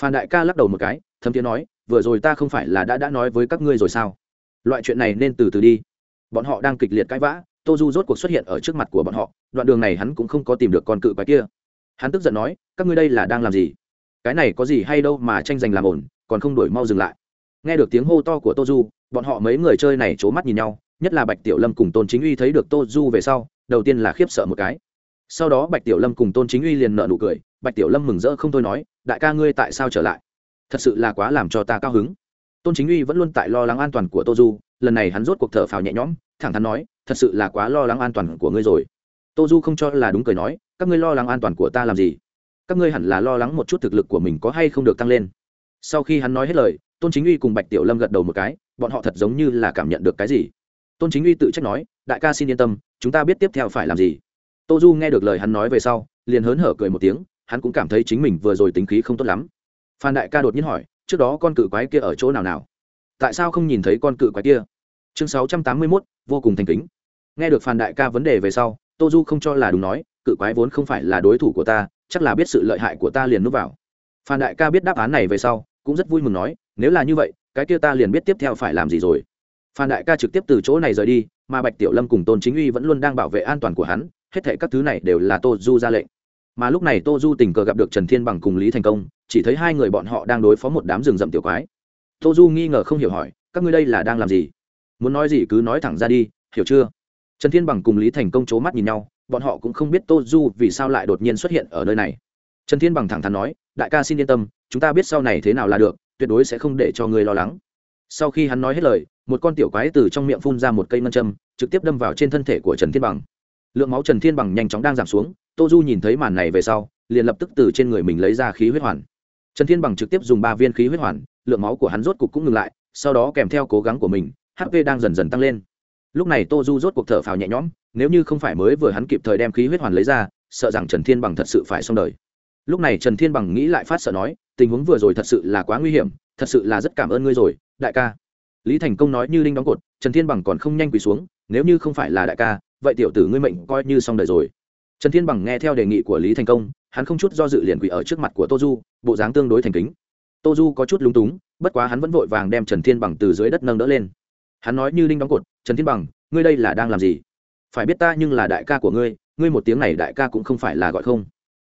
Phản đại ca lắc đầu một cái, thấm tiếng nói, vừa rồi ta không phải là đã đã nói với các ngươi rồi sao? Loại chuyện này nên từ từ đi. Bọn họ đang kịch liệt cãi vã, tô du rốt cuộc xuất hiện ở trước mặt của bọn họ, đoạn đường này hắn cũng không có tìm được con cự quái kia. Hắn tức giận nói, các ngươi đây là đang làm gì? Cái này có gì hay đâu mà tranh giành làm ổn, còn không đổi mau dừng lại nghe được tiếng hô to của tô du, bọn họ mấy người chơi này c h ố mắt nhìn nhau, nhất là bạch tiểu lâm cùng tôn chính uy thấy được tô du về sau, đầu tiên là khiếp sợ một cái. Sau đó bạch tiểu lâm cùng tôn chính uy liền nợ nụ cười, bạch tiểu lâm mừng rỡ không thôi nói, đại ca ngươi tại sao trở lại? Thật sự là quá làm cho ta cao hứng. Tôn chính uy vẫn luôn tại lo lắng an toàn của tô du, lần này hắn rốt cuộc thở phào nhẹ nhõm, thẳng thắn nói, thật sự là quá lo lắng an toàn của ngươi rồi. Tô du không cho là đúng cười nói, các ngươi lo lắng an toàn của ta làm gì? Các ngươi hẳn là lo lắng một chút thực lực của mình có hay không được tăng lên. Sau khi hắn nói hết lời tôn chính uy cùng bạch tiểu lâm gật đầu một cái, bọn họ thật giống như là cảm nhận được cái gì. Tôn chính uy tự trách nói, đại ca xin yên tâm, chúng ta biết tiếp theo phải làm gì. Tô du nghe được lời hắn nói về sau, liền hớn hở cười một tiếng, hắn cũng cảm thấy chính mình vừa rồi tính khí không tốt lắm. Phan đại ca đột nhiên hỏi, trước đó con cự quái kia ở chỗ nào nào? Tại sao không nhìn thấy con cự quái kia? Chương sáu trăm tám mươi mốt, vô cùng thành kính. Nghe được phan đại ca vấn đề về sau, tô du không cho là đúng nói, cự quái vốn không phải là đối thủ của ta, chắc là biết sự lợi hại của ta liền núp vào. Phan đại ca biết đáp án này về sau, cũng rất vui mừng nói nếu là như vậy, cái kia ta liền biết tiếp theo phải làm gì rồi. Phan đại ca trực tiếp từ chỗ này rời đi, mà bạch tiểu lâm cùng tôn chính uy vẫn luôn đang bảo vệ an toàn của hắn, hết thệ các thứ này đều là tô du ra lệnh. Mà lúc này tô du tình cờ gặp được trần thiên bằng cùng lý thành công, chỉ thấy hai người bọn họ đang đối phó một đám rừng rậm tiểu quái. Tô du nghi ngờ không hiểu hỏi, các ngươi đây là đang làm gì? Muốn nói gì cứ nói thẳng ra đi, hiểu chưa? Trần thiên bằng cùng lý thành công c h ố mắt nhìn nhau, bọn họ cũng không biết tô du vì sao lại đột nhiên xuất hiện ở nơi này. Trần thiên bằng thẳng thắn nói, đại ca xin yên tâm, chúng ta biết sau này thế nào là được tuyệt đối sẽ không để cho người lo lắng. Sau khi hắn nói hết lời, một con tiểu quái từ trong miệng phun ra một cây ngân châm, trực tiếp đâm vào trên thân thể của trần thiên bằng. Lượng máu trần thiên bằng nhanh chóng đang giảm xuống, tô du nhìn thấy màn này về sau, liền lập tức từ trên người mình lấy ra khí huyết hoàn. Trần thiên bằng trực tiếp dùng ba viên khí huyết hoàn, lượng máu của hắn rốt cục cũng ngừng lại, sau đó kèm theo cố gắng của mình hp đang dần dần tăng lên. Lúc này tô du rốt cuộc thở phào nhẹ nhõm, nếu như không phải mới vừa hắn kịp thời đem khí huyết hoàn lấy ra, sợ rằng trần thiên bằng thật sự phải xong đời lúc này trần thiên bằng nghĩ lại phát sợ nói, tình huống vừa rồi thật sự là quá nguy hiểm, thật sự là rất cảm ơn ngươi rồi, đại ca. Lý thành công nói như linh đóng cột, trần thiên bằng còn không nhanh quỳ xuống, nếu như không phải là đại ca, vậy tiểu tử ngươi mệnh coi như xong đời rồi. Trần thiên bằng nghe theo đề nghị của lý thành công, hắn không chút do dự liền quỳ ở trước mặt của tô du, bộ dáng tương đối thành kính. Tô du có chút lúng túng, bất quá hắn vẫn vội vàng đem trần thiên bằng từ dưới đất nâng đỡ lên. Hắn nói như linh đóng cột, trần thiên bằng, ngươi đây là đang làm gì? Phải biết ta nhưng là đại ca của ngươi ngươi một tiếng này đại ca cũng không phải là gọi không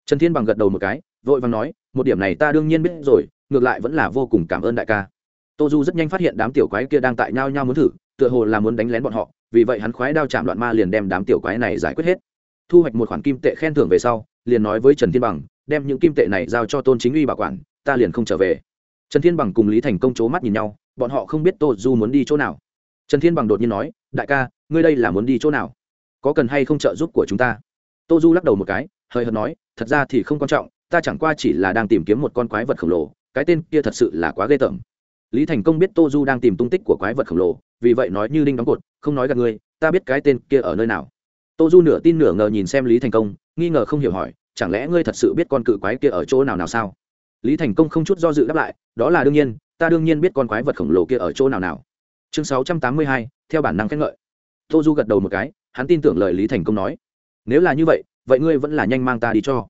trần thiên bằng gật đầu một cái, vội vàng nói, một điểm này ta đương nhiên biết rồi, ngược lại vẫn là vô cùng cảm ơn đại ca. Tô du rất nhanh phát hiện đám tiểu quái kia đang tại nhau nhau muốn thử, tựa hồ là muốn đánh lén bọn họ, vì vậy hắn khoái đao chạm đoạn ma liền đem đám tiểu quái này giải quyết hết. Thu hoạch một khoản kim tệ khen thưởng về sau, liền nói với trần thiên bằng, đem những kim tệ này giao cho tôn chính uy bảo quản, ta liền không trở về. Trần thiên bằng cùng lý thành công c h ố mắt nhìn nhau, bọn họ không biết tô du muốn đi chỗ nào. Trần thiên bằng đột nhiên nói, đại ca, ngươi đây là muốn đi chỗ nào? Có cần hay không trợ giúp của chúng ta? Tô du lắc đầu một cái hơi hợt nói, thật ra thì không quan trọng, ta chẳng qua chỉ là đang tìm kiếm một con quái vật khổng lồ, cái tên kia thật sự là quá ghê tởm. Lý thành công biết tô du đang tìm tung tích của quái vật khổng lồ, vì vậy nói như đinh đóng cột, không nói gặp ngươi, ta biết cái tên kia ở nơi nào. Tô du nửa tin nửa ngờ nhìn xem lý thành công, nghi ngờ không hiểu hỏi, chẳng lẽ ngươi thật sự biết con cự quái kia ở chỗ nào nào sao? Lý thành công không chút do dự đáp lại, đó là đương nhiên, ta đương nhiên biết con quái vật khổng lồ kia ở chỗ nào nào. Chương sáu trăm tám mươi hai, theo bản năng khen ngợi. Tô du gật đầu một cái, hắn tin tưởng lời lý thành công nói. Nếu là như vậy vậy ngươi vẫn là nhanh mang ta đi cho.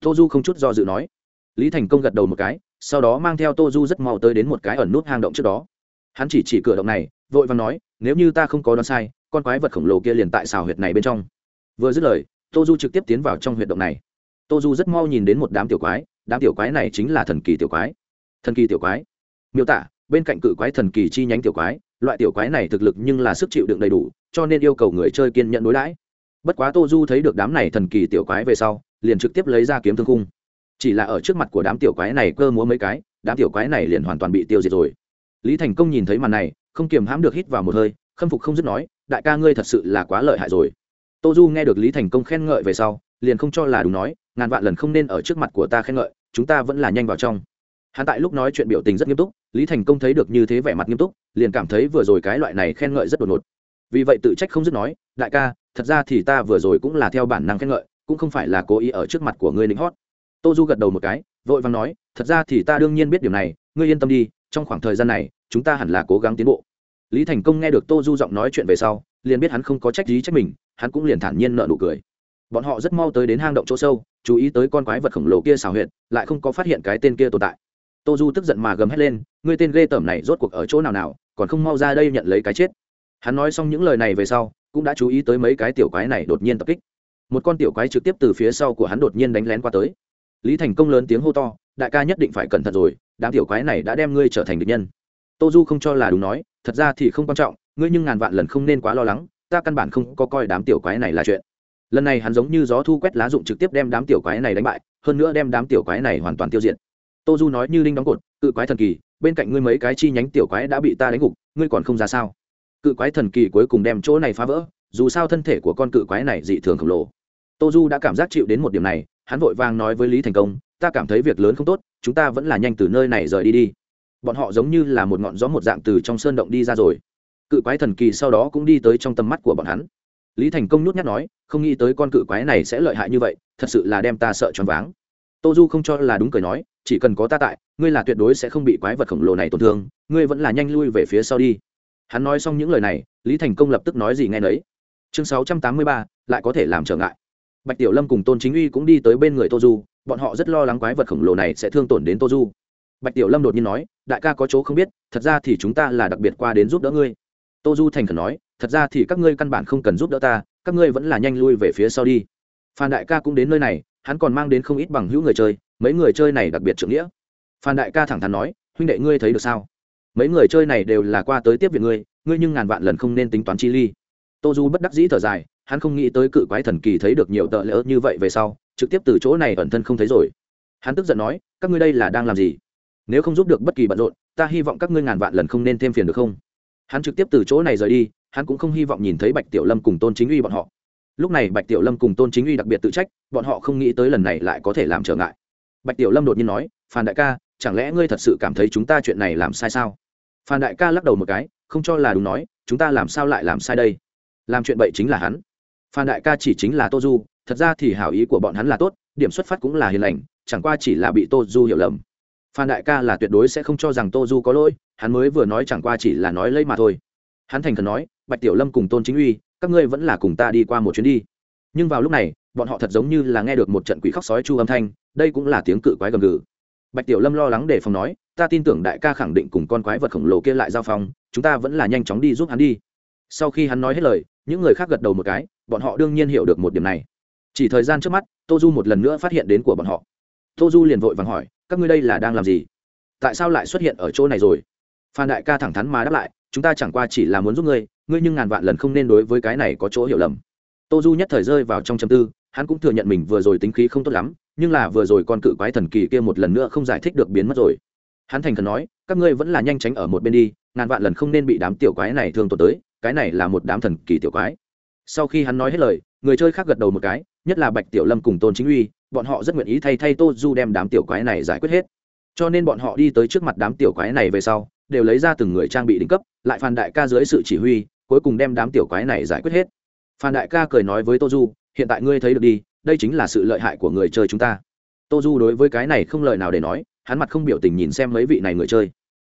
Tô du không chút do dự nói. Lý thành công gật đầu một cái, sau đó mang theo tô du rất mau tới đến một cái ẩn nút hang động trước đó. Hắn chỉ chỉ cửa động này, vội và nói, nếu như ta không có đoán sai, con quái vật khổng lồ kia liền tại xào huyệt này bên trong. Vừa dứt lời, tô du trực tiếp tiến vào trong huyệt động này. Tô du rất mau nhìn đến một đám tiểu quái, đám tiểu quái này chính là thần kỳ tiểu quái. Thần kỳ tiểu quái. Miêu tả, bên cạnh cự quái thần kỳ chi nhánh tiểu quái, loại tiểu quái này thực lực nhưng là sức chịu đựng đầy đủ, cho nên yêu cầu người chơi kiên nhận đối đãi bất quá tô du thấy được đám này thần kỳ tiểu quái về sau, liền trực tiếp lấy ra kiếm thương khung. Chỉ là ở trước mặt của đám tiểu quái này cơ múa mấy cái, đám tiểu quái này liền hoàn toàn bị tiêu diệt rồi. Lý thành công nhìn thấy màn này, không kiềm hãm được hít vào một hơi, khâm phục không dứt nói, đại ca ngươi thật sự là quá lợi hại rồi. Tô du nghe được lý thành công khen ngợi về sau, liền không cho là đúng nói, ngàn vạn lần không nên ở trước mặt của ta khen ngợi, chúng ta vẫn là nhanh vào trong. Hắn tại lúc nói chuyện biểu tình rất nghiêm túc, lý thành công thấy được như thế vẻ mặt nghiêm túc, liền cảm thấy vừa rồi cái loại này khen ngợi rất đột ngột. Vì vậy tự trách không dứt nói, đại ca thật ra thì ta vừa rồi cũng là theo bản năng khen ngợi, cũng không phải là cố ý ở trước mặt của ngươi lính hót. Tô du gật đầu một cái, vội vàng nói, thật ra thì ta đương nhiên biết điều này, ngươi yên tâm đi, trong khoảng thời gian này, chúng ta hẳn là cố gắng tiến bộ. Lý thành công nghe được tô du giọng nói chuyện về sau, liền biết hắn không có trách gì trách mình, hắn cũng liền thản nhiên nợ nụ cười. Bọn họ rất mau tới đến hang động chỗ sâu, chú ý tới con quái vật khổng lồ kia xào huyệt, lại không có phát hiện cái tên kia tồn tại. Tô du tức giận mà gầm hét lên, ngươi tên ghê tởm này rốt cuộc ở chỗ nào nào, còn không mau ra đây nhận lấy cái chết. Hắn nói xong những lời này về sau cũng đã chú ý tới mấy cái tiểu quái này đột nhiên tập kích. Một con tiểu quái trực tiếp từ phía sau của hắn đột nhiên đánh lén qua tới. Lý thành công lớn tiếng hô to, đại ca nhất định phải cẩn thận rồi, đám tiểu quái này đã đem ngươi trở thành địch nhân. Tô du không cho là đúng nói, thật ra thì không quan trọng, ngươi nhưng ngàn vạn lần không nên quá lo lắng, ta căn bản không có coi đám tiểu quái này là chuyện. Lần này hắn giống như gió thu quét lá dụng trực tiếp đem đám tiểu quái này đánh bại, hơn nữa đem đám tiểu quái này hoàn toàn tiêu diệt. Tô du nói như linh đóng cột, cự quái thần kỳ, bên cạnh ngươi mấy cái chi nhánh tiểu quái đã bị ta đánh gục, ngươi còn không ra sao? Cự quái thần kỳ cuối cùng đem chỗ này phá vỡ, dù sao thân thể của con cự quái này dị thường khổng lồ. Tô du đã cảm giác chịu đến một điểm này, hắn vội vàng nói với lý thành công, ta cảm thấy việc lớn không tốt, chúng ta vẫn là nhanh từ nơi này rời đi đi. Bọn họ giống như là một ngọn gió một dạng từ trong sơn động đi ra rồi. Cự quái thần kỳ sau đó cũng đi tới trong tầm mắt của bọn hắn. Lý thành công nhút nhát nói, không nghĩ tới con cự quái này sẽ lợi hại như vậy, thật sự là đem ta sợ choáng váng. Tô du không cho là đúng cười nói, chỉ cần có ta tại, ngươi là tuyệt đối sẽ không bị quái vật khổng lồ này tổn thương, ngươi vẫn là nhanh lui về phía sau đi hắn nói xong những lời này, lý thành công lập tức nói gì nghe nấy. Chương sáu trăm tám mươi ba, lại có thể làm trở ngại. Bạch tiểu lâm cùng tôn chính uy cũng đi tới bên người tô du, bọn họ rất lo lắng quái vật khổng lồ này sẽ thương tổn đến tô du. Bạch tiểu lâm đột nhiên nói, đại ca có chỗ không biết, thật ra thì chúng ta là đặc biệt qua đến giúp đỡ ngươi. Tô du thành khẩn nói, thật ra thì các ngươi căn bản không cần giúp đỡ ta, các ngươi vẫn là nhanh lui về phía sau đi. Phan đại ca cũng đến nơi này, hắn còn mang đến không ít bằng hữu người chơi, mấy người chơi này đặc biệt trưởng nghĩa. Phan đại ca thẳng thắn nói, huynh đệ ngươi thấy được sao? Mấy người chơi này đều là qua tới tiếp việc ngươi ngươi nhưng ngàn vạn lần không nên tính toán chi ly. Tô du bất đắc dĩ thở dài, hắn không nghĩ tới cự quái thần kỳ thấy được nhiều tợ lỡ như vậy về sau, trực tiếp từ chỗ này ẩn thân không thấy rồi. Hắn tức giận nói, các ngươi đây là đang làm gì? Nếu không giúp được bất kỳ bận rộn, ta hy vọng các ngươi ngàn vạn lần không nên thêm phiền được không? Hắn trực tiếp từ chỗ này rời đi, hắn cũng không hy vọng nhìn thấy bạch tiểu lâm cùng tôn chính uy bọn họ. Lúc này bạch tiểu lâm cùng tôn chính uy đặc biệt tự trách, bọn họ không nghĩ tới lần này lại có thể làm trở ngại. Bạch tiểu lâm đột nhiên nói phan đại ca, chẳng lẽ ngươi thật sự cảm thấy chúng ta chuyện này làm sai sao? Phan đại ca lắc đầu một cái, không cho là đúng nói, chúng ta làm sao lại làm sai đây? Làm chuyện bậy chính là hắn. Phan đại ca chỉ chính là tô du, thật ra thì hảo ý của bọn hắn là tốt, điểm xuất phát cũng là hiền lành, chẳng qua chỉ là bị tô du hiểu lầm. Phan đại ca là tuyệt đối sẽ không cho rằng tô du có lỗi, hắn mới vừa nói chẳng qua chỉ là nói lấy mà thôi. Hắn thành khẩn nói, bạch tiểu lâm cùng tôn chính uy, các ngươi vẫn là cùng ta đi qua một chuyến đi. Nhưng vào lúc này, bọn họ thật giống như là nghe được một trận quỷ khóc sói chu âm thanh, đây cũng là tiếng cự quái gầm gừ bạch tiểu lâm lo lắng để phòng nói, ta tin tưởng đại ca khẳng định cùng con quái vật khổng lồ kia lại giao phong chúng ta vẫn là nhanh chóng đi giúp hắn đi. Sau khi hắn nói hết lời, những người khác gật đầu một cái, bọn họ đương nhiên hiểu được một điểm này. Chỉ thời gian trước mắt, tô du một lần nữa phát hiện đến của bọn họ. Tô du liền vội vàng hỏi, các ngươi đây là đang làm gì? Tại sao lại xuất hiện ở chỗ này rồi? Phan đại ca thẳng thắn mà đáp lại, chúng ta chẳng qua chỉ là muốn giúp ngươi ngươi nhưng ngàn vạn lần không nên đối với cái này có chỗ hiểu lầm. Tô du nhất thời rơi vào trong châm tư, hắn cũng thừa nhận mình vừa rồi tính khí không tốt lắm nhưng là vừa rồi con cự quái thần kỳ kia một lần nữa không giải thích được biến mất rồi. Hắn thành thần nói, các ngươi vẫn là nhanh tránh ở một bên đi, ngàn vạn lần không nên bị đám tiểu quái này thương tổn tới, cái này là một đám thần kỳ tiểu quái. Sau khi hắn nói hết lời, người chơi khác gật đầu một cái, nhất là bạch tiểu lâm cùng tôn chính uy, bọn họ rất nguyện ý thay thay tô du đem đám tiểu quái này giải quyết hết. Cho nên bọn họ đi tới trước mặt đám tiểu quái này về sau, đều lấy ra từng người trang bị đỉnh cấp, lại phan đại ca dưới sự chỉ huy, cuối cùng đem đám tiểu quái này giải quyết hết. Phan đại ca cười nói với tô du, hiện tại ngươi thấy được đi đây chính là sự lợi hại của người chơi chúng ta. Tô du đối với cái này không lời nào để nói, hắn mặt không biểu tình nhìn xem mấy vị này người chơi.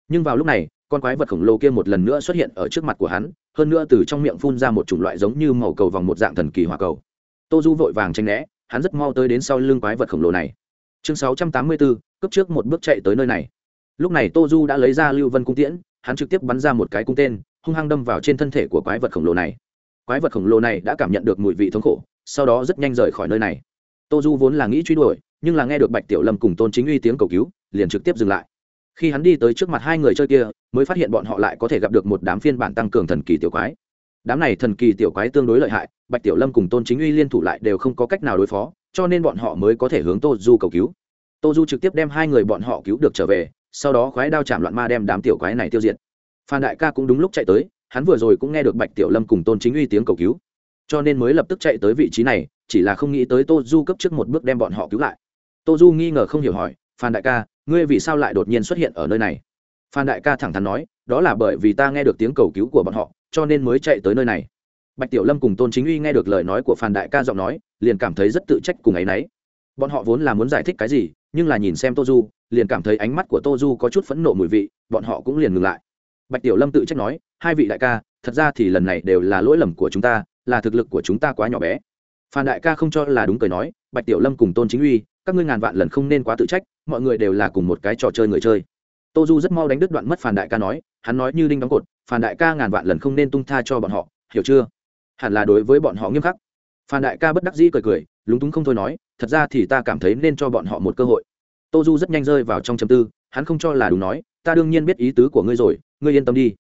Nhưng vào lúc này, con quái vật khổng lồ kia một lần nữa xuất hiện ở trước mặt của hắn, hơn nữa từ trong miệng phun ra một chủng loại giống như màu cầu vòng một dạng thần kỳ hỏa cầu. Tô du vội vàng tranh né, hắn rất mau tới đến sau lưng quái vật khổng lồ này. Chương sáu trăm tám mươi bốn cấp trước một bước chạy tới nơi này. Lúc này tô du đã lấy ra lưu vân cung tiễn, hắn trực tiếp bắn ra một cái cung tên, hung hăng đâm vào trên thân thể của quái vật khổng lồ này. Quái vật khổng lồ này đã cảm nhận được mùi vị thống khổ sau đó rất nhanh rời khỏi nơi này. Tô du vốn là nghĩ truy đuổi, nhưng là nghe được bạch tiểu lâm cùng tôn chính uy tiếng cầu cứu, liền trực tiếp dừng lại. Khi hắn đi tới trước mặt hai người chơi kia, mới phát hiện bọn họ lại có thể gặp được một đám phiên bản tăng cường thần kỳ tiểu quái. Đám này thần kỳ tiểu quái tương đối lợi hại, bạch tiểu lâm cùng tôn chính uy liên thủ lại đều không có cách nào đối phó, cho nên bọn họ mới có thể hướng tô du cầu cứu. Tô du trực tiếp đem hai người bọn họ cứu được trở về, sau đó khoái đao chạm loạn ma đem đám tiểu quái này tiêu diệt. Phan đại ca cũng đúng lúc chạy tới, hắn vừa rồi cũng nghe được bạch tiểu lâm cùng tôn chính uy tiếng cầu cứu cho nên mới lập tức chạy tới vị trí này, chỉ là không nghĩ tới tô du cấp trước một bước đem bọn họ cứu lại. Tô du nghi ngờ không hiểu hỏi, phan đại ca, ngươi vì sao lại đột nhiên xuất hiện ở nơi này? Phan đại ca thẳng thắn nói, đó là bởi vì ta nghe được tiếng cầu cứu của bọn họ, cho nên mới chạy tới nơi này. Bạch tiểu lâm cùng tôn chính uy nghe được lời nói của phan đại ca giọng nói, liền cảm thấy rất tự trách cùng ấ y n ấ y bọn họ vốn là muốn giải thích cái gì, nhưng là nhìn xem tô du, liền cảm thấy ánh mắt của tô du có chút phẫn nộ mùi vị, bọn họ cũng liền ngừng lại. Bạch tiểu lâm tự trách nói, hai vị đại ca, thật ra thì lần này đều là lỗi lầm của chúng ta là thực lực của chúng ta quá nhỏ bé. Phan đại ca không cho là đúng cười nói, bạch tiểu lâm cùng tôn chính uy, các ngươi ngàn vạn lần không nên quá tự trách, mọi người đều là cùng một cái trò chơi người chơi. Tô du rất mau đánh đứt đoạn mất phan đại ca nói, hắn nói như đinh đóng cột, phan đại ca ngàn vạn lần không nên tung tha cho bọn họ, hiểu chưa? Hẳn là đối với bọn họ nghiêm khắc. Phan đại ca bất đắc dĩ cười cười, lúng túng không thôi nói, thật ra thì ta cảm thấy nên cho bọn họ một cơ hội. Tô du rất nhanh rơi vào trong chầm tư, hắn không cho là đúng nói, ta đương nhiên biết ý tứ của ngươi rồi, ngươi yên tâm đi.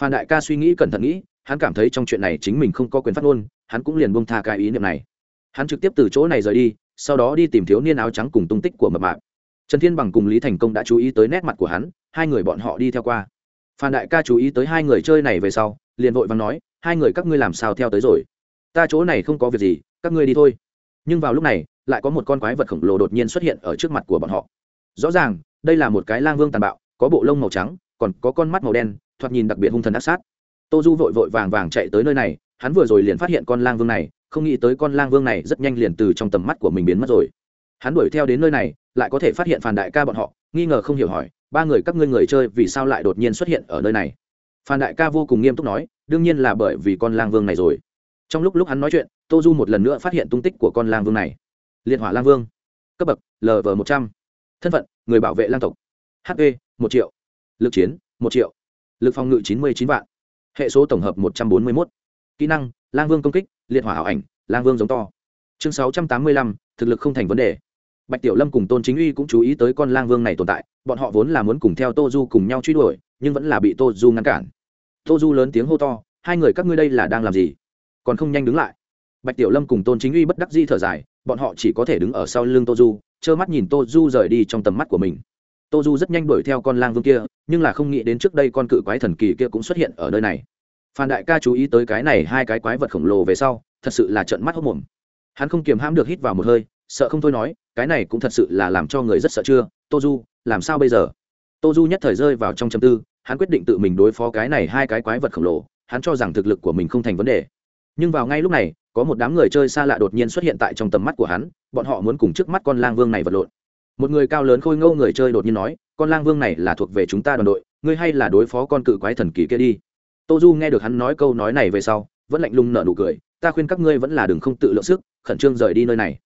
Phan đại ca suy nghĩ cẩn thận nghĩ hắn cảm thấy trong chuyện này chính mình không có quyền phát ngôn, hắn cũng liền bông tha cái ý niệm này. Hắn trực tiếp từ chỗ này rời đi, sau đó đi tìm thiếu niên áo trắng cùng tung tích của mập mạp. Trần thiên bằng cùng lý thành công đã chú ý tới nét mặt của hắn, hai người bọn họ đi theo qua. Phan đại ca chú ý tới hai người chơi này về sau, liền vội và nói, hai người các ngươi làm sao theo tới rồi? Ta chỗ này không có việc gì, các ngươi đi thôi. Nhưng vào lúc này, lại có một con quái vật khổng lồ đột nhiên xuất hiện ở trước mặt của bọn họ. Rõ ràng, đây là một cái lang vương tàn bạo, có bộ lông màu trắng, còn có con mắt màu đen, thoạt nhìn đặc biệt hung thần ác sát tô du vội vội vàng vàng chạy tới nơi này, hắn vừa rồi liền phát hiện con lang vương này, không nghĩ tới con lang vương này rất nhanh liền từ trong tầm mắt của mình biến mất rồi. Hắn đuổi theo đến nơi này, lại có thể phát hiện phản đại ca bọn họ, nghi ngờ không hiểu hỏi, ba người các ngươi người chơi vì sao lại đột nhiên xuất hiện ở nơi này? Phan đại ca vô cùng nghiêm túc nói, đương nhiên là bởi vì con lang vương này rồi. Trong lúc lúc hắn nói chuyện, tô du một lần nữa phát hiện tung tích của con lang vương này. Liệt hỏa lang vương, cấp bậc lv một trăm, thân phận, người bảo vệ lang tộc. Hp một triệu, lực chiến một triệu, lực phòng ngự chín mươi chín vạn hệ số tổng hợp một trăm bốn mươi một kỹ năng, lang vương công kích, liệt hỏa ảo ảnh, lang vương giống to. Chương sáu trăm tám mươi lăm, thực lực không thành vấn đề. Bạch tiểu lâm cùng tôn chính uy cũng chú ý tới con lang vương này tồn tại. Bọn họ vốn là muốn cùng theo tô du cùng nhau truy đuổi, nhưng vẫn là bị tô du ngăn cản. Tô du lớn tiếng hô to, hai người các ngươi đây là đang làm gì? Còn không nhanh đứng lại. Bạch tiểu lâm cùng tôn chính uy bất đắc di thở dài, bọn họ chỉ có thể đứng ở sau lưng tô du, trơ mắt nhìn tô du rời đi trong tầm mắt của mình tô du rất nhanh đuổi theo con lang vương kia, nhưng là không nghĩ đến trước đây con cự quái thần kỳ kia cũng xuất hiện ở nơi này. Phan đại ca chú ý tới cái này hai cái quái vật khổng lồ về sau, thật sự là trận mắt hốc mồm. Hắn không kiềm hãm được hít vào một hơi, sợ không thôi nói, cái này cũng thật sự là làm cho người rất sợ chưa? Tô du, làm sao bây giờ? Tô du nhất thời rơi vào trong châm tư, hắn quyết định tự mình đối phó cái này hai cái quái vật khổng lồ, hắn cho rằng thực lực của mình không thành vấn đề. Nhưng vào ngay lúc này, có một đám người chơi xa lạ đột nhiên xuất hiện tại trong tầm mắt của hắn, bọn họ muốn cùng trước mắt con lang vương này vật lộn một người cao lớn khôi ngâu người chơi đột nhiên nói, con lang vương này là thuộc về chúng ta đoàn đội, ngươi hay là đối phó con cự quái thần kỳ kia đi. Tô du nghe được hắn nói câu nói này về sau, vẫn lạnh lùng nở nụ cười, ta khuyên các ngươi vẫn là đừng không tự lượng sức, khẩn trương rời đi nơi này.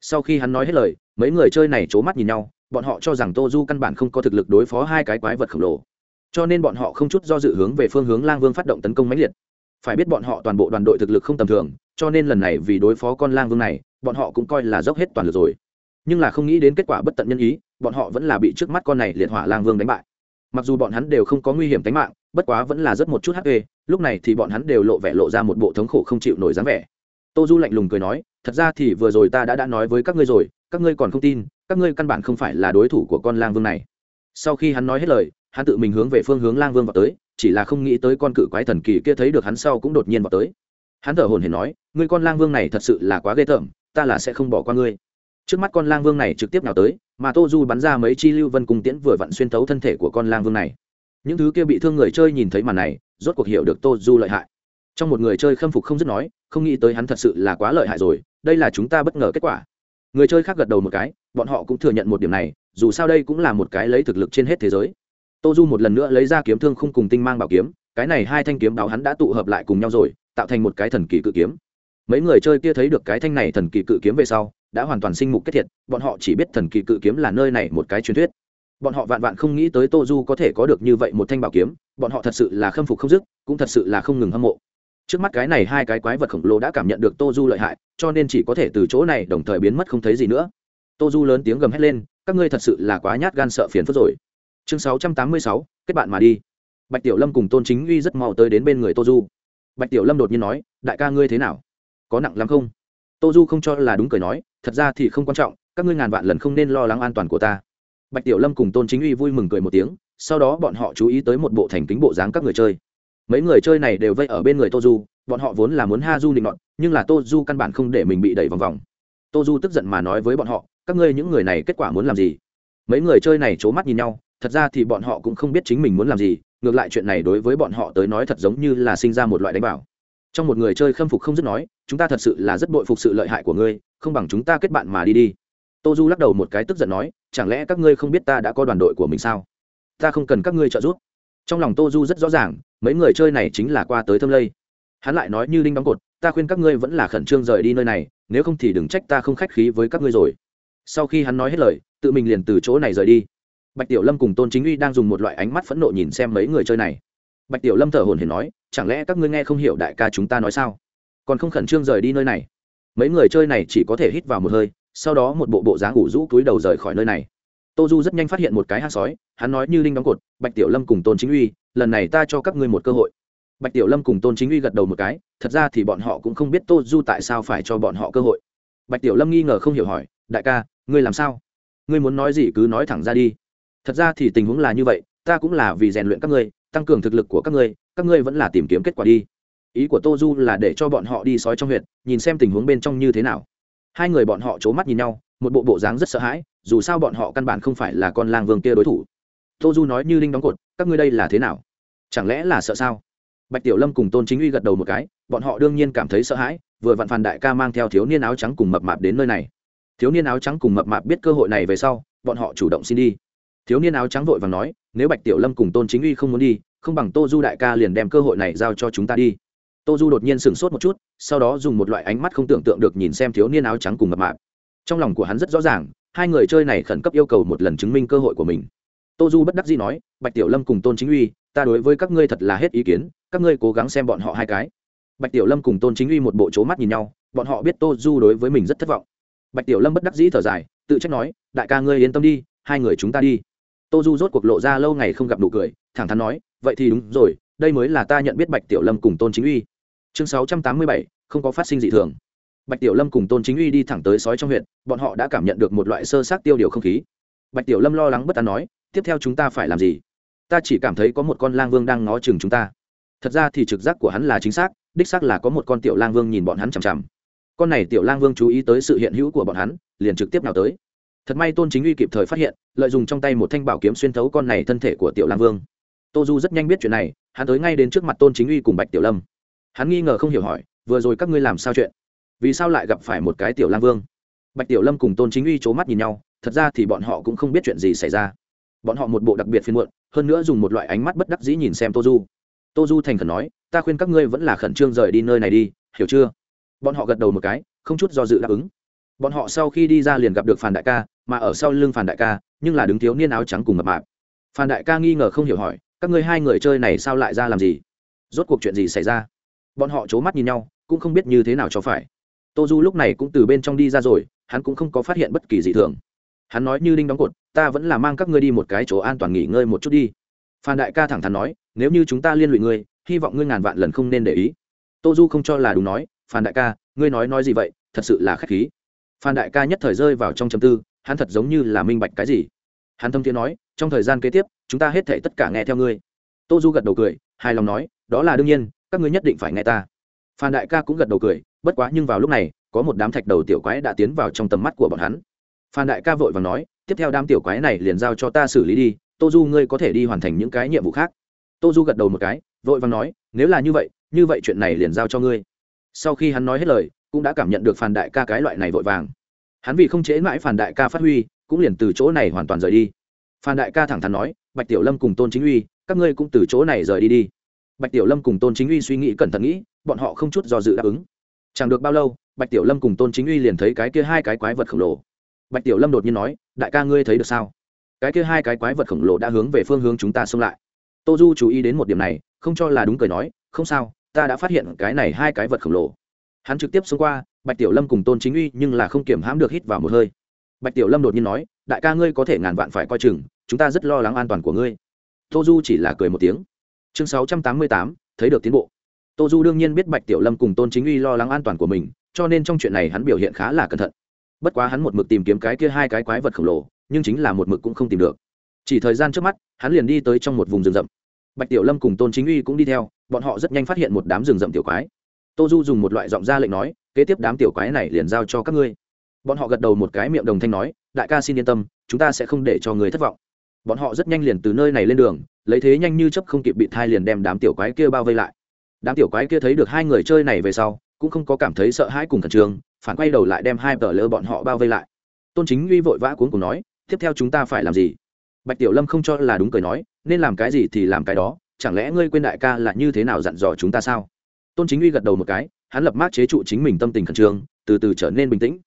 Sau khi hắn nói hết lời, mấy người chơi này c h ố mắt nhìn nhau, bọn họ cho rằng tô du căn bản không có thực lực đối phó hai cái quái vật khổng lồ. Cho nên bọn họ không chút do dự hướng về phương hướng lang vương phát động tấn công mãnh liệt. Phải biết bọn họ toàn bộ đoàn đội thực lực không tầm thường, cho nên lần này vì đối phó con lang vương này, bọn họ cũng coi là dốc hết toàn lực rồi nhưng là không nghĩ đến kết quả bất tận nhân ý, bọn họ vẫn là bị trước mắt con này liệt hỏa lang vương đánh bại. Mặc dù bọn hắn đều không có nguy hiểm tính mạng, bất quá vẫn là rất một chút hp lúc này thì bọn hắn đều lộ vẻ lộ ra một bộ thống khổ không chịu nổi dáng vẻ. Tô du lạnh lùng cười nói, thật ra thì vừa rồi ta đã đã nói với các ngươi rồi, các ngươi còn không tin, các ngươi căn bản không phải là đối thủ của con lang vương này. Sau khi hắn nói hết lời, hắn tự mình hướng về phương hướng lang vương vào tới, chỉ là không nghĩ tới con cự quái thần kỳ kia thấy được hắn sau cũng đột nhiên vào tới. Hắn thở hồn hển nói, ngươi con lang vương này thật sự là quá ghê tởm, ta là sẽ không bỏ qua ngươi trước mắt con lang vương này trực tiếp nào tới, mà tô du bắn ra mấy chi lưu vân cung tiễn vừa vặn xuyên thấu thân thể của con lang vương này. Những thứ kia bị thương người chơi nhìn thấy màn này, rốt cuộc hiểu được tô du lợi hại. Trong một người chơi khâm phục không dứt nói, không nghĩ tới hắn thật sự là quá lợi hại rồi, đây là chúng ta bất ngờ kết quả. Người chơi khác gật đầu một cái, bọn họ cũng thừa nhận một điểm này, dù sao đây cũng là một cái lấy thực lực trên hết thế giới. Tô du một lần nữa lấy ra kiếm thương không cùng tinh mang bảo kiếm, cái này hai thanh kiếm đạo hắn đã tụ hợp lại cùng nhau rồi, tạo thành một cái thần kỳ cự kiếm. Mấy người chơi kia thấy được cái thanh này thần kỳ cự kiếm về sau đã hoàn toàn sinh mục kết thiệt, bọn họ chỉ biết thần kỳ cự kiếm là nơi này một cái truyền thuyết. Bọn họ vạn vạn không nghĩ tới tô du có thể có được như vậy một thanh bảo kiếm, bọn họ thật sự là khâm phục không dứt, cũng thật sự là không ngừng hâm mộ. Trước mắt cái này hai cái quái vật khổng lồ đã cảm nhận được tô du lợi hại, cho nên chỉ có thể từ chỗ này đồng thời biến mất không thấy gì nữa. Tô du lớn tiếng gầm hét lên, các ngươi thật sự là quá nhát gan sợ phiền phức rồi. Chương sáu trăm tám mươi sáu, kết bạn mà đi. Bạch tiểu lâm cùng tôn chính uy rất mau tới đến bên người tô du bạch tiểu lâm đột nhiên nói, đại ca ngươi thế nào? Có nặng lắm không? Tô du không cho là đúng cười nói, thật ra thì không quan trọng, các ngươi ngàn vạn lần không nên lo lắng an toàn của ta. Bạch tiểu lâm cùng tôn chính uy vui mừng cười một tiếng, sau đó bọn họ chú ý tới một bộ thành kính bộ dáng các người chơi. Mấy người chơi này đều vây ở bên người tô du bọn họ vốn là muốn ha du định nọt, nhưng là tô du căn bản không để mình bị đẩy vòng vòng. Tô du tức giận mà nói với bọn họ, các ngươi những người này kết quả muốn làm gì? Mấy người chơi này c h ố mắt nhìn nhau, thật ra thì bọn họ cũng không biết chính mình muốn làm gì, ngược lại chuyện này đối với bọn họ tới nói thật giống như là sinh ra một loại đánh bảo trong một người chơi khâm phục không dứt nói, chúng ta thật sự là rất bội phục sự lợi hại của ngươi, không bằng chúng ta kết bạn mà đi đi. Tô du lắc đầu một cái tức giận nói, chẳng lẽ các ngươi không biết ta đã có đoàn đội của mình sao? Ta không cần các ngươi trợ giúp. Trong lòng tô du rất rõ ràng, mấy người chơi này chính là qua tới thâm lây. Hắn lại nói như linh đóng cột, ta khuyên các ngươi vẫn là khẩn trương rời đi nơi này, nếu không thì đừng trách ta không khách khí với các ngươi rồi. Sau khi hắn nói hết lời, tự mình liền từ chỗ này rời đi. Bạch tiểu lâm cùng tôn chính uy đang dùng một loại ánh mắt phẫn nộ nhìn xem mấy người chơi này. Bạch tiểu lâm thở hồn hển nói chẳng lẽ các ngươi nghe không hiểu đại ca chúng ta nói sao? Còn không khẩn trương rời đi nơi này. Mấy người chơi này chỉ có thể hít vào một hơi, sau đó một bộ bộ dáng ủ rũ túi đầu rời khỏi nơi này. Tô du rất nhanh phát hiện một cái hát sói, hắn nói như linh đóng cột, bạch tiểu lâm cùng tôn chính uy, lần này ta cho các ngươi một cơ hội. Bạch tiểu lâm cùng tôn chính uy gật đầu một cái, thật ra thì bọn họ cũng không biết tô du tại sao phải cho bọn họ cơ hội. Bạch tiểu lâm nghi ngờ không hiểu hỏi, đại ca, ngươi làm sao? Ngươi muốn nói gì cứ nói thẳng ra đi. Thật ra thì tình huống là như vậy, ta cũng là vì rèn luyện các ngươi tăng cường thực lực của các ngươi các ngươi vẫn là tìm kiếm kết quả đi. Ý của tô du là để cho bọn họ đi sói trong huyện nhìn xem tình huống bên trong như thế nào. Hai người bọn họ c h ố mắt nhìn nhau, một bộ bộ dáng rất sợ hãi, dù sao bọn họ căn bản không phải là con lang vương kia đối thủ. Tô du nói như linh đóng cột, các ngươi đây là thế nào? Chẳng lẽ là sợ sao? Bạch tiểu lâm cùng tôn chính uy gật đầu một cái, bọn họ đương nhiên cảm thấy sợ hãi, vừa vặn phàn đại ca mang theo thiếu niên áo trắng cùng mập mạp đến nơi này. Thiếu niên áo trắng cùng mập mạp biết cơ hội này về sau, bọn họ chủ động xin đi. Thiếu niên áo trắng vội và nói nếu bạch tiểu lâm cùng tôn chính uy không muốn đi, không bằng tô du đại ca liền đem cơ hội này giao cho chúng ta đi. Tô du đột nhiên sửng sốt một chút, sau đó dùng một loại ánh mắt không tưởng tượng được nhìn xem thiếu niên áo trắng cùng mập mạp. Trong lòng của hắn rất rõ ràng, hai người chơi này khẩn cấp yêu cầu một lần chứng minh cơ hội của mình. Tô du bất đắc dĩ nói, bạch tiểu lâm cùng tôn chính uy, ta đối với các ngươi thật là hết ý kiến, các ngươi cố gắng xem bọn họ hai cái. Bạch tiểu lâm cùng tôn chính uy một bộ c mắt nhìn nhau, bọn họ biết tô du đối với mình rất thất vọng. Bạch tiểu lâm bất đắc dĩ thở dài, tự trách nói, đại ca ngươi yên tâm đi, hai người chúng ta đi tô du rốt cuộc lộ ra lâu ngày không gặp đủ cười, thẳng thắn nói, vậy thì đúng rồi, đây mới là ta nhận biết bạch tiểu lâm cùng tôn chính uy. Chương sáu trăm tám mươi bảy, không có phát sinh dị thường. Bạch tiểu lâm cùng tôn chính uy đi thẳng tới sói trong huyện, bọn họ đã cảm nhận được một loại sơ sát tiêu điều không khí. Bạch tiểu lâm lo lắng bất an nói, tiếp theo chúng ta phải làm gì? Ta chỉ cảm thấy có một con lang vương đang ngó chừng chúng ta. Thật ra thì trực giác của hắn là chính xác, đích xác là có một con tiểu lang vương nhìn bọn hắn chằm chằm. Con này tiểu lang vương chú ý tới sự hiện hữu của bọn hắn, liền trực tiếp nào tới thật may tôn chính uy kịp thời phát hiện, lợi dụng trong tay một thanh bảo kiếm xuyên thấu con này thân thể của tiểu lang vương. Tô du rất nhanh biết chuyện này, hắn tới ngay đến trước mặt tôn chính uy cùng bạch tiểu lâm. Hắn nghi ngờ không hiểu hỏi, vừa rồi các ngươi làm sao chuyện? Vì sao lại gặp phải một cái tiểu lang vương? Bạch tiểu lâm cùng tôn chính uy c h ố mắt nhìn nhau, thật ra thì bọn họ cũng không biết chuyện gì xảy ra. Bọn họ một bộ đặc biệt phiên muộn, hơn nữa dùng một loại ánh mắt bất đắc dĩ nhìn xem tô du. Tô du thành khẩn nói, ta khuyên các ngươi vẫn là khẩn trương rời đi nơi này đi, hiểu chưa? Bọn họ gật đầu một cái, không chút do dự đáp ứng bọn họ sau khi đi ra liền gặp được phàn đại ca, mà ở sau lưng phàn đại ca, nhưng là đứng thiếu niên áo trắng cùng mập mạp. Phàn đại ca nghi ngờ không hiểu hỏi, các ngươi hai người chơi này sao lại ra làm gì? Rốt cuộc chuyện gì xảy ra? Bọn họ c h ố mắt nhìn nhau, cũng không biết như thế nào cho phải. Tô du lúc này cũng từ bên trong đi ra rồi, hắn cũng không có phát hiện bất kỳ gì thường. Hắn nói như đinh đóng cột, ta vẫn là mang các ngươi đi một cái chỗ an toàn nghỉ ngơi một chút đi. Phan đại ca thẳng thắn nói, nếu như chúng ta liên lụy ngươi, hy vọng ngươi ngàn vạn lần không nên để ý. Tô du không cho là đúng nói, phan đại ca, ngươi nói nói gì vậy? Thật sự là k h á c h khí phan đại ca nhất thời rơi vào trong châm tư, hắn thật giống như là minh bạch cái gì. Hắn thâm thiên nói, trong thời gian kế tiếp, chúng ta hết thể tất cả nghe theo ngươi. Tô du gật đầu cười, hài lòng nói, đó là đương nhiên, các ngươi nhất định phải nghe ta. Phan đại ca cũng gật đầu cười, bất quá nhưng vào lúc này, có một đám thạch đầu tiểu quái đã tiến vào trong tầm mắt của bọn hắn. Phan đại ca vội và nói, tiếp theo đám tiểu quái này liền giao cho ta xử lý đi, tô du ngươi có thể đi hoàn thành những cái nhiệm vụ khác. Tô du gật đầu một cái, vội và nói, nếu là như vậy như vậy chuyện này liền giao cho ngươi. Sau khi hắn nói hết lời cũng đã cảm nhận được phản đại ca cái loại này vội vàng. Hắn vì không chế mãi phản đại ca phát huy, cũng liền từ chỗ này hoàn toàn rời đi. Phản đại ca thẳng thắn nói, bạch tiểu lâm cùng tôn chính uy, các ngươi cũng từ chỗ này rời đi đi. Bạch tiểu lâm cùng tôn chính uy suy nghĩ cẩn thận nghĩ, bọn họ không chút do dự đáp ứng. Chẳng được bao lâu, bạch tiểu lâm cùng tôn chính uy liền thấy cái kia hai cái quái vật khổng lồ. Bạch tiểu lâm đột nhiên nói, đại ca ngươi thấy được sao? Cái kia hai cái quái vật khổng lồ đã hướng về phương hướng chúng ta xông lại. Tô du chú ý đến một điểm này, không cho là đúng cười nói, không sao, ta đã phát hiện cái này hai cái vật khổng lồ hắn trực tiếp xông qua, bạch tiểu lâm cùng tôn chính uy nhưng là không kiểm hãm được hít vào một hơi. Bạch tiểu lâm đột nhiên nói, đại ca ngươi có thể ngàn vạn phải coi chừng, chúng ta rất lo lắng an toàn của ngươi. Tô du chỉ là cười một tiếng. Chương sáu trăm tám mươi tám, thấy được tiến bộ. Tô du đương nhiên biết bạch tiểu lâm cùng tôn chính uy lo lắng an toàn của mình, cho nên trong chuyện này hắn biểu hiện khá là cẩn thận. Bất quá hắn một mực tìm kiếm cái kia hai cái quái vật khổng lồ, nhưng chính là một mực cũng không tìm được. Chỉ thời gian trước mắt, hắn liền đi tới trong một vùng rừng rậm. Bạch tiểu lâm cùng tôn chính uy cũng đi theo, bọn họ rất nhanh phát hiện một đám rừng rậm tiểu quái tô du dùng một loại giọng ra lệnh nói, kế tiếp đám tiểu quái này liền giao cho các ngươi. Bọn họ gật đầu một cái miệng đồng thanh nói, đại ca xin yên tâm, chúng ta sẽ không để cho người thất vọng. Bọn họ rất nhanh liền từ nơi này lên đường, lấy thế nhanh như chấp không kịp bị thai liền đem đám tiểu quái kia bao vây lại. Đám tiểu quái kia thấy được hai người chơi này về sau, cũng không có cảm thấy sợ hãi cùng khẩn trương, phản quay đầu lại đem hai tờ lỡ bọn họ bao vây lại. Tôn chính uy vội vã cuốn cùng nói, tiếp theo chúng ta phải làm gì? Bạch tiểu lâm không cho là đúng cười nói, nên làm cái gì thì làm cái đó, chẳng lẽ ngươi quên đại ca là như thế nào dặn dò chúng ta sao? Tôn chính uy gật đầu một cái, hắn lập mát chế trụ chính mình tâm tình khẩn trương, từ từ trở nên bình tĩnh.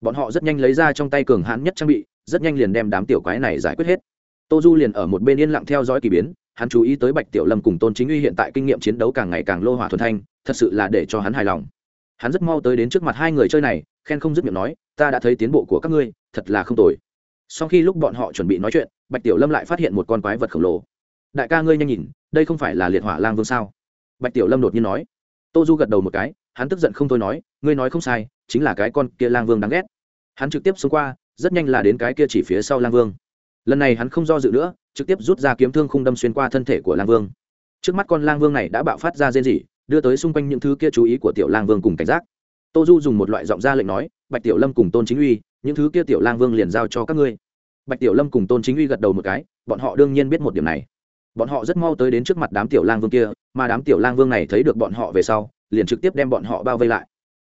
Bọn họ rất nhanh lấy ra trong tay cường hãn nhất trang bị, rất nhanh liền đem đám tiểu quái này giải quyết hết. Tô du liền ở một bên yên lặng theo dõi k ỳ biến, hắn chú ý tới bạch tiểu lâm cùng tôn chính uy hiện tại kinh nghiệm chiến đấu càng ngày càng lô hỏa thuần thanh, thật sự là để cho hắn hài lòng. Hắn rất mau tới đến trước mặt hai người chơi này, khen không dứt miệng nói, ta đã thấy tiến bộ của các ngươi, thật là không tồi. Sau khi lúc bọn họ chuẩn bị nói chuyện, bạch tiểu lâm lại phát hiện một con quái vật khổng lồ. Đại ca ngươi nhanh nhìn, đây không phải là liệt hỏa lang vương sao? Bạch tiểu lâm đột nhiên nói tô du gật đầu một cái, hắn tức giận không thôi nói, ngươi nói không sai, chính là cái con kia lang vương đáng ghét. Hắn trực tiếp xông qua, rất nhanh là đến cái kia chỉ phía sau lang vương. Lần này hắn không do dự nữa, trực tiếp rút ra kiếm thương khung đâm xuyên qua thân thể của lang vương. Trước mắt con lang vương này đã bạo phát ra rên rỉ, đưa tới xung quanh những thứ kia chú ý của tiểu lang vương cùng cảnh giác. Tô du dùng một loại giọng ra lệnh nói, bạch tiểu lâm cùng tôn chính uy, những thứ kia tiểu lang vương liền giao cho các ngươi. Bạch tiểu lâm cùng tôn chính uy gật đầu một cái, bọn họ đương nhiên biết một điểm này bọn họ rất mau tới đến trước mặt đám tiểu lang vương kia, mà đám tiểu lang vương này thấy được bọn họ về sau, liền trực tiếp đem bọn họ bao vây lại.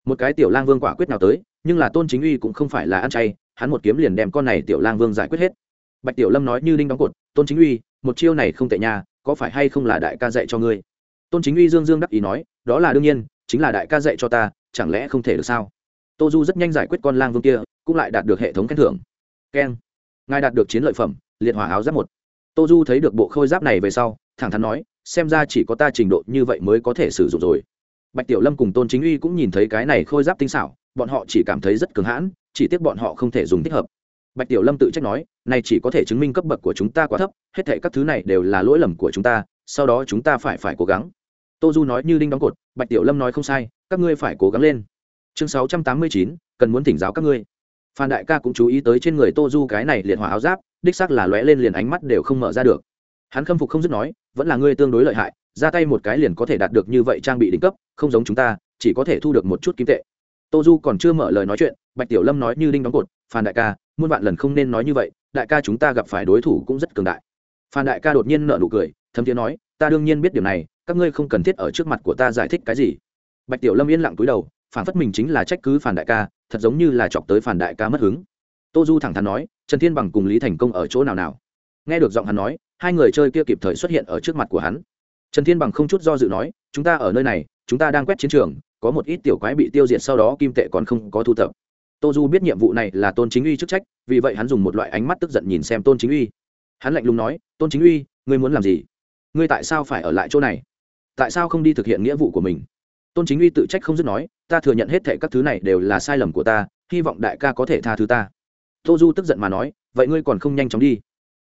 Một cái tiểu lang vương quả quyết nào tới, nhưng là tôn chính uy cũng không phải là ăn chay, hắn một kiếm liền đem con này tiểu lang vương giải quyết hết. Bạch tiểu lâm nói như đinh đóng cột, tôn chính uy, một chiêu này không tệ nha, có phải hay không là đại ca dạy cho ngươi? Tôn chính uy dương dương đắc ý nói, đó là đương nhiên, chính là đại ca dạy cho ta, chẳng lẽ không thể được sao? Tô du rất nhanh giải quyết con lang vương kia, cũng lại đạt được hệ thống khen thưởng. Keng. Ngài đạt được chiến lợi phẩm, liệt hỏa áo giáp một tô du thấy được bộ khôi giáp này về sau, thẳng thắn nói, xem ra chỉ có ta trình độ như vậy mới có thể sử dụng rồi. Bạch tiểu lâm cùng tôn chính uy cũng nhìn thấy cái này khôi giáp tinh xảo, bọn họ chỉ cảm thấy rất cứng hãn, chỉ tiếc bọn họ không thể dùng thích hợp. Bạch tiểu lâm tự trách nói, này chỉ có thể chứng minh cấp bậc của chúng ta quá thấp, hết thể các thứ này đều là lỗi lầm của chúng ta, sau đó chúng ta phải phải cố gắng. Tô du nói như đinh đóng cột, bạch tiểu lâm nói không sai, các ngươi phải cố gắng lên. Chương sáu trăm tám mươi chín, cần muốn thỉnh giáo các ngươi phan đại ca cũng chú ý tới trên người tô du cái này liệt hỏa áo giáp, đích xác là lóe lên liền ánh mắt đều không mở ra được. Hắn khâm phục không dứt nói, vẫn là ngươi tương đối lợi hại, ra tay một cái liền có thể đạt được như vậy trang bị đỉnh cấp, không giống chúng ta, chỉ có thể thu được một chút kim tệ. Tô du còn chưa mở lời nói chuyện, bạch tiểu lâm nói như đinh đóng cột, phan đại ca, muôn vạn lần không nên nói như vậy, đại ca chúng ta gặp phải đối thủ cũng rất cường đại. Phan đại ca đột nhiên nợ nụ cười, thấm tiếng nói, ta đương nhiên biết điều này, các ngươi không cần thiết ở trước mặt của ta giải thích cái gì. Bạch tiểu lâm yên lặng túi đầu, phản phất mình chính là trách cứ phản đại ca thật giống như là chọc tới phản đại ca mất hứng. Tô du thẳng thắn nói, trần thiên bằng cùng lý thành công ở chỗ nào nào? Nghe được giọng hắn nói, hai người chơi kia kịp thời xuất hiện ở trước mặt của hắn. Trần thiên bằng không chút do dự nói, chúng ta ở nơi này, chúng ta đang quét chiến trường, có một ít tiểu quái bị tiêu diệt sau đó kim tệ còn không có thu thập. Tô du biết nhiệm vụ này là tôn chính uy chức trách, vì vậy hắn dùng một loại ánh mắt tức giận nhìn xem tôn chính uy. Hắn lạnh lùng nói, tôn chính uy, ngươi muốn làm gì? Ngươi tại sao phải ở lại chỗ này? Tại sao không đi thực hiện nghĩa vụ của mình? Tôn chính uy tự trách không dứt nói, ta thừa nhận hết thệ các thứ này đều là sai lầm của ta, hy vọng đại ca có thể tha thứ ta. Tô du tức giận mà nói, vậy ngươi còn không nhanh chóng đi.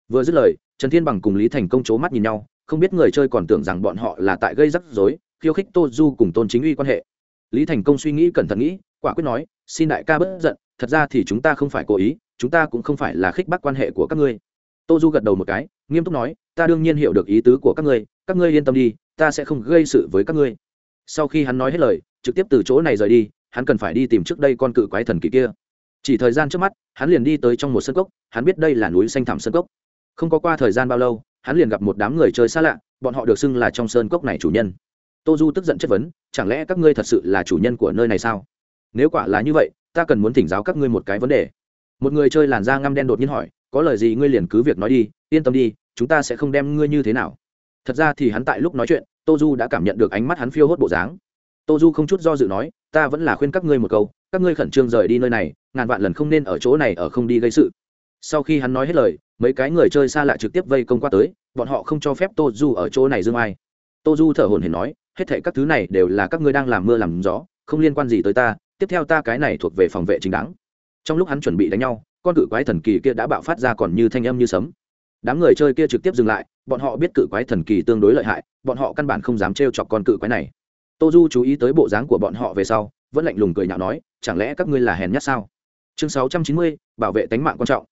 Vừa dứt lời, trần thiên bằng cùng lý thành công c h ố mắt nhìn nhau, không biết người chơi còn tưởng rằng bọn họ là tại gây rắc rối, khiêu khích tô du cùng tôn chính uy quan hệ. Lý thành công suy nghĩ cẩn thận nghĩ, quả quyết nói, xin đại ca bất giận, thật ra thì chúng ta không phải cố ý, chúng ta cũng không phải là khích bác quan hệ của các ngươi. Tô du gật đầu một cái, nghiêm túc nói, ta đương nhiên hiểu được ý tứ của các ngươi các ngươi yên tâm đi, ta sẽ không gây sự với các ngươi sau khi hắn nói hết lời, trực tiếp từ chỗ này rời đi, hắn cần phải đi tìm trước đây con cự quái thần kỳ kia. Chỉ thời gian trước mắt, hắn liền đi tới trong một sân cốc, hắn biết đây là núi xanh thẳm sân cốc. Không có qua thời gian bao lâu, hắn liền gặp một đám người chơi xa lạ, bọn họ được xưng là trong sơn cốc này chủ nhân. Tô du tức giận chất vấn, chẳng lẽ các ngươi thật sự là chủ nhân của nơi này sao? Nếu quả là như vậy, ta cần muốn thỉnh giáo các ngươi một cái vấn đề. Một người chơi làn da ngăm đen đột nhiên hỏi, có lời gì ngươi liền cứ việc nói đi, yên tâm đi, chúng ta sẽ không đem ngươi như thế nào. Thật ra thì hắn tại lúc nói chuyện tô du đã cảm nhận được ánh mắt hắn phiêu hốt bộ dáng. Tô du không chút do dự nói, ta vẫn là khuyên các ngươi một câu, các ngươi khẩn trương rời đi nơi này, ngàn vạn lần không nên ở chỗ này ở không đi gây sự. Sau khi hắn nói hết lời, mấy cái người chơi xa lạ trực tiếp vây công qua tới, bọn họ không cho phép tô du ở chỗ này dương ai. Tô du thở hồn hển nói, hết thệ các thứ này đều là các ngươi đang làm mưa làm gió, không liên quan gì tới ta, tiếp theo ta cái này thuộc về phòng vệ chính đáng. Trong lúc hắn chuẩn bị đánh nhau, con cự quái thần kỳ kia đã bạo phát ra còn như thanh âm như sấm. Đám người chơi kia trực tiếp dừng lại bọn họ biết cự quái thần kỳ tương đối lợi hại, bọn họ căn bản không dám trêu chọc con cự quái này. Tô du chú ý tới bộ dáng của bọn họ về sau, vẫn lạnh lùng cười nhạo nói, chẳng lẽ các ngươi là hèn nhát sao? Chương sáu trăm chín mươi, bảo vệ tánh mạng quan trọng.